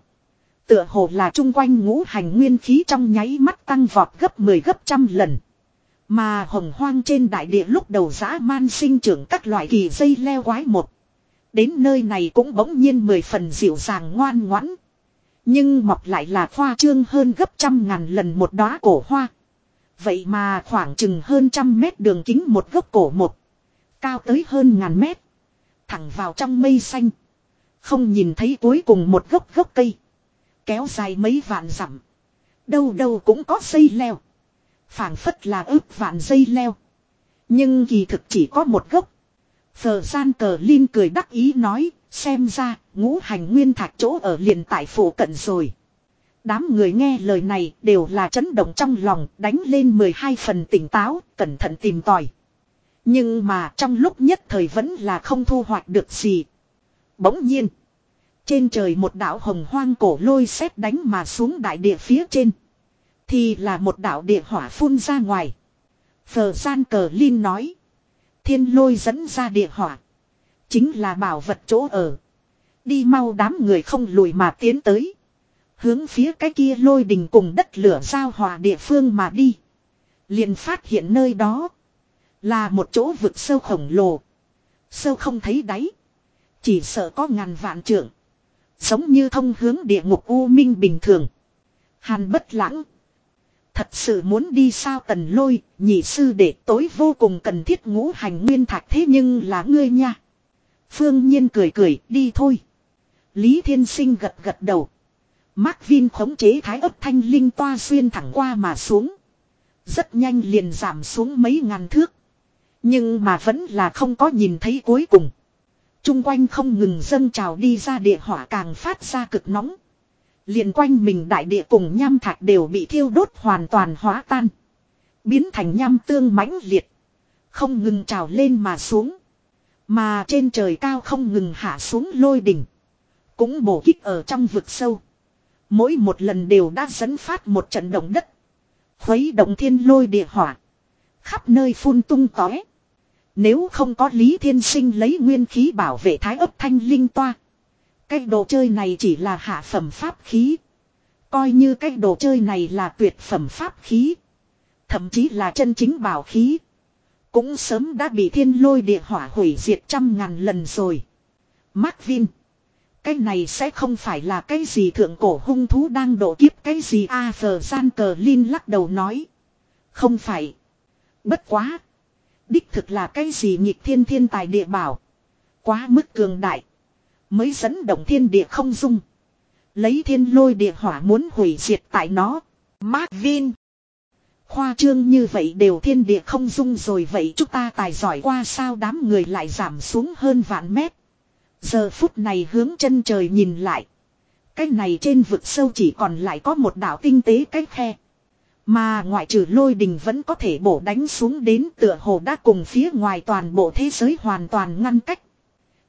Tựa hồ là chung quanh ngũ hành nguyên khí trong nháy mắt tăng vọt gấp 10 gấp trăm lần. Mà hồng hoang trên đại địa lúc đầu dã man sinh trưởng các loại kỳ dây leo quái một. Đến nơi này cũng bỗng nhiên mười phần dịu dàng ngoan ngoãn. Nhưng mọc lại là khoa trương hơn gấp trăm ngàn lần một đóa cổ hoa. Vậy mà khoảng chừng hơn trăm mét đường kính một gốc cổ một. Cao tới hơn ngàn mét. Thẳng vào trong mây xanh. Không nhìn thấy cuối cùng một gốc gốc cây. Kéo dài mấy vạn dặm. Đâu đâu cũng có dây leo phảng phất là ước vạn dây leo. Nhưng kỳ thực chỉ có một gốc. Phờ gian cờ Linh cười đắc ý nói, xem ra, ngũ hành nguyên thạch chỗ ở liền tại phủ cận rồi. Đám người nghe lời này đều là chấn động trong lòng, đánh lên 12 phần tỉnh táo, cẩn thận tìm tòi. Nhưng mà trong lúc nhất thời vẫn là không thu hoạch được gì. Bỗng nhiên, trên trời một đạo hồng hoang cổ lôi xét đánh mà xuống đại địa phía trên. Thì là một đạo địa hỏa phun ra ngoài. Phờ gian cờ Linh nói. Thiên lôi dẫn ra địa hỏa. Chính là bảo vật chỗ ở. Đi mau đám người không lùi mà tiến tới. Hướng phía cái kia lôi đình cùng đất lửa giao hòa địa phương mà đi. liền phát hiện nơi đó. Là một chỗ vực sâu khổng lồ. Sâu không thấy đáy. Chỉ sợ có ngàn vạn trượng. Giống như thông hướng địa ngục u minh bình thường. Hàn bất lãng. Thật sự muốn đi sao tần lôi, nhị sư để tối vô cùng cần thiết ngũ hành nguyên thạch thế nhưng là ngươi nha. Phương Nhiên cười cười, đi thôi. Lý Thiên Sinh gật gật đầu. Mark Vin khống chế thái ấp thanh linh toa xuyên thẳng qua mà xuống. Rất nhanh liền giảm xuống mấy ngàn thước. Nhưng mà vẫn là không có nhìn thấy cuối cùng chung quanh không ngừng dâng trào đi ra địa hỏa càng phát ra cực nóng. Liền quanh mình đại địa cùng nham thạch đều bị thiêu đốt hoàn toàn hóa tan. Biến thành nham tương mãnh liệt. Không ngừng trào lên mà xuống. Mà trên trời cao không ngừng hạ xuống lôi đỉnh. Cũng bổ kích ở trong vực sâu. Mỗi một lần đều đã dẫn phát một trận động đất. Khuấy động thiên lôi địa hỏa. Khắp nơi phun tung tói. Nếu không có Lý Thiên Sinh lấy nguyên khí bảo vệ thái ấp thanh linh toa. Cái đồ chơi này chỉ là hạ phẩm pháp khí. Coi như cái đồ chơi này là tuyệt phẩm pháp khí. Thậm chí là chân chính bảo khí. Cũng sớm đã bị thiên lôi địa hỏa hủy diệt trăm ngàn lần rồi. Mark Vin. Cái này sẽ không phải là cái gì thượng cổ hung thú đang độ kiếp cái gì a à, phờ gian cờ Linh lắc đầu nói. Không phải. Bất quá. Đích thực là cái gì nhịp thiên thiên tài địa bảo. Quá mức cường đại. Mới dẫn động thiên địa không dung. Lấy thiên lôi địa hỏa muốn hủy diệt tại nó. Mark Vin. Khoa trương như vậy đều thiên địa không dung rồi vậy chúng ta tài giỏi qua sao đám người lại giảm xuống hơn vạn mét. Giờ phút này hướng chân trời nhìn lại. Cái này trên vực sâu chỉ còn lại có một đảo tinh tế cách khe. Mà ngoại trừ lôi đình vẫn có thể bổ đánh xuống đến tựa hồ đã cùng phía ngoài toàn bộ thế giới hoàn toàn ngăn cách.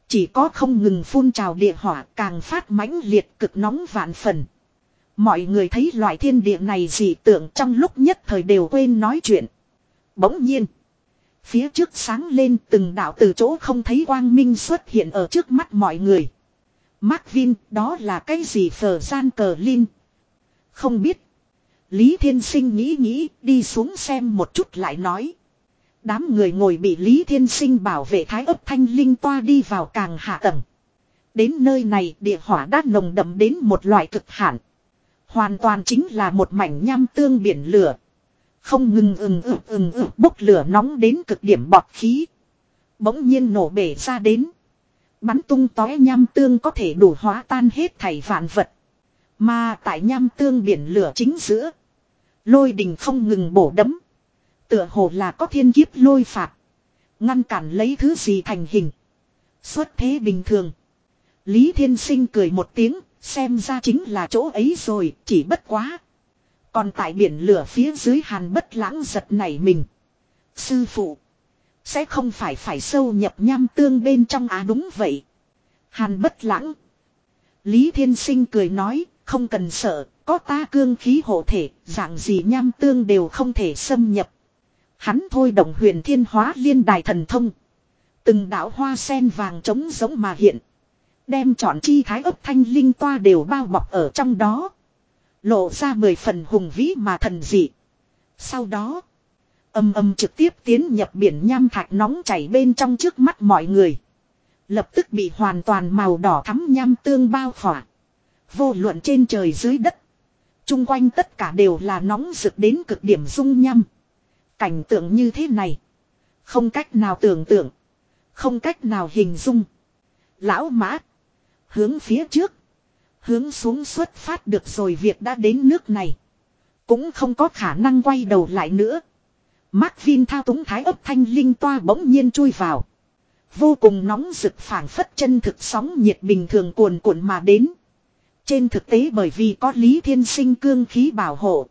Chỉ có không ngừng phun trào địa hỏa càng phát mãnh liệt cực nóng vạn phần. Mọi người thấy loại thiên địa này dị tưởng trong lúc nhất thời đều quên nói chuyện. Bỗng nhiên. Phía trước sáng lên từng đạo từ chỗ không thấy quang minh xuất hiện ở trước mắt mọi người. Mark Vin, đó là cái gì phở gian cờ linh? Không biết. Lý Thiên Sinh nghĩ nghĩ, đi xuống xem một chút lại nói. Đám người ngồi bị Lý Thiên Sinh bảo vệ thái ấp thanh linh toa đi vào càng hạ tầng. Đến nơi này địa hỏa đã nồng đậm đến một loại cực hạn. Hoàn toàn chính là một mảnh nham tương biển lửa. Không ngừng ừng ừng ừng ừng bốc lửa nóng đến cực điểm bọt khí. Bỗng nhiên nổ bể ra đến. Bắn tung tói nham tương có thể đủ hóa tan hết thảy vạn vật. Mà tại nham tương biển lửa chính giữa. Lôi đình không ngừng bổ đấm. Tựa hồ là có thiên kiếp lôi phạt. Ngăn cản lấy thứ gì thành hình. Xuất thế bình thường. Lý Thiên Sinh cười một tiếng, xem ra chính là chỗ ấy rồi, chỉ bất quá. Còn tại biển lửa phía dưới hàn bất lãng giật nảy mình. Sư phụ. Sẽ không phải phải sâu nhập nham tương bên trong á à đúng vậy. Hàn bất lãng. Lý Thiên Sinh cười nói, không cần sợ, có ta cương khí hộ thể, dạng gì nham tương đều không thể xâm nhập. Hắn thôi động huyền thiên hóa liên đài thần thông. Từng đạo hoa sen vàng trống giống mà hiện. Đem chọn chi thái ấp thanh linh toa đều bao bọc ở trong đó. Lộ ra mười phần hùng vĩ mà thần dị. Sau đó. Âm âm trực tiếp tiến nhập biển nham thạch nóng chảy bên trong trước mắt mọi người. Lập tức bị hoàn toàn màu đỏ thắm nham tương bao khỏa. Vô luận trên trời dưới đất. Trung quanh tất cả đều là nóng rực đến cực điểm dung nham. Cảnh tượng như thế này. Không cách nào tưởng tượng. Không cách nào hình dung. Lão mã. Hướng phía trước. Hướng xuống xuất phát được rồi việc đã đến nước này. Cũng không có khả năng quay đầu lại nữa. Mark Vin thao túng thái ấp thanh linh toa bỗng nhiên chui vào. Vô cùng nóng rực phảng phất chân thực sóng nhiệt bình thường cuồn cuộn mà đến. Trên thực tế bởi vì có Lý Thiên Sinh cương khí bảo hộ.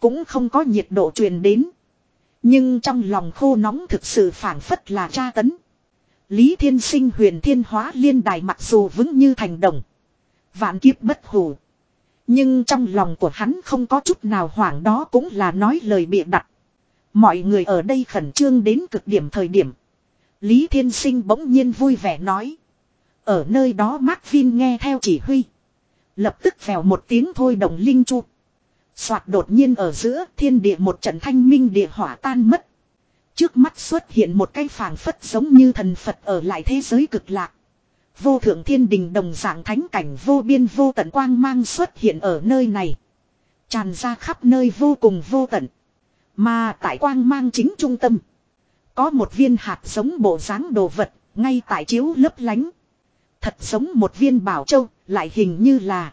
Cũng không có nhiệt độ truyền đến. Nhưng trong lòng khô nóng thực sự phảng phất là tra tấn. Lý Thiên Sinh huyền thiên hóa liên đài mặc dù vững như thành đồng. Vạn kiếp bất hủ. Nhưng trong lòng của hắn không có chút nào hoảng đó cũng là nói lời bịa đặt. Mọi người ở đây khẩn trương đến cực điểm thời điểm. Lý Thiên Sinh bỗng nhiên vui vẻ nói. Ở nơi đó Mark Vin nghe theo chỉ huy. Lập tức vèo một tiếng thôi đồng linh chu. Soạt đột nhiên ở giữa thiên địa một trận thanh minh địa hỏa tan mất. Trước mắt xuất hiện một cái phảng phất giống như thần Phật ở lại thế giới cực lạc. Vô thượng thiên đình đồng dạng thánh cảnh vô biên vô tận quang mang xuất hiện ở nơi này. Tràn ra khắp nơi vô cùng vô tận. Mà tại quang mang chính trung tâm. Có một viên hạt giống bộ dáng đồ vật, ngay tại chiếu lấp lánh. Thật giống một viên bảo châu, lại hình như là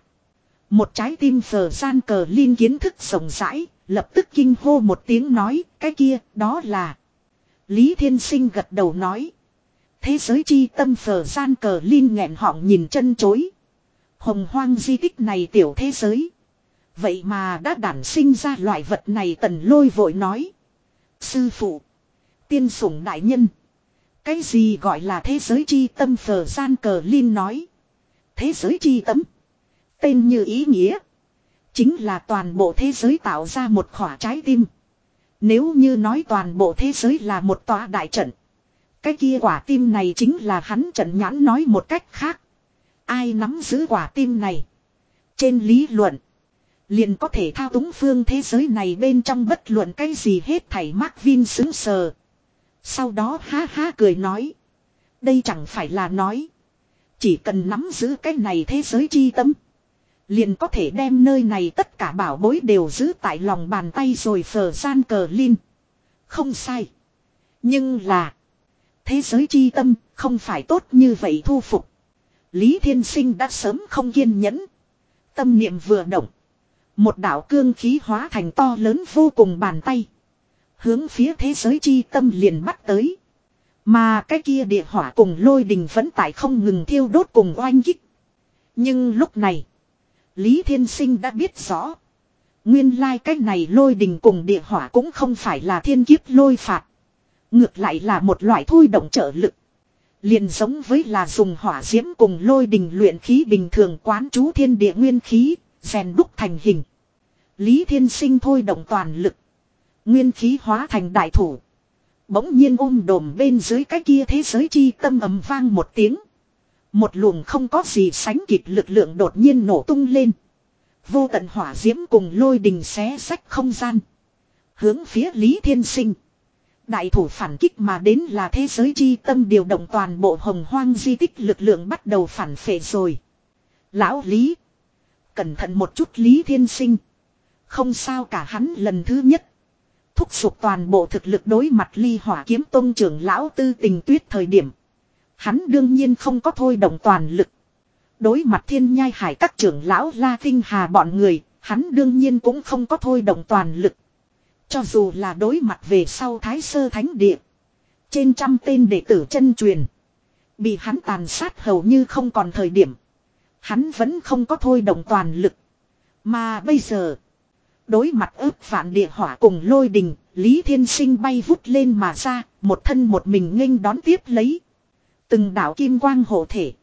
một trái tim phở gian cờ liên kiến thức rộng rãi, lập tức kinh hô một tiếng nói, cái kia, đó là. Lý Thiên Sinh gật đầu nói. Thế giới chi tâm phở gian cờ liên nghẹn họng nhìn chân chối. Hồng hoang di tích này tiểu thế giới. Vậy mà đã đản sinh ra loại vật này tần lôi vội nói. Sư phụ. Tiên sủng đại nhân. Cái gì gọi là thế giới chi tâm phở gian cờ Linh nói. Thế giới chi tâm. Tên như ý nghĩa. Chính là toàn bộ thế giới tạo ra một khỏa trái tim. Nếu như nói toàn bộ thế giới là một tòa đại trận. Cái kia quả tim này chính là hắn trận nhãn nói một cách khác. Ai nắm giữ quả tim này. Trên lý luận. Liền có thể thao túng phương thế giới này bên trong bất luận cái gì hết thảy Mark Vin xứng sờ. Sau đó ha ha cười nói. Đây chẳng phải là nói. Chỉ cần nắm giữ cái này thế giới chi tâm. Liền có thể đem nơi này tất cả bảo bối đều giữ tại lòng bàn tay rồi phở gian cờ linh. Không sai. Nhưng là. Thế giới chi tâm không phải tốt như vậy thu phục. Lý Thiên Sinh đã sớm không kiên nhẫn. Tâm niệm vừa động. Một đạo cương khí hóa thành to lớn vô cùng bàn tay. Hướng phía thế giới chi tâm liền bắt tới. Mà cái kia địa hỏa cùng lôi đình vẫn tại không ngừng thiêu đốt cùng oanh kích. Nhưng lúc này. Lý Thiên Sinh đã biết rõ. Nguyên lai like cái này lôi đình cùng địa hỏa cũng không phải là thiên kiếp lôi phạt. Ngược lại là một loại thôi động trợ lực. Liền giống với là dùng hỏa diễm cùng lôi đình luyện khí bình thường quán chú thiên địa nguyên khí, rèn đúc thành hình. Lý Thiên Sinh thôi động toàn lực. Nguyên khí hóa thành đại thủ. Bỗng nhiên ôm đồm bên dưới cái kia thế giới chi tâm ầm vang một tiếng. Một luồng không có gì sánh kịp lực lượng đột nhiên nổ tung lên. Vô tận hỏa diễm cùng lôi đình xé sách không gian. Hướng phía Lý Thiên Sinh. Đại thủ phản kích mà đến là thế giới chi tâm điều động toàn bộ hồng hoang di tích lực lượng bắt đầu phản phệ rồi. Lão Lý. Cẩn thận một chút Lý Thiên Sinh. Không sao cả hắn lần thứ nhất. Thúc giục toàn bộ thực lực đối mặt ly hỏa kiếm tôn trưởng lão tư tình tuyết thời điểm. Hắn đương nhiên không có thôi động toàn lực. Đối mặt thiên nhai hải các trưởng lão La Kinh Hà bọn người, hắn đương nhiên cũng không có thôi động toàn lực. Cho dù là đối mặt về sau Thái Sơ Thánh Địa. Trên trăm tên đệ tử chân truyền. Bị hắn tàn sát hầu như không còn thời điểm. Hắn vẫn không có thôi động toàn lực. Mà bây giờ. Đối mặt ước vạn địa hỏa cùng lôi đình. Lý Thiên Sinh bay vút lên mà ra. Một thân một mình nghênh đón tiếp lấy. Từng đảo kim quang hộ thể.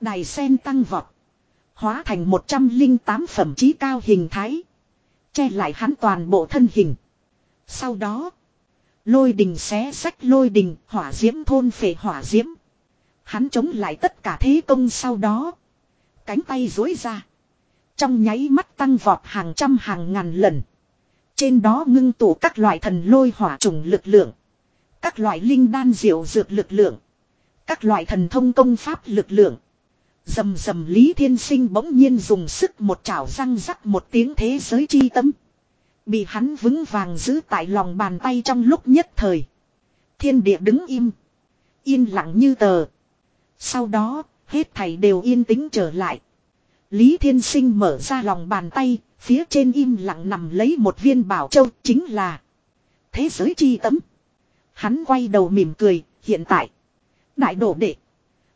Đài sen tăng vọt. Hóa thành 108 phẩm trí cao hình thái. Che lại hắn toàn bộ thân hình. Sau đó. Lôi đình xé sách lôi đình, hỏa diễm thôn phệ hỏa diễm. Hắn chống lại tất cả thế công sau đó. Cánh tay dối ra. Trong nháy mắt tăng vọt hàng trăm hàng ngàn lần. Trên đó ngưng tụ các loại thần lôi hỏa trùng lực lượng. Các loại linh đan diệu dược lực lượng. Các loại thần thông công pháp lực lượng. Dầm dầm Lý Thiên Sinh bỗng nhiên dùng sức một chảo răng rắc một tiếng thế giới chi tâm. Bị hắn vững vàng giữ tại lòng bàn tay trong lúc nhất thời. Thiên địa đứng im. Yên lặng như tờ. Sau đó, hết thảy đều yên tĩnh trở lại. Lý Thiên Sinh mở ra lòng bàn tay, phía trên im lặng nằm lấy một viên bảo châu chính là thế giới chi tấm. Hắn quay đầu mỉm cười, hiện tại. Đại đổ đệ.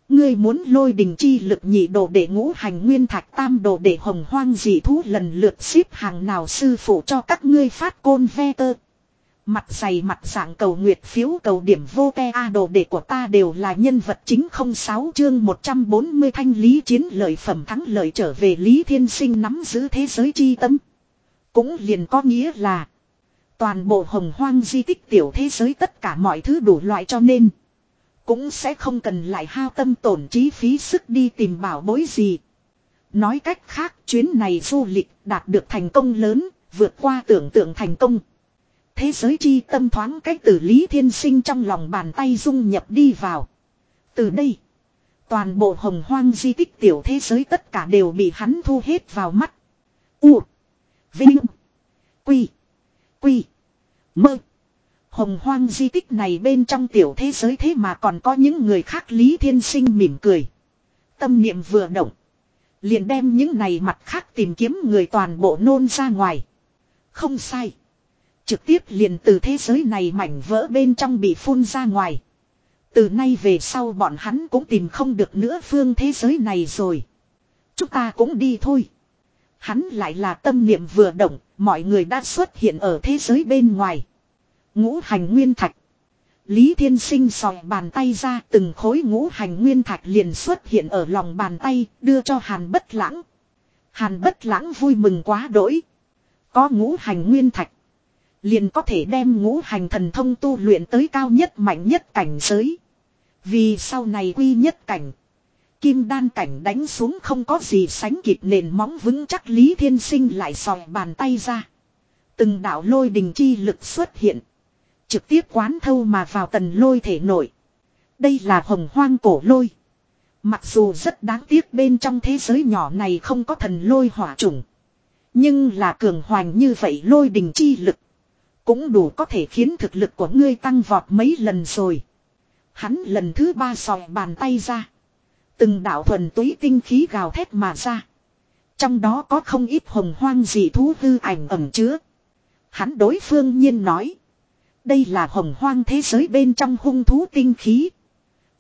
Ngươi muốn lôi đình chi lực nhị đồ để ngũ hành nguyên thạch tam đồ để hồng hoang dị thú lần lượt xếp hàng nào sư phụ cho các ngươi phát côn ve tơ. Mặt dày mặt dạng cầu nguyệt phiếu cầu điểm vô te a đồ đệ của ta đều là nhân vật chính không sáu chương 140 thanh lý chiến lợi phẩm thắng lợi trở về Lý Thiên Sinh nắm giữ thế giới chi tâm. Cũng liền có nghĩa là toàn bộ hồng hoang di tích tiểu thế giới tất cả mọi thứ đủ loại cho nên. Cũng sẽ không cần lại hao tâm tổn trí phí sức đi tìm bảo bối gì. Nói cách khác chuyến này du lịch đạt được thành công lớn, vượt qua tưởng tượng thành công. Thế giới chi tâm thoáng cách từ Lý Thiên Sinh trong lòng bàn tay dung nhập đi vào. Từ đây, toàn bộ hồng hoang di tích tiểu thế giới tất cả đều bị hắn thu hết vào mắt. U. Vinh. Quy. Quy. Mơ. Hồng hoang di tích này bên trong tiểu thế giới thế mà còn có những người khác Lý Thiên Sinh mỉm cười. Tâm niệm vừa động. Liền đem những này mặt khác tìm kiếm người toàn bộ nôn ra ngoài. Không sai. Trực tiếp liền từ thế giới này mảnh vỡ bên trong bị phun ra ngoài. Từ nay về sau bọn hắn cũng tìm không được nữa phương thế giới này rồi. Chúng ta cũng đi thôi. Hắn lại là tâm niệm vừa động, mọi người đã xuất hiện ở thế giới bên ngoài. Ngũ hành nguyên thạch. Lý Thiên Sinh sòi bàn tay ra từng khối ngũ hành nguyên thạch liền xuất hiện ở lòng bàn tay đưa cho Hàn Bất Lãng. Hàn Bất Lãng vui mừng quá đỗi. Có ngũ hành nguyên thạch. Liền có thể đem ngũ hành thần thông tu luyện tới cao nhất mạnh nhất cảnh giới. Vì sau này quy nhất cảnh. Kim đan cảnh đánh xuống không có gì sánh kịp nền móng vững chắc Lý Thiên Sinh lại sòi bàn tay ra. Từng đạo lôi đình chi lực xuất hiện. Trực tiếp quán thâu mà vào tần lôi thể nổi. Đây là hồng hoang cổ lôi. Mặc dù rất đáng tiếc bên trong thế giới nhỏ này không có thần lôi hỏa trùng. Nhưng là cường hoành như vậy lôi đình chi lực. Cũng đủ có thể khiến thực lực của ngươi tăng vọt mấy lần rồi. Hắn lần thứ ba sòi bàn tay ra. Từng đạo thuần túy tinh khí gào thét mà ra. Trong đó có không ít hồng hoang dị thú hư ảnh ẩm chứa. Hắn đối phương nhiên nói. Đây là hồng hoang thế giới bên trong hung thú tinh khí.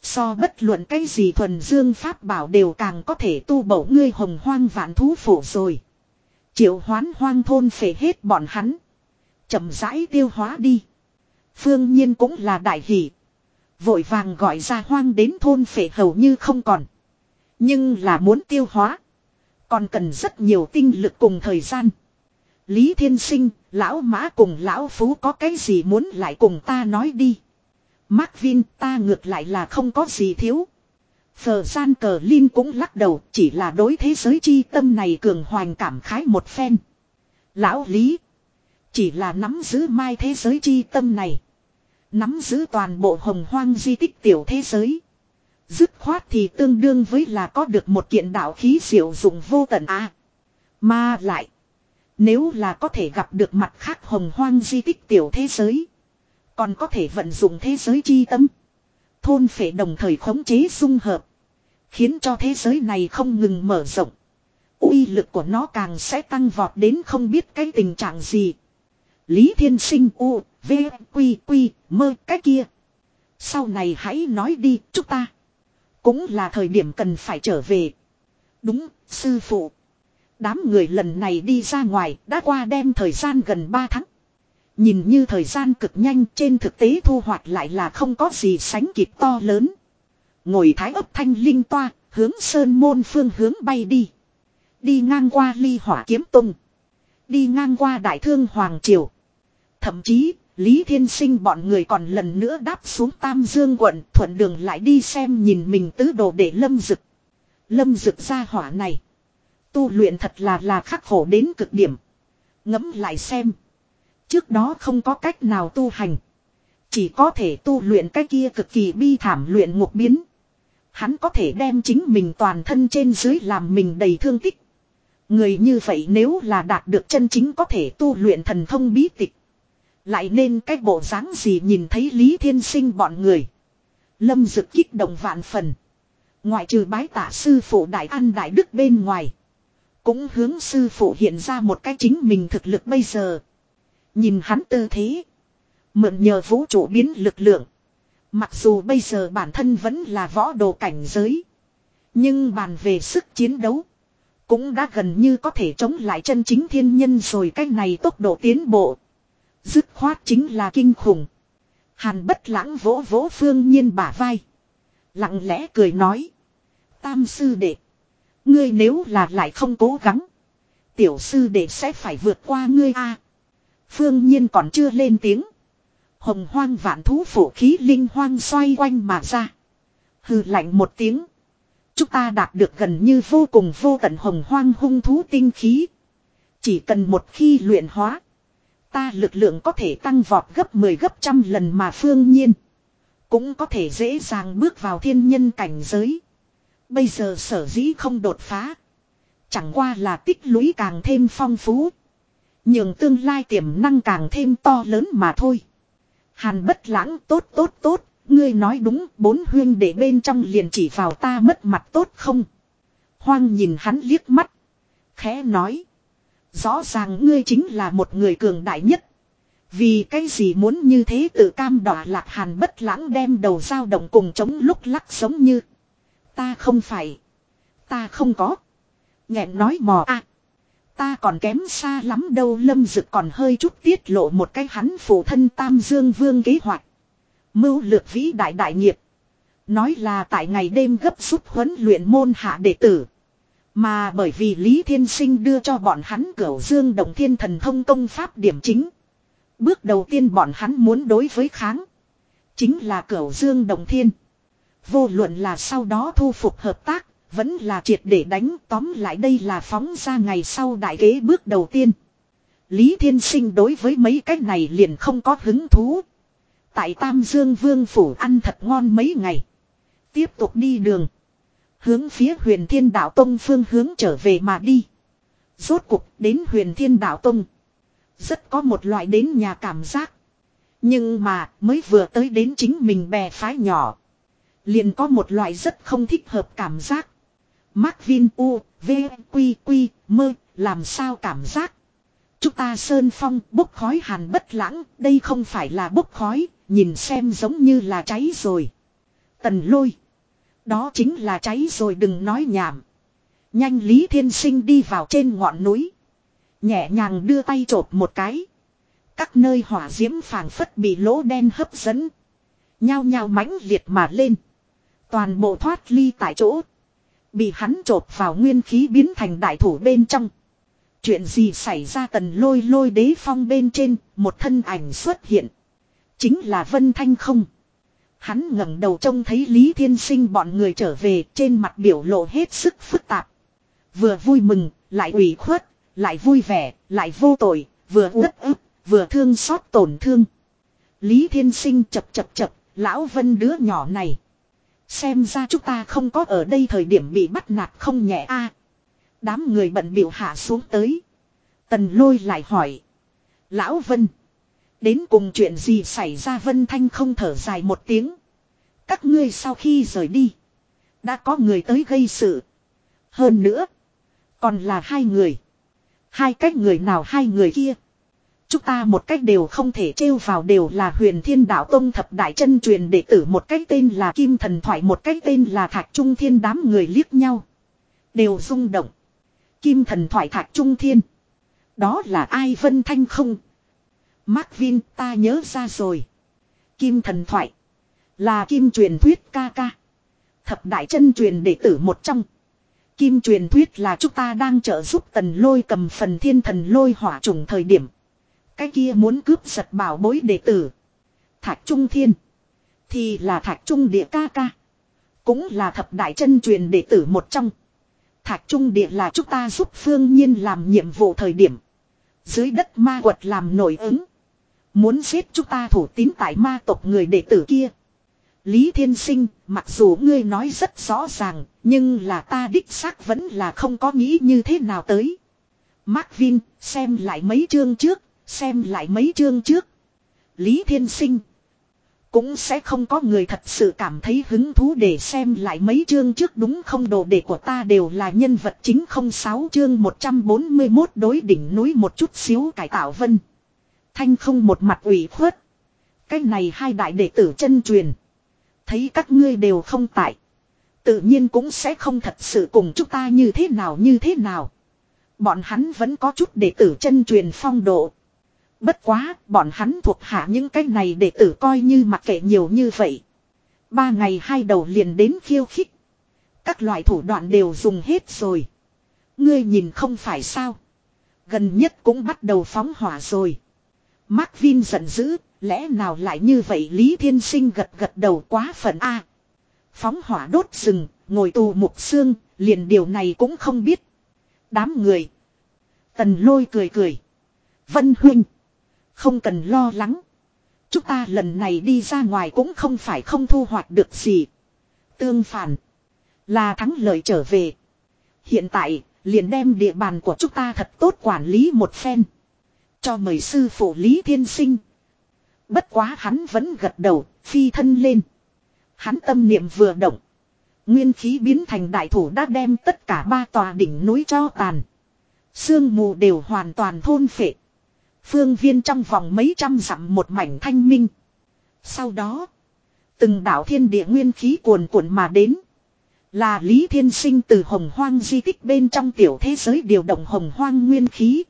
So bất luận cái gì thuần dương pháp bảo đều càng có thể tu bổ ngươi hồng hoang vạn thú phổ rồi. Triệu hoán hoang thôn phể hết bọn hắn chậm rãi tiêu hóa đi. Phương nhiên cũng là đại hỷ. Vội vàng gọi ra hoang đến thôn phể hầu như không còn. Nhưng là muốn tiêu hóa. Còn cần rất nhiều tinh lực cùng thời gian. Lý Thiên Sinh, lão mã cùng lão phú có cái gì muốn lại cùng ta nói đi. Mark Vin ta ngược lại là không có gì thiếu. Phờ gian cờ Linh cũng lắc đầu chỉ là đối thế giới chi tâm này cường hoành cảm khái một phen. Lão Lý. Chỉ là nắm giữ mai thế giới chi tâm này. Nắm giữ toàn bộ hồng hoang di tích tiểu thế giới. Dứt khoát thì tương đương với là có được một kiện đạo khí diệu dụng vô tận a Mà lại. Nếu là có thể gặp được mặt khác hồng hoang di tích tiểu thế giới. Còn có thể vận dụng thế giới chi tâm. Thôn phệ đồng thời khống chế dung hợp. Khiến cho thế giới này không ngừng mở rộng. uy lực của nó càng sẽ tăng vọt đến không biết cái tình trạng gì. Lý Thiên Sinh U, V, Quy, Quy, mơ cái kia. Sau này hãy nói đi, chúng ta. Cũng là thời điểm cần phải trở về. Đúng, sư phụ. Đám người lần này đi ra ngoài đã qua đem thời gian gần 3 tháng. Nhìn như thời gian cực nhanh trên thực tế thu hoạch lại là không có gì sánh kịp to lớn. Ngồi thái ấp thanh linh toa, hướng sơn môn phương hướng bay đi. Đi ngang qua ly hỏa kiếm tung. Đi ngang qua đại thương Hoàng Triều. Thậm chí, Lý Thiên Sinh bọn người còn lần nữa đáp xuống Tam Dương quận thuận đường lại đi xem nhìn mình tứ đồ để lâm dực. Lâm dực ra hỏa này. Tu luyện thật là là khắc khổ đến cực điểm. Ngẫm lại xem. Trước đó không có cách nào tu hành. Chỉ có thể tu luyện cái kia cực kỳ bi thảm luyện ngục biến. Hắn có thể đem chính mình toàn thân trên dưới làm mình đầy thương tích. Người như vậy nếu là đạt được chân chính có thể tu luyện thần thông bí tịch. Lại nên cái bộ dáng gì nhìn thấy Lý Thiên Sinh bọn người. Lâm Dực kích động vạn phần. Ngoại trừ bái tả sư phụ Đại An Đại Đức bên ngoài. Cũng hướng sư phụ hiện ra một cái chính mình thực lực bây giờ. Nhìn hắn tư thế. Mượn nhờ vũ trụ biến lực lượng. Mặc dù bây giờ bản thân vẫn là võ đồ cảnh giới. Nhưng bàn về sức chiến đấu. Cũng đã gần như có thể chống lại chân chính thiên nhân rồi cái này tốc độ tiến bộ. Dứt khoát chính là kinh khủng. Hàn bất lãng vỗ vỗ phương nhiên bả vai. Lặng lẽ cười nói. Tam sư đệ. Ngươi nếu là lại không cố gắng. Tiểu sư đệ sẽ phải vượt qua ngươi a. Phương nhiên còn chưa lên tiếng. Hồng hoang vạn thú phổ khí linh hoang xoay quanh mà ra. Hừ lạnh một tiếng. Chúng ta đạt được gần như vô cùng vô tận hồng hoang hung thú tinh khí. Chỉ cần một khi luyện hóa. Ta lực lượng có thể tăng vọt gấp 10 gấp trăm lần mà phương nhiên. Cũng có thể dễ dàng bước vào thiên nhân cảnh giới. Bây giờ sở dĩ không đột phá. Chẳng qua là tích lũy càng thêm phong phú. Nhưng tương lai tiềm năng càng thêm to lớn mà thôi. Hàn bất lãng tốt tốt tốt, ngươi nói đúng bốn huyên để bên trong liền chỉ vào ta mất mặt tốt không. Hoang nhìn hắn liếc mắt. Khẽ nói. Rõ ràng ngươi chính là một người cường đại nhất. Vì cái gì muốn như thế tự cam đỏ lạc hàn bất lãng đem đầu dao động cùng chống lúc lắc giống như. Ta không phải. Ta không có. Nghẹn nói mò a Ta còn kém xa lắm đâu, lâm dực còn hơi chút tiết lộ một cái hắn phụ thân tam dương vương kế hoạch. Mưu lược vĩ đại đại nghiệp. Nói là tại ngày đêm gấp rút huấn luyện môn hạ đệ tử. Mà bởi vì Lý Thiên Sinh đưa cho bọn hắn cửu dương đồng thiên thần thông công pháp điểm chính. Bước đầu tiên bọn hắn muốn đối với kháng. Chính là cửu dương đồng thiên. Vô luận là sau đó thu phục hợp tác, vẫn là triệt để đánh tóm lại đây là phóng ra ngày sau đại kế bước đầu tiên. Lý Thiên Sinh đối với mấy cái này liền không có hứng thú. Tại Tam Dương Vương Phủ ăn thật ngon mấy ngày. Tiếp tục đi đường. Hướng phía huyền thiên đạo tông phương hướng trở về mà đi. Rốt cuộc đến huyền thiên đạo tông. Rất có một loại đến nhà cảm giác. Nhưng mà mới vừa tới đến chính mình bè phái nhỏ. Liền có một loại rất không thích hợp cảm giác. Mark Vin U, V, Quy, Quy, Mơ, làm sao cảm giác. Chúng ta sơn phong bốc khói hàn bất lãng, đây không phải là bốc khói, nhìn xem giống như là cháy rồi. Tần lôi. Đó chính là cháy rồi đừng nói nhảm. Nhanh Lý Thiên Sinh đi vào trên ngọn núi. Nhẹ nhàng đưa tay chộp một cái. Các nơi hỏa diễm phảng phất bị lỗ đen hấp dẫn. Nhao nhao mãnh liệt mà lên. Toàn bộ thoát ly tại chỗ. Bị hắn chộp vào nguyên khí biến thành đại thủ bên trong. Chuyện gì xảy ra tần lôi lôi đế phong bên trên, một thân ảnh xuất hiện. Chính là Vân Thanh không. Hắn ngẩng đầu trông thấy Lý Thiên Sinh bọn người trở về trên mặt biểu lộ hết sức phức tạp. Vừa vui mừng, lại ủy khuất, lại vui vẻ, lại vô tội, vừa uất ức, vừa thương xót tổn thương. Lý Thiên Sinh chập chập chập, lão Vân đứa nhỏ này. Xem ra chúng ta không có ở đây thời điểm bị bắt nạt không nhẹ a. Đám người bận biểu hạ xuống tới. Tần lôi lại hỏi. Lão Vân. Đến cùng chuyện gì xảy ra Vân Thanh không thở dài một tiếng. Các ngươi sau khi rời đi. Đã có người tới gây sự. Hơn nữa. Còn là hai người. Hai cách người nào hai người kia. Chúng ta một cách đều không thể trêu vào đều là huyền thiên đạo tông thập đại chân truyền đệ tử một cách tên là Kim Thần Thoại, một cách tên là Thạch Trung Thiên, đám người liếc nhau. Đều rung động. Kim Thần Thoại, Thạch Trung Thiên. Đó là ai Vân Thanh không? Mark Vin ta nhớ ra rồi. Kim Thần Thoại. Là Kim truyền thuyết ca ca. Thập đại chân truyền đệ tử một trong. Kim truyền thuyết là chúng ta đang trợ giúp tần lôi cầm phần thiên thần lôi hỏa trùng thời điểm. Cái kia muốn cướp giật bảo bối đệ tử. Thạch Trung Thiên. Thì là Thạch Trung Địa ca ca. Cũng là thập đại chân truyền đệ tử một trong. Thạch Trung Địa là chúng ta giúp Phương Nhiên làm nhiệm vụ thời điểm. Dưới đất ma quật làm nổi ứng. Muốn giết chúng ta thủ tín tại ma tộc người đệ tử kia. Lý Thiên Sinh, mặc dù ngươi nói rất rõ ràng, nhưng là ta đích xác vẫn là không có nghĩ như thế nào tới. Mark Vin, xem lại mấy chương trước, xem lại mấy chương trước. Lý Thiên Sinh. Cũng sẽ không có người thật sự cảm thấy hứng thú để xem lại mấy chương trước đúng không đồ đề của ta đều là nhân vật chính không sáu chương 141 đối đỉnh núi một chút xíu cải tạo vân. Thanh không một mặt ủy khuất. Cái này hai đại đệ tử chân truyền. Thấy các ngươi đều không tại. Tự nhiên cũng sẽ không thật sự cùng chúng ta như thế nào như thế nào. Bọn hắn vẫn có chút đệ tử chân truyền phong độ. Bất quá, bọn hắn thuộc hạ những cái này đệ tử coi như mặc kệ nhiều như vậy. Ba ngày hai đầu liền đến khiêu khích. Các loại thủ đoạn đều dùng hết rồi. Ngươi nhìn không phải sao. Gần nhất cũng bắt đầu phóng hỏa rồi. Mark Vin giận dữ, lẽ nào lại như vậy Lý Thiên Sinh gật gật đầu quá phần A. Phóng hỏa đốt rừng, ngồi tù mục xương, liền điều này cũng không biết. Đám người. Tần lôi cười cười. Vân huynh. Không cần lo lắng. Chúng ta lần này đi ra ngoài cũng không phải không thu hoạch được gì. Tương phản. Là thắng lợi trở về. Hiện tại, liền đem địa bàn của chúng ta thật tốt quản lý một phen. Cho mời sư phụ Lý Thiên Sinh. Bất quá hắn vẫn gật đầu, phi thân lên. Hắn tâm niệm vừa động. Nguyên khí biến thành đại thủ đã đem tất cả ba tòa đỉnh núi cho tàn. Sương mù đều hoàn toàn thôn phệ. Phương viên trong vòng mấy trăm dặm một mảnh thanh minh. Sau đó, từng đảo thiên địa nguyên khí cuồn cuộn mà đến. Là Lý Thiên Sinh từ hồng hoang di tích bên trong tiểu thế giới điều động hồng hoang nguyên khí.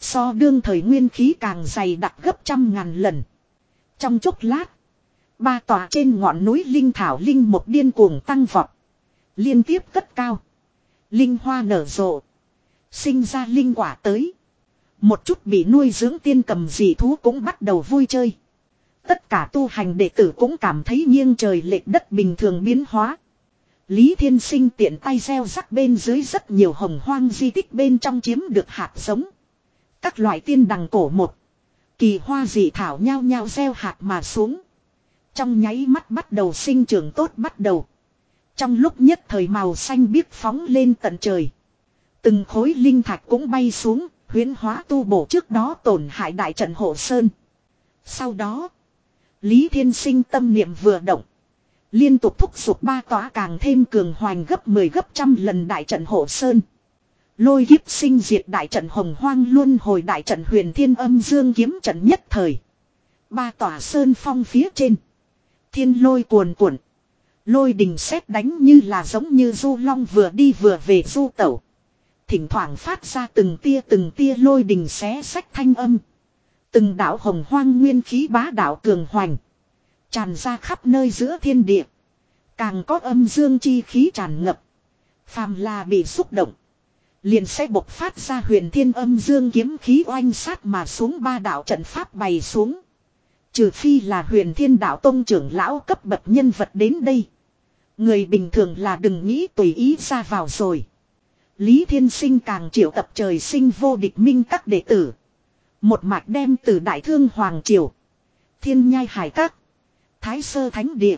So đương thời nguyên khí càng dày đặc gấp trăm ngàn lần. Trong chốc lát, ba tòa trên ngọn núi Linh Thảo Linh một điên cuồng tăng vọt. Liên tiếp cất cao. Linh hoa nở rộ. Sinh ra linh quả tới. Một chút bị nuôi dưỡng tiên cầm dị thú cũng bắt đầu vui chơi. Tất cả tu hành đệ tử cũng cảm thấy nghiêng trời lệch đất bình thường biến hóa. Lý Thiên Sinh tiện tay gieo rắc bên dưới rất nhiều hồng hoang di tích bên trong chiếm được hạt giống. Các loại tiên đằng cổ một. Kỳ hoa dị thảo nhao nhao gieo hạt mà xuống. Trong nháy mắt bắt đầu sinh trưởng tốt bắt đầu. Trong lúc nhất thời màu xanh biếc phóng lên tận trời. Từng khối linh thạch cũng bay xuống, huyến hóa tu bổ trước đó tổn hại đại trận hộ sơn. Sau đó, Lý Thiên Sinh tâm niệm vừa động. Liên tục thúc giục ba tỏa càng thêm cường hoành gấp 10 gấp trăm lần đại trận hộ sơn. Lôi kiếp sinh diệt đại trận hồng hoang luôn hồi đại trận huyền thiên âm dương kiếm trận nhất thời. Ba tòa sơn phong phía trên. Thiên lôi cuồn cuộn. Lôi đình xét đánh như là giống như du long vừa đi vừa về du tẩu. Thỉnh thoảng phát ra từng tia từng tia lôi đình xé sách thanh âm. Từng đạo hồng hoang nguyên khí bá đạo cường hoành. Tràn ra khắp nơi giữa thiên địa. Càng có âm dương chi khí tràn ngập. Phàm là bị xúc động. Liền sẽ bộc phát ra huyền thiên âm dương kiếm khí oanh sát mà xuống ba đạo trận pháp bày xuống. Trừ phi là huyền thiên đạo tông trưởng lão cấp bậc nhân vật đến đây. Người bình thường là đừng nghĩ tùy ý ra vào rồi. Lý Thiên Sinh càng triệu tập trời sinh vô địch minh các đệ tử. Một mạch đem từ Đại Thương Hoàng Triều. Thiên Nhai Hải Các. Thái Sơ Thánh Địa.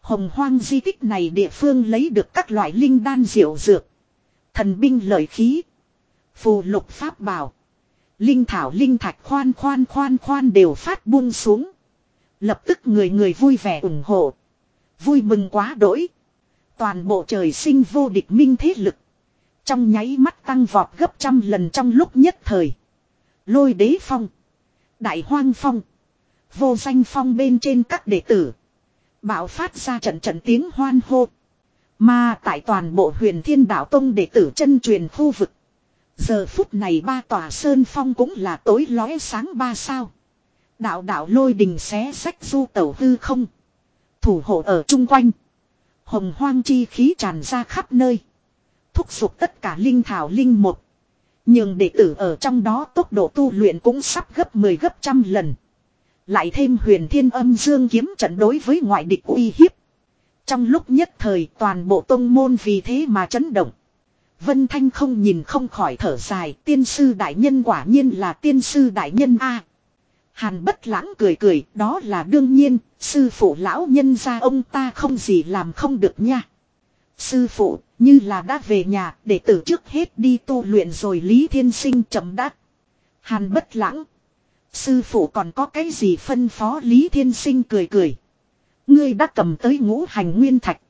Hồng hoang di tích này địa phương lấy được các loại linh đan diệu dược. Thần binh lợi khí. Phù lục pháp bảo. Linh thảo linh thạch khoan khoan khoan khoan đều phát buông xuống. Lập tức người người vui vẻ ủng hộ. Vui mừng quá đỗi. Toàn bộ trời sinh vô địch minh thế lực. Trong nháy mắt tăng vọt gấp trăm lần trong lúc nhất thời. Lôi đế phong. Đại hoang phong. Vô danh phong bên trên các đệ tử. Bạo phát ra trận trận tiếng hoan hô. Mà tại toàn bộ huyền thiên đạo tông đệ tử chân truyền khu vực. Giờ phút này ba tòa sơn phong cũng là tối lóe sáng ba sao. Đạo đạo lôi đình xé sách du tẩu hư không. Thủ hộ ở chung quanh. Hồng hoang chi khí tràn ra khắp nơi. Thúc giục tất cả linh thảo linh một. Nhưng đệ tử ở trong đó tốc độ tu luyện cũng sắp gấp 10 gấp trăm lần. Lại thêm huyền thiên âm dương kiếm trận đối với ngoại địch uy hiếp. Trong lúc nhất thời toàn bộ tông môn vì thế mà chấn động. Vân Thanh không nhìn không khỏi thở dài, tiên sư đại nhân quả nhiên là tiên sư đại nhân a. Hàn bất lãng cười cười, đó là đương nhiên, sư phụ lão nhân ra ông ta không gì làm không được nha. Sư phụ, như là đã về nhà, để tử trước hết đi tu luyện rồi Lý Thiên Sinh chậm đắc. Hàn bất lãng. Sư phụ còn có cái gì phân phó Lý Thiên Sinh cười cười. Ngươi đã cầm tới ngũ hành nguyên thạch.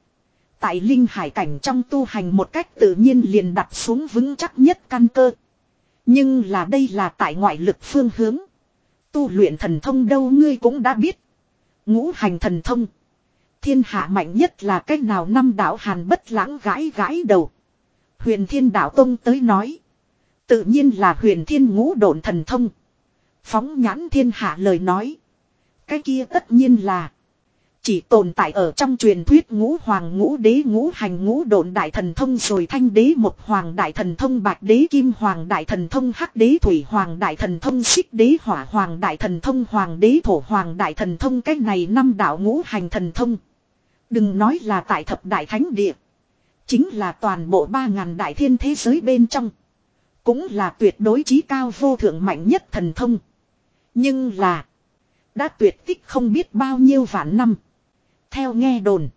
Tại linh hải cảnh trong tu hành một cách tự nhiên liền đặt xuống vững chắc nhất căn cơ. Nhưng là đây là tại ngoại lực phương hướng. Tu luyện thần thông đâu ngươi cũng đã biết. Ngũ hành thần thông. Thiên hạ mạnh nhất là cách nào năm đạo hàn bất lãng gãi gãi đầu. Huyền thiên đạo tông tới nói. Tự nhiên là huyền thiên ngũ độn thần thông. Phóng nhãn thiên hạ lời nói. Cái kia tất nhiên là. Chỉ tồn tại ở trong truyền thuyết ngũ hoàng, ngũ đế, ngũ hành, ngũ độn đại thần thông rồi thanh đế một hoàng đại thần thông bạch đế kim hoàng đại thần thông, hắc đế thủy hoàng đại thần thông, xích đế hỏa hoàng đại thần thông, hoàng đế thổ hoàng đại thần thông cách này năm đạo ngũ hành thần thông. Đừng nói là tại thập đại thánh địa. Chính là toàn bộ ba ngàn đại thiên thế giới bên trong. Cũng là tuyệt đối trí cao vô thượng mạnh nhất thần thông. Nhưng là. Đã tuyệt tích không biết bao nhiêu vạn năm. Theo nghe đồn.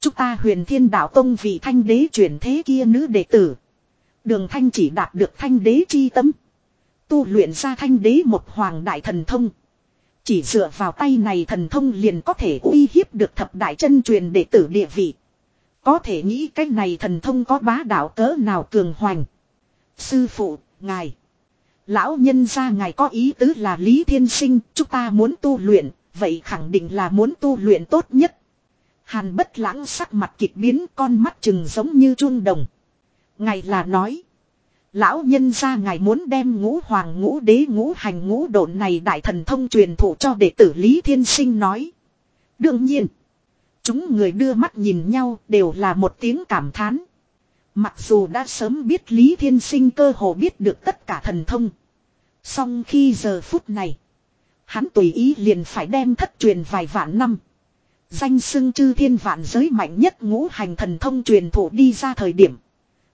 Chúng ta huyền thiên đạo tông vì thanh đế chuyển thế kia nữ đệ tử. Đường thanh chỉ đạt được thanh đế chi tâm. Tu luyện ra thanh đế một hoàng đại thần thông. Chỉ dựa vào tay này thần thông liền có thể uy hiếp được thập đại chân truyền đệ tử địa vị. Có thể nghĩ cái này thần thông có bá đạo cỡ nào cường hoành. Sư phụ, ngài. Lão nhân gia ngài có ý tứ là Lý Thiên Sinh, chúng ta muốn tu luyện, vậy khẳng định là muốn tu luyện tốt nhất. Hàn bất lãng sắc mặt kịch biến, con mắt chừng giống như chuông đồng. Ngài là nói. Lão nhân gia ngài muốn đem ngũ hoàng, ngũ đế, ngũ hành, ngũ độn này đại thần thông truyền thụ cho đệ tử Lý Thiên Sinh nói. Đương nhiên. Chúng người đưa mắt nhìn nhau đều là một tiếng cảm thán. Mặc dù đã sớm biết Lý Thiên Sinh cơ hồ biết được tất cả thần thông. Song khi giờ phút này. Hắn tùy ý liền phải đem thất truyền vài vạn năm. Danh xưng chư thiên vạn giới mạnh nhất ngũ hành thần thông truyền thụ đi ra thời điểm.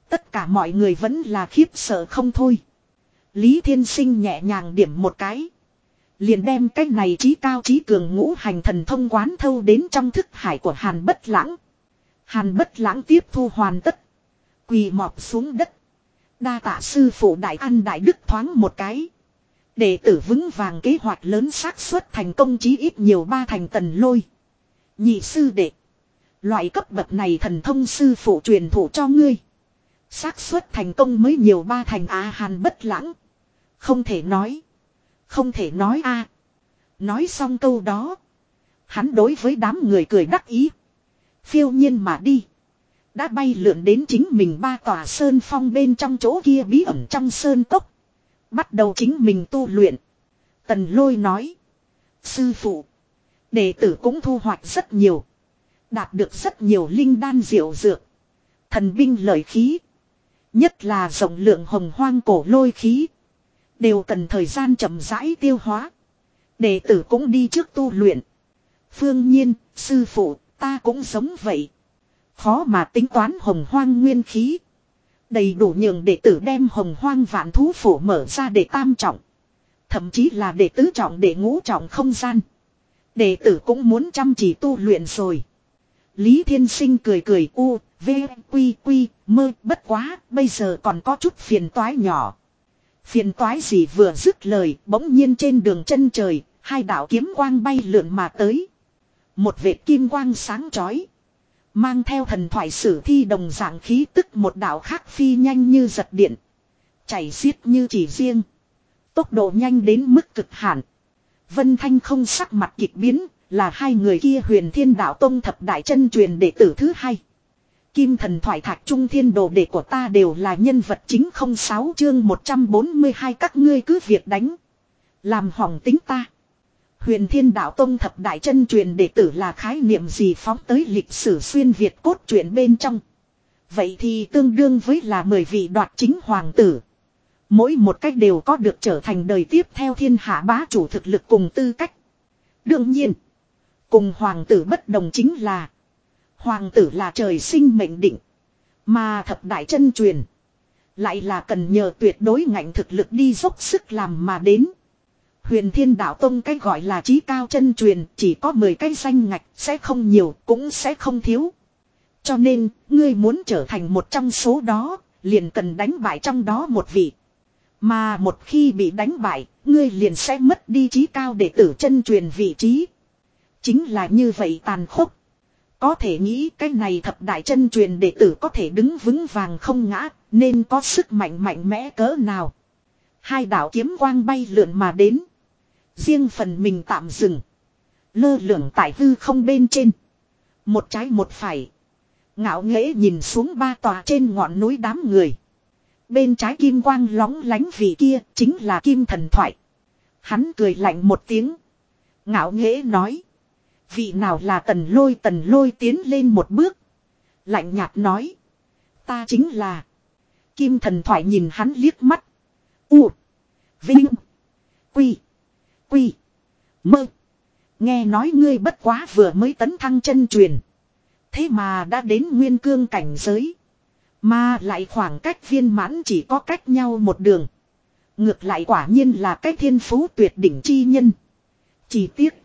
Tất cả mọi người vẫn là khiếp sợ không thôi. Lý Thiên Sinh nhẹ nhàng điểm một cái. Liền đem cái này trí cao trí cường ngũ hành thần thông quán thâu đến trong thức hải của Hàn Bất Lãng. Hàn Bất Lãng tiếp thu hoàn tất. Quỳ mọp xuống đất. Đa tạ sư phụ đại ăn đại đức thoáng một cái. Đệ tử vững vàng kế hoạch lớn xác suất thành công chí ít nhiều ba thành tần lôi. Nhị sư đệ. Loại cấp bậc này thần thông sư phụ truyền thụ cho ngươi xác suất thành công mới nhiều ba thành a hàn bất lãng. Không thể nói. Không thể nói a. Nói xong câu đó. Hắn đối với đám người cười đắc ý. Phiêu nhiên mà đi. Đã bay lượn đến chính mình ba tòa sơn phong bên trong chỗ kia bí ẩn trong sơn cốc. Bắt đầu chính mình tu luyện. Tần lôi nói. Sư phụ. Đệ tử cũng thu hoạch rất nhiều. Đạt được rất nhiều linh đan diệu dược. Thần binh lợi khí. Nhất là rộng lượng hồng hoang cổ lôi khí. Đều cần thời gian chậm rãi tiêu hóa. Đệ tử cũng đi trước tu luyện. Phương nhiên, sư phụ, ta cũng giống vậy. Khó mà tính toán hồng hoang nguyên khí. Đầy đủ nhường đệ tử đem hồng hoang vạn thú phủ mở ra để tam trọng. Thậm chí là để tứ trọng để ngũ trọng không gian. Đệ tử cũng muốn chăm chỉ tu luyện rồi. Lý Thiên Sinh cười cười u, v, quy quy, mơ, bất quá, bây giờ còn có chút phiền toái nhỏ. Phiền toái gì vừa dứt lời, bỗng nhiên trên đường chân trời, hai đạo kiếm quang bay lượn mà tới. Một vệt kim quang sáng chói Mang theo thần thoại sử thi đồng dạng khí tức một đạo khác phi nhanh như giật điện. Chảy xiết như chỉ riêng. Tốc độ nhanh đến mức cực hạn. Vân Thanh không sắc mặt kịch biến, là hai người kia huyền thiên đạo tông thập đại chân truyền đệ tử thứ hai. Kim thần thoại thạch trung thiên đồ đệ của ta đều là nhân vật chính không sáu chương 142 các ngươi cứ việc đánh. Làm hỏng tính ta. Huyền thiên đạo tông thập đại chân truyền đệ tử là khái niệm gì phóng tới lịch sử xuyên Việt cốt truyện bên trong. Vậy thì tương đương với là mười vị đoạt chính hoàng tử. Mỗi một cách đều có được trở thành đời tiếp theo thiên hạ bá chủ thực lực cùng tư cách. Đương nhiên, cùng hoàng tử bất đồng chính là Hoàng tử là trời sinh mệnh định. Mà thập đại chân truyền. Lại là cần nhờ tuyệt đối ngạnh thực lực đi dốc sức làm mà đến. Huyền thiên đạo tông cái gọi là trí cao chân truyền chỉ có 10 cái danh ngạch sẽ không nhiều cũng sẽ không thiếu. Cho nên, ngươi muốn trở thành một trong số đó, liền cần đánh bại trong đó một vị. Mà một khi bị đánh bại, ngươi liền sẽ mất đi trí cao để tử chân truyền vị trí. Chính là như vậy tàn khốc. Có thể nghĩ cái này thập đại chân truyền đệ tử có thể đứng vững vàng không ngã, nên có sức mạnh mạnh mẽ cỡ nào. Hai đạo kiếm quang bay lượn mà đến. Riêng phần mình tạm dừng. Lơ lửng tại hư không bên trên. Một trái một phải. Ngạo nghễ nhìn xuống ba tòa trên ngọn núi đám người. Bên trái kim quang lóng lánh vì kia, chính là kim thần thoại. Hắn cười lạnh một tiếng. Ngạo nghễ nói. Vị nào là tần lôi tần lôi tiến lên một bước. Lạnh nhạt nói. Ta chính là. Kim thần thoại nhìn hắn liếc mắt. U. Vinh. Quy. Quy. Mơ. Nghe nói ngươi bất quá vừa mới tấn thăng chân truyền. Thế mà đã đến nguyên cương cảnh giới. Mà lại khoảng cách viên mãn chỉ có cách nhau một đường. Ngược lại quả nhiên là cái thiên phú tuyệt đỉnh chi nhân. Chỉ tiếc.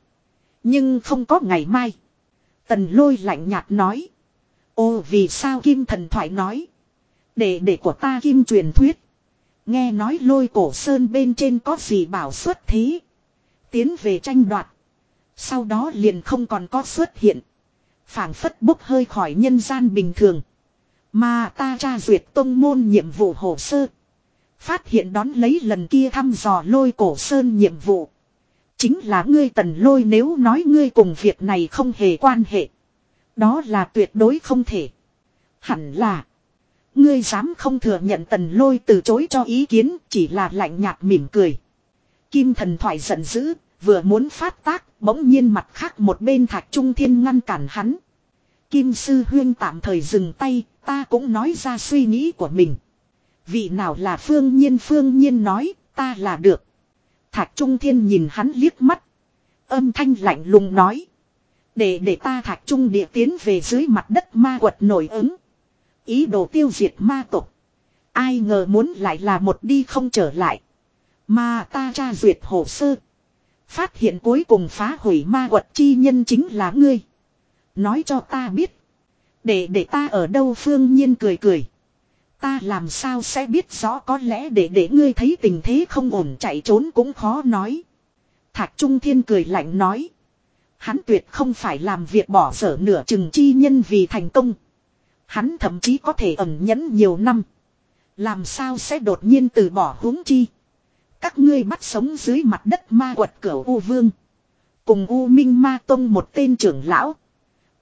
Nhưng không có ngày mai. Tần lôi lạnh nhạt nói. Ô, vì sao kim thần thoại nói. Để để của ta kim truyền thuyết. Nghe nói lôi cổ sơn bên trên có gì bảo xuất thế. Tiến về tranh đoạt. Sau đó liền không còn có xuất hiện. phảng phất bốc hơi khỏi nhân gian bình thường. Mà ta tra duyệt tông môn nhiệm vụ hồ sơ. Phát hiện đón lấy lần kia thăm dò lôi cổ sơn nhiệm vụ. Chính là ngươi tần lôi nếu nói ngươi cùng việc này không hề quan hệ. Đó là tuyệt đối không thể. Hẳn là. Ngươi dám không thừa nhận tần lôi từ chối cho ý kiến chỉ là lạnh nhạt mỉm cười. Kim thần thoại giận dữ, vừa muốn phát tác, bỗng nhiên mặt khác một bên thạch trung thiên ngăn cản hắn. Kim sư huyên tạm thời dừng tay, ta cũng nói ra suy nghĩ của mình. Vị nào là phương nhiên phương nhiên nói, ta là được. Thạch Trung Thiên nhìn hắn liếc mắt. Âm thanh lạnh lùng nói. Để để ta Thạch Trung địa tiến về dưới mặt đất ma quật nổi ứng. Ý đồ tiêu diệt ma tục. Ai ngờ muốn lại là một đi không trở lại. Mà ta tra duyệt hồ sơ. Phát hiện cuối cùng phá hủy ma quật chi nhân chính là ngươi. Nói cho ta biết. Để để ta ở đâu phương nhiên cười cười. Ta làm sao sẽ biết rõ có lẽ để để ngươi thấy tình thế không ổn chạy trốn cũng khó nói. thạc Trung Thiên cười lạnh nói. Hắn tuyệt không phải làm việc bỏ sở nửa chừng chi nhân vì thành công. Hắn thậm chí có thể ẩn nhẫn nhiều năm. Làm sao sẽ đột nhiên từ bỏ huống chi. Các ngươi bắt sống dưới mặt đất ma quật cửa U Vương. Cùng U Minh Ma Tông một tên trưởng lão.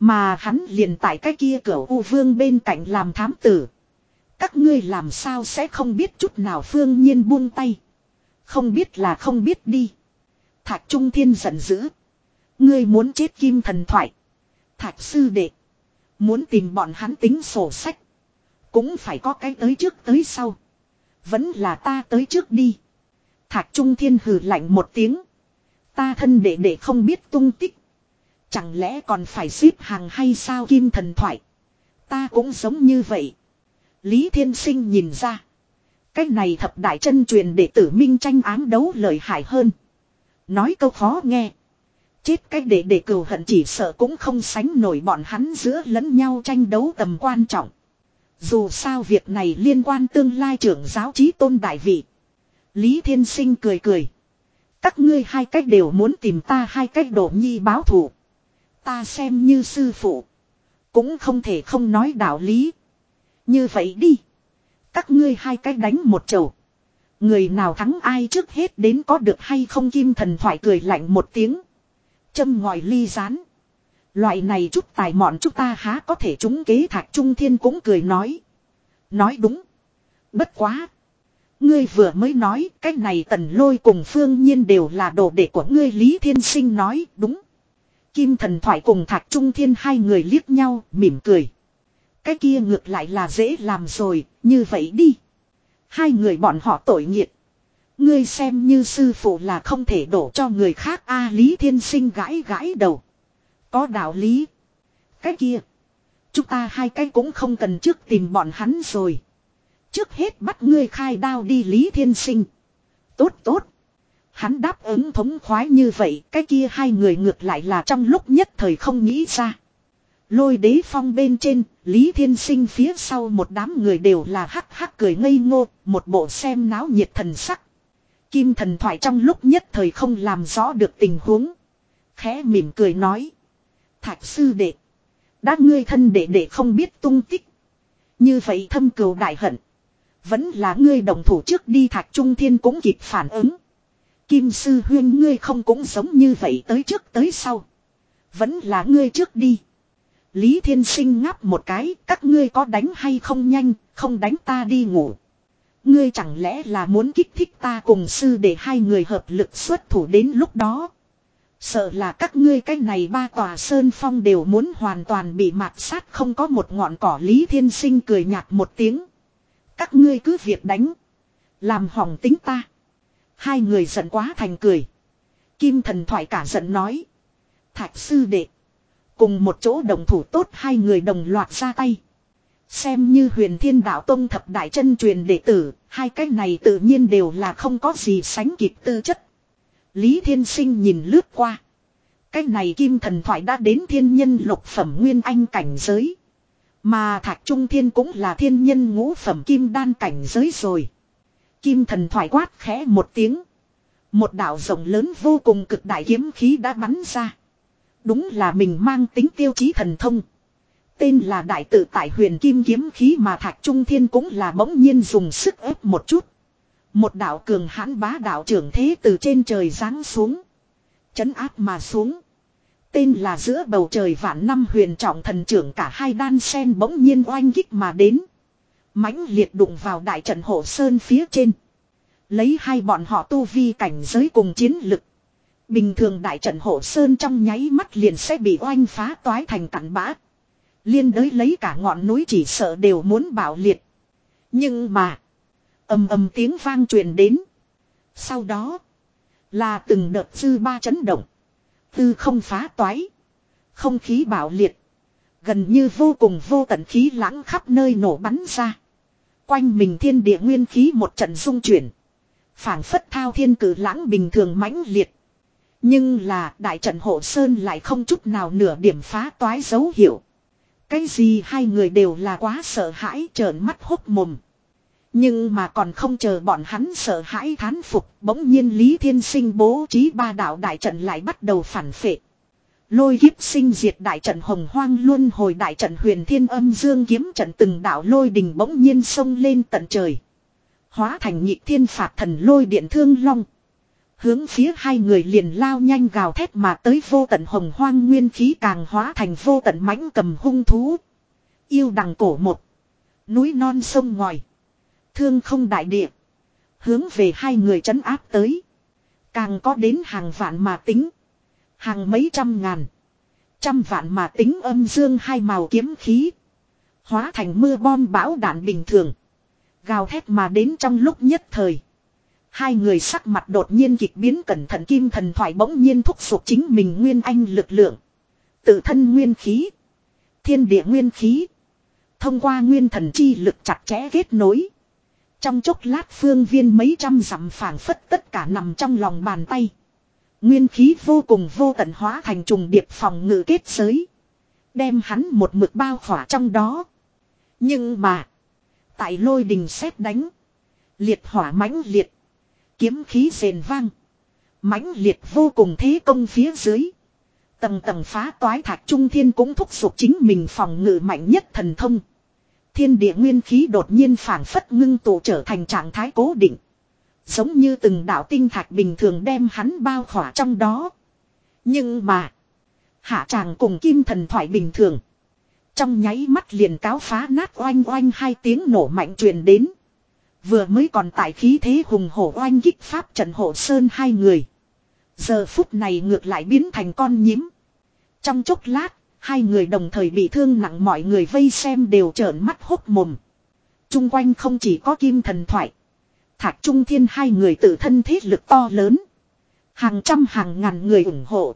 Mà hắn liền tại cái kia cửa U Vương bên cạnh làm thám tử. Các ngươi làm sao sẽ không biết chút nào phương nhiên buông tay. Không biết là không biết đi. Thạch Trung Thiên giận dữ. Ngươi muốn chết kim thần thoại. Thạch sư đệ. Muốn tìm bọn hắn tính sổ sách. Cũng phải có cái tới trước tới sau. Vẫn là ta tới trước đi. Thạch Trung Thiên hừ lạnh một tiếng. Ta thân đệ đệ không biết tung tích. Chẳng lẽ còn phải xếp hàng hay sao kim thần thoại. Ta cũng giống như vậy. Lý Thiên Sinh nhìn ra. Cái này thập đại chân truyền đệ tử minh tranh ám đấu lợi hại hơn. Nói câu khó nghe. Chết cách để để cừu hận chỉ sợ cũng không sánh nổi bọn hắn giữa lẫn nhau tranh đấu tầm quan trọng. Dù sao việc này liên quan tương lai trưởng giáo trí tôn đại vị. Lý Thiên Sinh cười cười. Các ngươi hai cách đều muốn tìm ta hai cách đổ nhi báo thù. Ta xem như sư phụ. Cũng không thể không nói đạo lý. Như vậy đi. Các ngươi hai cách đánh một chầu. Người nào thắng ai trước hết đến có được hay không kim thần thoại cười lạnh một tiếng. Châm ngòi ly rán. Loại này chút tài mọn chúng ta há có thể chúng kế thạch trung thiên cũng cười nói. Nói đúng. Bất quá. Ngươi vừa mới nói, cái này tần lôi cùng phương nhiên đều là đồ đệ của ngươi Lý Thiên Sinh nói, đúng. Kim thần thoại cùng thạch trung thiên hai người liếc nhau mỉm cười. Cái kia ngược lại là dễ làm rồi, như vậy đi. Hai người bọn họ tội nghiệt. Ngươi xem như sư phụ là không thể đổ cho người khác a Lý Thiên Sinh gãi gãi đầu. Có đạo lý. Cái kia. Chúng ta hai cái cũng không cần trước tìm bọn hắn rồi. Trước hết bắt ngươi khai đao đi Lý Thiên Sinh. Tốt tốt. Hắn đáp ứng thống khoái như vậy, cái kia hai người ngược lại là trong lúc nhất thời không nghĩ ra. Lôi đế phong bên trên, Lý Thiên Sinh phía sau một đám người đều là hắc hắc cười ngây ngô, một bộ xem náo nhiệt thần sắc. Kim thần thoại trong lúc nhất thời không làm rõ được tình huống. Khẽ mỉm cười nói. Thạch sư đệ. Đã ngươi thân đệ đệ không biết tung tích. Như vậy thâm cừu đại hận. Vẫn là ngươi đồng thủ trước đi thạch trung thiên cũng kịp phản ứng. Kim sư huyên ngươi không cũng giống như vậy tới trước tới sau. Vẫn là ngươi trước đi. Lý Thiên Sinh ngáp một cái, các ngươi có đánh hay không nhanh, không đánh ta đi ngủ. Ngươi chẳng lẽ là muốn kích thích ta cùng sư để hai người hợp lực xuất thủ đến lúc đó. Sợ là các ngươi cái này ba tòa sơn phong đều muốn hoàn toàn bị mạt sát không có một ngọn cỏ Lý Thiên Sinh cười nhạt một tiếng. Các ngươi cứ việc đánh. Làm hỏng tính ta. Hai người giận quá thành cười. Kim thần thoại cả giận nói. Thạch sư đệ. Cùng một chỗ đồng thủ tốt hai người đồng loạt ra tay. Xem như huyền thiên đạo tông thập đại chân truyền đệ tử, hai cái này tự nhiên đều là không có gì sánh kịp tư chất. Lý Thiên Sinh nhìn lướt qua. Cái này kim thần thoại đã đến thiên nhân lục phẩm nguyên anh cảnh giới. Mà Thạch Trung Thiên cũng là thiên nhân ngũ phẩm kim đan cảnh giới rồi. Kim thần thoại quát khẽ một tiếng. Một đạo rộng lớn vô cùng cực đại kiếm khí đã bắn ra. Đúng là mình mang tính tiêu chí thần thông. Tên là đại tự tại huyền kim kiếm khí mà Thạch Trung Thiên cũng là bỗng nhiên dùng sức ép một chút. Một đạo cường hãn bá đạo trưởng thế từ trên trời giáng xuống. Chấn áp mà xuống. Tên là giữa bầu trời vạn năm huyền trọng thần trưởng cả hai đan sen bỗng nhiên oanh kích mà đến mãnh liệt đụng vào đại trận hộ sơn phía trên. Lấy hai bọn họ tu vi cảnh giới cùng chiến lực. Bình thường đại trận hộ sơn trong nháy mắt liền sẽ bị oanh phá toái thành cặn bã. Liên đới lấy cả ngọn núi chỉ sợ đều muốn bảo liệt. Nhưng mà. ầm ầm tiếng vang truyền đến. Sau đó. Là từng đợt dư ba chấn động. Tư không phá toái. Không khí bảo liệt. Gần như vô cùng vô tận khí lãng khắp nơi nổ bắn ra. Quanh mình thiên địa nguyên khí một trận dung chuyển. phảng phất thao thiên cử lãng bình thường mãnh liệt. Nhưng là đại trận hộ sơn lại không chút nào nửa điểm phá toái dấu hiệu. Cái gì hai người đều là quá sợ hãi trợn mắt hốc mồm. Nhưng mà còn không chờ bọn hắn sợ hãi thán phục, bỗng nhiên Lý Thiên Sinh bố trí ba đạo đại trận lại bắt đầu phản phệ. Lôi kiếp sinh diệt đại trận hồng hoang luôn hồi đại trận huyền thiên âm dương kiếm trận từng đạo lôi đình bỗng nhiên sông lên tận trời. Hóa thành nhị thiên phạt thần lôi điện thương long. Hướng phía hai người liền lao nhanh gào thét mà tới vô tận hồng hoang nguyên khí càng hóa thành vô tận mãnh cầm hung thú. Yêu đằng cổ một. Núi non sông ngòi. Thương không đại địa. Hướng về hai người trấn áp tới. Càng có đến hàng vạn mà tính. Hàng mấy trăm ngàn. Trăm vạn mà tính âm dương hai màu kiếm khí. Hóa thành mưa bom bão đạn bình thường. Gào thét mà đến trong lúc nhất thời. Hai người sắc mặt đột nhiên kịch biến cẩn thận kim thần thoại bỗng nhiên thúc giục chính mình nguyên anh lực lượng. Tự thân nguyên khí. Thiên địa nguyên khí. Thông qua nguyên thần chi lực chặt chẽ kết nối. Trong chốc lát phương viên mấy trăm dặm phảng phất tất cả nằm trong lòng bàn tay. Nguyên khí vô cùng vô tận hóa thành trùng điệp phòng ngự kết giới. Đem hắn một mực bao khỏa trong đó. Nhưng mà. Tại lôi đình xét đánh. Liệt hỏa mãnh liệt. Kiếm khí rền vang. mãnh liệt vô cùng thế công phía dưới. Tầng tầng phá toái thạch trung thiên cũng thúc giục chính mình phòng ngự mạnh nhất thần thông. Thiên địa nguyên khí đột nhiên phản phất ngưng tụ trở thành trạng thái cố định. Giống như từng đạo tinh thạch bình thường đem hắn bao khỏa trong đó. Nhưng mà. Hạ tràng cùng kim thần thoại bình thường. Trong nháy mắt liền cáo phá nát oanh oanh hai tiếng nổ mạnh truyền đến. Vừa mới còn tại khí thế hùng hổ oanh kích pháp trận hộ sơn hai người. Giờ phút này ngược lại biến thành con nhím. Trong chốc lát, hai người đồng thời bị thương nặng mọi người vây xem đều trợn mắt hốt mồm. Trung quanh không chỉ có kim thần thoại. Thạc Trung Thiên hai người tự thân thế lực to lớn. Hàng trăm hàng ngàn người ủng hộ.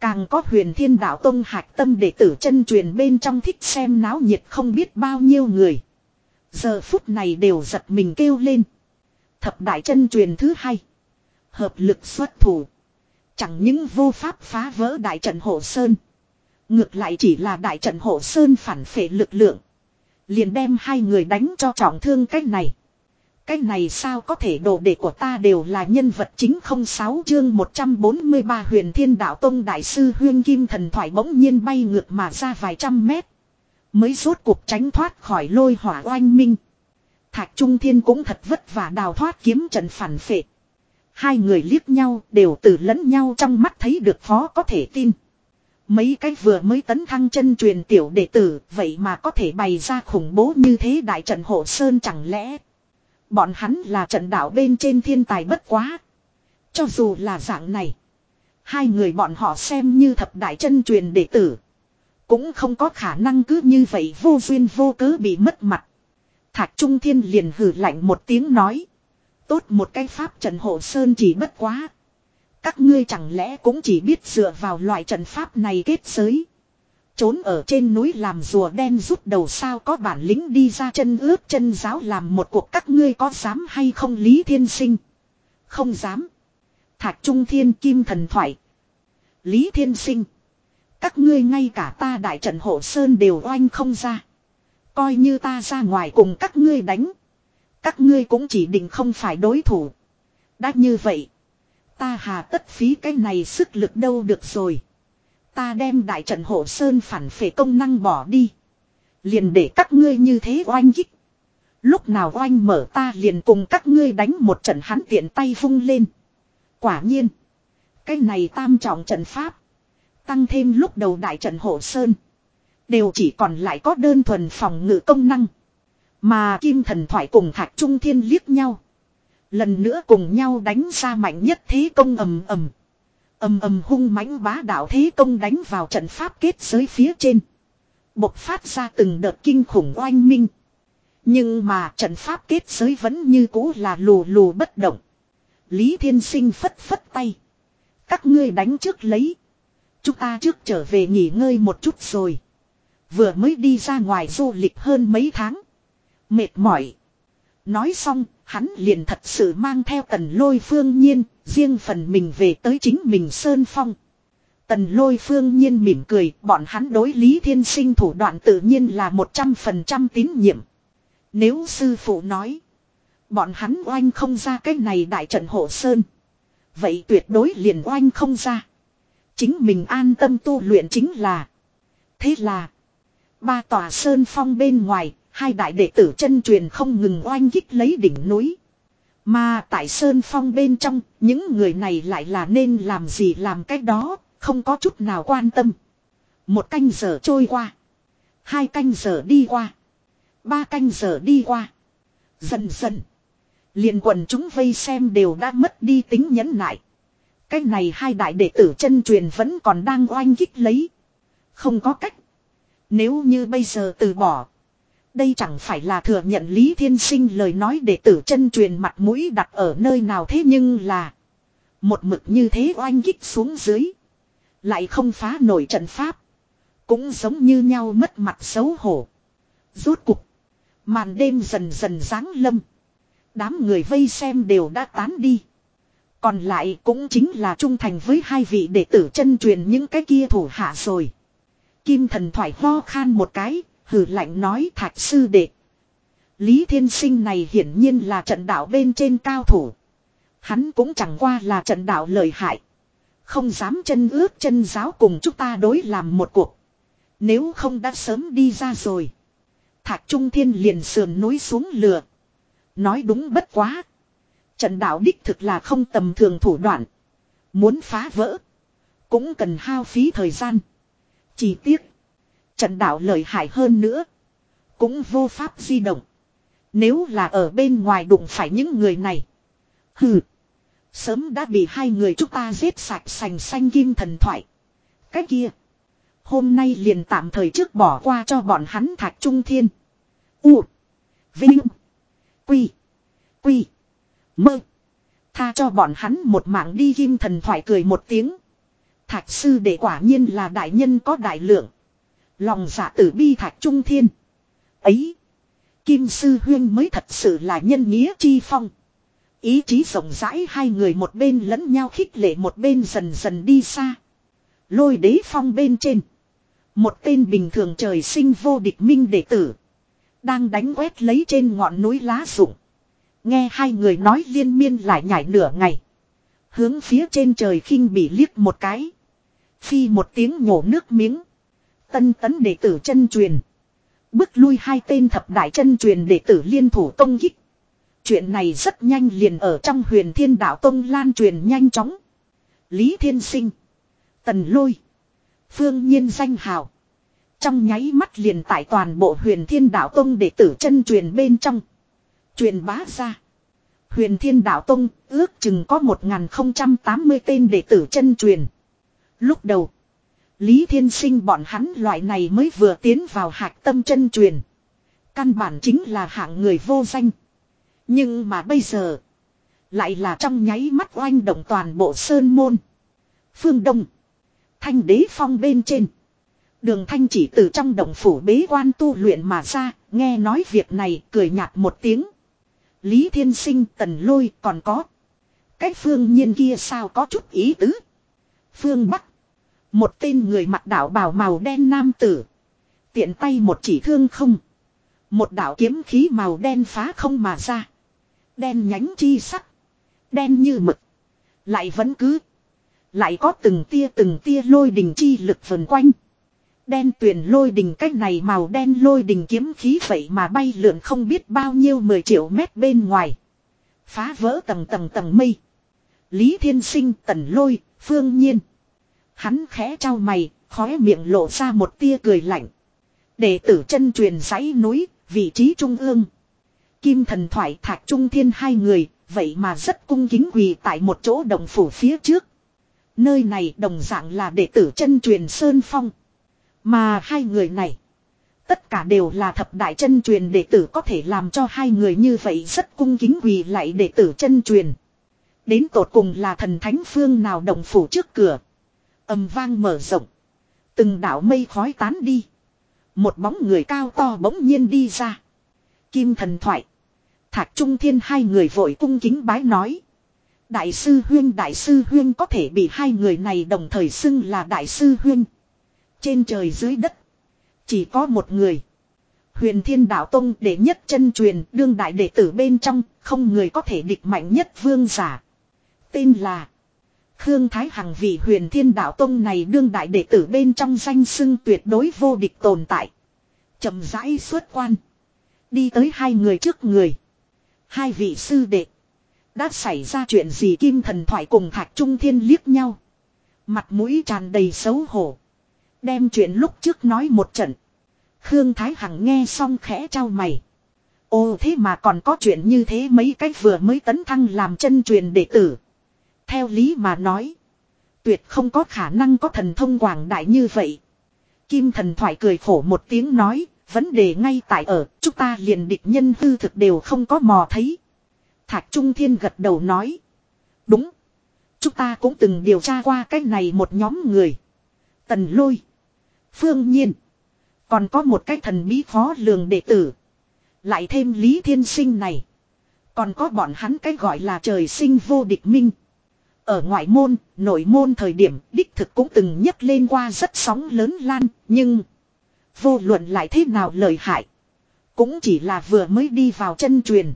Càng có huyền thiên đạo tông hạc tâm đệ tử chân truyền bên trong thích xem náo nhiệt không biết bao nhiêu người. Giờ phút này đều giật mình kêu lên. Thập đại chân truyền thứ hai. Hợp lực xuất thủ. Chẳng những vô pháp phá vỡ đại trận hộ sơn. Ngược lại chỉ là đại trận hộ sơn phản phệ lực lượng. Liền đem hai người đánh cho trọng thương cách này. Cái này sao có thể đồ đệ của ta đều là nhân vật chính không sáu chương 143 huyền thiên đạo tông đại sư huyên kim thần thoại bỗng nhiên bay ngược mà ra vài trăm mét. Mới rốt cuộc tránh thoát khỏi lôi hỏa oanh minh. Thạch Trung Thiên cũng thật vất vả đào thoát kiếm trận phản phệ. Hai người liếc nhau, đều từ lẫn nhau trong mắt thấy được khó có thể tin. Mấy cái vừa mới tấn thăng chân truyền tiểu đệ tử, vậy mà có thể bày ra khủng bố như thế đại trận hộ sơn chẳng lẽ. Bọn hắn là trận đạo bên trên thiên tài bất quá. Cho dù là dạng này. Hai người bọn họ xem như thập đại chân truyền đệ tử. Cũng không có khả năng cứ như vậy vô duyên vô cớ bị mất mặt. Thạch Trung Thiên liền hử lạnh một tiếng nói. Tốt một cái pháp trận hộ sơn chỉ bất quá. Các ngươi chẳng lẽ cũng chỉ biết dựa vào loại trận pháp này kết giới. Trốn ở trên núi làm rùa đen rút đầu sao có bản lĩnh đi ra chân ướp chân giáo làm một cuộc các ngươi có dám hay không Lý Thiên Sinh. Không dám. Thạch Trung Thiên Kim Thần Thoại. Lý Thiên Sinh. Các ngươi ngay cả ta đại trận hộ sơn đều oanh không ra. Coi như ta ra ngoài cùng các ngươi đánh. Các ngươi cũng chỉ định không phải đối thủ. Đã như vậy. Ta hà tất phí cái này sức lực đâu được rồi. Ta đem đại trận hộ sơn phản phệ công năng bỏ đi. Liền để các ngươi như thế oanh kích. Lúc nào oanh mở ta liền cùng các ngươi đánh một trận hắn tiện tay vung lên. Quả nhiên. Cái này tam trọng trận pháp. Tăng thêm lúc đầu đại trận hộ sơn. Đều chỉ còn lại có đơn thuần phòng ngự công năng. Mà kim thần thoại cùng thạch trung thiên liếc nhau. Lần nữa cùng nhau đánh ra mạnh nhất thế công ầm ầm ầm ầm hung mãnh bá đạo thế công đánh vào trận pháp kết giới phía trên. Bộc phát ra từng đợt kinh khủng oanh minh. Nhưng mà trận pháp kết giới vẫn như cũ là lù lù bất động. Lý Thiên Sinh phất phất tay. Các ngươi đánh trước lấy. Chúng ta trước trở về nghỉ ngơi một chút rồi. Vừa mới đi ra ngoài du lịch hơn mấy tháng. Mệt mỏi. Nói xong, hắn liền thật sự mang theo tần lôi phương nhiên, riêng phần mình về tới chính mình Sơn Phong. Tần lôi phương nhiên mỉm cười, bọn hắn đối Lý Thiên Sinh thủ đoạn tự nhiên là 100% tín nhiệm. Nếu sư phụ nói, bọn hắn oanh không ra cái này đại trận hộ Sơn. Vậy tuyệt đối liền oanh không ra. Chính mình an tâm tu luyện chính là. Thế là, ba tòa Sơn Phong bên ngoài, Hai đại đệ tử chân truyền không ngừng oanh kích lấy đỉnh núi. Mà tại Sơn Phong bên trong, những người này lại là nên làm gì làm cách đó, không có chút nào quan tâm. Một canh giờ trôi qua. Hai canh giờ đi qua. Ba canh giờ đi qua. Dần dần. liền quần chúng vây xem đều đã mất đi tính nhẫn nại. Cái này hai đại đệ tử chân truyền vẫn còn đang oanh kích lấy. Không có cách. Nếu như bây giờ từ bỏ. Đây chẳng phải là thừa nhận Lý Thiên Sinh lời nói đệ tử chân truyền mặt mũi đặt ở nơi nào thế nhưng là. Một mực như thế oanh kích xuống dưới. Lại không phá nổi trận pháp. Cũng giống như nhau mất mặt xấu hổ. Rốt cục. Màn đêm dần dần ráng lâm. Đám người vây xem đều đã tán đi. Còn lại cũng chính là trung thành với hai vị đệ tử chân truyền những cái kia thủ hạ rồi. Kim thần thoải ho khan một cái, hử lạnh nói thạch sư đệ. Lý thiên sinh này hiển nhiên là trận đạo bên trên cao thủ. Hắn cũng chẳng qua là trận đạo lợi hại. Không dám chân ướt chân giáo cùng chúng ta đối làm một cuộc. Nếu không đã sớm đi ra rồi. Thạch Trung Thiên liền sườn núi xuống lừa. Nói đúng bất quá. Trận đạo đích thực là không tầm thường thủ đoạn. Muốn phá vỡ. Cũng cần hao phí thời gian. Chỉ tiếc. Trận đảo lợi hại hơn nữa. Cũng vô pháp di động. Nếu là ở bên ngoài đụng phải những người này. Hừ. Sớm đã bị hai người chúng ta giết sạch sành xanh kim thần thoại. Cái kia. Hôm nay liền tạm thời trước bỏ qua cho bọn hắn thạch trung thiên. U. Vinh. Quy. Quy. Mơ. Tha cho bọn hắn một mạng đi kim thần thoại cười một tiếng. Thạch sư để quả nhiên là đại nhân có đại lượng. Lòng dạ tử bi thạch trung thiên. Ấy. Kim sư huyên mới thật sự là nhân nghĩa chi phong. Ý chí rộng rãi hai người một bên lẫn nhau khích lệ một bên dần dần đi xa. Lôi đế phong bên trên. Một tên bình thường trời sinh vô địch minh đệ tử. Đang đánh quét lấy trên ngọn núi lá rụng. Nghe hai người nói liên miên lại nhảy nửa ngày. Hướng phía trên trời khinh bị liếc một cái. Phi một tiếng nhổ nước miếng. Tân tấn đệ tử chân truyền. Bước lui hai tên thập đại chân truyền đệ tử liên thủ tông kích. Chuyện này rất nhanh liền ở trong huyền thiên đạo tông lan truyền nhanh chóng. Lý Thiên Sinh. Tần Lôi. Phương Nhiên danh hào. Trong nháy mắt liền tại toàn bộ huyền thiên đạo tông đệ tử chân truyền bên trong. Truyền bá ra. Huyền thiên đạo tông ước chừng có 1080 tên đệ tử chân truyền. Lúc đầu. Lý Thiên Sinh bọn hắn loại này mới vừa tiến vào hạc tâm chân truyền. Căn bản chính là hạng người vô danh. Nhưng mà bây giờ. Lại là trong nháy mắt oanh động toàn bộ sơn môn. Phương Đông. Thanh đế phong bên trên. Đường thanh chỉ từ trong động phủ bế quan tu luyện mà ra. Nghe nói việc này cười nhạt một tiếng. Lý Thiên Sinh tần lôi còn có. Cái phương nhiên kia sao có chút ý tứ. Phương Bắc. Một tên người mặc đạo bào màu đen nam tử. Tiện tay một chỉ thương không. Một đạo kiếm khí màu đen phá không mà ra. Đen nhánh chi sắc. Đen như mực. Lại vẫn cứ. Lại có từng tia từng tia lôi đình chi lực vần quanh. Đen tuyền lôi đình cách này màu đen lôi đình kiếm khí vậy mà bay lượn không biết bao nhiêu 10 triệu mét bên ngoài. Phá vỡ tầng tầng tầng mây. Lý Thiên Sinh tần lôi, phương nhiên. Hắn khẽ trao mày, khóe miệng lộ ra một tia cười lạnh. Đệ tử chân truyền dãy núi, vị trí trung ương. Kim thần thoại thạch trung thiên hai người, vậy mà rất cung kính quỳ tại một chỗ đồng phủ phía trước. Nơi này đồng dạng là đệ tử chân truyền Sơn Phong. Mà hai người này, tất cả đều là thập đại chân truyền đệ tử có thể làm cho hai người như vậy rất cung kính quỳ lại đệ tử chân truyền. Đến tột cùng là thần thánh phương nào đồng phủ trước cửa âm vang mở rộng. Từng đảo mây khói tán đi. Một bóng người cao to bỗng nhiên đi ra. Kim thần thoại. Thạc Trung Thiên hai người vội cung kính bái nói. Đại sư Huyên, Đại sư Huyên có thể bị hai người này đồng thời xưng là Đại sư Huyên. Trên trời dưới đất. Chỉ có một người. Huyền Thiên Đạo Tông đệ nhất chân truyền, đương đại đệ tử bên trong, không người có thể địch mạnh nhất vương giả. Tên là Khương Thái Hằng vì huyền thiên đạo tông này đương đại đệ tử bên trong danh sưng tuyệt đối vô địch tồn tại. chậm rãi xuất quan. Đi tới hai người trước người. Hai vị sư đệ. Đã xảy ra chuyện gì Kim Thần Thoại cùng Thạch Trung Thiên liếc nhau. Mặt mũi tràn đầy xấu hổ. Đem chuyện lúc trước nói một trận. Khương Thái Hằng nghe xong khẽ trao mày. Ồ, thế mà còn có chuyện như thế mấy cách vừa mới tấn thăng làm chân truyền đệ tử. Theo lý mà nói. Tuyệt không có khả năng có thần thông quảng đại như vậy. Kim thần thoại cười khổ một tiếng nói. Vấn đề ngay tại ở, chúng ta liền địch nhân hư thực đều không có mò thấy. thạc Trung Thiên gật đầu nói. Đúng. Chúng ta cũng từng điều tra qua cái này một nhóm người. Tần lôi. Phương nhiên. Còn có một cái thần bí khó lường đệ tử. Lại thêm Lý Thiên Sinh này. Còn có bọn hắn cái gọi là trời sinh vô địch minh. Ở ngoại môn, nội môn thời điểm đích thực cũng từng nhấc lên qua rất sóng lớn lan, nhưng vô luận lại thế nào lời hại. Cũng chỉ là vừa mới đi vào chân truyền.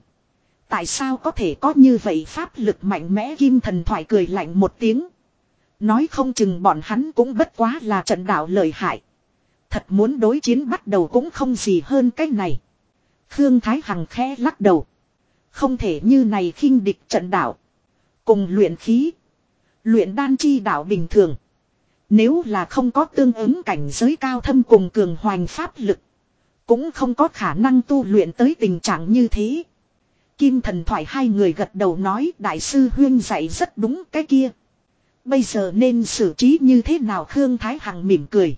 Tại sao có thể có như vậy pháp lực mạnh mẽ kim thần thoại cười lạnh một tiếng. Nói không chừng bọn hắn cũng bất quá là trận đạo lời hại. Thật muốn đối chiến bắt đầu cũng không gì hơn cái này. Khương Thái Hằng khẽ lắc đầu. Không thể như này khinh địch trận đạo. Cùng luyện khí. Luyện đan chi đạo bình thường. Nếu là không có tương ứng cảnh giới cao thâm cùng cường hoành pháp lực. Cũng không có khả năng tu luyện tới tình trạng như thế. Kim thần thoại hai người gật đầu nói, đại sư huyên dạy rất đúng cái kia. Bây giờ nên xử trí như thế nào Khương Thái Hằng mỉm cười.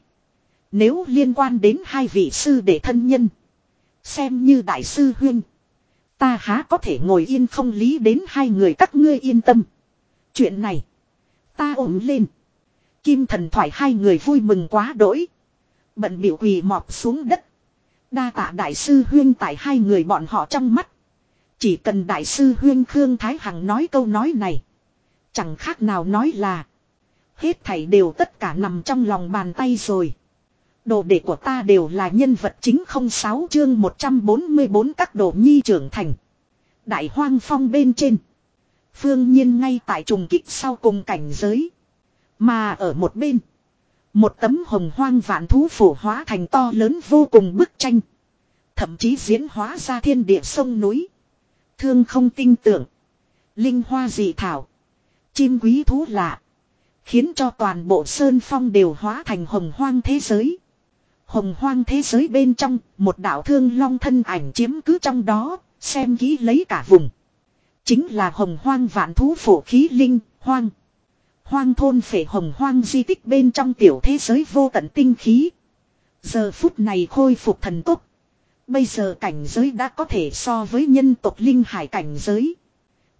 Nếu liên quan đến hai vị sư để thân nhân. Xem như đại sư huyên. Ta há có thể ngồi yên không lý đến hai người các ngươi yên tâm. Chuyện này. Ta ổn lên. Kim thần thoại hai người vui mừng quá đỗi. Bận biểu quỳ mọp xuống đất. Đa tạ đại sư huyên tại hai người bọn họ trong mắt. Chỉ cần đại sư huyên Khương Thái Hằng nói câu nói này. Chẳng khác nào nói là. Hết thảy đều tất cả nằm trong lòng bàn tay rồi. Đồ đệ của ta đều là nhân vật chính không sáu chương 144 các đồ nhi trưởng thành. Đại hoang phong bên trên. Phương nhiên ngay tại trùng kích sau cùng cảnh giới. Mà ở một bên. Một tấm hồng hoang vạn thú phổ hóa thành to lớn vô cùng bức tranh. Thậm chí diễn hóa ra thiên địa sông núi. Thương không tin tưởng. Linh hoa dị thảo. Chim quý thú lạ. Khiến cho toàn bộ sơn phong đều hóa thành hồng hoang thế giới. Hồng hoang thế giới bên trong, một đạo thương long thân ảnh chiếm cứ trong đó, xem kỹ lấy cả vùng. Chính là hồng hoang vạn thú phổ khí linh, hoang. Hoang thôn phệ hồng hoang di tích bên trong tiểu thế giới vô tận tinh khí. Giờ phút này khôi phục thần tốc. Bây giờ cảnh giới đã có thể so với nhân tộc linh hải cảnh giới.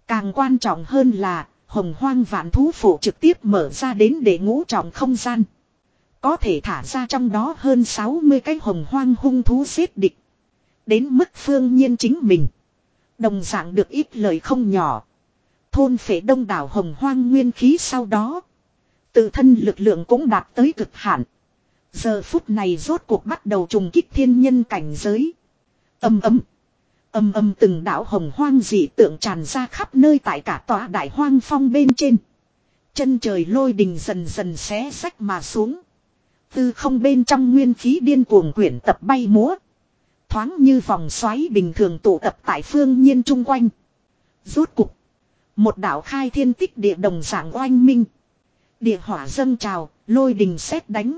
Càng quan trọng hơn là hồng hoang vạn thú phổ trực tiếp mở ra đến để ngũ trọng không gian. Có thể thả ra trong đó hơn 60 cái hồng hoang hung thú giết địch. Đến mức phương nhiên chính mình. Đồng dạng được ít lời không nhỏ. Thôn phệ đông đảo hồng hoang nguyên khí sau đó. Tự thân lực lượng cũng đạt tới cực hạn. Giờ phút này rốt cuộc bắt đầu trùng kích thiên nhân cảnh giới. Âm ấm. Âm âm từng đảo hồng hoang dị tượng tràn ra khắp nơi tại cả tòa đại hoang phong bên trên. Chân trời lôi đình dần dần xé sách mà xuống. Tư không bên trong nguyên khí điên cuồng quyển tập bay múa. Thoáng như vòng xoáy bình thường tụ tập tại phương nhiên chung quanh. Rốt cục. Một đảo khai thiên tích địa đồng giảng oanh minh. Địa hỏa dâng trào, lôi đình xét đánh.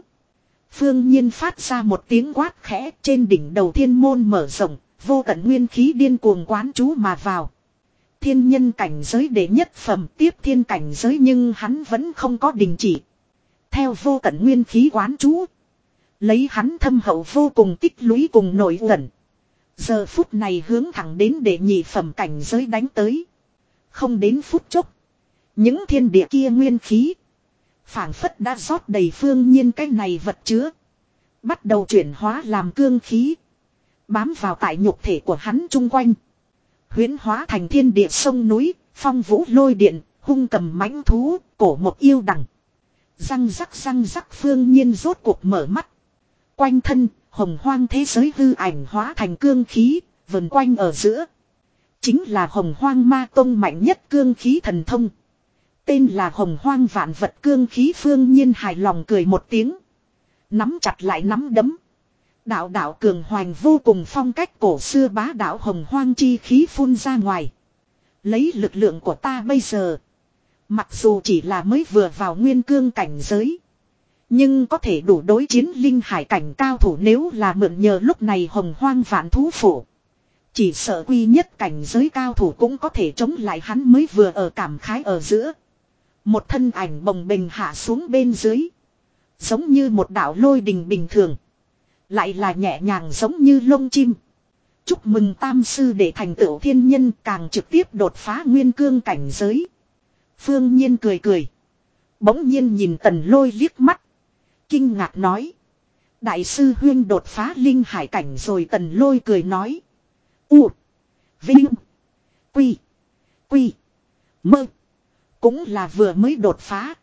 Phương nhiên phát ra một tiếng quát khẽ trên đỉnh đầu thiên môn mở rộng, vô tận nguyên khí điên cuồng quán chú mà vào. Thiên nhân cảnh giới đệ nhất phẩm tiếp thiên cảnh giới nhưng hắn vẫn không có đình chỉ. Theo vô tận nguyên khí quán chú. Lấy hắn thâm hậu vô cùng tích lũy cùng nổi uẩn. Giờ phút này hướng thẳng đến để nhị phẩm cảnh giới đánh tới. Không đến phút chốc. Những thiên địa kia nguyên khí. phảng phất đã rót đầy phương nhiên cái này vật chứa. Bắt đầu chuyển hóa làm cương khí. Bám vào tại nhục thể của hắn chung quanh. Huyến hóa thành thiên địa sông núi, phong vũ lôi điện, hung cầm mãnh thú, cổ một yêu đằng. Răng rắc răng rắc phương nhiên rốt cuộc mở mắt. Quanh thân, hồng hoang thế giới hư ảnh hóa thành cương khí, vần quanh ở giữa. Chính là hồng hoang ma tông mạnh nhất cương khí thần thông. Tên là hồng hoang vạn vật cương khí phương nhiên hài lòng cười một tiếng. Nắm chặt lại nắm đấm. Đạo đạo cường hoành vô cùng phong cách cổ xưa bá đạo hồng hoang chi khí phun ra ngoài. Lấy lực lượng của ta bây giờ. Mặc dù chỉ là mới vừa vào nguyên cương cảnh giới. Nhưng có thể đủ đối chiến linh hải cảnh cao thủ nếu là mượn nhờ lúc này hồng hoang vạn thú phủ. Chỉ sợ quy nhất cảnh giới cao thủ cũng có thể chống lại hắn mới vừa ở cảm khái ở giữa. Một thân ảnh bồng bình hạ xuống bên dưới. Giống như một đạo lôi đình bình thường. Lại là nhẹ nhàng giống như lông chim. Chúc mừng tam sư để thành tựu thiên nhân càng trực tiếp đột phá nguyên cương cảnh giới. Phương Nhiên cười cười. Bỗng nhiên nhìn tần lôi liếc mắt. Kinh ngạc nói. Đại sư huyên đột phá linh hải cảnh rồi tần lôi cười nói. U. Vinh. Quy. Quy. Mơ. Cũng là vừa mới đột phá.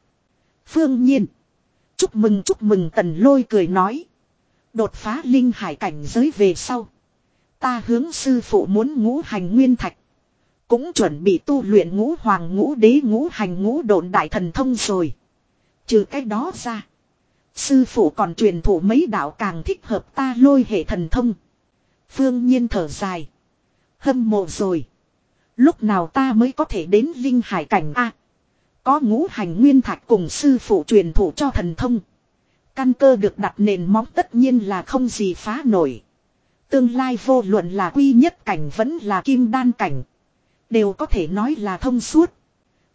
Phương Nhiên. Chúc mừng chúc mừng, tần lôi cười nói. Đột phá linh hải cảnh giới về sau. Ta hướng sư phụ muốn ngũ hành nguyên thạch. Cũng chuẩn bị tu luyện ngũ hoàng, ngũ đế, ngũ hành, ngũ độn đại thần thông rồi. Trừ cái đó ra. Sư phụ còn truyền thủ mấy đạo càng thích hợp ta lôi hệ thần thông. Phương nhiên thở dài. Hâm mộ rồi. Lúc nào ta mới có thể đến linh hải cảnh A. Có ngũ hành nguyên thạch cùng sư phụ truyền thủ cho thần thông. Căn cơ được đặt nền móng tất nhiên là không gì phá nổi. Tương lai vô luận là quy nhất cảnh vẫn là kim đan cảnh. Đều có thể nói là thông suốt.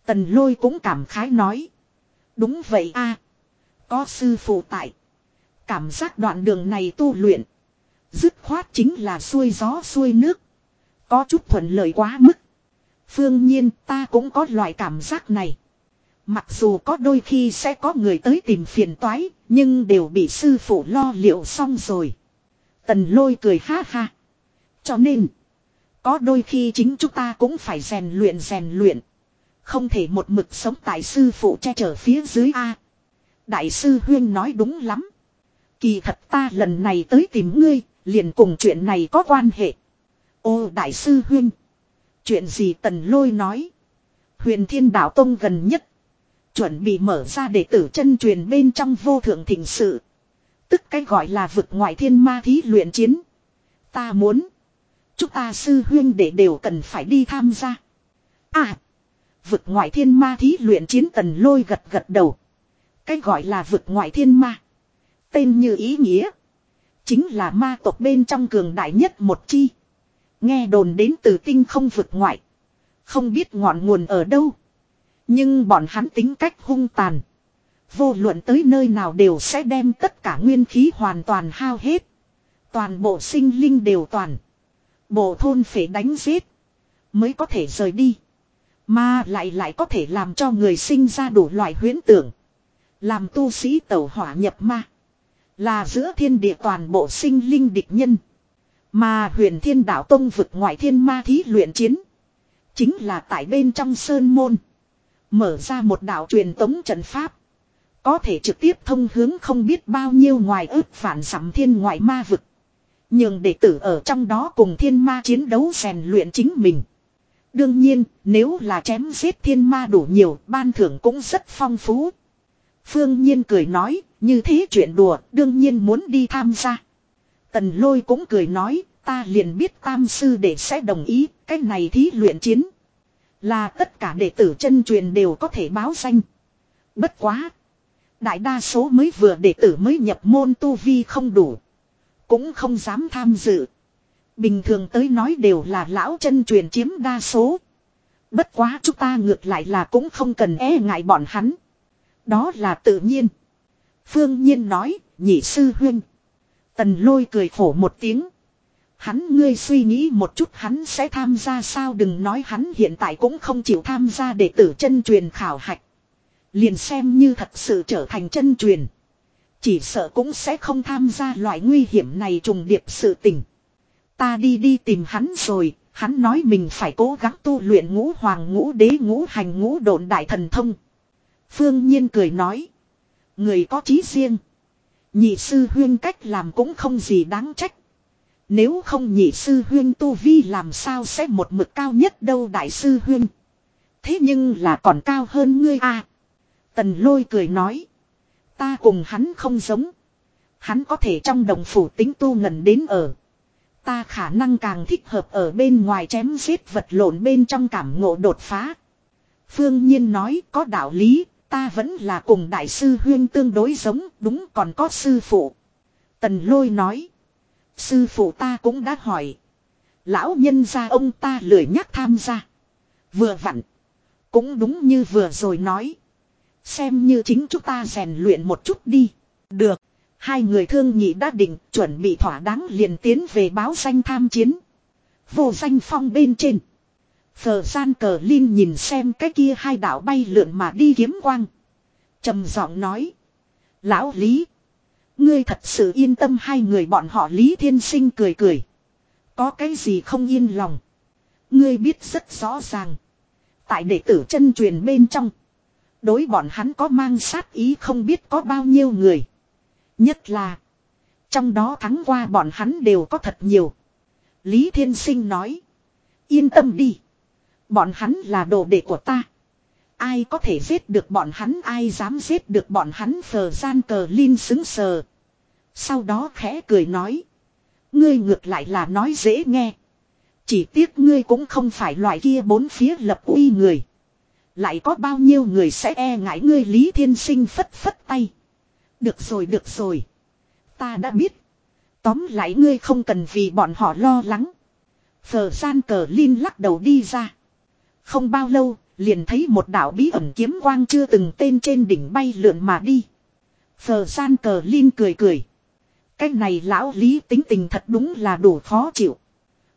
Tần lôi cũng cảm khái nói. Đúng vậy a có sư phụ tại. Cảm giác đoạn đường này tu luyện. Dứt khoát chính là xuôi gió xuôi nước. Có chút thuận lợi quá mức. Phương nhiên ta cũng có loại cảm giác này. Mặc dù có đôi khi sẽ có người tới tìm phiền toái, nhưng đều bị sư phụ lo liệu xong rồi. Tần lôi cười ha ha. Cho nên, có đôi khi chính chúng ta cũng phải rèn luyện rèn luyện. Không thể một mực sống tại sư phụ che chở phía dưới A. Đại sư Huyên nói đúng lắm. Kỳ thật ta lần này tới tìm ngươi, liền cùng chuyện này có quan hệ. Ô đại sư Huyên. Chuyện gì tần lôi nói. Huyền thiên đạo tông gần nhất. Chuẩn bị mở ra để tử chân truyền bên trong vô thượng thịnh sự. Tức cái gọi là vực ngoại thiên ma thí luyện chiến. Ta muốn. Chúng ta sư huyên để đều cần phải đi tham gia. À. Vực ngoại thiên ma thí luyện chiến tần lôi gật gật đầu. Cái gọi là vực ngoại thiên ma. Tên như ý nghĩa. Chính là ma tộc bên trong cường đại nhất một chi. Nghe đồn đến từ tinh không vực ngoại. Không biết ngọn nguồn ở đâu. Nhưng bọn hắn tính cách hung tàn. Vô luận tới nơi nào đều sẽ đem tất cả nguyên khí hoàn toàn hao hết. Toàn bộ sinh linh đều toàn. Bộ thôn phải đánh giết. Mới có thể rời đi. Mà lại lại có thể làm cho người sinh ra đủ loại huyễn tưởng. Làm tu sĩ tẩu hỏa nhập ma. Là giữa thiên địa toàn bộ sinh linh địch nhân. Mà huyền thiên đạo tông vực ngoại thiên ma thí luyện chiến. Chính là tại bên trong sơn môn. Mở ra một đạo truyền tống trận pháp. Có thể trực tiếp thông hướng không biết bao nhiêu ngoài ước phản sắm thiên ngoại ma vực. Nhưng đệ tử ở trong đó cùng thiên ma chiến đấu rèn luyện chính mình. Đương nhiên, nếu là chém giết thiên ma đủ nhiều, ban thưởng cũng rất phong phú. Phương Nhiên cười nói, như thế chuyện đùa, đương nhiên muốn đi tham gia. Tần lôi cũng cười nói, ta liền biết tam sư để sẽ đồng ý, cái này thí luyện chiến. Là tất cả đệ tử chân truyền đều có thể báo danh. Bất quá. Đại đa số mới vừa đệ tử mới nhập môn tu vi không đủ. Cũng không dám tham dự. Bình thường tới nói đều là lão chân truyền chiếm đa số. Bất quá chúng ta ngược lại là cũng không cần e ngại bọn hắn. Đó là tự nhiên. Phương Nhiên nói, nhị sư huynh. Tần lôi cười khổ một tiếng. Hắn ngươi suy nghĩ một chút hắn sẽ tham gia sao đừng nói hắn hiện tại cũng không chịu tham gia để tử chân truyền khảo hạch. Liền xem như thật sự trở thành chân truyền. Chỉ sợ cũng sẽ không tham gia loại nguy hiểm này trùng điệp sự tình. Ta đi đi tìm hắn rồi, hắn nói mình phải cố gắng tu luyện ngũ hoàng ngũ đế ngũ hành ngũ độn đại thần thông. Phương Nhiên cười nói. Người có trí riêng. Nhị sư huyên cách làm cũng không gì đáng trách. Nếu không nhị sư huyên tu vi làm sao sẽ một mực cao nhất đâu đại sư huyên. Thế nhưng là còn cao hơn ngươi à. Tần lôi cười nói. Ta cùng hắn không giống. Hắn có thể trong đồng phủ tính tu ngần đến ở. Ta khả năng càng thích hợp ở bên ngoài chém giết vật lộn bên trong cảm ngộ đột phá. Phương Nhiên nói có đạo lý, ta vẫn là cùng đại sư huyên tương đối giống, đúng còn có sư phụ. Tần lôi nói. Sư phụ ta cũng đã hỏi. Lão nhân gia ông ta lười nhắc tham gia. Vừa vặn. Cũng đúng như vừa rồi nói. Xem như chính chúng ta rèn luyện một chút đi. Được. Hai người thương nhị đã định chuẩn bị thỏa đáng liền tiến về báo danh tham chiến. Vô danh phong bên trên. Phờ gian cờ Linh nhìn xem cái kia hai đạo bay lượn mà đi kiếm quang. trầm giọng nói. Lão Lý. Ngươi thật sự yên tâm hai người bọn họ Lý Thiên Sinh cười cười. Có cái gì không yên lòng. Ngươi biết rất rõ ràng. Tại đệ tử chân truyền bên trong. Đối bọn hắn có mang sát ý không biết có bao nhiêu người. Nhất là. Trong đó thắng qua bọn hắn đều có thật nhiều. Lý Thiên Sinh nói. Yên tâm đi. Bọn hắn là đồ đệ của ta. Ai có thể giết được bọn hắn, ai dám giết được bọn hắn phờ gian cờ Linh xứng sờ. Sau đó khẽ cười nói. Ngươi ngược lại là nói dễ nghe. Chỉ tiếc ngươi cũng không phải loại kia bốn phía lập uy người. Lại có bao nhiêu người sẽ e ngại ngươi, Lý Thiên Sinh phất phất tay. Được rồi được rồi. Ta đã biết. Tóm lại ngươi không cần vì bọn họ lo lắng. Phờ gian cờ Linh lắc đầu đi ra. Không bao lâu, liền thấy một đạo bí ẩn kiếm quang chưa từng tên trên đỉnh bay lượn mà đi. Phờ gian cờ Linh cười cười. Cái này lão lý tính tình thật đúng là đủ khó chịu.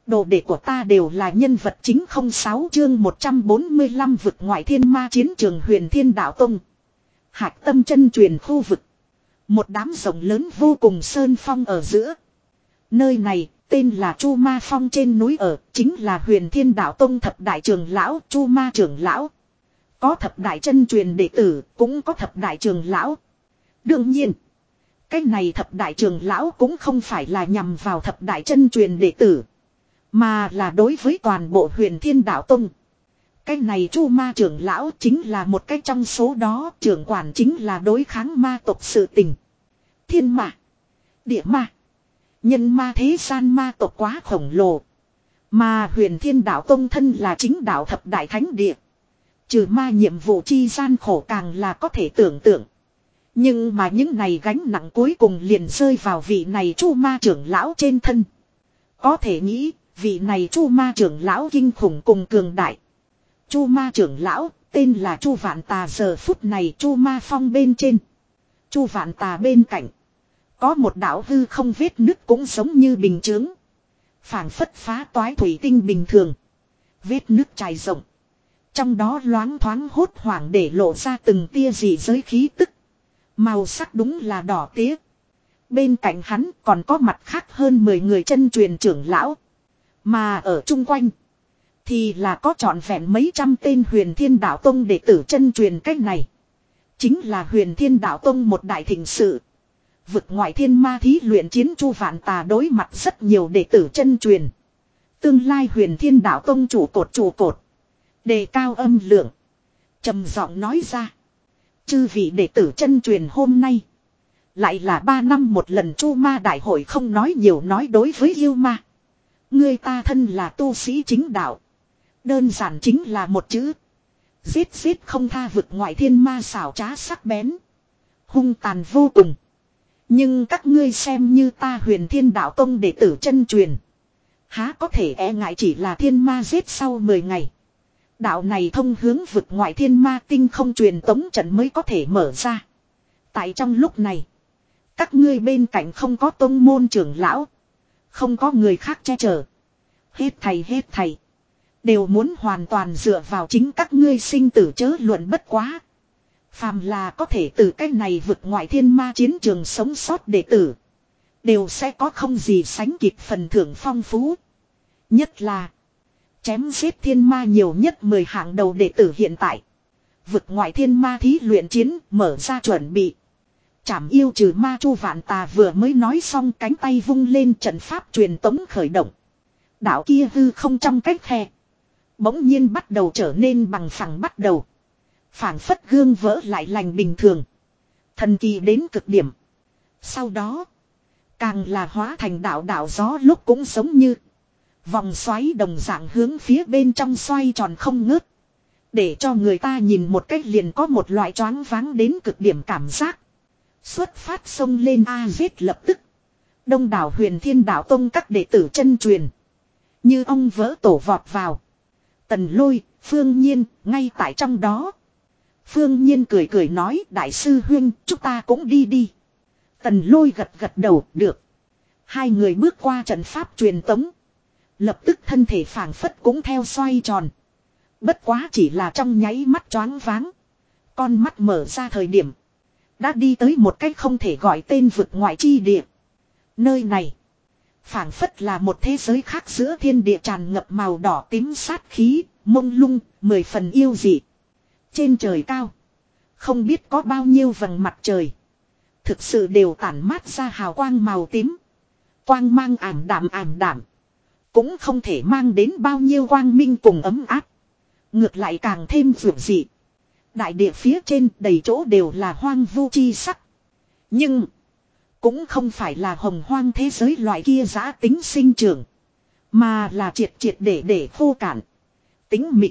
Đồ đệ của ta đều là nhân vật chính không sáu chương 145 vực ngoại thiên ma chiến trường huyền thiên đạo tông. Hạc tâm chân truyền khu vực. Một đám rộng lớn vô cùng sơn phong ở giữa. Nơi này tên là Chu Ma Phong trên núi ở, chính là huyền thiên đạo tông thập đại trường lão, Chu Ma trưởng lão. Có thập đại chân truyền đệ tử, cũng có thập đại trường lão. Đương nhiên, cái này thập đại trường lão cũng không phải là nhằm vào thập đại chân truyền đệ tử. Mà là đối với toàn bộ huyền thiên đạo tông. Cái này chu ma trưởng lão chính là một cái trong số đó trưởng quản chính là đối kháng ma tộc sự tình. Thiên ma. Địa ma. Nhân ma thế gian ma tộc quá khổng lồ. Mà huyền thiên đạo tông thân là chính đạo thập đại thánh địa. Trừ ma nhiệm vụ chi gian khổ càng là có thể tưởng tượng. Nhưng mà những này gánh nặng cuối cùng liền rơi vào vị này chu ma trưởng lão trên thân. Có thể nghĩ, vị này chu ma trưởng lão kinh khủng cùng cường đại. Chu ma trưởng lão, tên là chu vạn tà giờ phút này chu ma phong bên trên. Chu vạn tà bên cạnh. Có một đạo hư không vết nứt cũng giống như bình chướng. phảng phất phá toái thủy tinh bình thường. Vết nứt trải rộng. Trong đó loáng thoáng hốt hoảng để lộ ra từng tia dị giới khí tức. Màu sắc đúng là đỏ tía. Bên cạnh hắn còn có mặt khác hơn 10 người chân truyền trưởng lão. Mà ở chung quanh. Thì là có trọn vẹn mấy trăm tên huyền thiên đạo tông đệ tử chân truyền cách này. Chính là huyền thiên đạo tông một đại thịnh sự. Vực ngoại thiên ma thí luyện chiến chu vạn tà đối mặt rất nhiều đệ tử chân truyền. Tương lai huyền thiên đạo tông chủ cột chủ cột. Đề cao âm lượng. trầm giọng nói ra. Chư vị đệ tử chân truyền hôm nay. Lại là ba năm một lần chu ma đại hội không nói nhiều nói đối với yêu ma. Người ta thân là tu sĩ chính đạo. Đơn giản chính là một chữ. Giết giết không tha vực ngoại thiên ma xảo trá sắc bén. Hung tàn vô cùng. Nhưng các ngươi xem như ta huyền thiên đạo tông đệ tử chân truyền. Há có thể e ngại chỉ là thiên ma giết sau 10 ngày. Đạo này thông hướng vực ngoại thiên ma tinh không truyền tống trận mới có thể mở ra. Tại trong lúc này, các ngươi bên cạnh không có tông môn trưởng lão, không có người khác che chở. Hết thầy hết thầy. Đều muốn hoàn toàn dựa vào chính các ngươi sinh tử chớ luận bất quá. Phàm là có thể từ cái này vượt ngoại thiên ma chiến trường sống sót đệ tử. Đều sẽ có không gì sánh kịp phần thưởng phong phú. Nhất là. Chém giết thiên ma nhiều nhất 10 hạng đầu đệ tử hiện tại. Vực ngoại thiên ma thí luyện chiến mở ra chuẩn bị. Chảm yêu trừ ma chu vạn tà vừa mới nói xong cánh tay vung lên trận pháp truyền tống khởi động. Đạo kia hư không trong cách khe. Bỗng nhiên bắt đầu trở nên bằng phẳng bắt đầu phảng phất gương vỡ lại lành bình thường. Thần kỳ đến cực điểm. Sau đó. Càng là hóa thành đạo đạo gió lúc cũng giống như. Vòng xoáy đồng dạng hướng phía bên trong xoay tròn không ngớt. Để cho người ta nhìn một cách liền có một loại choáng váng đến cực điểm cảm giác. Xuất phát sông lên A giết lập tức. Đông đảo huyền thiên đạo tông các đệ tử chân truyền. Như ông vỡ tổ vọt vào. Tần lôi, phương nhiên, ngay tại trong đó. Phương nhiên cười cười nói đại sư huyên chúng ta cũng đi đi. Tần lôi gật gật đầu được. Hai người bước qua trận pháp truyền tống. Lập tức thân thể phảng phất cũng theo xoay tròn. Bất quá chỉ là trong nháy mắt choáng váng. Con mắt mở ra thời điểm. Đã đi tới một cách không thể gọi tên vực ngoại chi địa. Nơi này. phảng phất là một thế giới khác giữa thiên địa tràn ngập màu đỏ tím sát khí, mông lung, mười phần yêu dị. Trên trời cao. Không biết có bao nhiêu vầng mặt trời. Thực sự đều tản mát ra hào quang màu tím. Quang mang ảm đạm ảm đạm. Cũng không thể mang đến bao nhiêu quang minh cùng ấm áp. Ngược lại càng thêm vượt dị. Đại địa phía trên đầy chỗ đều là hoang vu chi sắc. Nhưng. Cũng không phải là hồng hoang thế giới loại kia giã tính sinh trưởng. Mà là triệt triệt để để khô cạn. Tính mịt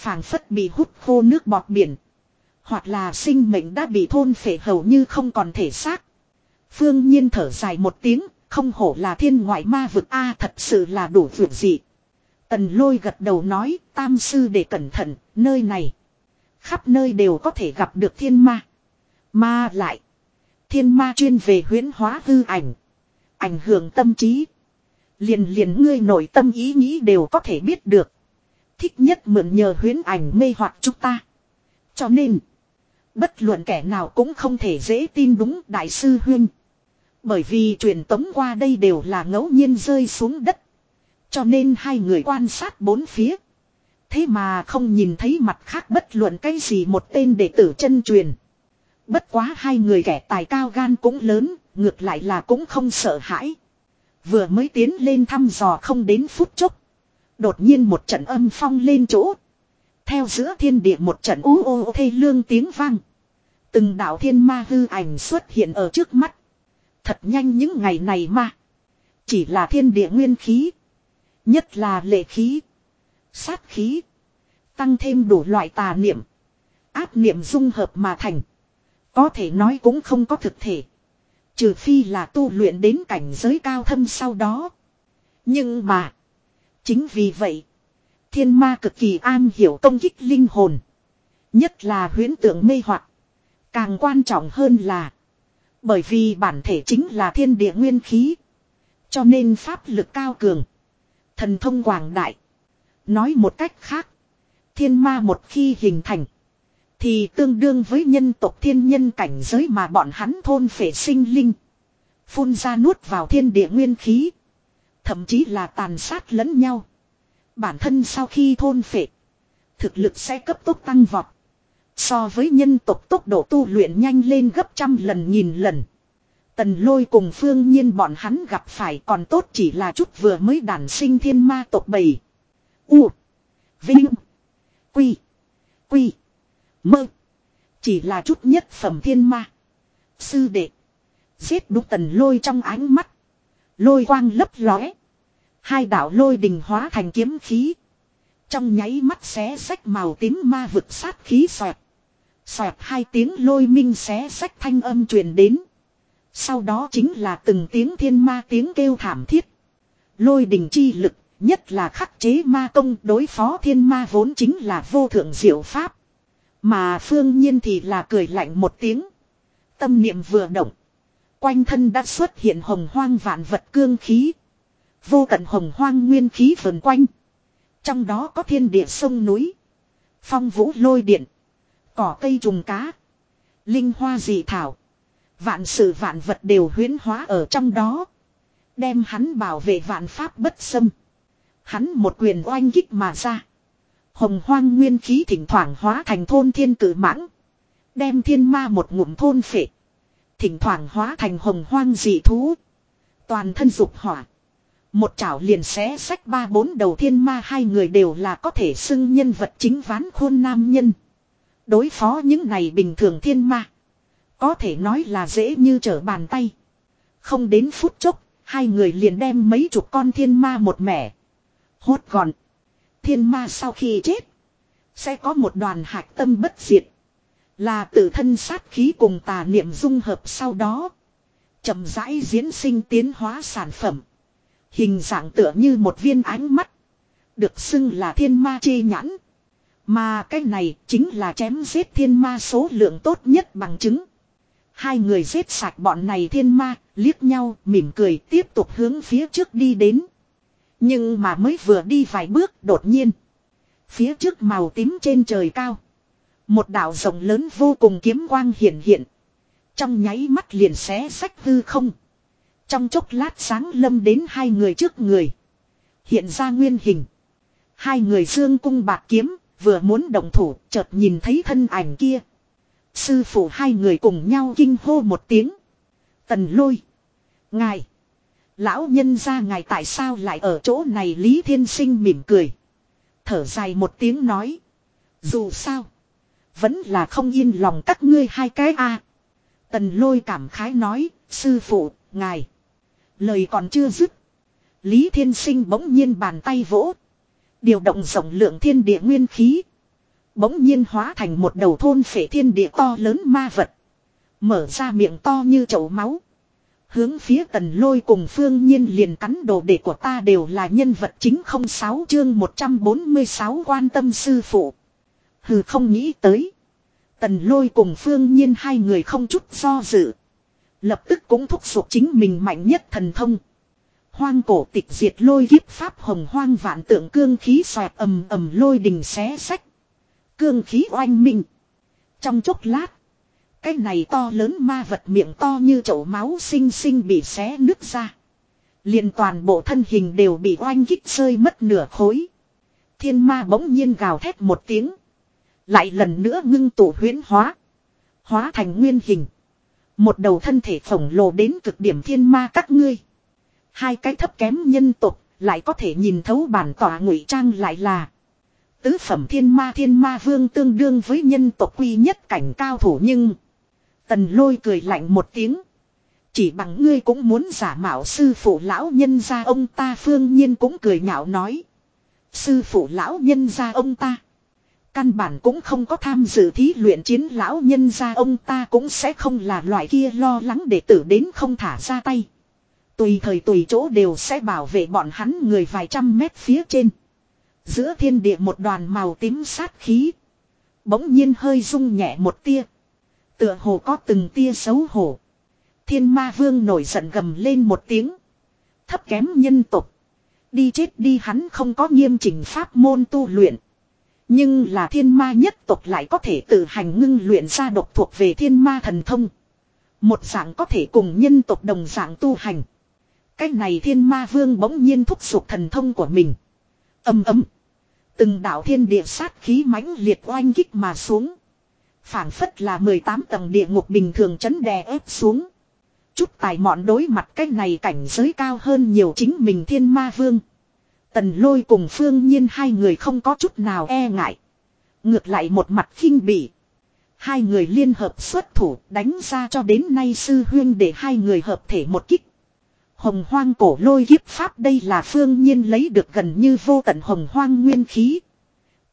phảng phất bị hút khô nước bọt biển. Hoặc là sinh mệnh đã bị thôn phệ hầu như không còn thể xác. Phương nhiên thở dài một tiếng, không hổ là thiên ngoại ma vực A thật sự là đủ vượt dị. Tần lôi gật đầu nói, tam sư để cẩn thận, nơi này. Khắp nơi đều có thể gặp được thiên ma. Ma lại. Thiên ma chuyên về huyến hóa hư ảnh. Ảnh hưởng tâm trí. Liền liền ngươi nội tâm ý nghĩ đều có thể biết được. Thích nhất mượn nhờ huyến ảnh mê hoặc chúng ta. Cho nên. Bất luận kẻ nào cũng không thể dễ tin đúng đại sư huyên. Bởi vì truyền tống qua đây đều là ngẫu nhiên rơi xuống đất. Cho nên hai người quan sát bốn phía. Thế mà không nhìn thấy mặt khác bất luận cái gì một tên đệ tử chân truyền. Bất quá hai người kẻ tài cao gan cũng lớn, ngược lại là cũng không sợ hãi. Vừa mới tiến lên thăm dò không đến phút chốc. Đột nhiên một trận âm phong lên chỗ. Theo giữa thiên địa một trận ú ô thê lương tiếng vang. Từng đạo thiên ma hư ảnh xuất hiện ở trước mắt. Thật nhanh những ngày này mà. Chỉ là thiên địa nguyên khí. Nhất là lệ khí. Sát khí. Tăng thêm đủ loại tà niệm. Áp niệm dung hợp mà thành. Có thể nói cũng không có thực thể. Trừ phi là tu luyện đến cảnh giới cao thâm sau đó. Nhưng mà. Chính vì vậy. Thiên ma cực kỳ an hiểu công kích linh hồn. Nhất là huyễn tượng mê hoặc Càng quan trọng hơn là. Bởi vì bản thể chính là thiên địa nguyên khí. Cho nên pháp lực cao cường. Thần thông quảng đại. Nói một cách khác. Thiên ma một khi hình thành. Thì tương đương với nhân tộc thiên nhân cảnh giới mà bọn hắn thôn phệ sinh linh. Phun ra nuốt vào thiên địa nguyên khí. Thậm chí là tàn sát lẫn nhau. Bản thân sau khi thôn phệ. Thực lực sẽ cấp tốc tăng vọt. So với nhân tộc tốc độ tu luyện nhanh lên gấp trăm lần nghìn lần. Tần lôi cùng phương nhiên bọn hắn gặp phải còn tốt chỉ là chút vừa mới đản sinh thiên ma tộc bầy. U. Vinh. Quy. Quy. Mơ. Chỉ là chút nhất phẩm thiên ma. Sư đệ. Giết đúc tần lôi trong ánh mắt. Lôi quang lấp lóe. Hai đạo lôi đình hóa thành kiếm khí. Trong nháy mắt xé sách màu tím ma vực sát khí xoẹt. Xoẹt hai tiếng lôi minh xé sách thanh âm truyền đến. Sau đó chính là từng tiếng thiên ma tiếng kêu thảm thiết. Lôi đình chi lực, nhất là khắc chế ma công đối phó thiên ma vốn chính là vô thượng diệu pháp. Mà phương nhiên thì là cười lạnh một tiếng. Tâm niệm vừa động. Quanh thân đã xuất hiện hồng hoang vạn vật cương khí. Vô tận hồng hoang nguyên khí vần quanh. Trong đó có thiên địa sông núi. Phong vũ lôi điện. Cỏ cây trùng cá. Linh hoa dị thảo. Vạn sự vạn vật đều huyến hóa ở trong đó. Đem hắn bảo vệ vạn pháp bất xâm. Hắn một quyền oanh kích mà ra. Hồng hoang nguyên khí thỉnh thoảng hóa thành thôn thiên cử mãng. Đem thiên ma một ngụm thôn phệ. Thỉnh thoảng hóa thành hồng hoang dị thú. Toàn thân dục hỏa. Một chảo liền xé sách ba bốn đầu thiên ma hai người đều là có thể xưng nhân vật chính ván khuôn nam nhân. Đối phó những này bình thường thiên ma. Có thể nói là dễ như trở bàn tay. Không đến phút chốc, hai người liền đem mấy chục con thiên ma một mẻ. Hốt gọn. Thiên ma sau khi chết. Sẽ có một đoàn hạch tâm bất diệt. Là tự thân sát khí cùng tà niệm dung hợp sau đó. chậm rãi diễn sinh tiến hóa sản phẩm. Hình dạng tựa như một viên ánh mắt. Được xưng là thiên ma chi nhãn. Mà cái này chính là chém giết thiên ma số lượng tốt nhất bằng chứng. Hai người giết sạch bọn này thiên ma, liếc nhau, mỉm cười tiếp tục hướng phía trước đi đến. Nhưng mà mới vừa đi vài bước đột nhiên. Phía trước màu tím trên trời cao. Một đảo rộng lớn vô cùng kiếm quang hiện hiện. Trong nháy mắt liền xé sách hư không. Trong chốc lát sáng lâm đến hai người trước người. Hiện ra nguyên hình. Hai người dương cung bạc kiếm, vừa muốn động thủ, chợt nhìn thấy thân ảnh kia. Sư phụ hai người cùng nhau kinh hô một tiếng. Tần lôi. Ngài. Lão nhân ra ngài tại sao lại ở chỗ này Lý Thiên Sinh mỉm cười. Thở dài một tiếng nói. Dù sao. Vẫn là không yên lòng các ngươi hai cái a. Tần lôi cảm khái nói. Sư phụ, ngài. Lời còn chưa dứt. Lý Thiên Sinh bỗng nhiên bàn tay vỗ. Điều động rộng lượng thiên địa nguyên khí. Bỗng nhiên hóa thành một đầu thôn phệ thiên địa to lớn ma vật. Mở ra miệng to như chậu máu. Hướng phía tần lôi cùng phương nhiên liền cắn đồ đệ của ta đều là nhân vật chính không sáu chương 146 quan tâm sư phụ. Hừ, không nghĩ tới. Tần lôi cùng phương nhiên hai người không chút do dự. Lập tức cũng thúc giục chính mình mạnh nhất thần thông. Hoang cổ tịch diệt lôi kiếp pháp hồng hoang vạn tượng cương khí xoẹt ầm ầm lôi đình xé sách. Cương khí oanh minh. Trong chốc lát. Cái này to lớn ma vật miệng to như chậu máu xinh xinh bị xé nứt ra. liền toàn bộ thân hình đều bị oanh kích rơi mất nửa khối. Thiên ma bỗng nhiên gào thét một tiếng. Lại lần nữa ngưng tụ huyễn hóa. Hóa thành nguyên hình. Một đầu thân thể khổng lồ đến cực điểm thiên ma các ngươi. Hai cái thấp kém nhân tục lại có thể nhìn thấu bản tỏa ngụy trang lại là. Tứ phẩm thiên ma thiên ma vương tương đương với nhân tộc quy nhất cảnh cao thủ nhưng. Tần lôi cười lạnh một tiếng. Chỉ bằng ngươi cũng muốn giả mạo sư phụ lão nhân gia ông ta, phương nhiên cũng cười nhạo nói. Sư phụ lão nhân gia ông ta. Căn bản cũng không có tham dự thí luyện chiến lão nhân gia, ông ta cũng sẽ không là loại kia lo lắng để tử đến không thả ra tay. Tùy thời tùy chỗ đều sẽ bảo vệ bọn hắn người vài trăm mét phía trên. Giữa thiên địa một đoàn màu tím sát khí. Bỗng nhiên hơi rung nhẹ một tia. Tựa hồ có từng tia xấu hổ. Thiên ma vương nổi giận gầm lên một tiếng. Thấp kém nhân tục. Đi chết đi hắn không có nghiêm chỉnh pháp môn tu luyện. Nhưng là thiên ma nhất tộc lại có thể tự hành ngưng luyện ra độc thuộc về thiên ma thần thông. Một dạng có thể cùng nhân tộc đồng dạng tu hành. Cách này thiên ma vương bỗng nhiên thúc giục thần thông của mình. Âm ấm. Từng đạo thiên địa sát khí mãnh liệt oanh kích mà xuống. phảng phất là 18 tầng địa ngục bình thường chấn đè ép xuống. Chút tài mọn đối mặt cái này cảnh giới cao hơn nhiều chính mình thiên ma vương. Tần lôi cùng phương nhiên hai người không có chút nào e ngại. Ngược lại một mặt khinh bỉ. Hai người liên hợp xuất thủ, đánh ra cho đến nay sư huyên để hai người hợp thể một kích. Hồng hoang cổ lôi kiếp pháp đây là phương nhiên lấy được gần như vô tận hồng hoang nguyên khí.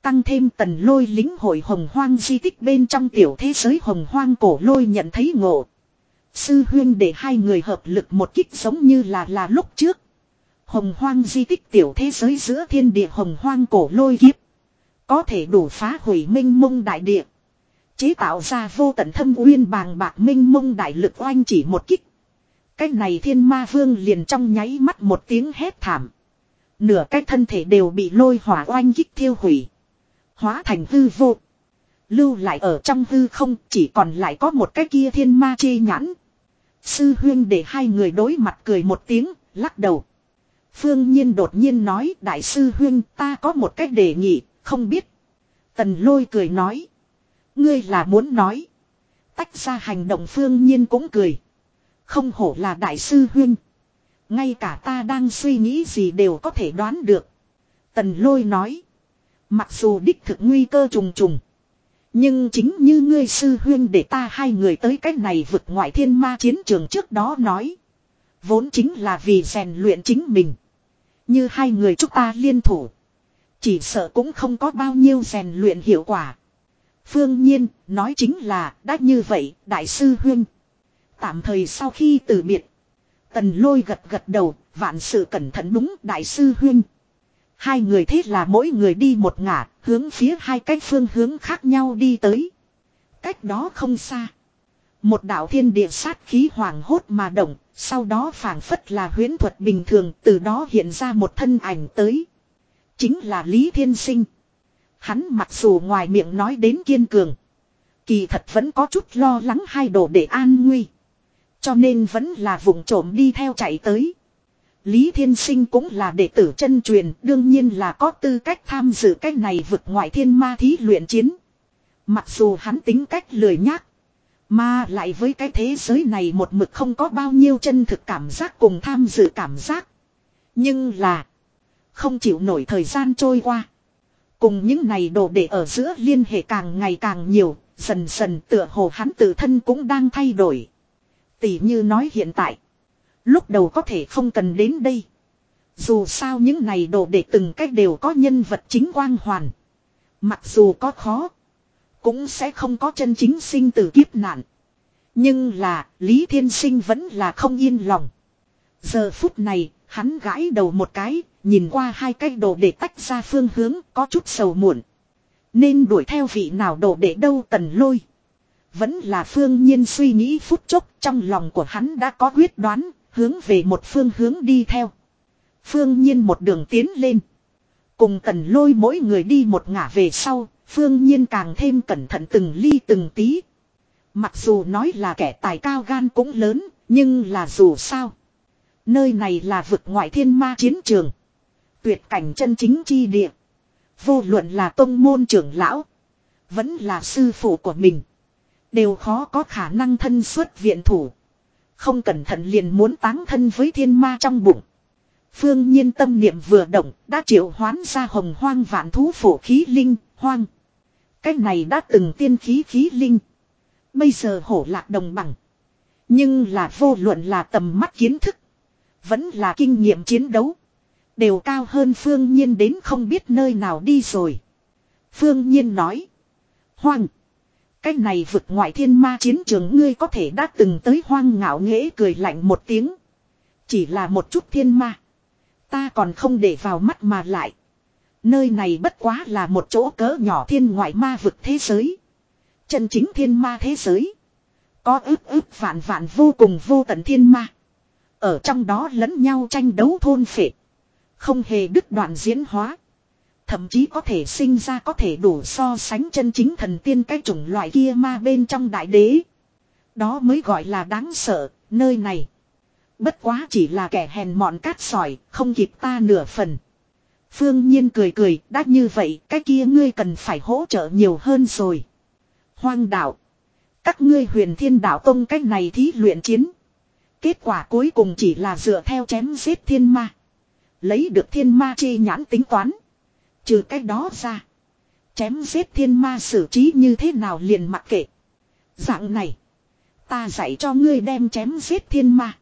Tăng thêm tần lôi lính hội hồng hoang di tích bên trong tiểu thế giới hồng hoang cổ lôi nhận thấy ngộ. Sư huyên để hai người hợp lực một kích giống như là là lúc trước. Hồng hoang di tích tiểu thế giới giữa thiên địa hồng hoang cổ lôi kiếp. Có thể đủ phá hủy minh mông đại địa. Chế tạo ra vô tận thâm uyên bàng bạc minh mông đại lực oanh chỉ một kích. Cái này thiên ma vương liền trong nháy mắt một tiếng hét thảm. Nửa cái thân thể đều bị lôi hỏa oanh kích thiêu hủy. Hóa thành hư vô. Lưu lại ở trong hư không chỉ còn lại có một cái kia thiên ma chê nhãn. Sư huyên để hai người đối mặt cười một tiếng, lắc đầu. Phương Nhiên đột nhiên nói đại sư huyên ta có một cách đề nghị, không biết. Tần lôi cười nói. Ngươi là muốn nói. Tách ra hành động Phương Nhiên cũng cười. Không hổ là đại sư huyên. Ngay cả ta đang suy nghĩ gì đều có thể đoán được. Tần lôi nói. Mặc dù đích thực nguy cơ trùng trùng. Nhưng chính như ngươi sư huyên để ta hai người tới cách này vực ngoại thiên ma chiến trường trước đó nói. Vốn chính là vì rèn luyện chính mình. Như hai người chúng ta liên thủ. Chỉ sợ cũng không có bao nhiêu rèn luyện hiệu quả. Phương Nhiên nói chính là đã như vậy đại sư huynh. Tạm thời sau khi từ biệt. Tần lôi gật gật đầu vạn sự cẩn thận đúng đại sư huynh. Hai người thế là mỗi người đi một ngả hướng phía hai cách phương hướng khác nhau đi tới. Cách đó không xa. Một đạo thiên địa sát khí hoàng hốt mà động, sau đó phảng phất là huyễn thuật bình thường, từ đó hiện ra một thân ảnh tới. Chính là Lý Thiên Sinh. Hắn mặc dù ngoài miệng nói đến kiên cường. Kỳ thật vẫn có chút lo lắng hai đồ để an nguy. Cho nên vẫn là vùng trộm đi theo chạy tới. Lý Thiên Sinh cũng là đệ tử chân truyền, đương nhiên là có tư cách tham dự cách này vực ngoại thiên ma thí luyện chiến. Mặc dù hắn tính cách lười nhác, mà lại với cái thế giới này một mực không có bao nhiêu chân thực cảm giác cùng tham dự cảm giác. Nhưng là, không chịu nổi thời gian trôi qua. Cùng những này đồ để ở giữa liên hệ càng ngày càng nhiều, dần dần tựa hồ hắn tự thân cũng đang thay đổi. Tỷ như nói hiện tại, lúc đầu có thể không cần đến đây. Dù sao những này đồ để từng cách đều có nhân vật chính quang hoàn. Mặc dù có khó, cũng sẽ không có chân chính sinh tử kiếp nạn. Nhưng là, Lý Thiên Sinh vẫn là không yên lòng. Giờ phút này, hắn gãi đầu một cái, nhìn qua hai cái đồ để tách ra phương hướng, có chút sầu muộn. Nên đuổi theo vị nào đồ để đâu tần lôi. Vẫn là phương nhiên suy nghĩ phút chốc trong lòng của hắn đã có quyết đoán, hướng về một phương hướng đi theo. Phương nhiên một đường tiến lên. Cùng tần lôi mỗi người đi một ngả về sau, Phương Nhiên càng thêm cẩn thận từng ly từng tí. Mặc dù nói là kẻ tài cao gan cũng lớn, nhưng là dù sao. Nơi này là vực ngoại thiên ma chiến trường. Tuyệt cảnh chân chính chi địa. Vô luận là tông môn trưởng lão. Vẫn là sư phụ của mình. Đều khó có khả năng thân xuất viện thủ. Không cẩn thận liền muốn táng thân với thiên ma trong bụng. Phương nhiên tâm niệm vừa động, đã triệu hoán ra hồng hoang vạn thú phổ khí linh, hoang. Cái này đã từng tiên khí khí linh. Bây giờ hổ lạc đồng bằng. Nhưng là vô luận là tầm mắt kiến thức. Vẫn là kinh nghiệm chiến đấu. Đều cao hơn phương nhiên đến không biết nơi nào đi rồi. Phương nhiên nói. Hoang. Cái này vực ngoại thiên ma chiến trường ngươi có thể đã từng tới hoang ngạo nghễ cười lạnh một tiếng. Chỉ là một chút thiên ma. Ta còn không để vào mắt mà lại. Nơi này bất quá là một chỗ cỡ nhỏ thiên ngoại ma vực thế giới. Chân chính thiên ma thế giới. Có ước ước vạn vạn vô cùng vô tận thiên ma. Ở trong đó lẫn nhau tranh đấu thôn phệ. Không hề đứt đoạn diễn hóa. Thậm chí có thể sinh ra có thể đủ so sánh chân chính thần tiên cái chủng loại kia ma bên trong đại đế. Đó mới gọi là đáng sợ, nơi này. Bất quá chỉ là kẻ hèn mọn cát sỏi, không kịp ta nửa phần. Phương Nhiên cười cười, đã như vậy, cái kia ngươi cần phải hỗ trợ nhiều hơn rồi. Hoang đạo. Các ngươi huyền thiên đạo tông cách này thí luyện chiến. Kết quả cuối cùng chỉ là dựa theo chém giết thiên ma. Lấy được thiên ma chi nhãn tính toán. Trừ cách đó ra. Chém giết thiên ma xử trí như thế nào liền mặc kệ. Dạng này. Ta dạy cho ngươi đem chém giết thiên ma.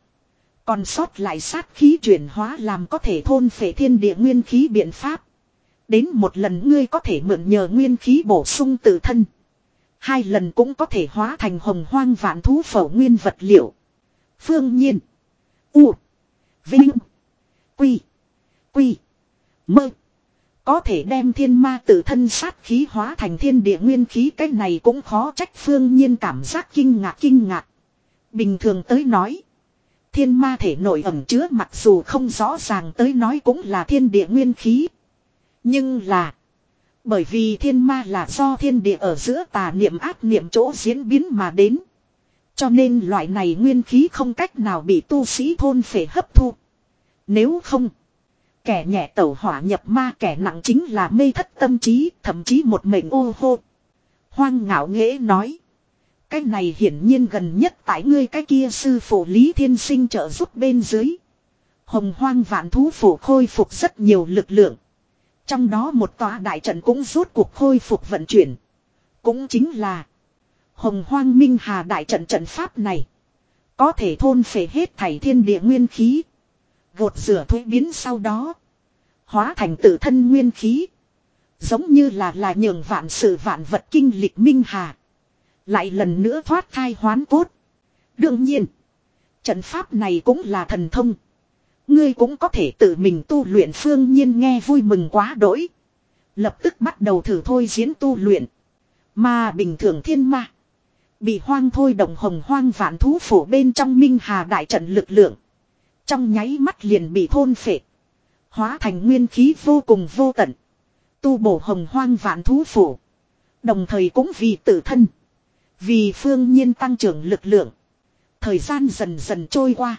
Còn sót lại sát khí chuyển hóa làm có thể thôn phệ thiên địa nguyên khí biện pháp. Đến một lần ngươi có thể mượn nhờ nguyên khí bổ sung tự thân. Hai lần cũng có thể hóa thành hồng hoang vạn thú phẩu nguyên vật liệu. Phương nhiên. U. Vinh. Quy. Quy. Mơ. Có thể đem thiên ma tự thân sát khí hóa thành thiên địa nguyên khí, cái này cũng khó trách phương nhiên cảm giác kinh ngạc kinh ngạc. Bình thường tới nói. Thiên ma thể nội ẩm chứa mặc dù không rõ ràng tới nói cũng là thiên địa nguyên khí. Nhưng là. Bởi vì thiên ma là do thiên địa ở giữa tà niệm ác niệm chỗ diễn biến mà đến. Cho nên loại này nguyên khí không cách nào bị tu sĩ thôn phệ hấp thu. Nếu không. Kẻ nhẹ tẩu hỏa nhập ma, kẻ nặng chính là mê thất tâm trí, thậm chí một mệnh ô hô. Hoang ngạo nghễ nói. Cái này hiển nhiên gần nhất tại ngươi cái kia sư phụ Lý Thiên Sinh trợ giúp bên dưới. Hồng hoang vạn thú phủ khôi phục rất nhiều lực lượng. Trong đó một tòa đại trận cũng rốt cuộc khôi phục vận chuyển. Cũng chính là Hồng hoang minh hà đại trận trận pháp này. Có thể thôn phệ hết thảy thiên địa nguyên khí. Gột rửa thuế biến sau đó. Hóa thành tự thân nguyên khí. Giống như là là nhường vạn sự vạn vật kinh lịch minh hà. Lại lần nữa thoát thai hoán cốt. Đương nhiên. Trận pháp này cũng là thần thông. Ngươi cũng có thể tự mình tu luyện phương nhiên nghe vui mừng quá đỗi. Lập tức bắt đầu thử thôi diễn tu luyện. Mà bình thường thiên ma. Bị hoang thôi động hồng hoang vạn thú phủ bên trong minh hà đại trận lực lượng. Trong nháy mắt liền bị thôn phệ. Hóa thành nguyên khí vô cùng vô tận. Tu bổ hồng hoang vạn thú phủ. Đồng thời cũng vì tự thân. Vì phương nhiên tăng trưởng lực lượng. Thời gian dần dần trôi qua.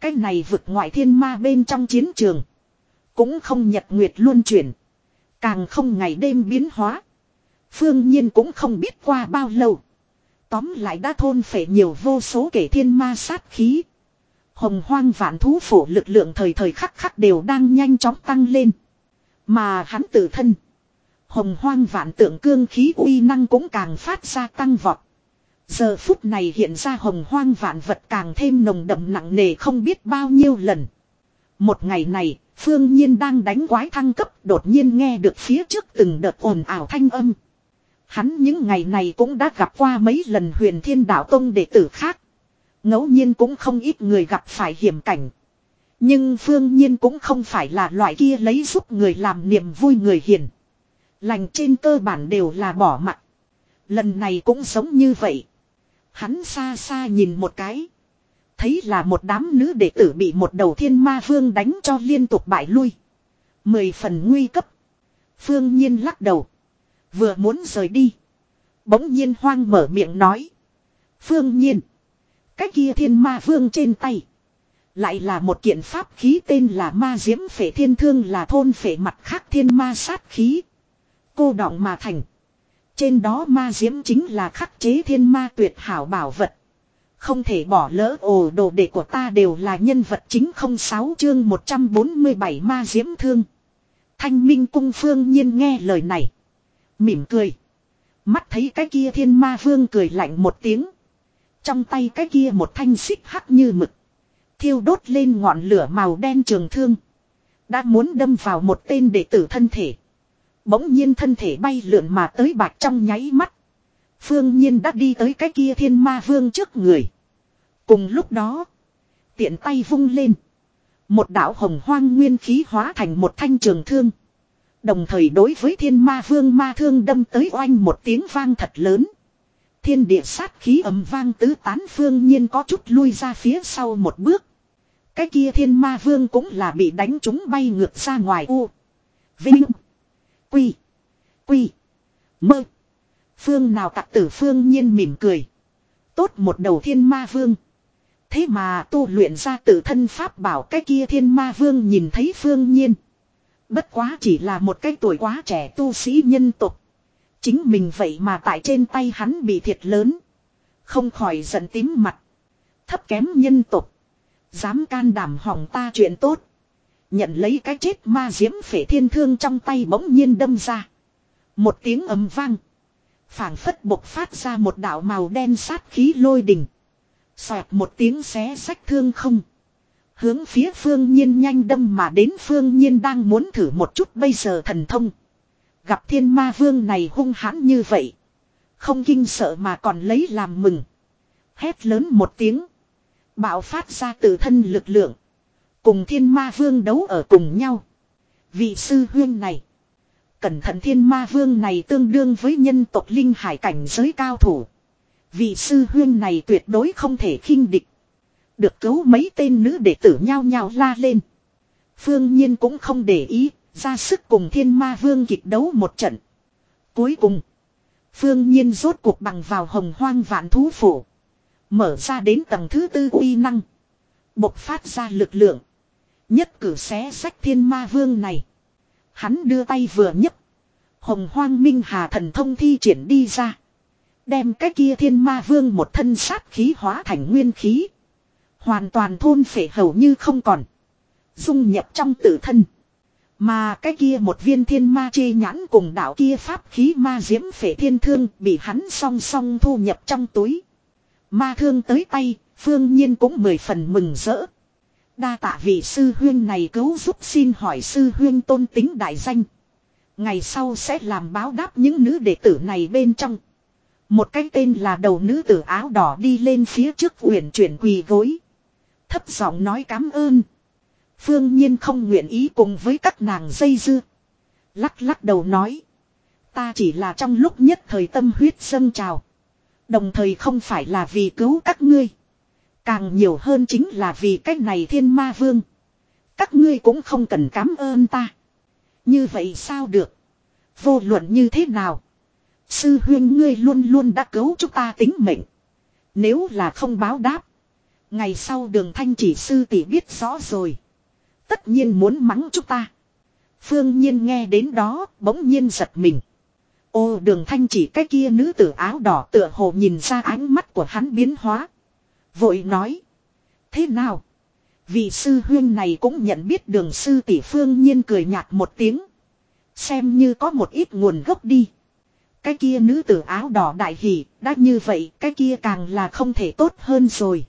cách này vực ngoại thiên ma bên trong chiến trường. Cũng không nhật nguyệt luân chuyển. Càng không ngày đêm biến hóa. Phương nhiên cũng không biết qua bao lâu. Tóm lại đã thôn phệ nhiều vô số kể thiên ma sát khí. Hồng hoang vạn thú phủ lực lượng thời thời khắc khắc đều đang nhanh chóng tăng lên. Mà hắn tự thân. Hồng hoang vạn tượng cương khí uy năng cũng càng phát ra tăng vọt. Giờ phút này hiện ra hồng hoang vạn vật càng thêm nồng đậm nặng nề không biết bao nhiêu lần. Một ngày này, Phương Nhiên đang đánh quái thăng cấp đột nhiên nghe được phía trước từng đợt ồn ào thanh âm. Hắn những ngày này cũng đã gặp qua mấy lần huyền thiên đạo tông đệ tử khác. ngẫu nhiên cũng không ít người gặp phải hiểm cảnh. Nhưng phương nhiên cũng không phải là loại kia lấy giúp người làm niềm vui người hiền. Lành trên cơ bản đều là bỏ mặt. Lần này cũng giống như vậy. Hắn xa xa nhìn một cái. Thấy là một đám nữ đệ tử bị một đầu thiên ma vương đánh cho liên tục bại lui. Mười phần nguy cấp. Phương nhiên lắc đầu. Vừa muốn rời đi. Bỗng nhiên hoang mở miệng nói. Phương nhiên. Cái kia thiên ma vương trên tay. Lại là một kiện pháp khí tên là ma diễm phệ thiên thương là thôn phệ mặt khác thiên ma sát khí. Cô đọng mà thành. Trên đó ma diễm chính là khắc chế thiên ma tuyệt hảo bảo vật. Không thể bỏ lỡ ồ đồ đệ của ta đều là nhân vật chính không sáu chương 147 ma diễm thương. Thanh minh cung phương nhiên nghe lời này. Mỉm cười. Mắt thấy cái kia thiên ma vương cười lạnh một tiếng. Trong tay cái kia một thanh xích hắc như mực. Thiêu đốt lên ngọn lửa màu đen trường thương. Đã muốn đâm vào một tên đệ tử thân thể. Bỗng nhiên thân thể bay lượn mà tới bạc trong nháy mắt. Phương nhiên đã đi tới cái kia thiên ma vương trước người. Cùng lúc đó. Tiện tay vung lên. Một đạo hồng hoang nguyên khí hóa thành một thanh trường thương. Đồng thời đối với thiên ma vương ma thương đâm tới oanh một tiếng vang thật lớn. Thiên địa sát khí ầm vang tứ tán phương nhiên có chút lui ra phía sau một bước. Cái kia thiên ma vương cũng là bị đánh chúng bay ngược ra ngoài u. Vinh. Quy. Quy. Mơ. Phương nào tặc tử phương nhiên mỉm cười. Tốt một đầu thiên ma vương. Thế mà tu luyện ra tự thân pháp bảo cái kia thiên ma vương nhìn thấy phương nhiên. Bất quá chỉ là một cái tuổi quá trẻ tu sĩ nhân tục. Chính mình vậy mà tại trên tay hắn bị thiệt lớn. Không khỏi giận tím mặt. Thấp kém nhân tục. Dám can đảm hỏng ta chuyện tốt. Nhận lấy cái chết ma diễm phể thiên thương trong tay bỗng nhiên đâm ra. Một tiếng ấm vang. phảng phất bộc phát ra một đạo màu đen sát khí lôi đình. Xoẹt một tiếng xé sách thương không. Hướng phía phương nhiên nhanh đâm mà đến phương nhiên đang muốn thử một chút bây giờ thần thông. Gặp thiên ma vương này hung hãn như vậy. Không kinh sợ mà còn lấy làm mừng. Hét lớn một tiếng. Bạo phát ra từ thân lực lượng. Cùng thiên ma vương đấu ở cùng nhau. Vị sư huyên này. Cẩn thận thiên ma vương này tương đương với nhân tộc linh hải cảnh giới cao thủ. Vị sư huyên này tuyệt đối không thể khinh địch. Được cứu mấy tên nữ đệ tử nhao nhao la lên. Phương Nhiên cũng không để ý, ra sức cùng thiên ma vương kịch đấu một trận. Cuối cùng, Phương Nhiên rốt cuộc bằng vào hồng hoang vạn thú phủ. Mở ra đến tầng thứ tư uy năng. Bộc phát ra lực lượng. Nhất cử xé sách thiên ma vương này. Hắn đưa tay vừa nhấc. Hồng hoang minh hà thần thông thi triển đi ra. Đem cái kia thiên ma vương một thân sát khí hóa thành nguyên khí. Hoàn toàn thôn phệ hầu như không còn. Dung nhập trong tự thân. Mà cái kia một viên thiên ma chê nhãn cùng đạo kia pháp khí ma diễm phệ thiên thương bị hắn song song thu nhập trong túi. Ma thương tới tay, Phương Nhiên cũng mười phần mừng rỡ. Đa tạ vị sư huyên này cứu giúp xin hỏi sư huyên tôn tính đại danh. Ngày sau sẽ làm báo đáp những nữ đệ tử này bên trong. Một cái tên là đầu nữ tử áo đỏ đi lên phía trước uyển chuyển quỳ gối. Thấp giọng nói cảm ơn. Phương Nhiên không nguyện ý cùng với các nàng dây dưa. Lắc lắc đầu nói. Ta chỉ là trong lúc nhất thời tâm huyết dâng trào. Đồng thời không phải là vì cứu các ngươi. Càng nhiều hơn chính là vì cách này thiên ma vương. Các ngươi cũng không cần cảm ơn ta. Như vậy sao được? Vô luận như thế nào? Sư huyên ngươi luôn luôn đã cứu chúng ta tính mệnh. Nếu là không báo đáp. Ngày sau đường thanh chỉ sư tỷ biết rõ rồi. Tất nhiên muốn mắng chúng ta. Phương nhiên nghe đến đó, bỗng nhiên giật mình. Ô, đường thanh chỉ cái kia nữ tử áo đỏ tựa hồ nhìn ra ánh mắt của hắn biến hóa. Vội nói. Thế nào? Vị sư huyên này cũng nhận biết đường sư tỷ phương nhiên cười nhạt một tiếng. Xem như có một ít nguồn gốc đi. Cái kia nữ tử áo đỏ đại hỷ, đã như vậy cái kia càng là không thể tốt hơn rồi.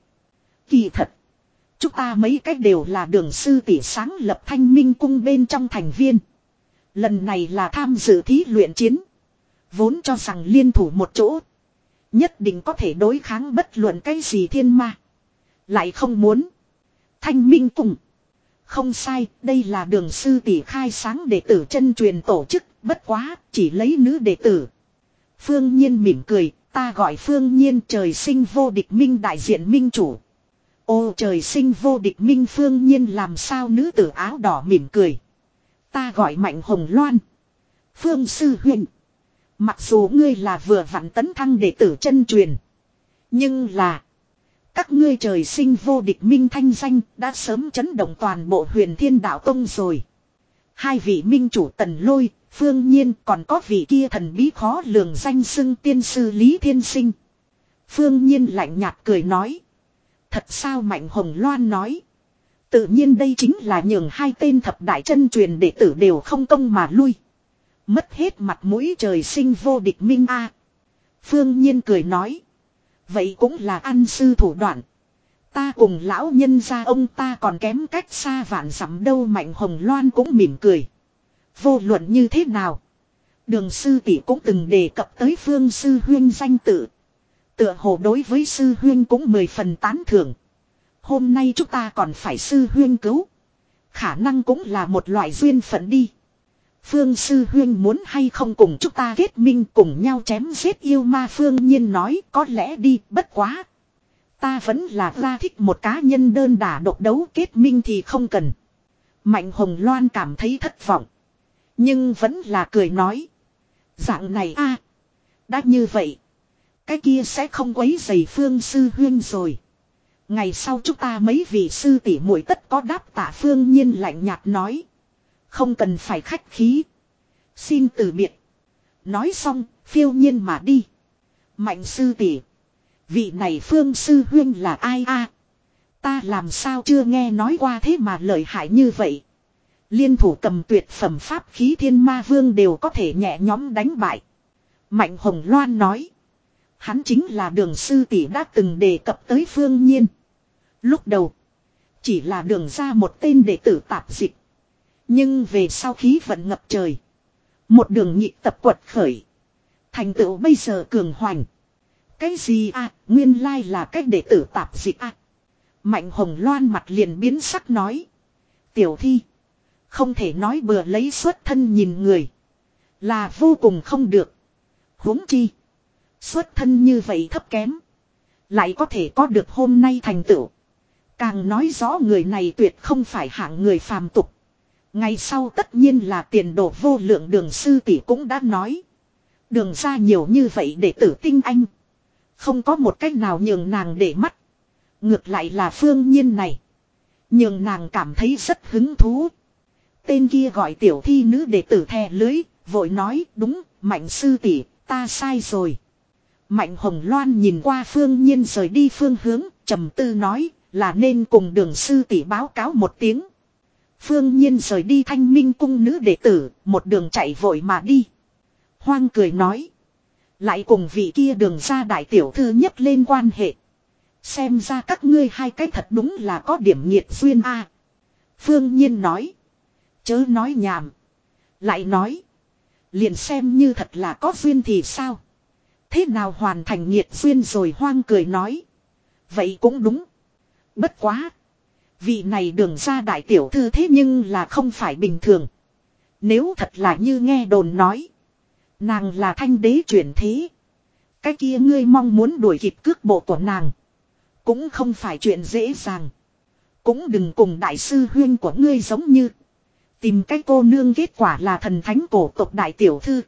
Kỳ thật. Chúng ta mấy cách đều là đường sư tỷ sáng lập thanh minh cung bên trong thành viên. Lần này là tham dự thí luyện chiến. Vốn cho rằng liên thủ một chỗ. Nhất định có thể đối kháng bất luận cái gì thiên ma. Lại không muốn. Thanh minh cùng Không sai, đây là đường sư tỷ khai sáng đệ tử chân truyền tổ chức, bất quá, chỉ lấy nữ đệ tử. Phương Nhiên mỉm cười, ta gọi Phương Nhiên trời sinh vô địch minh đại diện minh chủ. Ô trời sinh vô địch minh Phương Nhiên làm sao nữ tử áo đỏ mỉm cười. Ta gọi Mạnh Hồng Loan. Phương Sư Huynh. Mặc dù ngươi là vừa vặn tấn thăng đệ tử chân truyền. Nhưng là. Các ngươi trời sinh vô địch minh thanh danh đã sớm chấn động toàn bộ huyền thiên đạo tông rồi. Hai vị minh chủ tần lôi, phương nhiên còn có vị kia thần bí khó lường danh xưng tiên sư Lý Thiên Sinh. Phương nhiên lạnh nhạt cười nói. Thật sao Mạnh Hồng Loan nói. Tự nhiên đây chính là nhường hai tên thập đại chân truyền đệ tử đều không công mà lui. Mất hết mặt mũi trời sinh vô địch minh a. Phương Nhiên cười nói. Vậy cũng là ăn sư thủ đoạn. Ta cùng lão nhân gia ông ta còn kém cách xa vạn dặm đâu Mạnh Hồng Loan cũng mỉm cười. Vô luận như thế nào. Đường sư tỷ cũng từng đề cập tới phương sư huyên danh tự. Tựa hồ đối với sư huyên cũng mười phần tán thưởng. Hôm nay chúng ta còn phải sư huyên cứu. Khả năng cũng là một loại duyên phận đi. Phương Sư Huyên muốn hay không cùng chúng ta kết minh cùng nhau chém giết yêu ma Phương Nhiên nói, có lẽ đi, bất quá. Ta vẫn là ra thích một cá nhân đơn đả độc đấu kết minh thì không cần. Mạnh Hồng Loan cảm thấy thất vọng. Nhưng vẫn là cười nói. Dạng này a, Đã như vậy. Cái kia sẽ không quấy dày Phương Sư Huyên rồi. Ngày sau chúng ta mấy vị sư tỷ muội tất có đáp tả Phương Nhiên lạnh nhạt nói. Không cần phải khách khí. Xin từ biệt. Nói xong, phiêu nhiên mà đi. Mạnh sư tỷ. Vị này phương sư huyên là ai a? Ta làm sao chưa nghe nói qua thế mà lợi hại như vậy. Liên thủ cầm tuyệt phẩm pháp khí thiên ma vương đều có thể nhẹ nhóm đánh bại. Mạnh Hồng Loan nói. Hắn chính là đường sư tỷ đã từng đề cập tới phương nhiên. Lúc đầu. Chỉ là đường ra một tên đệ tử tạp dịch. Nhưng về sau khí vận ngập trời. Một đường nhị tập quật khởi. Thành tựu bây giờ cường hoành. Cái gì à, nguyên lai là cách đệ tử tạp dịch à. Mạnh hồng loan mặt liền biến sắc nói. Tiểu thi. Không thể nói bừa lấy xuất thân nhìn người. Là vô cùng không được. huống chi. Xuất thân như vậy thấp kém. Lại có thể có được hôm nay thành tựu. Càng nói rõ người này tuyệt không phải hạng người phàm tục. Ngày sau tất nhiên là tiền đồ vô lượng đường sư tỷ cũng đã nói. Đường ra nhiều như vậy để tử tinh anh. Không có một cách nào nhường nàng để mắt. Ngược lại là phương nhiên này. Nhường nàng cảm thấy rất hứng thú. Tên kia gọi tiểu thi nữ đệ tử thè lưới, vội nói đúng, mạnh sư tỷ ta sai rồi. Mạnh hồng loan nhìn qua phương nhiên rời đi phương hướng, trầm tư nói, là nên cùng đường sư tỷ báo cáo một tiếng. Phương Nhiên rời đi thanh minh cung nữ đệ tử, một đường chạy vội mà đi. Hoang cười nói. Lại cùng vị kia đường ra đại tiểu thư nhất lên quan hệ. Xem ra các ngươi hai cái thật đúng là có điểm nghiệt duyên a. Phương Nhiên nói. Chớ nói nhảm. Lại nói. Liền xem như thật là có duyên thì sao. Thế nào hoàn thành nghiệt duyên rồi hoang cười nói. Vậy cũng đúng. Bất quá. Vị này đường ra đại tiểu thư thế nhưng là không phải bình thường. Nếu thật là như nghe đồn nói. Nàng là thanh đế chuyển thế. Cái kia ngươi mong muốn đuổi kịp cước bộ của nàng. Cũng không phải chuyện dễ dàng. Cũng đừng cùng đại sư huyên của ngươi giống như. Tìm cái cô nương kết quả là thần thánh cổ tộc đại tiểu thư.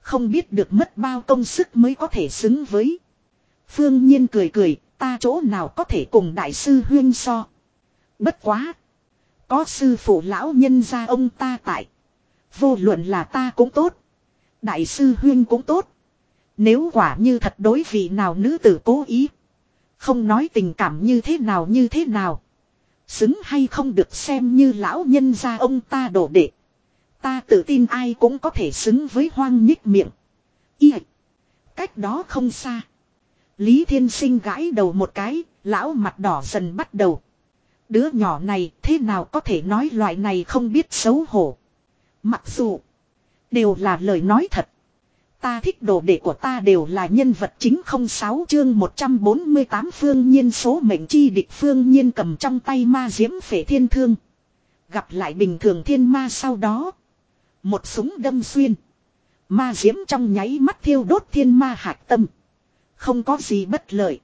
Không biết được mất bao công sức mới có thể xứng với. Phương Nhiên cười cười, ta chỗ nào có thể cùng đại sư huyên so. Bất quá. Có sư phụ lão nhân gia ông ta tại. Vô luận là ta cũng tốt. Đại sư huyên cũng tốt. Nếu quả như thật đối vị nào nữ tử cố ý. Không nói tình cảm như thế nào như thế nào. Xứng hay không được xem như lão nhân gia ông ta đổ đệ. Ta tự tin ai cũng có thể xứng với hoang nhích miệng. Y. Cách đó không xa. Lý Thiên Sinh gãi đầu một cái, lão mặt đỏ dần bắt đầu. Đứa nhỏ này thế nào có thể nói loại này không biết xấu hổ. Mặc dù, đều là lời nói thật. Ta thích đồ đệ của ta đều là nhân vật chính không sáu chương 148 phương nhiên số mệnh chi địch phương nhiên cầm trong tay ma diễm phể thiên thương. Gặp lại bình thường thiên ma sau đó. Một súng đâm xuyên. Ma diễm trong nháy mắt thiêu đốt thiên ma hạc tâm. Không có gì bất lợi.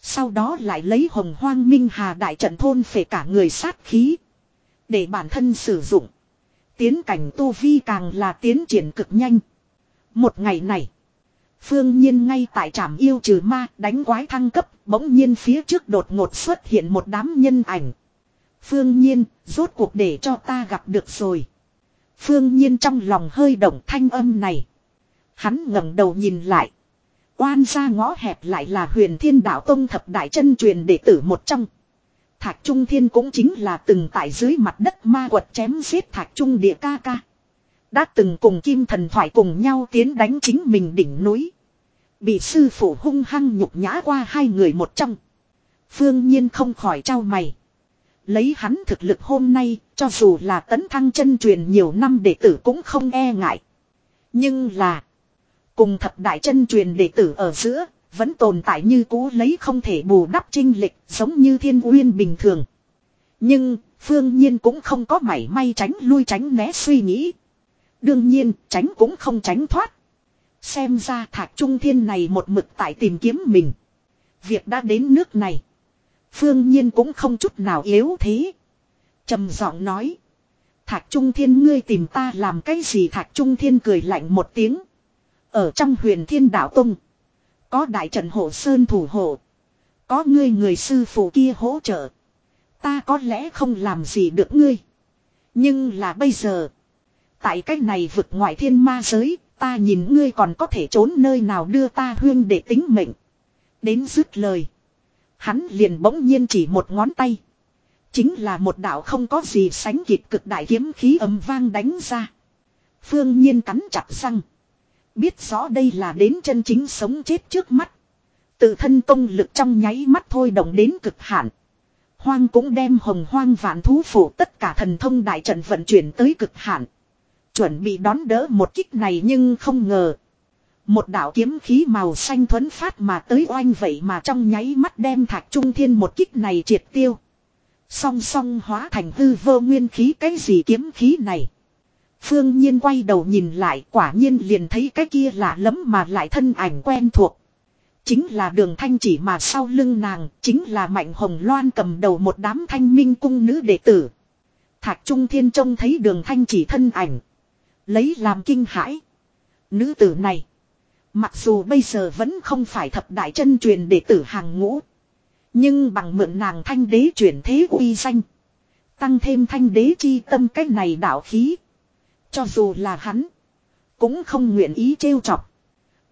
Sau đó lại lấy hồng hoang minh hà đại trận thôn phải cả người sát khí. Để bản thân sử dụng. Tiến cảnh tu vi càng là tiến triển cực nhanh. Một ngày này. Phương nhiên ngay tại trạm yêu trừ ma đánh quái thăng cấp, bỗng nhiên phía trước đột ngột xuất hiện một đám nhân ảnh. Phương nhiên, rốt cuộc để cho ta gặp được rồi. Phương nhiên trong lòng hơi động thanh âm này. Hắn ngẩng đầu nhìn lại. Oan ra ngõ hẹp lại là huyền thiên đạo tông thập đại chân truyền đệ tử một trong. Thạch Trung Thiên cũng chính là từng tại dưới mặt đất ma quật chém giết Thạch Trung địa ca ca. Đã từng cùng kim thần thoại cùng nhau tiến đánh chính mình đỉnh núi. Bị sư phụ hung hăng nhục nhã qua hai người một trong. Phương Nhiên không khỏi trao mày. Lấy hắn thực lực hôm nay, cho dù là tấn thăng chân truyền nhiều năm đệ tử cũng không e ngại. Nhưng là, cùng thập đại chân truyền đệ tử ở giữa, vẫn tồn tại như cũ lấy không thể bù đắp trinh lịch giống như thiên uyên bình thường. Nhưng, phương nhiên cũng không có mảy may tránh lui tránh né suy nghĩ. Đương nhiên, tránh cũng không tránh thoát. Xem ra thạc trung thiên này một mực tại tìm kiếm mình. Việc đã đến nước này. Phương nhiên cũng không chút nào yếu thế. trầm giọng nói. Thạc trung thiên ngươi tìm ta làm cái gì thạc trung thiên cười lạnh một tiếng. Ở trong huyền thiên đạo tông. Có đại trận hộ sơn thủ hộ. Có ngươi người sư phụ kia hỗ trợ. Ta có lẽ không làm gì được ngươi. Nhưng là bây giờ. Tại cách này vực ngoại thiên ma giới. Ta nhìn ngươi còn có thể trốn nơi nào đưa ta huyên để tính mệnh. Đến dứt lời. Hắn liền bỗng nhiên chỉ một ngón tay. Chính là một đạo không có gì sánh kịp cực đại kiếm khí ấm vang đánh ra. Phương nhiên cắn chặt răng. Biết rõ đây là đến chân chính sống chết trước mắt. Tự thân công lực trong nháy mắt thôi động đến cực hạn. Hoang cũng đem hồng hoang vạn thú phủ tất cả thần thông đại trận vận chuyển tới cực hạn. Chuẩn bị đón đỡ một kích này nhưng không ngờ. Một đạo kiếm khí màu xanh thuấn phát mà tới oanh vậy mà trong nháy mắt đem thạch trung thiên một kích này triệt tiêu. Song song hóa thành hư vô nguyên khí, cái gì kiếm khí này. Phương Nhiên quay đầu nhìn lại, quả nhiên liền thấy cái kia lạ lắm mà lại thân ảnh quen thuộc. Chính là đường thanh chỉ mà sau lưng nàng, chính là Mạnh Hồng Loan cầm đầu một đám thanh minh cung nữ đệ tử. Thạc Trung Thiên trông thấy đường thanh chỉ thân ảnh. Lấy làm kinh hãi. Nữ tử này. Mặc dù bây giờ vẫn không phải thập đại chân truyền đệ tử hàng ngũ. Nhưng bằng mượn nàng thanh đế chuyển thế uy danh. Tăng thêm thanh đế chi tâm cách này đạo khí. Cho dù là hắn. Cũng không nguyện ý trêu chọc.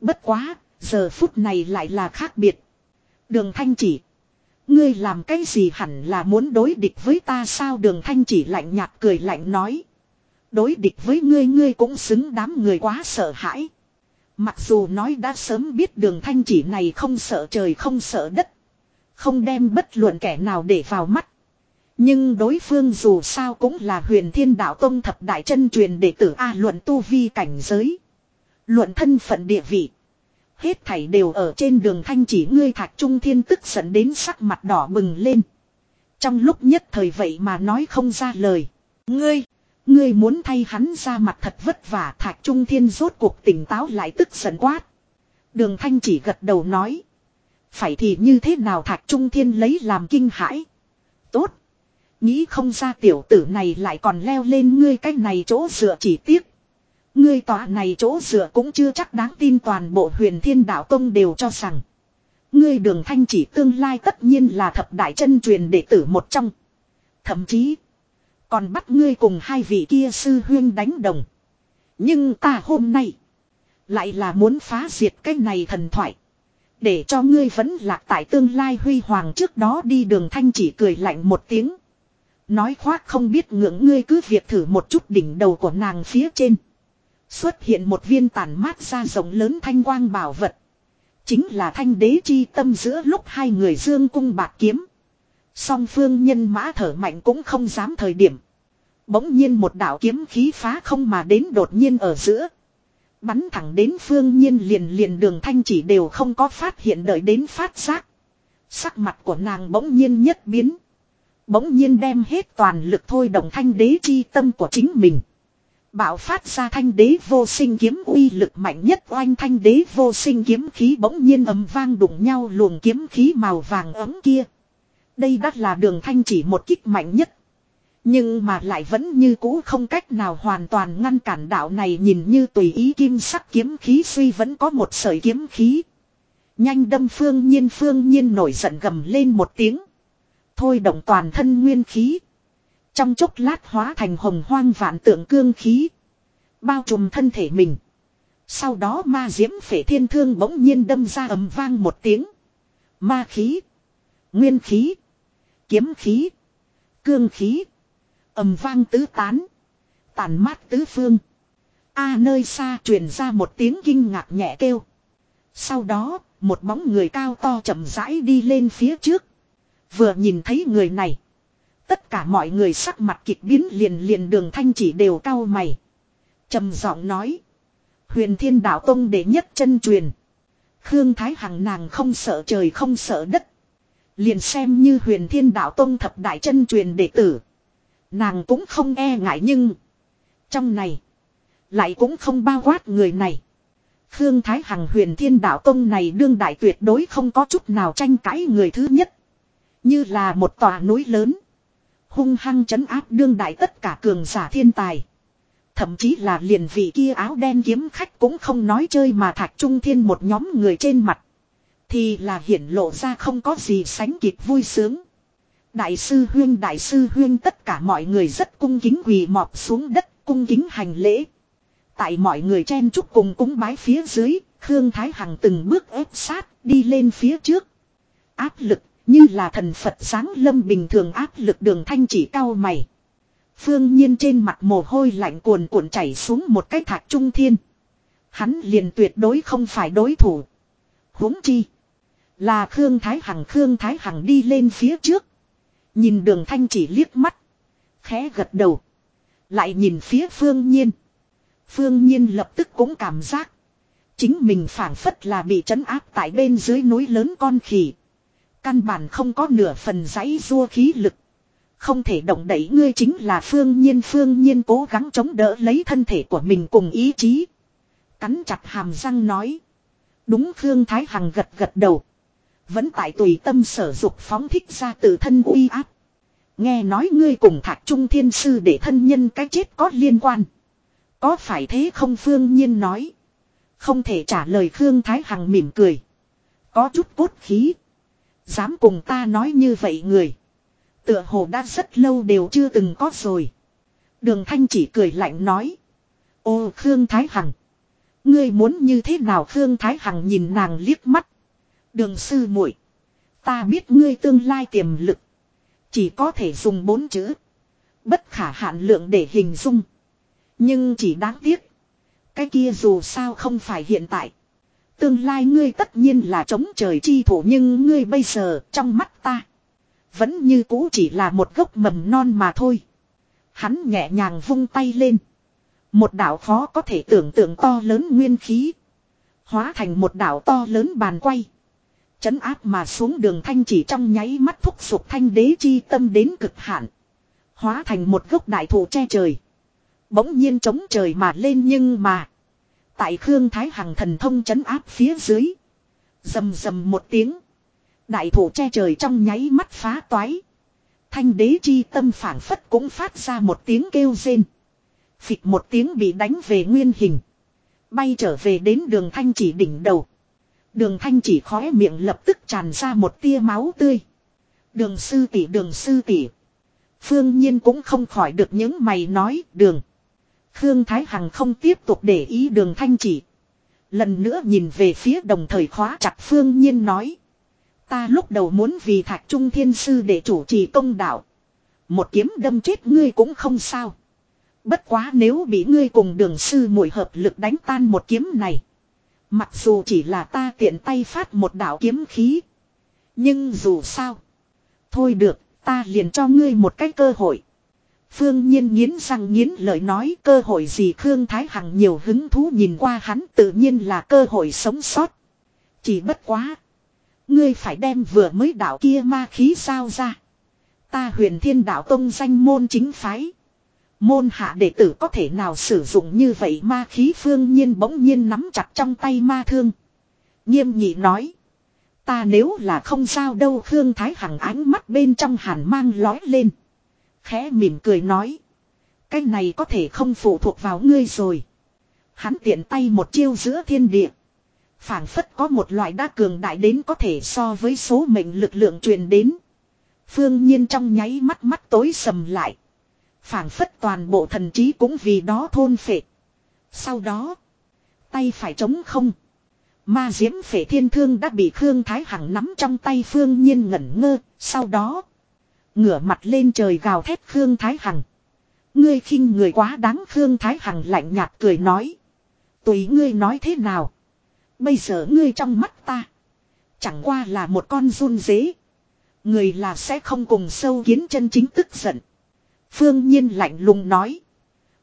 Bất quá, giờ phút này lại là khác biệt. Đường thanh chỉ. Ngươi làm cái gì hẳn là muốn đối địch với ta sao đường thanh chỉ lạnh nhạt cười lạnh nói. Đối địch với ngươi ngươi cũng xứng đám người quá sợ hãi. Mặc dù nói đã sớm biết đường thanh chỉ này không sợ trời không sợ đất. Không đem bất luận kẻ nào để vào mắt. Nhưng đối phương dù sao cũng là huyền thiên đạo tông thập đại chân truyền đệ tử A luận tu vi cảnh giới. Luận thân phận địa vị. Hết thảy đều ở trên đường thanh chỉ ngươi thạch trung thiên tức giận đến sắc mặt đỏ bừng lên. Trong lúc nhất thời vậy mà nói không ra lời. Ngươi, ngươi muốn thay hắn ra mặt thật vất vả thạch trung thiên rốt cuộc tỉnh táo lại tức giận quát. Đường thanh chỉ gật đầu nói. Phải thì như thế nào thạch trung thiên lấy làm kinh hãi. Tốt. Nghĩ không ra tiểu tử này lại còn leo lên ngươi cái này chỗ dựa chỉ tiếc. Ngươi tòa này chỗ dựa cũng chưa chắc đáng tin toàn bộ huyền thiên đạo công đều cho rằng. Ngươi đường thanh chỉ tương lai tất nhiên là thập đại chân truyền đệ tử một trong. Thậm chí. Còn bắt ngươi cùng hai vị kia sư huyên đánh đồng. Nhưng ta hôm nay. Lại là muốn phá diệt cái này thần thoại. Để cho ngươi vẫn lạc tại tương lai huy hoàng trước đó đi đường thanh chỉ cười lạnh một tiếng. Nói khoác không biết ngưỡng ngươi cứ việc thử một chút đỉnh đầu của nàng phía trên. Xuất hiện một viên tàn mát ra rộng lớn thanh quang bảo vật. Chính là thanh đế chi tâm giữa lúc hai người dương cung bạc kiếm. Song phương nhân mã thở mạnh cũng không dám thời điểm. Bỗng nhiên một đạo kiếm khí phá không mà đến đột nhiên ở giữa. Bắn thẳng đến phương nhiên liền liền đường thanh chỉ đều không có phát hiện đợi đến phát giác. Sắc mặt của nàng bỗng nhiên nhất biến. Bỗng nhiên đem hết toàn lực thôi động thanh đế chi tâm của chính mình. Bạo phát ra thanh đế vô sinh kiếm uy lực mạnh nhất oanh thanh đế vô sinh kiếm khí bỗng nhiên ầm vang đụng nhau luồng kiếm khí màu vàng ấm kia. Đây đắt là đường thanh chỉ một kích mạnh nhất. Nhưng mà lại vẫn như cũ không cách nào hoàn toàn ngăn cản đạo này nhìn như tùy ý kim sắc kiếm khí suy vẫn có một sợi kiếm khí. Nhanh đâm phương nhiên phương nhiên nổi giận gầm lên một tiếng. Thôi động toàn thân nguyên khí. Trong chốc lát hóa thành hồng hoang vạn tượng cương khí. Bao trùm thân thể mình. Sau đó ma diễm phể thiên thương bỗng nhiên đâm ra ầm vang một tiếng. Ma khí. Nguyên khí. Kiếm khí. Cương khí. ầm vang tứ tán. Tàn mát tứ phương. A nơi xa truyền ra một tiếng kinh ngạc nhẹ kêu. Sau đó, một bóng người cao to chậm rãi đi lên phía trước. Vừa nhìn thấy người này. Tất cả mọi người sắc mặt kịch biến liền liền đường thanh chỉ đều cao mày. trầm giọng nói. Huyền thiên đạo tông đệ nhất chân truyền. Khương Thái Hằng nàng không sợ trời không sợ đất. Liền xem như huyền thiên đạo tông thập đại chân truyền đệ tử. Nàng cũng không e ngại nhưng. Trong này. Lại cũng không bao quát người này. Khương Thái Hằng huyền thiên đạo tông này đương đại tuyệt đối không có chút nào tranh cãi người thứ nhất. Như là một tòa núi lớn. Hung hăng chấn áp đương đại tất cả cường giả thiên tài. Thậm chí là liền vị kia áo đen kiếm khách cũng không nói chơi mà thạch trung thiên một nhóm người trên mặt. Thì là hiển lộ ra không có gì sánh kịp vui sướng. Đại sư huyên đại sư huyên tất cả mọi người rất cung kính quỳ mọp xuống đất cung kính hành lễ. Tại mọi người chen chúc cùng cúng bái phía dưới, Khương Thái Hằng từng bước ép sát đi lên phía trước. Áp lực như là thần Phật sáng lâm bình thường áp lực đường thanh chỉ cao mày. Phương nhiên trên mặt mồ hôi lạnh cuồn cuộn chảy xuống một cái thạch trung thiên. Hắn liền tuyệt đối không phải đối thủ. huống chi. Là Khương Thái Hằng, Khương Thái Hằng đi lên phía trước. Nhìn đường thanh chỉ liếc mắt. Khẽ gật đầu. Lại nhìn phía phương nhiên. Phương nhiên lập tức cũng cảm giác. Chính mình phản phất là bị trấn áp tại bên dưới núi lớn con khỉ. Căn bản không có nửa phần giấy rua khí lực. Không thể động đẩy ngươi chính là phương nhiên phương nhiên cố gắng chống đỡ lấy thân thể của mình cùng ý chí. Cắn chặt hàm răng nói. Đúng Khương Thái Hằng gật gật đầu. Vẫn tại tùy tâm sở dục phóng thích ra từ thân uy áp. Nghe nói ngươi cùng thạc trung thiên sư để thân nhân cái chết có liên quan. Có phải thế không phương nhiên nói. Không thể trả lời Khương Thái Hằng mỉm cười. Có chút cốt khí. Dám cùng ta nói như vậy người. Tựa hồ đã rất lâu đều chưa từng có rồi. Đường Thanh chỉ cười lạnh nói. Ô, Khương Thái Hằng. Ngươi muốn như thế nào Khương Thái Hằng nhìn nàng liếc mắt. Đường sư muội, Ta biết ngươi tương lai tiềm lực. Chỉ có thể dùng bốn chữ. Bất khả hạn lượng để hình dung. Nhưng chỉ đáng tiếc. Cái kia dù sao không phải hiện tại. Tương lai ngươi tất nhiên là chống trời chi thủ nhưng ngươi bây giờ trong mắt ta. Vẫn như cũ chỉ là một gốc mầm non mà thôi. Hắn nhẹ nhàng vung tay lên. Một đảo khó có thể tưởng tượng to lớn nguyên khí. Hóa thành một đảo to lớn bàn quay. Chấn áp mà xuống đường thanh chỉ trong nháy mắt thúc sụp thanh đế chi tâm đến cực hạn. Hóa thành một gốc đại thụ che trời. Bỗng nhiên chống trời mà lên nhưng mà. Tại Khương Thái Hằng thần thông chấn áp phía dưới. rầm rầm một tiếng. Đại thủ che trời trong nháy mắt phá toái. Thanh đế chi tâm phản phất cũng phát ra một tiếng kêu rên. Phịch một tiếng bị đánh về nguyên hình. Bay trở về đến đường thanh chỉ đỉnh đầu. Đường thanh chỉ khóe miệng lập tức tràn ra một tia máu tươi. Đường sư tỷ, đường sư tỷ. Phương nhiên cũng không khỏi được những mày nói, đường. Khương Thái Hằng không tiếp tục để ý đường thanh chỉ. Lần nữa nhìn về phía đồng thời khóa chặt phương nhiên nói. Ta lúc đầu muốn vì thạch trung thiên sư để chủ trì công đạo. Một kiếm đâm chết ngươi cũng không sao. Bất quá nếu bị ngươi cùng đường sư mùi hợp lực đánh tan một kiếm này. Mặc dù chỉ là ta tiện tay phát một đạo kiếm khí. Nhưng dù sao. Thôi được, ta liền cho ngươi một cái cơ hội. Phương nhiên nghiến răng nghiến lời nói cơ hội gì Khương Thái Hằng nhiều hứng thú nhìn qua hắn tự nhiên là cơ hội sống sót. Chỉ bất quá. Ngươi phải đem vừa mới đạo kia ma khí sao ra. Ta huyền thiên đạo tông danh môn chính phái. Môn hạ đệ tử có thể nào sử dụng như vậy ma khí phương nhiên bỗng nhiên nắm chặt trong tay ma thương. Nghiêm nhị nói. Ta nếu là không sao đâu Khương Thái Hằng ánh mắt bên trong hàn mang lói lên. Khẽ mỉm cười nói. Cái này có thể không phụ thuộc vào ngươi rồi. Hắn tiện tay một chiêu giữa thiên địa. phảng phất có một loại đa cường đại đến có thể so với số mệnh lực lượng truyền đến. Phương nhiên trong nháy mắt mắt tối sầm lại phảng phất toàn bộ thần trí cũng vì đó thôn phệ. Sau đó, tay phải trống không. Ma diễm phệ thiên thương đã bị Khương Thái Hằng nắm trong tay phương nhiên ngẩn ngơ, sau đó, ngửa mặt lên trời gào thét Khương Thái Hằng. Ngươi khinh người quá đáng Khương Thái Hằng lạnh nhạt cười nói. Tùy ngươi nói thế nào. Bây giờ ngươi trong mắt ta. Chẳng qua là một con run dế. Người là sẽ không cùng sâu kiến chân chính tức giận. Phương Nhiên lạnh lùng nói.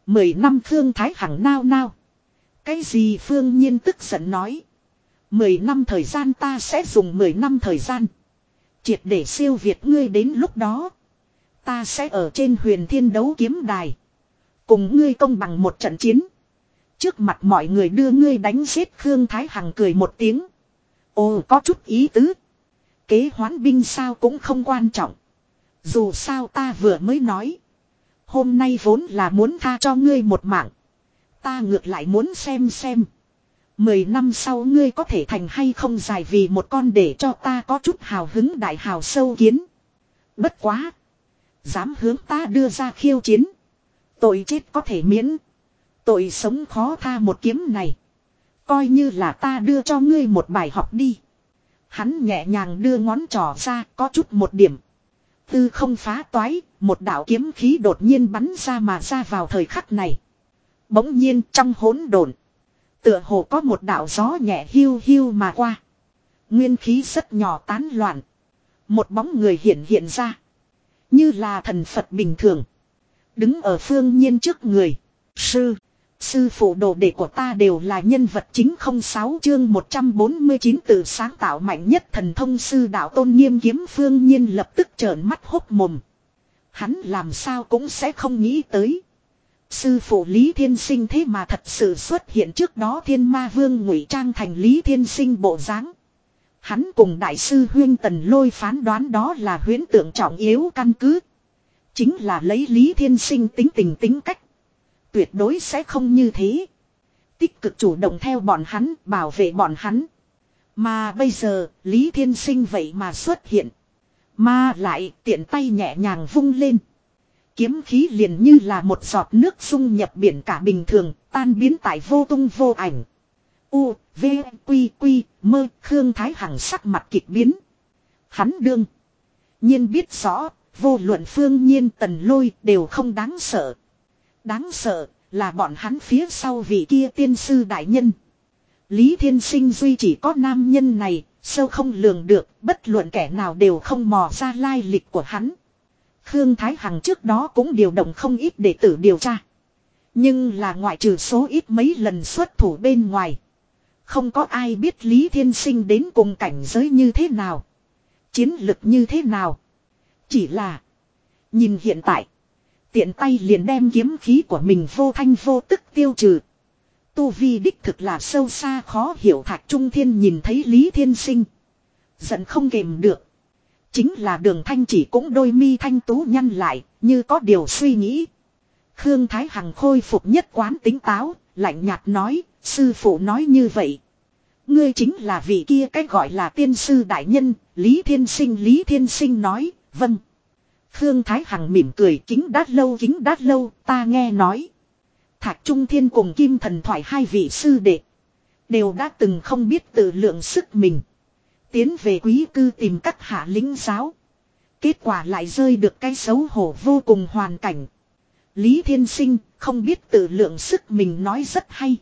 Mười năm Khương Thái Hằng nao nao. Cái gì Phương Nhiên tức giận nói. Mười năm thời gian ta sẽ dùng mười năm thời gian. Triệt để siêu việt ngươi đến lúc đó. Ta sẽ ở trên huyền thiên đấu kiếm đài. Cùng ngươi công bằng một trận chiến. Trước mặt mọi người đưa ngươi đánh giết Khương Thái Hằng cười một tiếng. Ồ, có chút ý tứ. Kế hoán binh sao cũng không quan trọng. Dù sao ta vừa mới nói. Hôm nay vốn là muốn tha cho ngươi một mạng. Ta ngược lại muốn xem xem. Mười năm sau ngươi có thể thành hay không dài vì một con để cho ta có chút hào hứng đại hào sâu kiến. Bất quá. Dám hướng ta đưa ra khiêu chiến. Tội chết có thể miễn. Tội sống khó tha một kiếm này. Coi như là ta đưa cho ngươi một bài học đi. Hắn nhẹ nhàng đưa ngón trỏ ra có chút một điểm. Tư không phá toái, một đạo kiếm khí đột nhiên bắn ra mà ra vào thời khắc này. Bỗng nhiên trong hỗn độn, tựa hồ có một đạo gió nhẹ hiu hiu mà qua. Nguyên khí rất nhỏ tán loạn. Một bóng người hiện hiện ra, như là thần Phật bình thường, đứng ở phương nhiên trước người. Sư Sư phụ đồ đệ của ta đều là nhân vật chính không sáu chương 149 từ sáng tạo mạnh nhất thần thông sư đạo tôn nghiêm kiếm phương nhiên lập tức trợn mắt hốc mồm. Hắn làm sao cũng sẽ không nghĩ tới. Sư phụ Lý Thiên Sinh thế mà thật sự xuất hiện trước đó thiên ma vương ngụy trang thành Lý Thiên Sinh bộ dáng. Hắn cùng đại sư huyên tần lôi phán đoán đó là huyến tượng trọng yếu căn cứ. Chính là lấy Lý Thiên Sinh tính tình tính cách tuyệt đối sẽ không như thế. Tích cực chủ động theo bọn hắn, bảo vệ bọn hắn. Mà bây giờ, Lý Thiên Sinh vậy mà xuất hiện. Mà lại tiện tay nhẹ nhàng vung lên. Kiếm khí liền như là một giọt nước dung nhập biển cả bình thường, tan biến tại vô tung vô ảnh. U, V, Quy, Quy, mơ, Khương Thái Hằng sắc mặt kịch biến. Hắn đương. nhiên biết rõ, vô luận phương nhiên tần lôi đều không đáng sợ. Đáng sợ là bọn hắn phía sau vị kia tiên sư đại nhân. Lý Thiên Sinh duy chỉ có nam nhân này, sâu không lường được, bất luận kẻ nào đều không mò ra lai lịch của hắn. Khương Thái Hằng trước đó cũng điều động không ít để tử điều tra. Nhưng là ngoại trừ số ít mấy lần xuất thủ bên ngoài. Không có ai biết Lý Thiên Sinh đến cùng cảnh giới như thế nào. Chiến lực như thế nào. Chỉ là. Nhìn hiện tại. Tiện tay liền đem kiếm khí của mình vô thanh vô tức tiêu trừ. Tu vi đích thực là sâu xa khó hiểu thạch trung thiên nhìn thấy Lý Thiên Sinh. Giận không kềm được. Chính là đường thanh chỉ cũng đôi mi thanh tú nhăn lại, như có điều suy nghĩ. Khương Thái Hằng khôi phục nhất quán tính táo, lạnh nhạt nói, sư phụ nói như vậy. Ngươi chính là vị kia cách gọi là tiên sư đại nhân, Lý Thiên Sinh Lý Thiên Sinh nói, vâng. Khương Thái Hằng mỉm cười kính đát lâu kính đát lâu, ta nghe nói. thạc Trung Thiên cùng Kim Thần Thoại hai vị sư đệ. Đều đã từng không biết tự lượng sức mình. Tiến về quý cư tìm các hạ lính giáo. Kết quả lại rơi được cái xấu hổ vô cùng hoàn cảnh. Lý Thiên Sinh không biết tự lượng sức mình nói rất hay.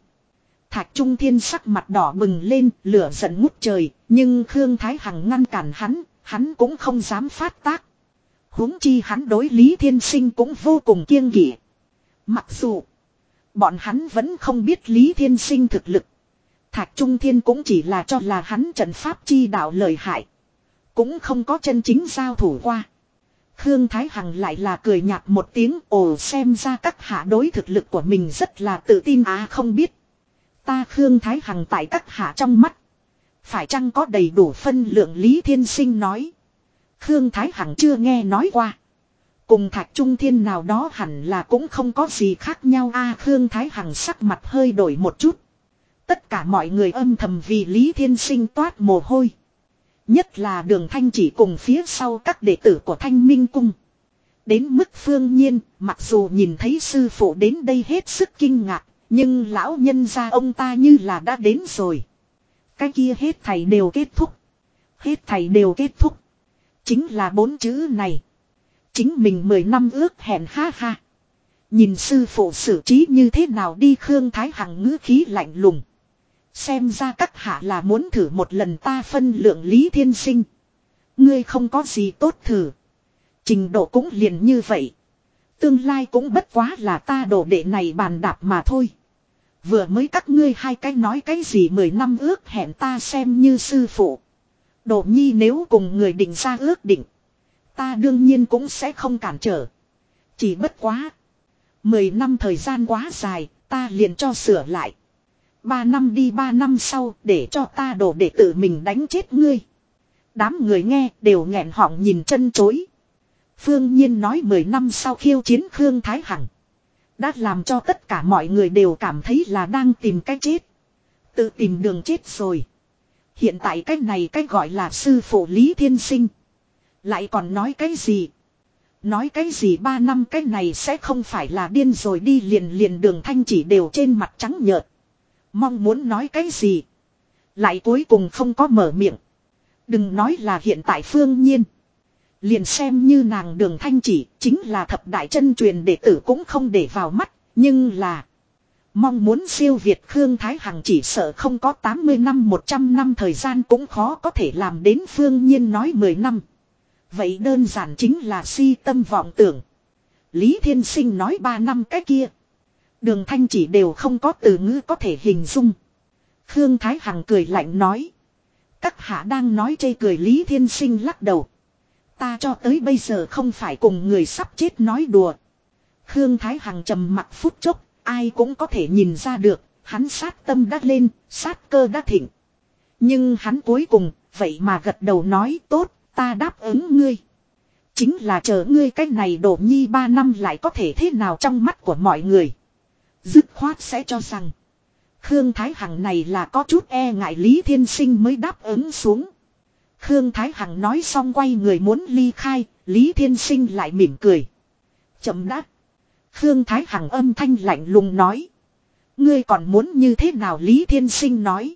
Thạch Trung Thiên sắc mặt đỏ bừng lên, lửa giận ngút trời, nhưng Khương Thái Hằng ngăn cản hắn, hắn cũng không dám phát tác. huống chi hắn đối Lý Thiên Sinh cũng vô cùng kiêng kỵ. Mặc dù bọn hắn vẫn không biết Lý Thiên Sinh thực lực. Thạch Trung Thiên cũng chỉ là cho là hắn trận pháp chi đạo lợi hại. Cũng không có chân chính giao thủ qua. Khương Thái Hằng lại là cười nhạt một tiếng, ồ, xem ra các hạ đối thực lực của mình rất là tự tin à không biết. Ta Khương Thái Hằng tại các hạ trong mắt. Phải chăng có đầy đủ phân lượng Lý Thiên Sinh nói. Khương Thái Hằng chưa nghe nói qua. Cùng Thạch Trung Thiên nào đó hẳn là cũng không có gì khác nhau a, Khương Thái Hằng sắc mặt hơi đổi một chút. Tất cả mọi người âm thầm vì Lý Thiên Sinh toát mồ hôi. Nhất là đường thanh chỉ cùng phía sau các đệ tử của thanh minh cung. Đến mức phương nhiên, mặc dù nhìn thấy sư phụ đến đây hết sức kinh ngạc, nhưng lão nhân gia ông ta như là đã đến rồi. Cái kia hết thầy đều kết thúc. Hết thầy đều kết thúc. Chính là bốn chữ này. Chính mình mười năm ước hẹn ha ha. Nhìn sư phụ xử trí như thế nào đi Khương Thái Hằng ngữ khí lạnh lùng. Xem ra các hạ là muốn thử một lần ta phân lượng Lý Thiên Sinh. Ngươi không có gì tốt thử. Trình độ cũng liền như vậy. Tương lai cũng bất quá là ta đổ đệ này bàn đạp mà thôi. Vừa mới các ngươi hai cái nói cái gì mười năm ước hẹn ta xem như sư phụ. Đồ nhi nếu cùng người định ra ước định. Ta đương nhiên cũng sẽ không cản trở. Chỉ bất quá. Mười năm thời gian quá dài, ta liền cho sửa lại. Ba năm đi, ba năm sau, để cho ta đổ để tự mình đánh chết ngươi. Đám người nghe, đều nghẹn họng nhìn chân chối. Phương Nhiên nói 10 năm sau khiêu chiến Khương Thái Hằng. Đã làm cho tất cả mọi người đều cảm thấy là đang tìm cách chết. Tự tìm đường chết rồi. Hiện tại cách này cách gọi là sư phụ Lý Thiên Sinh. Lại còn nói cái gì? Nói cái gì ba năm cái này sẽ không phải là điên rồi đi liền liền đường thanh chỉ đều trên mặt trắng nhợt. Mong muốn nói cái gì? Lại cuối cùng không có mở miệng. Đừng nói là hiện tại phương nhiên. Liền xem như nàng đường thanh chỉ, chính là thập đại chân truyền đệ tử cũng không để vào mắt. Nhưng là. Mong muốn siêu Việt Khương Thái Hằng chỉ sợ không có 80 năm 100 năm thời gian cũng khó có thể làm đến phương nhiên nói 10 năm. Vậy đơn giản chính là si tâm vọng tưởng. Lý Thiên Sinh nói 3 năm cái kia. Đường thanh chỉ đều không có từ ngữ có thể hình dung. Khương Thái Hằng cười lạnh nói. Các hạ đang nói chây cười Lý Thiên Sinh lắc đầu. Ta cho tới bây giờ không phải cùng người sắp chết nói đùa. Khương Thái Hằng trầm mặt phút chốc, ai cũng có thể nhìn ra được, hắn sát tâm đã lên, sát cơ đã thịnh. Nhưng hắn cuối cùng, vậy mà gật đầu nói tốt, ta đáp ứng ngươi. Chính là chờ ngươi cách này đổ nhi ba năm lại có thể thế nào trong mắt của mọi người. Dứt khoát sẽ cho rằng. Khương Thái Hằng này là có chút e ngại Lý Thiên Sinh mới đáp ứng xuống. Khương Thái Hằng nói xong quay người muốn ly khai, Lý Thiên Sinh lại mỉm cười. Chậm đáp. Khương Thái Hằng âm thanh lạnh lùng nói. Ngươi còn muốn như thế nào Lý Thiên Sinh nói.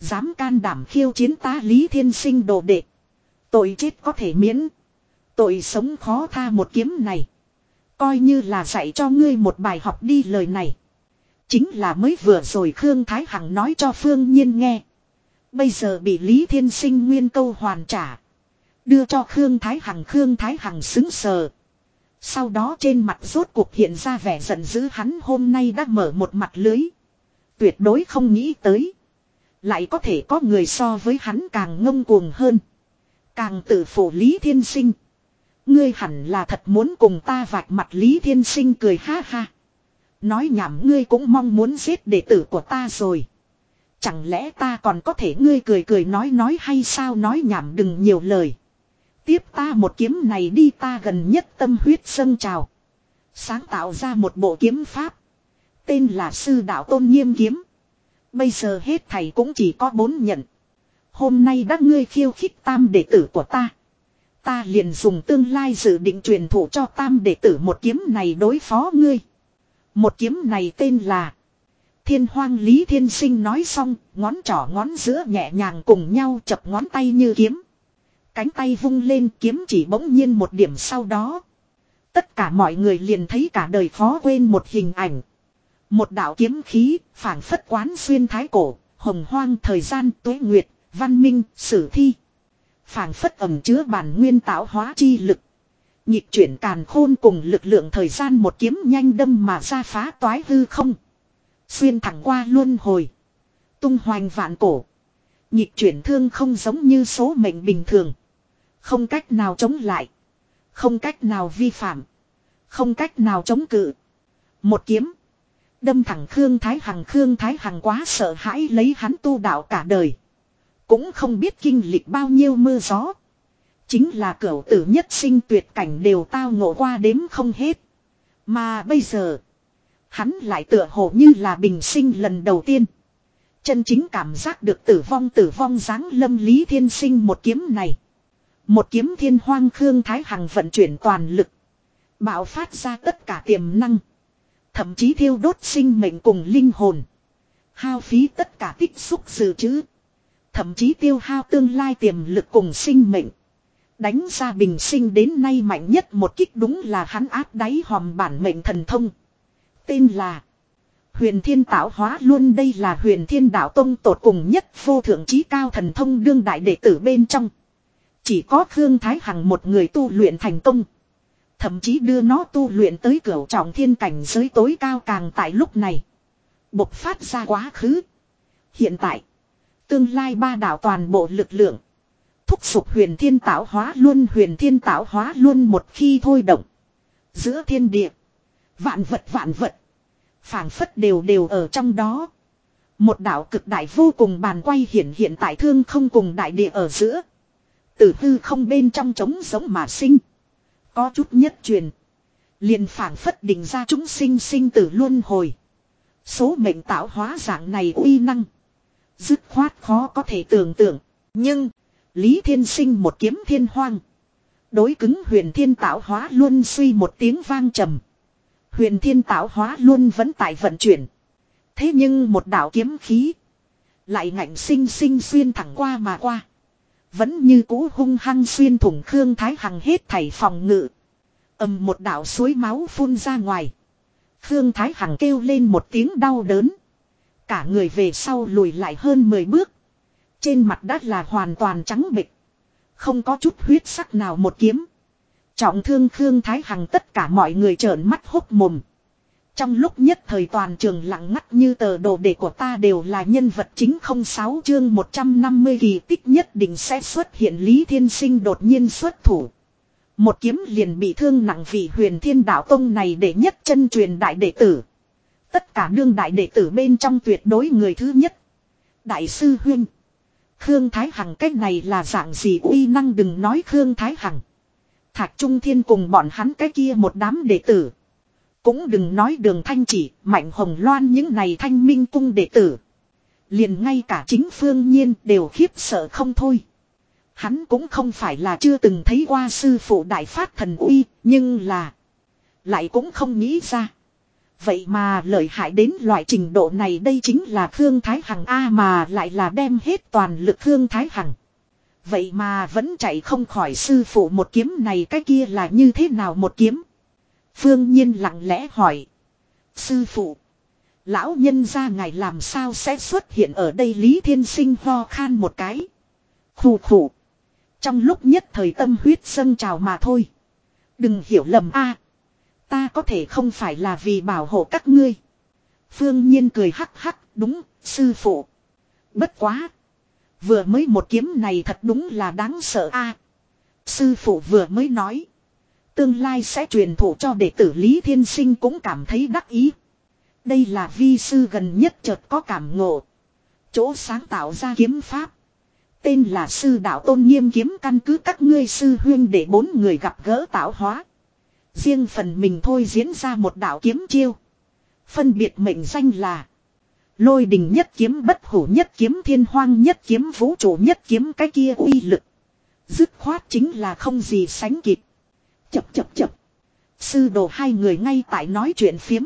Dám can đảm khiêu chiến ta Lý Thiên Sinh đồ đệ. Tội chết có thể miễn. Tội sống khó tha một kiếm này. Coi như là dạy cho ngươi một bài học đi lời này. Chính là mới vừa rồi Khương Thái Hằng nói cho Phương Nhiên nghe. Bây giờ bị Lý Thiên Sinh nguyên câu hoàn trả. Đưa cho Khương Thái Hằng, Khương Thái Hằng xứng sờ. Sau đó trên mặt rốt cuộc hiện ra vẻ giận dữ, hắn hôm nay đã mở một mặt lưới. Tuyệt đối không nghĩ tới. Lại có thể có người so với hắn càng ngông cuồng hơn. Càng tự phủ Lý Thiên Sinh. Ngươi hẳn là thật muốn cùng ta vạch mặt Lý Thiên Sinh cười ha ha. Nói nhảm ngươi cũng mong muốn giết đệ tử của ta rồi. Chẳng lẽ ta còn có thể ngươi cười cười nói nói hay sao nói nhảm đừng nhiều lời. Tiếp ta một kiếm này đi ta gần nhất tâm huyết sân trào. Sáng tạo ra một bộ kiếm pháp. Tên là sư đạo tôn nghiêm kiếm. Bây giờ hết thầy cũng chỉ có bốn nhận. Hôm nay đã ngươi khiêu khích tam đệ tử của ta. Ta liền dùng tương lai dự định truyền thụ cho tam đệ tử một kiếm này đối phó ngươi. Một kiếm này tên là Thiên hoang Lý Thiên Sinh nói xong, ngón trỏ ngón giữa nhẹ nhàng cùng nhau chập ngón tay như kiếm. Cánh tay vung lên kiếm chỉ bỗng nhiên một điểm sau đó. Tất cả mọi người liền thấy cả đời khó quên một hình ảnh. Một đạo kiếm khí, phảng phất quán xuyên thái cổ, hồng hoang thời gian, tuế nguyệt, văn minh, sử thi phảng phất ẩm chứa bản nguyên tạo hóa chi lực. Nhịp chuyển càn khôn cùng lực lượng thời gian một kiếm nhanh đâm mà ra phá toái hư không. Xuyên thẳng qua luân hồi. Tung hoành vạn cổ. Nhịp chuyển thương không giống như số mệnh bình thường. Không cách nào chống lại. Không cách nào vi phạm. Không cách nào chống cự. Một kiếm. Đâm thẳng Khương Thái Hằng, Khương Thái Hằng quá sợ hãi lấy hắn tu đạo cả đời. Cũng không biết kinh lịch bao nhiêu mưa gió. Chính là cửu tử nhất sinh tuyệt cảnh đều tao ngộ qua đếm không hết. Mà bây giờ. Hắn lại tựa hồ như là bình sinh lần đầu tiên. Chân chính cảm giác được tử vong tử vong dáng lâm lý thiên sinh một kiếm này. Một kiếm thiên hoang Khương Thái Hằng vận chuyển toàn lực. Bạo phát ra tất cả tiềm năng. Thậm chí thiêu đốt sinh mệnh cùng linh hồn. Hao phí tất cả tích xúc dự trữ. Thậm chí tiêu hao tương lai tiềm lực cùng sinh mệnh. Đánh ra bình sinh đến nay mạnh nhất một kích đúng là hắn áp đáy hòm bản mệnh thần thông. Tên là Huyền Thiên Tạo Hóa luôn đây là Huyền Thiên Đạo Tông tột cùng nhất vô thượng trí cao thần thông đương đại đệ tử bên trong. Chỉ có Khương Thái Hằng một người tu luyện thành công. Thậm chí đưa nó tu luyện tới cửa trọng thiên cảnh giới tối cao càng tại lúc này. Bộc phát ra quá khứ. Hiện tại. Tương lai ba đạo toàn bộ lực lượng. Thúc giục huyền thiên tạo hóa luôn, huyền thiên tạo hóa luôn một khi thôi động. Giữa thiên địa. Vạn vật vạn vật. phảng phất đều đều ở trong đó. Một đạo cực đại vô cùng bàn quay hiện hiện tại thương không cùng đại địa ở giữa. Tử hư không bên trong trống giống mà sinh. Có chút nhất truyền. liền phảng phất định ra chúng sinh sinh tử luân hồi. Số mệnh tạo hóa dạng này uy năng. Dứt khoát khó có thể tưởng tượng. Nhưng, Lý Thiên Sinh một kiếm thiên hoang. Đối cứng huyền thiên tạo hóa luôn suy một tiếng vang trầm. Huyền thiên tạo hóa luôn vẫn tại vận chuyển. Thế nhưng một đạo kiếm khí. Lại ngạnh sinh sinh xuyên thẳng qua mà qua. Vẫn như cũ hung hăng xuyên thủng Khương Thái Hằng hết thảy phòng ngự. ầm một đạo suối máu phun ra ngoài. Khương Thái Hằng kêu lên một tiếng đau đớn. Cả người về sau lùi lại hơn 10 bước. Trên mặt đất là hoàn toàn trắng bịch. Không có chút huyết sắc nào một kiếm. Trọng thương Khương Thái Hằng tất cả mọi người trợn mắt hốc mồm. Trong lúc nhất thời toàn trường lặng ngắt như tờ đồ đề của ta đều là nhân vật chính không sáu chương 150 kỳ tích nhất định sẽ xuất hiện Lý Thiên Sinh đột nhiên xuất thủ. Một kiếm liền bị thương nặng vị huyền thiên đạo tông này để nhất chân truyền đại đệ tử. Tất cả đương đại đệ tử bên trong tuyệt đối người thứ nhất. Đại sư huyên. Khương Thái Hằng cách này là dạng gì uy năng đừng nói Khương Thái Hằng. Thạch Trung Thiên cùng bọn hắn cái kia một đám đệ tử. Cũng đừng nói đường thanh chỉ, mạnh hồng loan những này thanh minh cung đệ tử. Liền ngay cả chính phương nhiên đều khiếp sợ không thôi. Hắn cũng không phải là chưa từng thấy qua sư phụ đại phát thần uy, nhưng là... Lại cũng không nghĩ ra. Vậy mà lợi hại đến loại trình độ này đây chính là Khương Thái Hằng A mà lại là đem hết toàn lực Khương Thái Hằng. Vậy mà vẫn chạy không khỏi sư phụ một kiếm này cái kia là như thế nào một kiếm. Phương Nhiên lặng lẽ hỏi. Sư phụ. Lão nhân ra ngài làm sao sẽ xuất hiện ở đây Lý Thiên Sinh ho khan một cái. Khủ khủ. Trong lúc nhất thời tâm huyết dâng trào mà thôi. Đừng hiểu lầm a Ta có thể không phải là vì bảo hộ các ngươi. Phương Nhiên cười hắc hắc, đúng, sư phụ. Bất quá. Vừa mới một kiếm này thật đúng là đáng sợ a Sư phụ vừa mới nói. Tương lai sẽ truyền thụ cho đệ tử Lý Thiên Sinh cũng cảm thấy đắc ý. Đây là vi sư gần nhất chợt có cảm ngộ. Chỗ sáng tạo ra kiếm pháp. Tên là sư đạo tôn nghiêm kiếm căn cứ các ngươi sư huyên để bốn người gặp gỡ tạo hóa. Riêng phần mình thôi diễn ra một đạo kiếm chiêu. Phân biệt mệnh danh là. Lôi đình nhất kiếm, bất hủ nhất kiếm, thiên hoang nhất kiếm, vũ trụ nhất kiếm, cái kia uy lực. Dứt khoát chính là không gì sánh kịp. Chập chập chập. Sư đồ hai người ngay tại nói chuyện phiếm.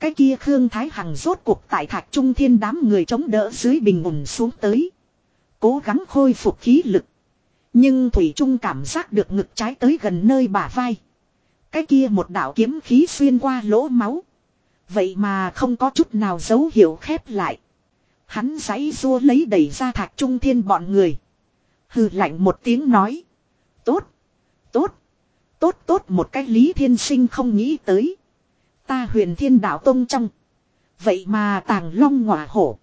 Cái kia Khương Thái Hằng rốt cuộc tại thạch trung thiên đám người chống đỡ dưới bình ổn xuống tới. Cố gắng khôi phục khí lực. Nhưng Thủy Trung cảm giác được ngực trái tới gần nơi bả vai. Cái kia một đạo kiếm khí xuyên qua lỗ máu. Vậy mà không có chút nào dấu hiệu khép lại. Hắn giấy rua lấy đẩy ra thạc trung thiên bọn người. Hừ lạnh một tiếng nói. Tốt. Tốt. Tốt tốt một cách lý thiên sinh không nghĩ tới. Ta huyền thiên đạo tông trong. Vậy mà tàng long ngọa hổ.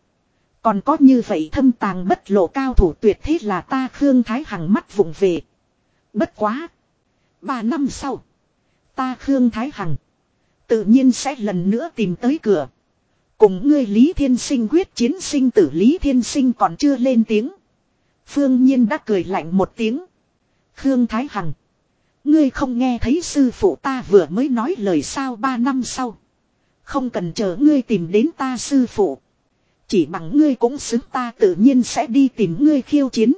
Còn có như vậy thâm tàng bất lộ cao thủ tuyệt thế là ta Khương Thái Hằng mắt vụng về. Bất quá. Ba năm sau. Ta Khương Thái Hằng. Tự nhiên sẽ lần nữa tìm tới cửa. Cùng ngươi Lý Thiên Sinh quyết chiến sinh tử Lý Thiên Sinh còn chưa lên tiếng. Phương Nhiên đã cười lạnh một tiếng. Khương Thái Hằng. Ngươi không nghe thấy sư phụ ta vừa mới nói lời sao ba năm sau. Không cần chờ ngươi tìm đến ta sư phụ. Chỉ bằng ngươi cũng xứng ta tự nhiên sẽ đi tìm ngươi khiêu chiến.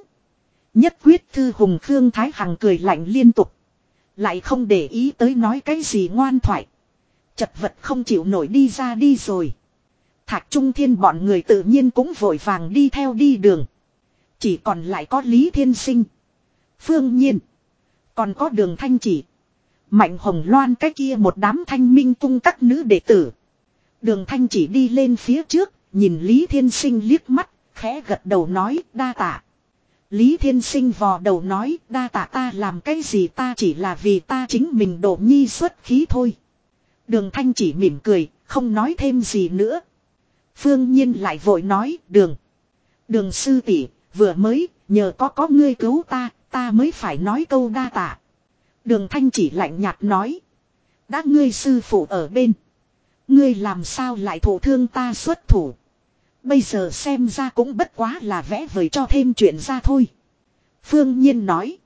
Nhất quyết thư hùng Khương Thái Hằng cười lạnh liên tục. Lại không để ý tới nói cái gì ngoan thoại. Chật vật không chịu nổi đi ra đi rồi. Thạc Trung Thiên bọn người tự nhiên cũng vội vàng đi theo đi đường. Chỉ còn lại có Lý Thiên Sinh. Phương Nhiên. Còn có đường thanh chỉ. Mạnh hồng loan cái kia một đám thanh minh cung các nữ đệ tử. Đường thanh chỉ đi lên phía trước, nhìn Lý Thiên Sinh liếc mắt, khẽ gật đầu nói đa tạ. Lý Thiên Sinh vò đầu nói đa tạ ta làm cái gì ta chỉ là vì ta chính mình độ nhi xuất khí thôi. Đường thanh chỉ mỉm cười, không nói thêm gì nữa. Phương Nhiên lại vội nói đường. Đường sư tỷ vừa mới, nhờ có có ngươi cứu ta, ta mới phải nói câu đa tạ. Đường thanh chỉ lạnh nhạt nói. Đã ngươi sư phụ ở bên. Ngươi làm sao lại thổ thương ta xuất thủ. Bây giờ xem ra cũng bất quá là vẽ vời cho thêm chuyện ra thôi. Phương Nhiên nói.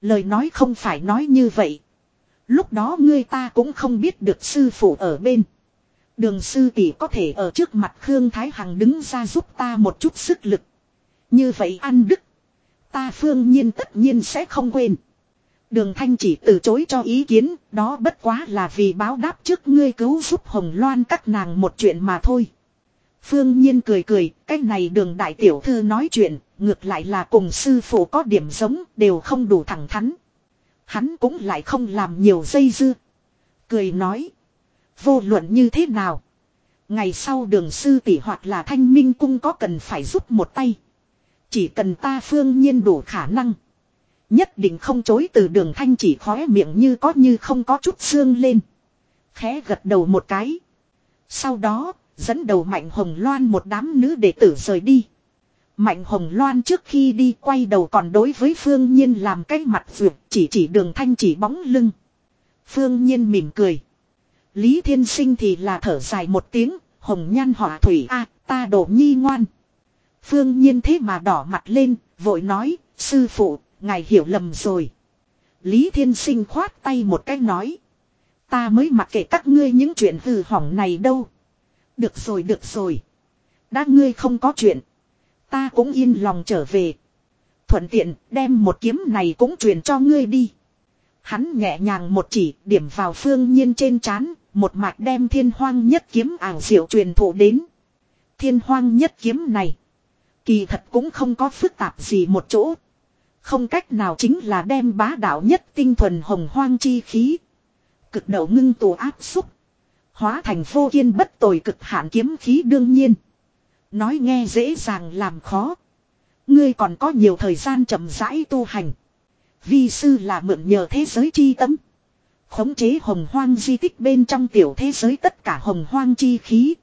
Lời nói không phải nói như vậy. Lúc đó ngươi ta cũng không biết được sư phụ ở bên. Đường sư tỷ có thể ở trước mặt Khương Thái Hằng đứng ra giúp ta một chút sức lực. Như vậy ăn đức. Ta phương nhiên tất nhiên sẽ không quên. Đường thanh chỉ từ chối cho ý kiến, đó bất quá là vì báo đáp trước ngươi cứu giúp Hồng Loan các nàng một chuyện mà thôi. Phương Nhiên cười cười, cách này đường đại tiểu thư nói chuyện, ngược lại là cùng sư phụ có điểm giống, đều không đủ thẳng thắn. Hắn cũng lại không làm nhiều dây dưa. Cười nói, vô luận như thế nào. Ngày sau đường sư tỷ hoặc là thanh minh cung có cần phải giúp một tay. Chỉ cần ta phương nhiên đủ khả năng. Nhất định không chối từ đường thanh chỉ khóe miệng như có như không có chút xương lên. Khẽ gật đầu một cái. Sau đó, dẫn đầu Mạnh Hồng Loan một đám nữ đệ tử rời đi. Mạnh Hồng Loan trước khi đi quay đầu còn đối với Phương Nhiên làm cái mặt vượt chỉ chỉ đường thanh chỉ bóng lưng. Phương Nhiên mỉm cười. Lý Thiên Sinh thì là thở dài một tiếng, hồng nhan họa thủy a ta đổ nhi ngoan. Phương Nhiên thế mà đỏ mặt lên, vội nói, sư phụ, ngài hiểu lầm rồi. Lý Thiên Sinh khoát tay một cái nói. Ta mới mặc kệ các ngươi những chuyện hư hỏng này đâu. Được rồi được rồi. Đã ngươi không có chuyện. Ta cũng yên lòng trở về. Thuận tiện, đem một kiếm này cũng truyền cho ngươi đi. Hắn nhẹ nhàng một chỉ, điểm vào phương nhiên trên chán. Một mạch đem thiên hoang nhất kiếm ảo diệu truyền thụ đến. Thiên hoang nhất kiếm này. Kỳ thật cũng không có phức tạp gì một chỗ. Không cách nào chính là đem bá đạo nhất tinh thuần hồng hoang chi khí. Cực đầu ngưng tù áp xúc. Hóa thành vô kiên bất tồi cực hạn kiếm khí đương nhiên. Nói nghe dễ dàng làm khó. Ngươi còn có nhiều thời gian chậm rãi tu hành. Vi sư là mượn nhờ thế giới chi tâm. Khống chế hồng hoang di tích bên trong tiểu thế giới tất cả hồng hoang chi khí.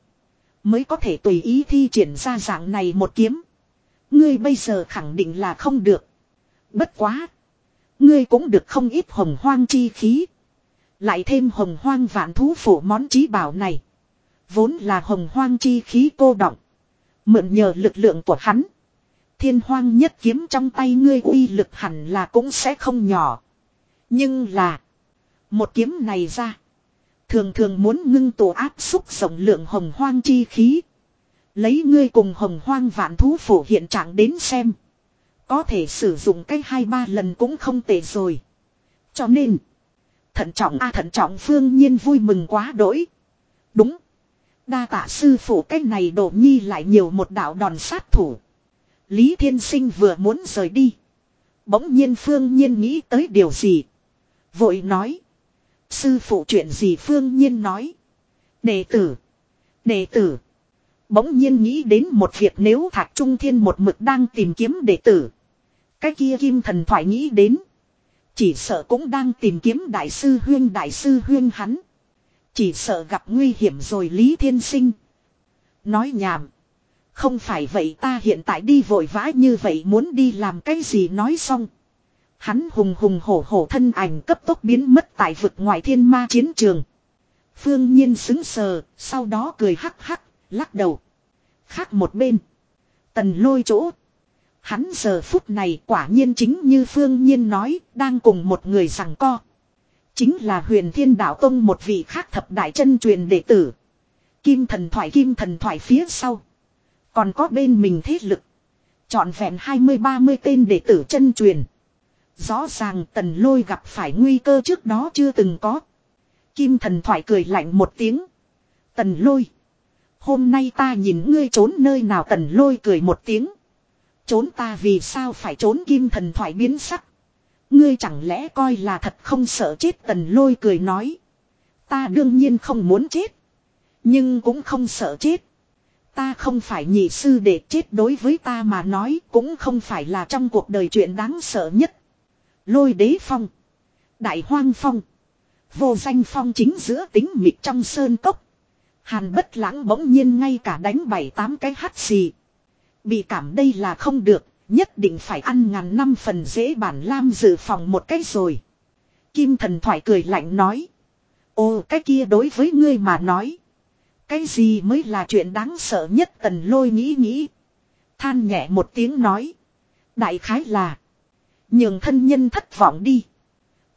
Mới có thể tùy ý thi triển ra dạng này một kiếm. Ngươi bây giờ khẳng định là không được. Bất quá. Ngươi cũng được không ít hồng hoang chi khí. Lại thêm hồng hoang vạn thú phủ món trí bảo này. Vốn là hồng hoang chi khí cô động. Mượn nhờ lực lượng của hắn. Thiên hoang nhất kiếm trong tay ngươi uy lực hẳn là cũng sẽ không nhỏ. Nhưng là. Một kiếm này ra. Thường thường muốn ngưng tổ áp xúc rộng lượng hồng hoang chi khí. Lấy ngươi cùng hồng hoang vạn thú phủ hiện trạng đến xem. Có thể sử dụng cái hai ba lần cũng không tệ rồi. Cho nên. Thận trọng a thận trọng phương nhiên vui mừng quá đỗi. Đúng. Đa tạ sư phụ cái này đổ nhi lại nhiều một đạo đòn sát thủ. Lý Thiên Sinh vừa muốn rời đi. Bỗng nhiên phương nhiên nghĩ tới điều gì. Vội nói. Sư phụ chuyện gì phương nhiên nói. Đệ tử. Đệ tử. Bỗng nhiên nghĩ đến một việc nếu Thạc Trung Thiên một mực đang tìm kiếm đệ tử. Cái kia kim thần thoại nghĩ đến. Chỉ sợ cũng đang tìm kiếm đại sư huyên đại sư huyên hắn. Chỉ sợ gặp nguy hiểm rồi Lý Thiên Sinh. Nói nhảm. Không phải vậy ta hiện tại đi vội vã như vậy muốn đi làm cái gì nói xong. Hắn hùng hùng hổ hổ thân ảnh cấp tốc biến mất tại vực ngoại thiên ma chiến trường. Phương Nhiên xứng sờ, sau đó cười hắc hắc, lắc đầu. Khác một bên. Tần lôi chỗ. Hắn giờ phút này quả nhiên chính như Phương Nhiên nói, đang cùng một người rằng co. Chính là huyền thiên đạo tông một vị khác thập đại chân truyền đệ tử. Kim thần thoại kim thần thoại phía sau. Còn có bên mình thế lực. Chọn vẹn 20-30 tên đệ tử chân truyền. Rõ ràng tần lôi gặp phải nguy cơ trước đó chưa từng có. Kim thần thoại cười lạnh một tiếng. Tần lôi. Hôm nay ta nhìn ngươi trốn nơi nào tần lôi cười một tiếng. Trốn ta vì sao phải trốn kim thần thoại biến sắc. Ngươi chẳng lẽ coi là thật không sợ chết tần lôi cười nói. Ta đương nhiên không muốn chết. Nhưng cũng không sợ chết. Ta không phải nhị sư để chết đối với ta mà nói cũng không phải là trong cuộc đời chuyện đáng sợ nhất. Lôi đế phong. Đại hoang phong. Vô danh phong chính giữa tính mịt trong sơn cốc. Hàn bất lãng bỗng nhiên ngay cả đánh bảy tám cái hắt xì. Bị cảm đây là không được, nhất định phải ăn ngàn năm phần dễ bản lam dự phòng một cái rồi. Kim thần thoại cười lạnh nói. Ồ cái kia đối với ngươi mà nói. Cái gì mới là chuyện đáng sợ nhất tần lôi nghĩ nghĩ. Than nhẹ một tiếng nói. Đại khái là. Nhường thân nhân thất vọng đi.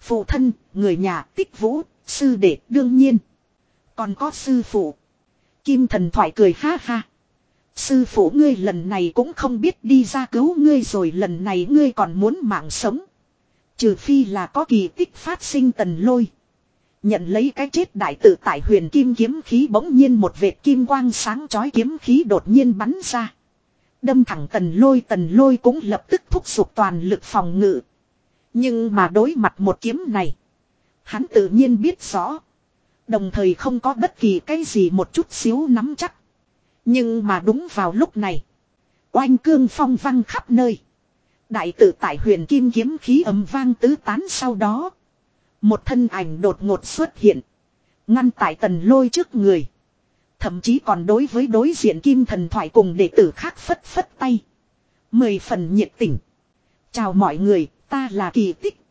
Phụ thân, người nhà, tích vũ, sư đệ đương nhiên. Còn có sư phụ. Kim thần thoại cười ha ha. Sư phụ ngươi lần này cũng không biết đi ra cứu ngươi rồi lần này ngươi còn muốn mạng sống. Trừ phi là có kỳ tích phát sinh tần lôi. Nhận lấy cái chết đại tự tại huyền kim kiếm khí bỗng nhiên một vệt kim quang sáng chói kiếm khí đột nhiên bắn ra. Đâm thẳng tần lôi tần lôi cũng lập tức thúc giục toàn lực phòng ngự. Nhưng mà đối mặt một kiếm này. Hắn tự nhiên biết rõ. Đồng thời không có bất kỳ cái gì một chút xíu nắm chắc. Nhưng mà đúng vào lúc này. Oanh cương phong văng khắp nơi. Đại tự tại huyền kim kiếm khí ấm vang tứ tán sau đó. Một thân ảnh đột ngột xuất hiện. Ngăn tại tần lôi trước người. Thậm chí còn đối với đối diện kim thần thoại cùng đệ tử khác phất phất tay. Mười phần nhiệt tình. Chào mọi người, ta là kỳ tích.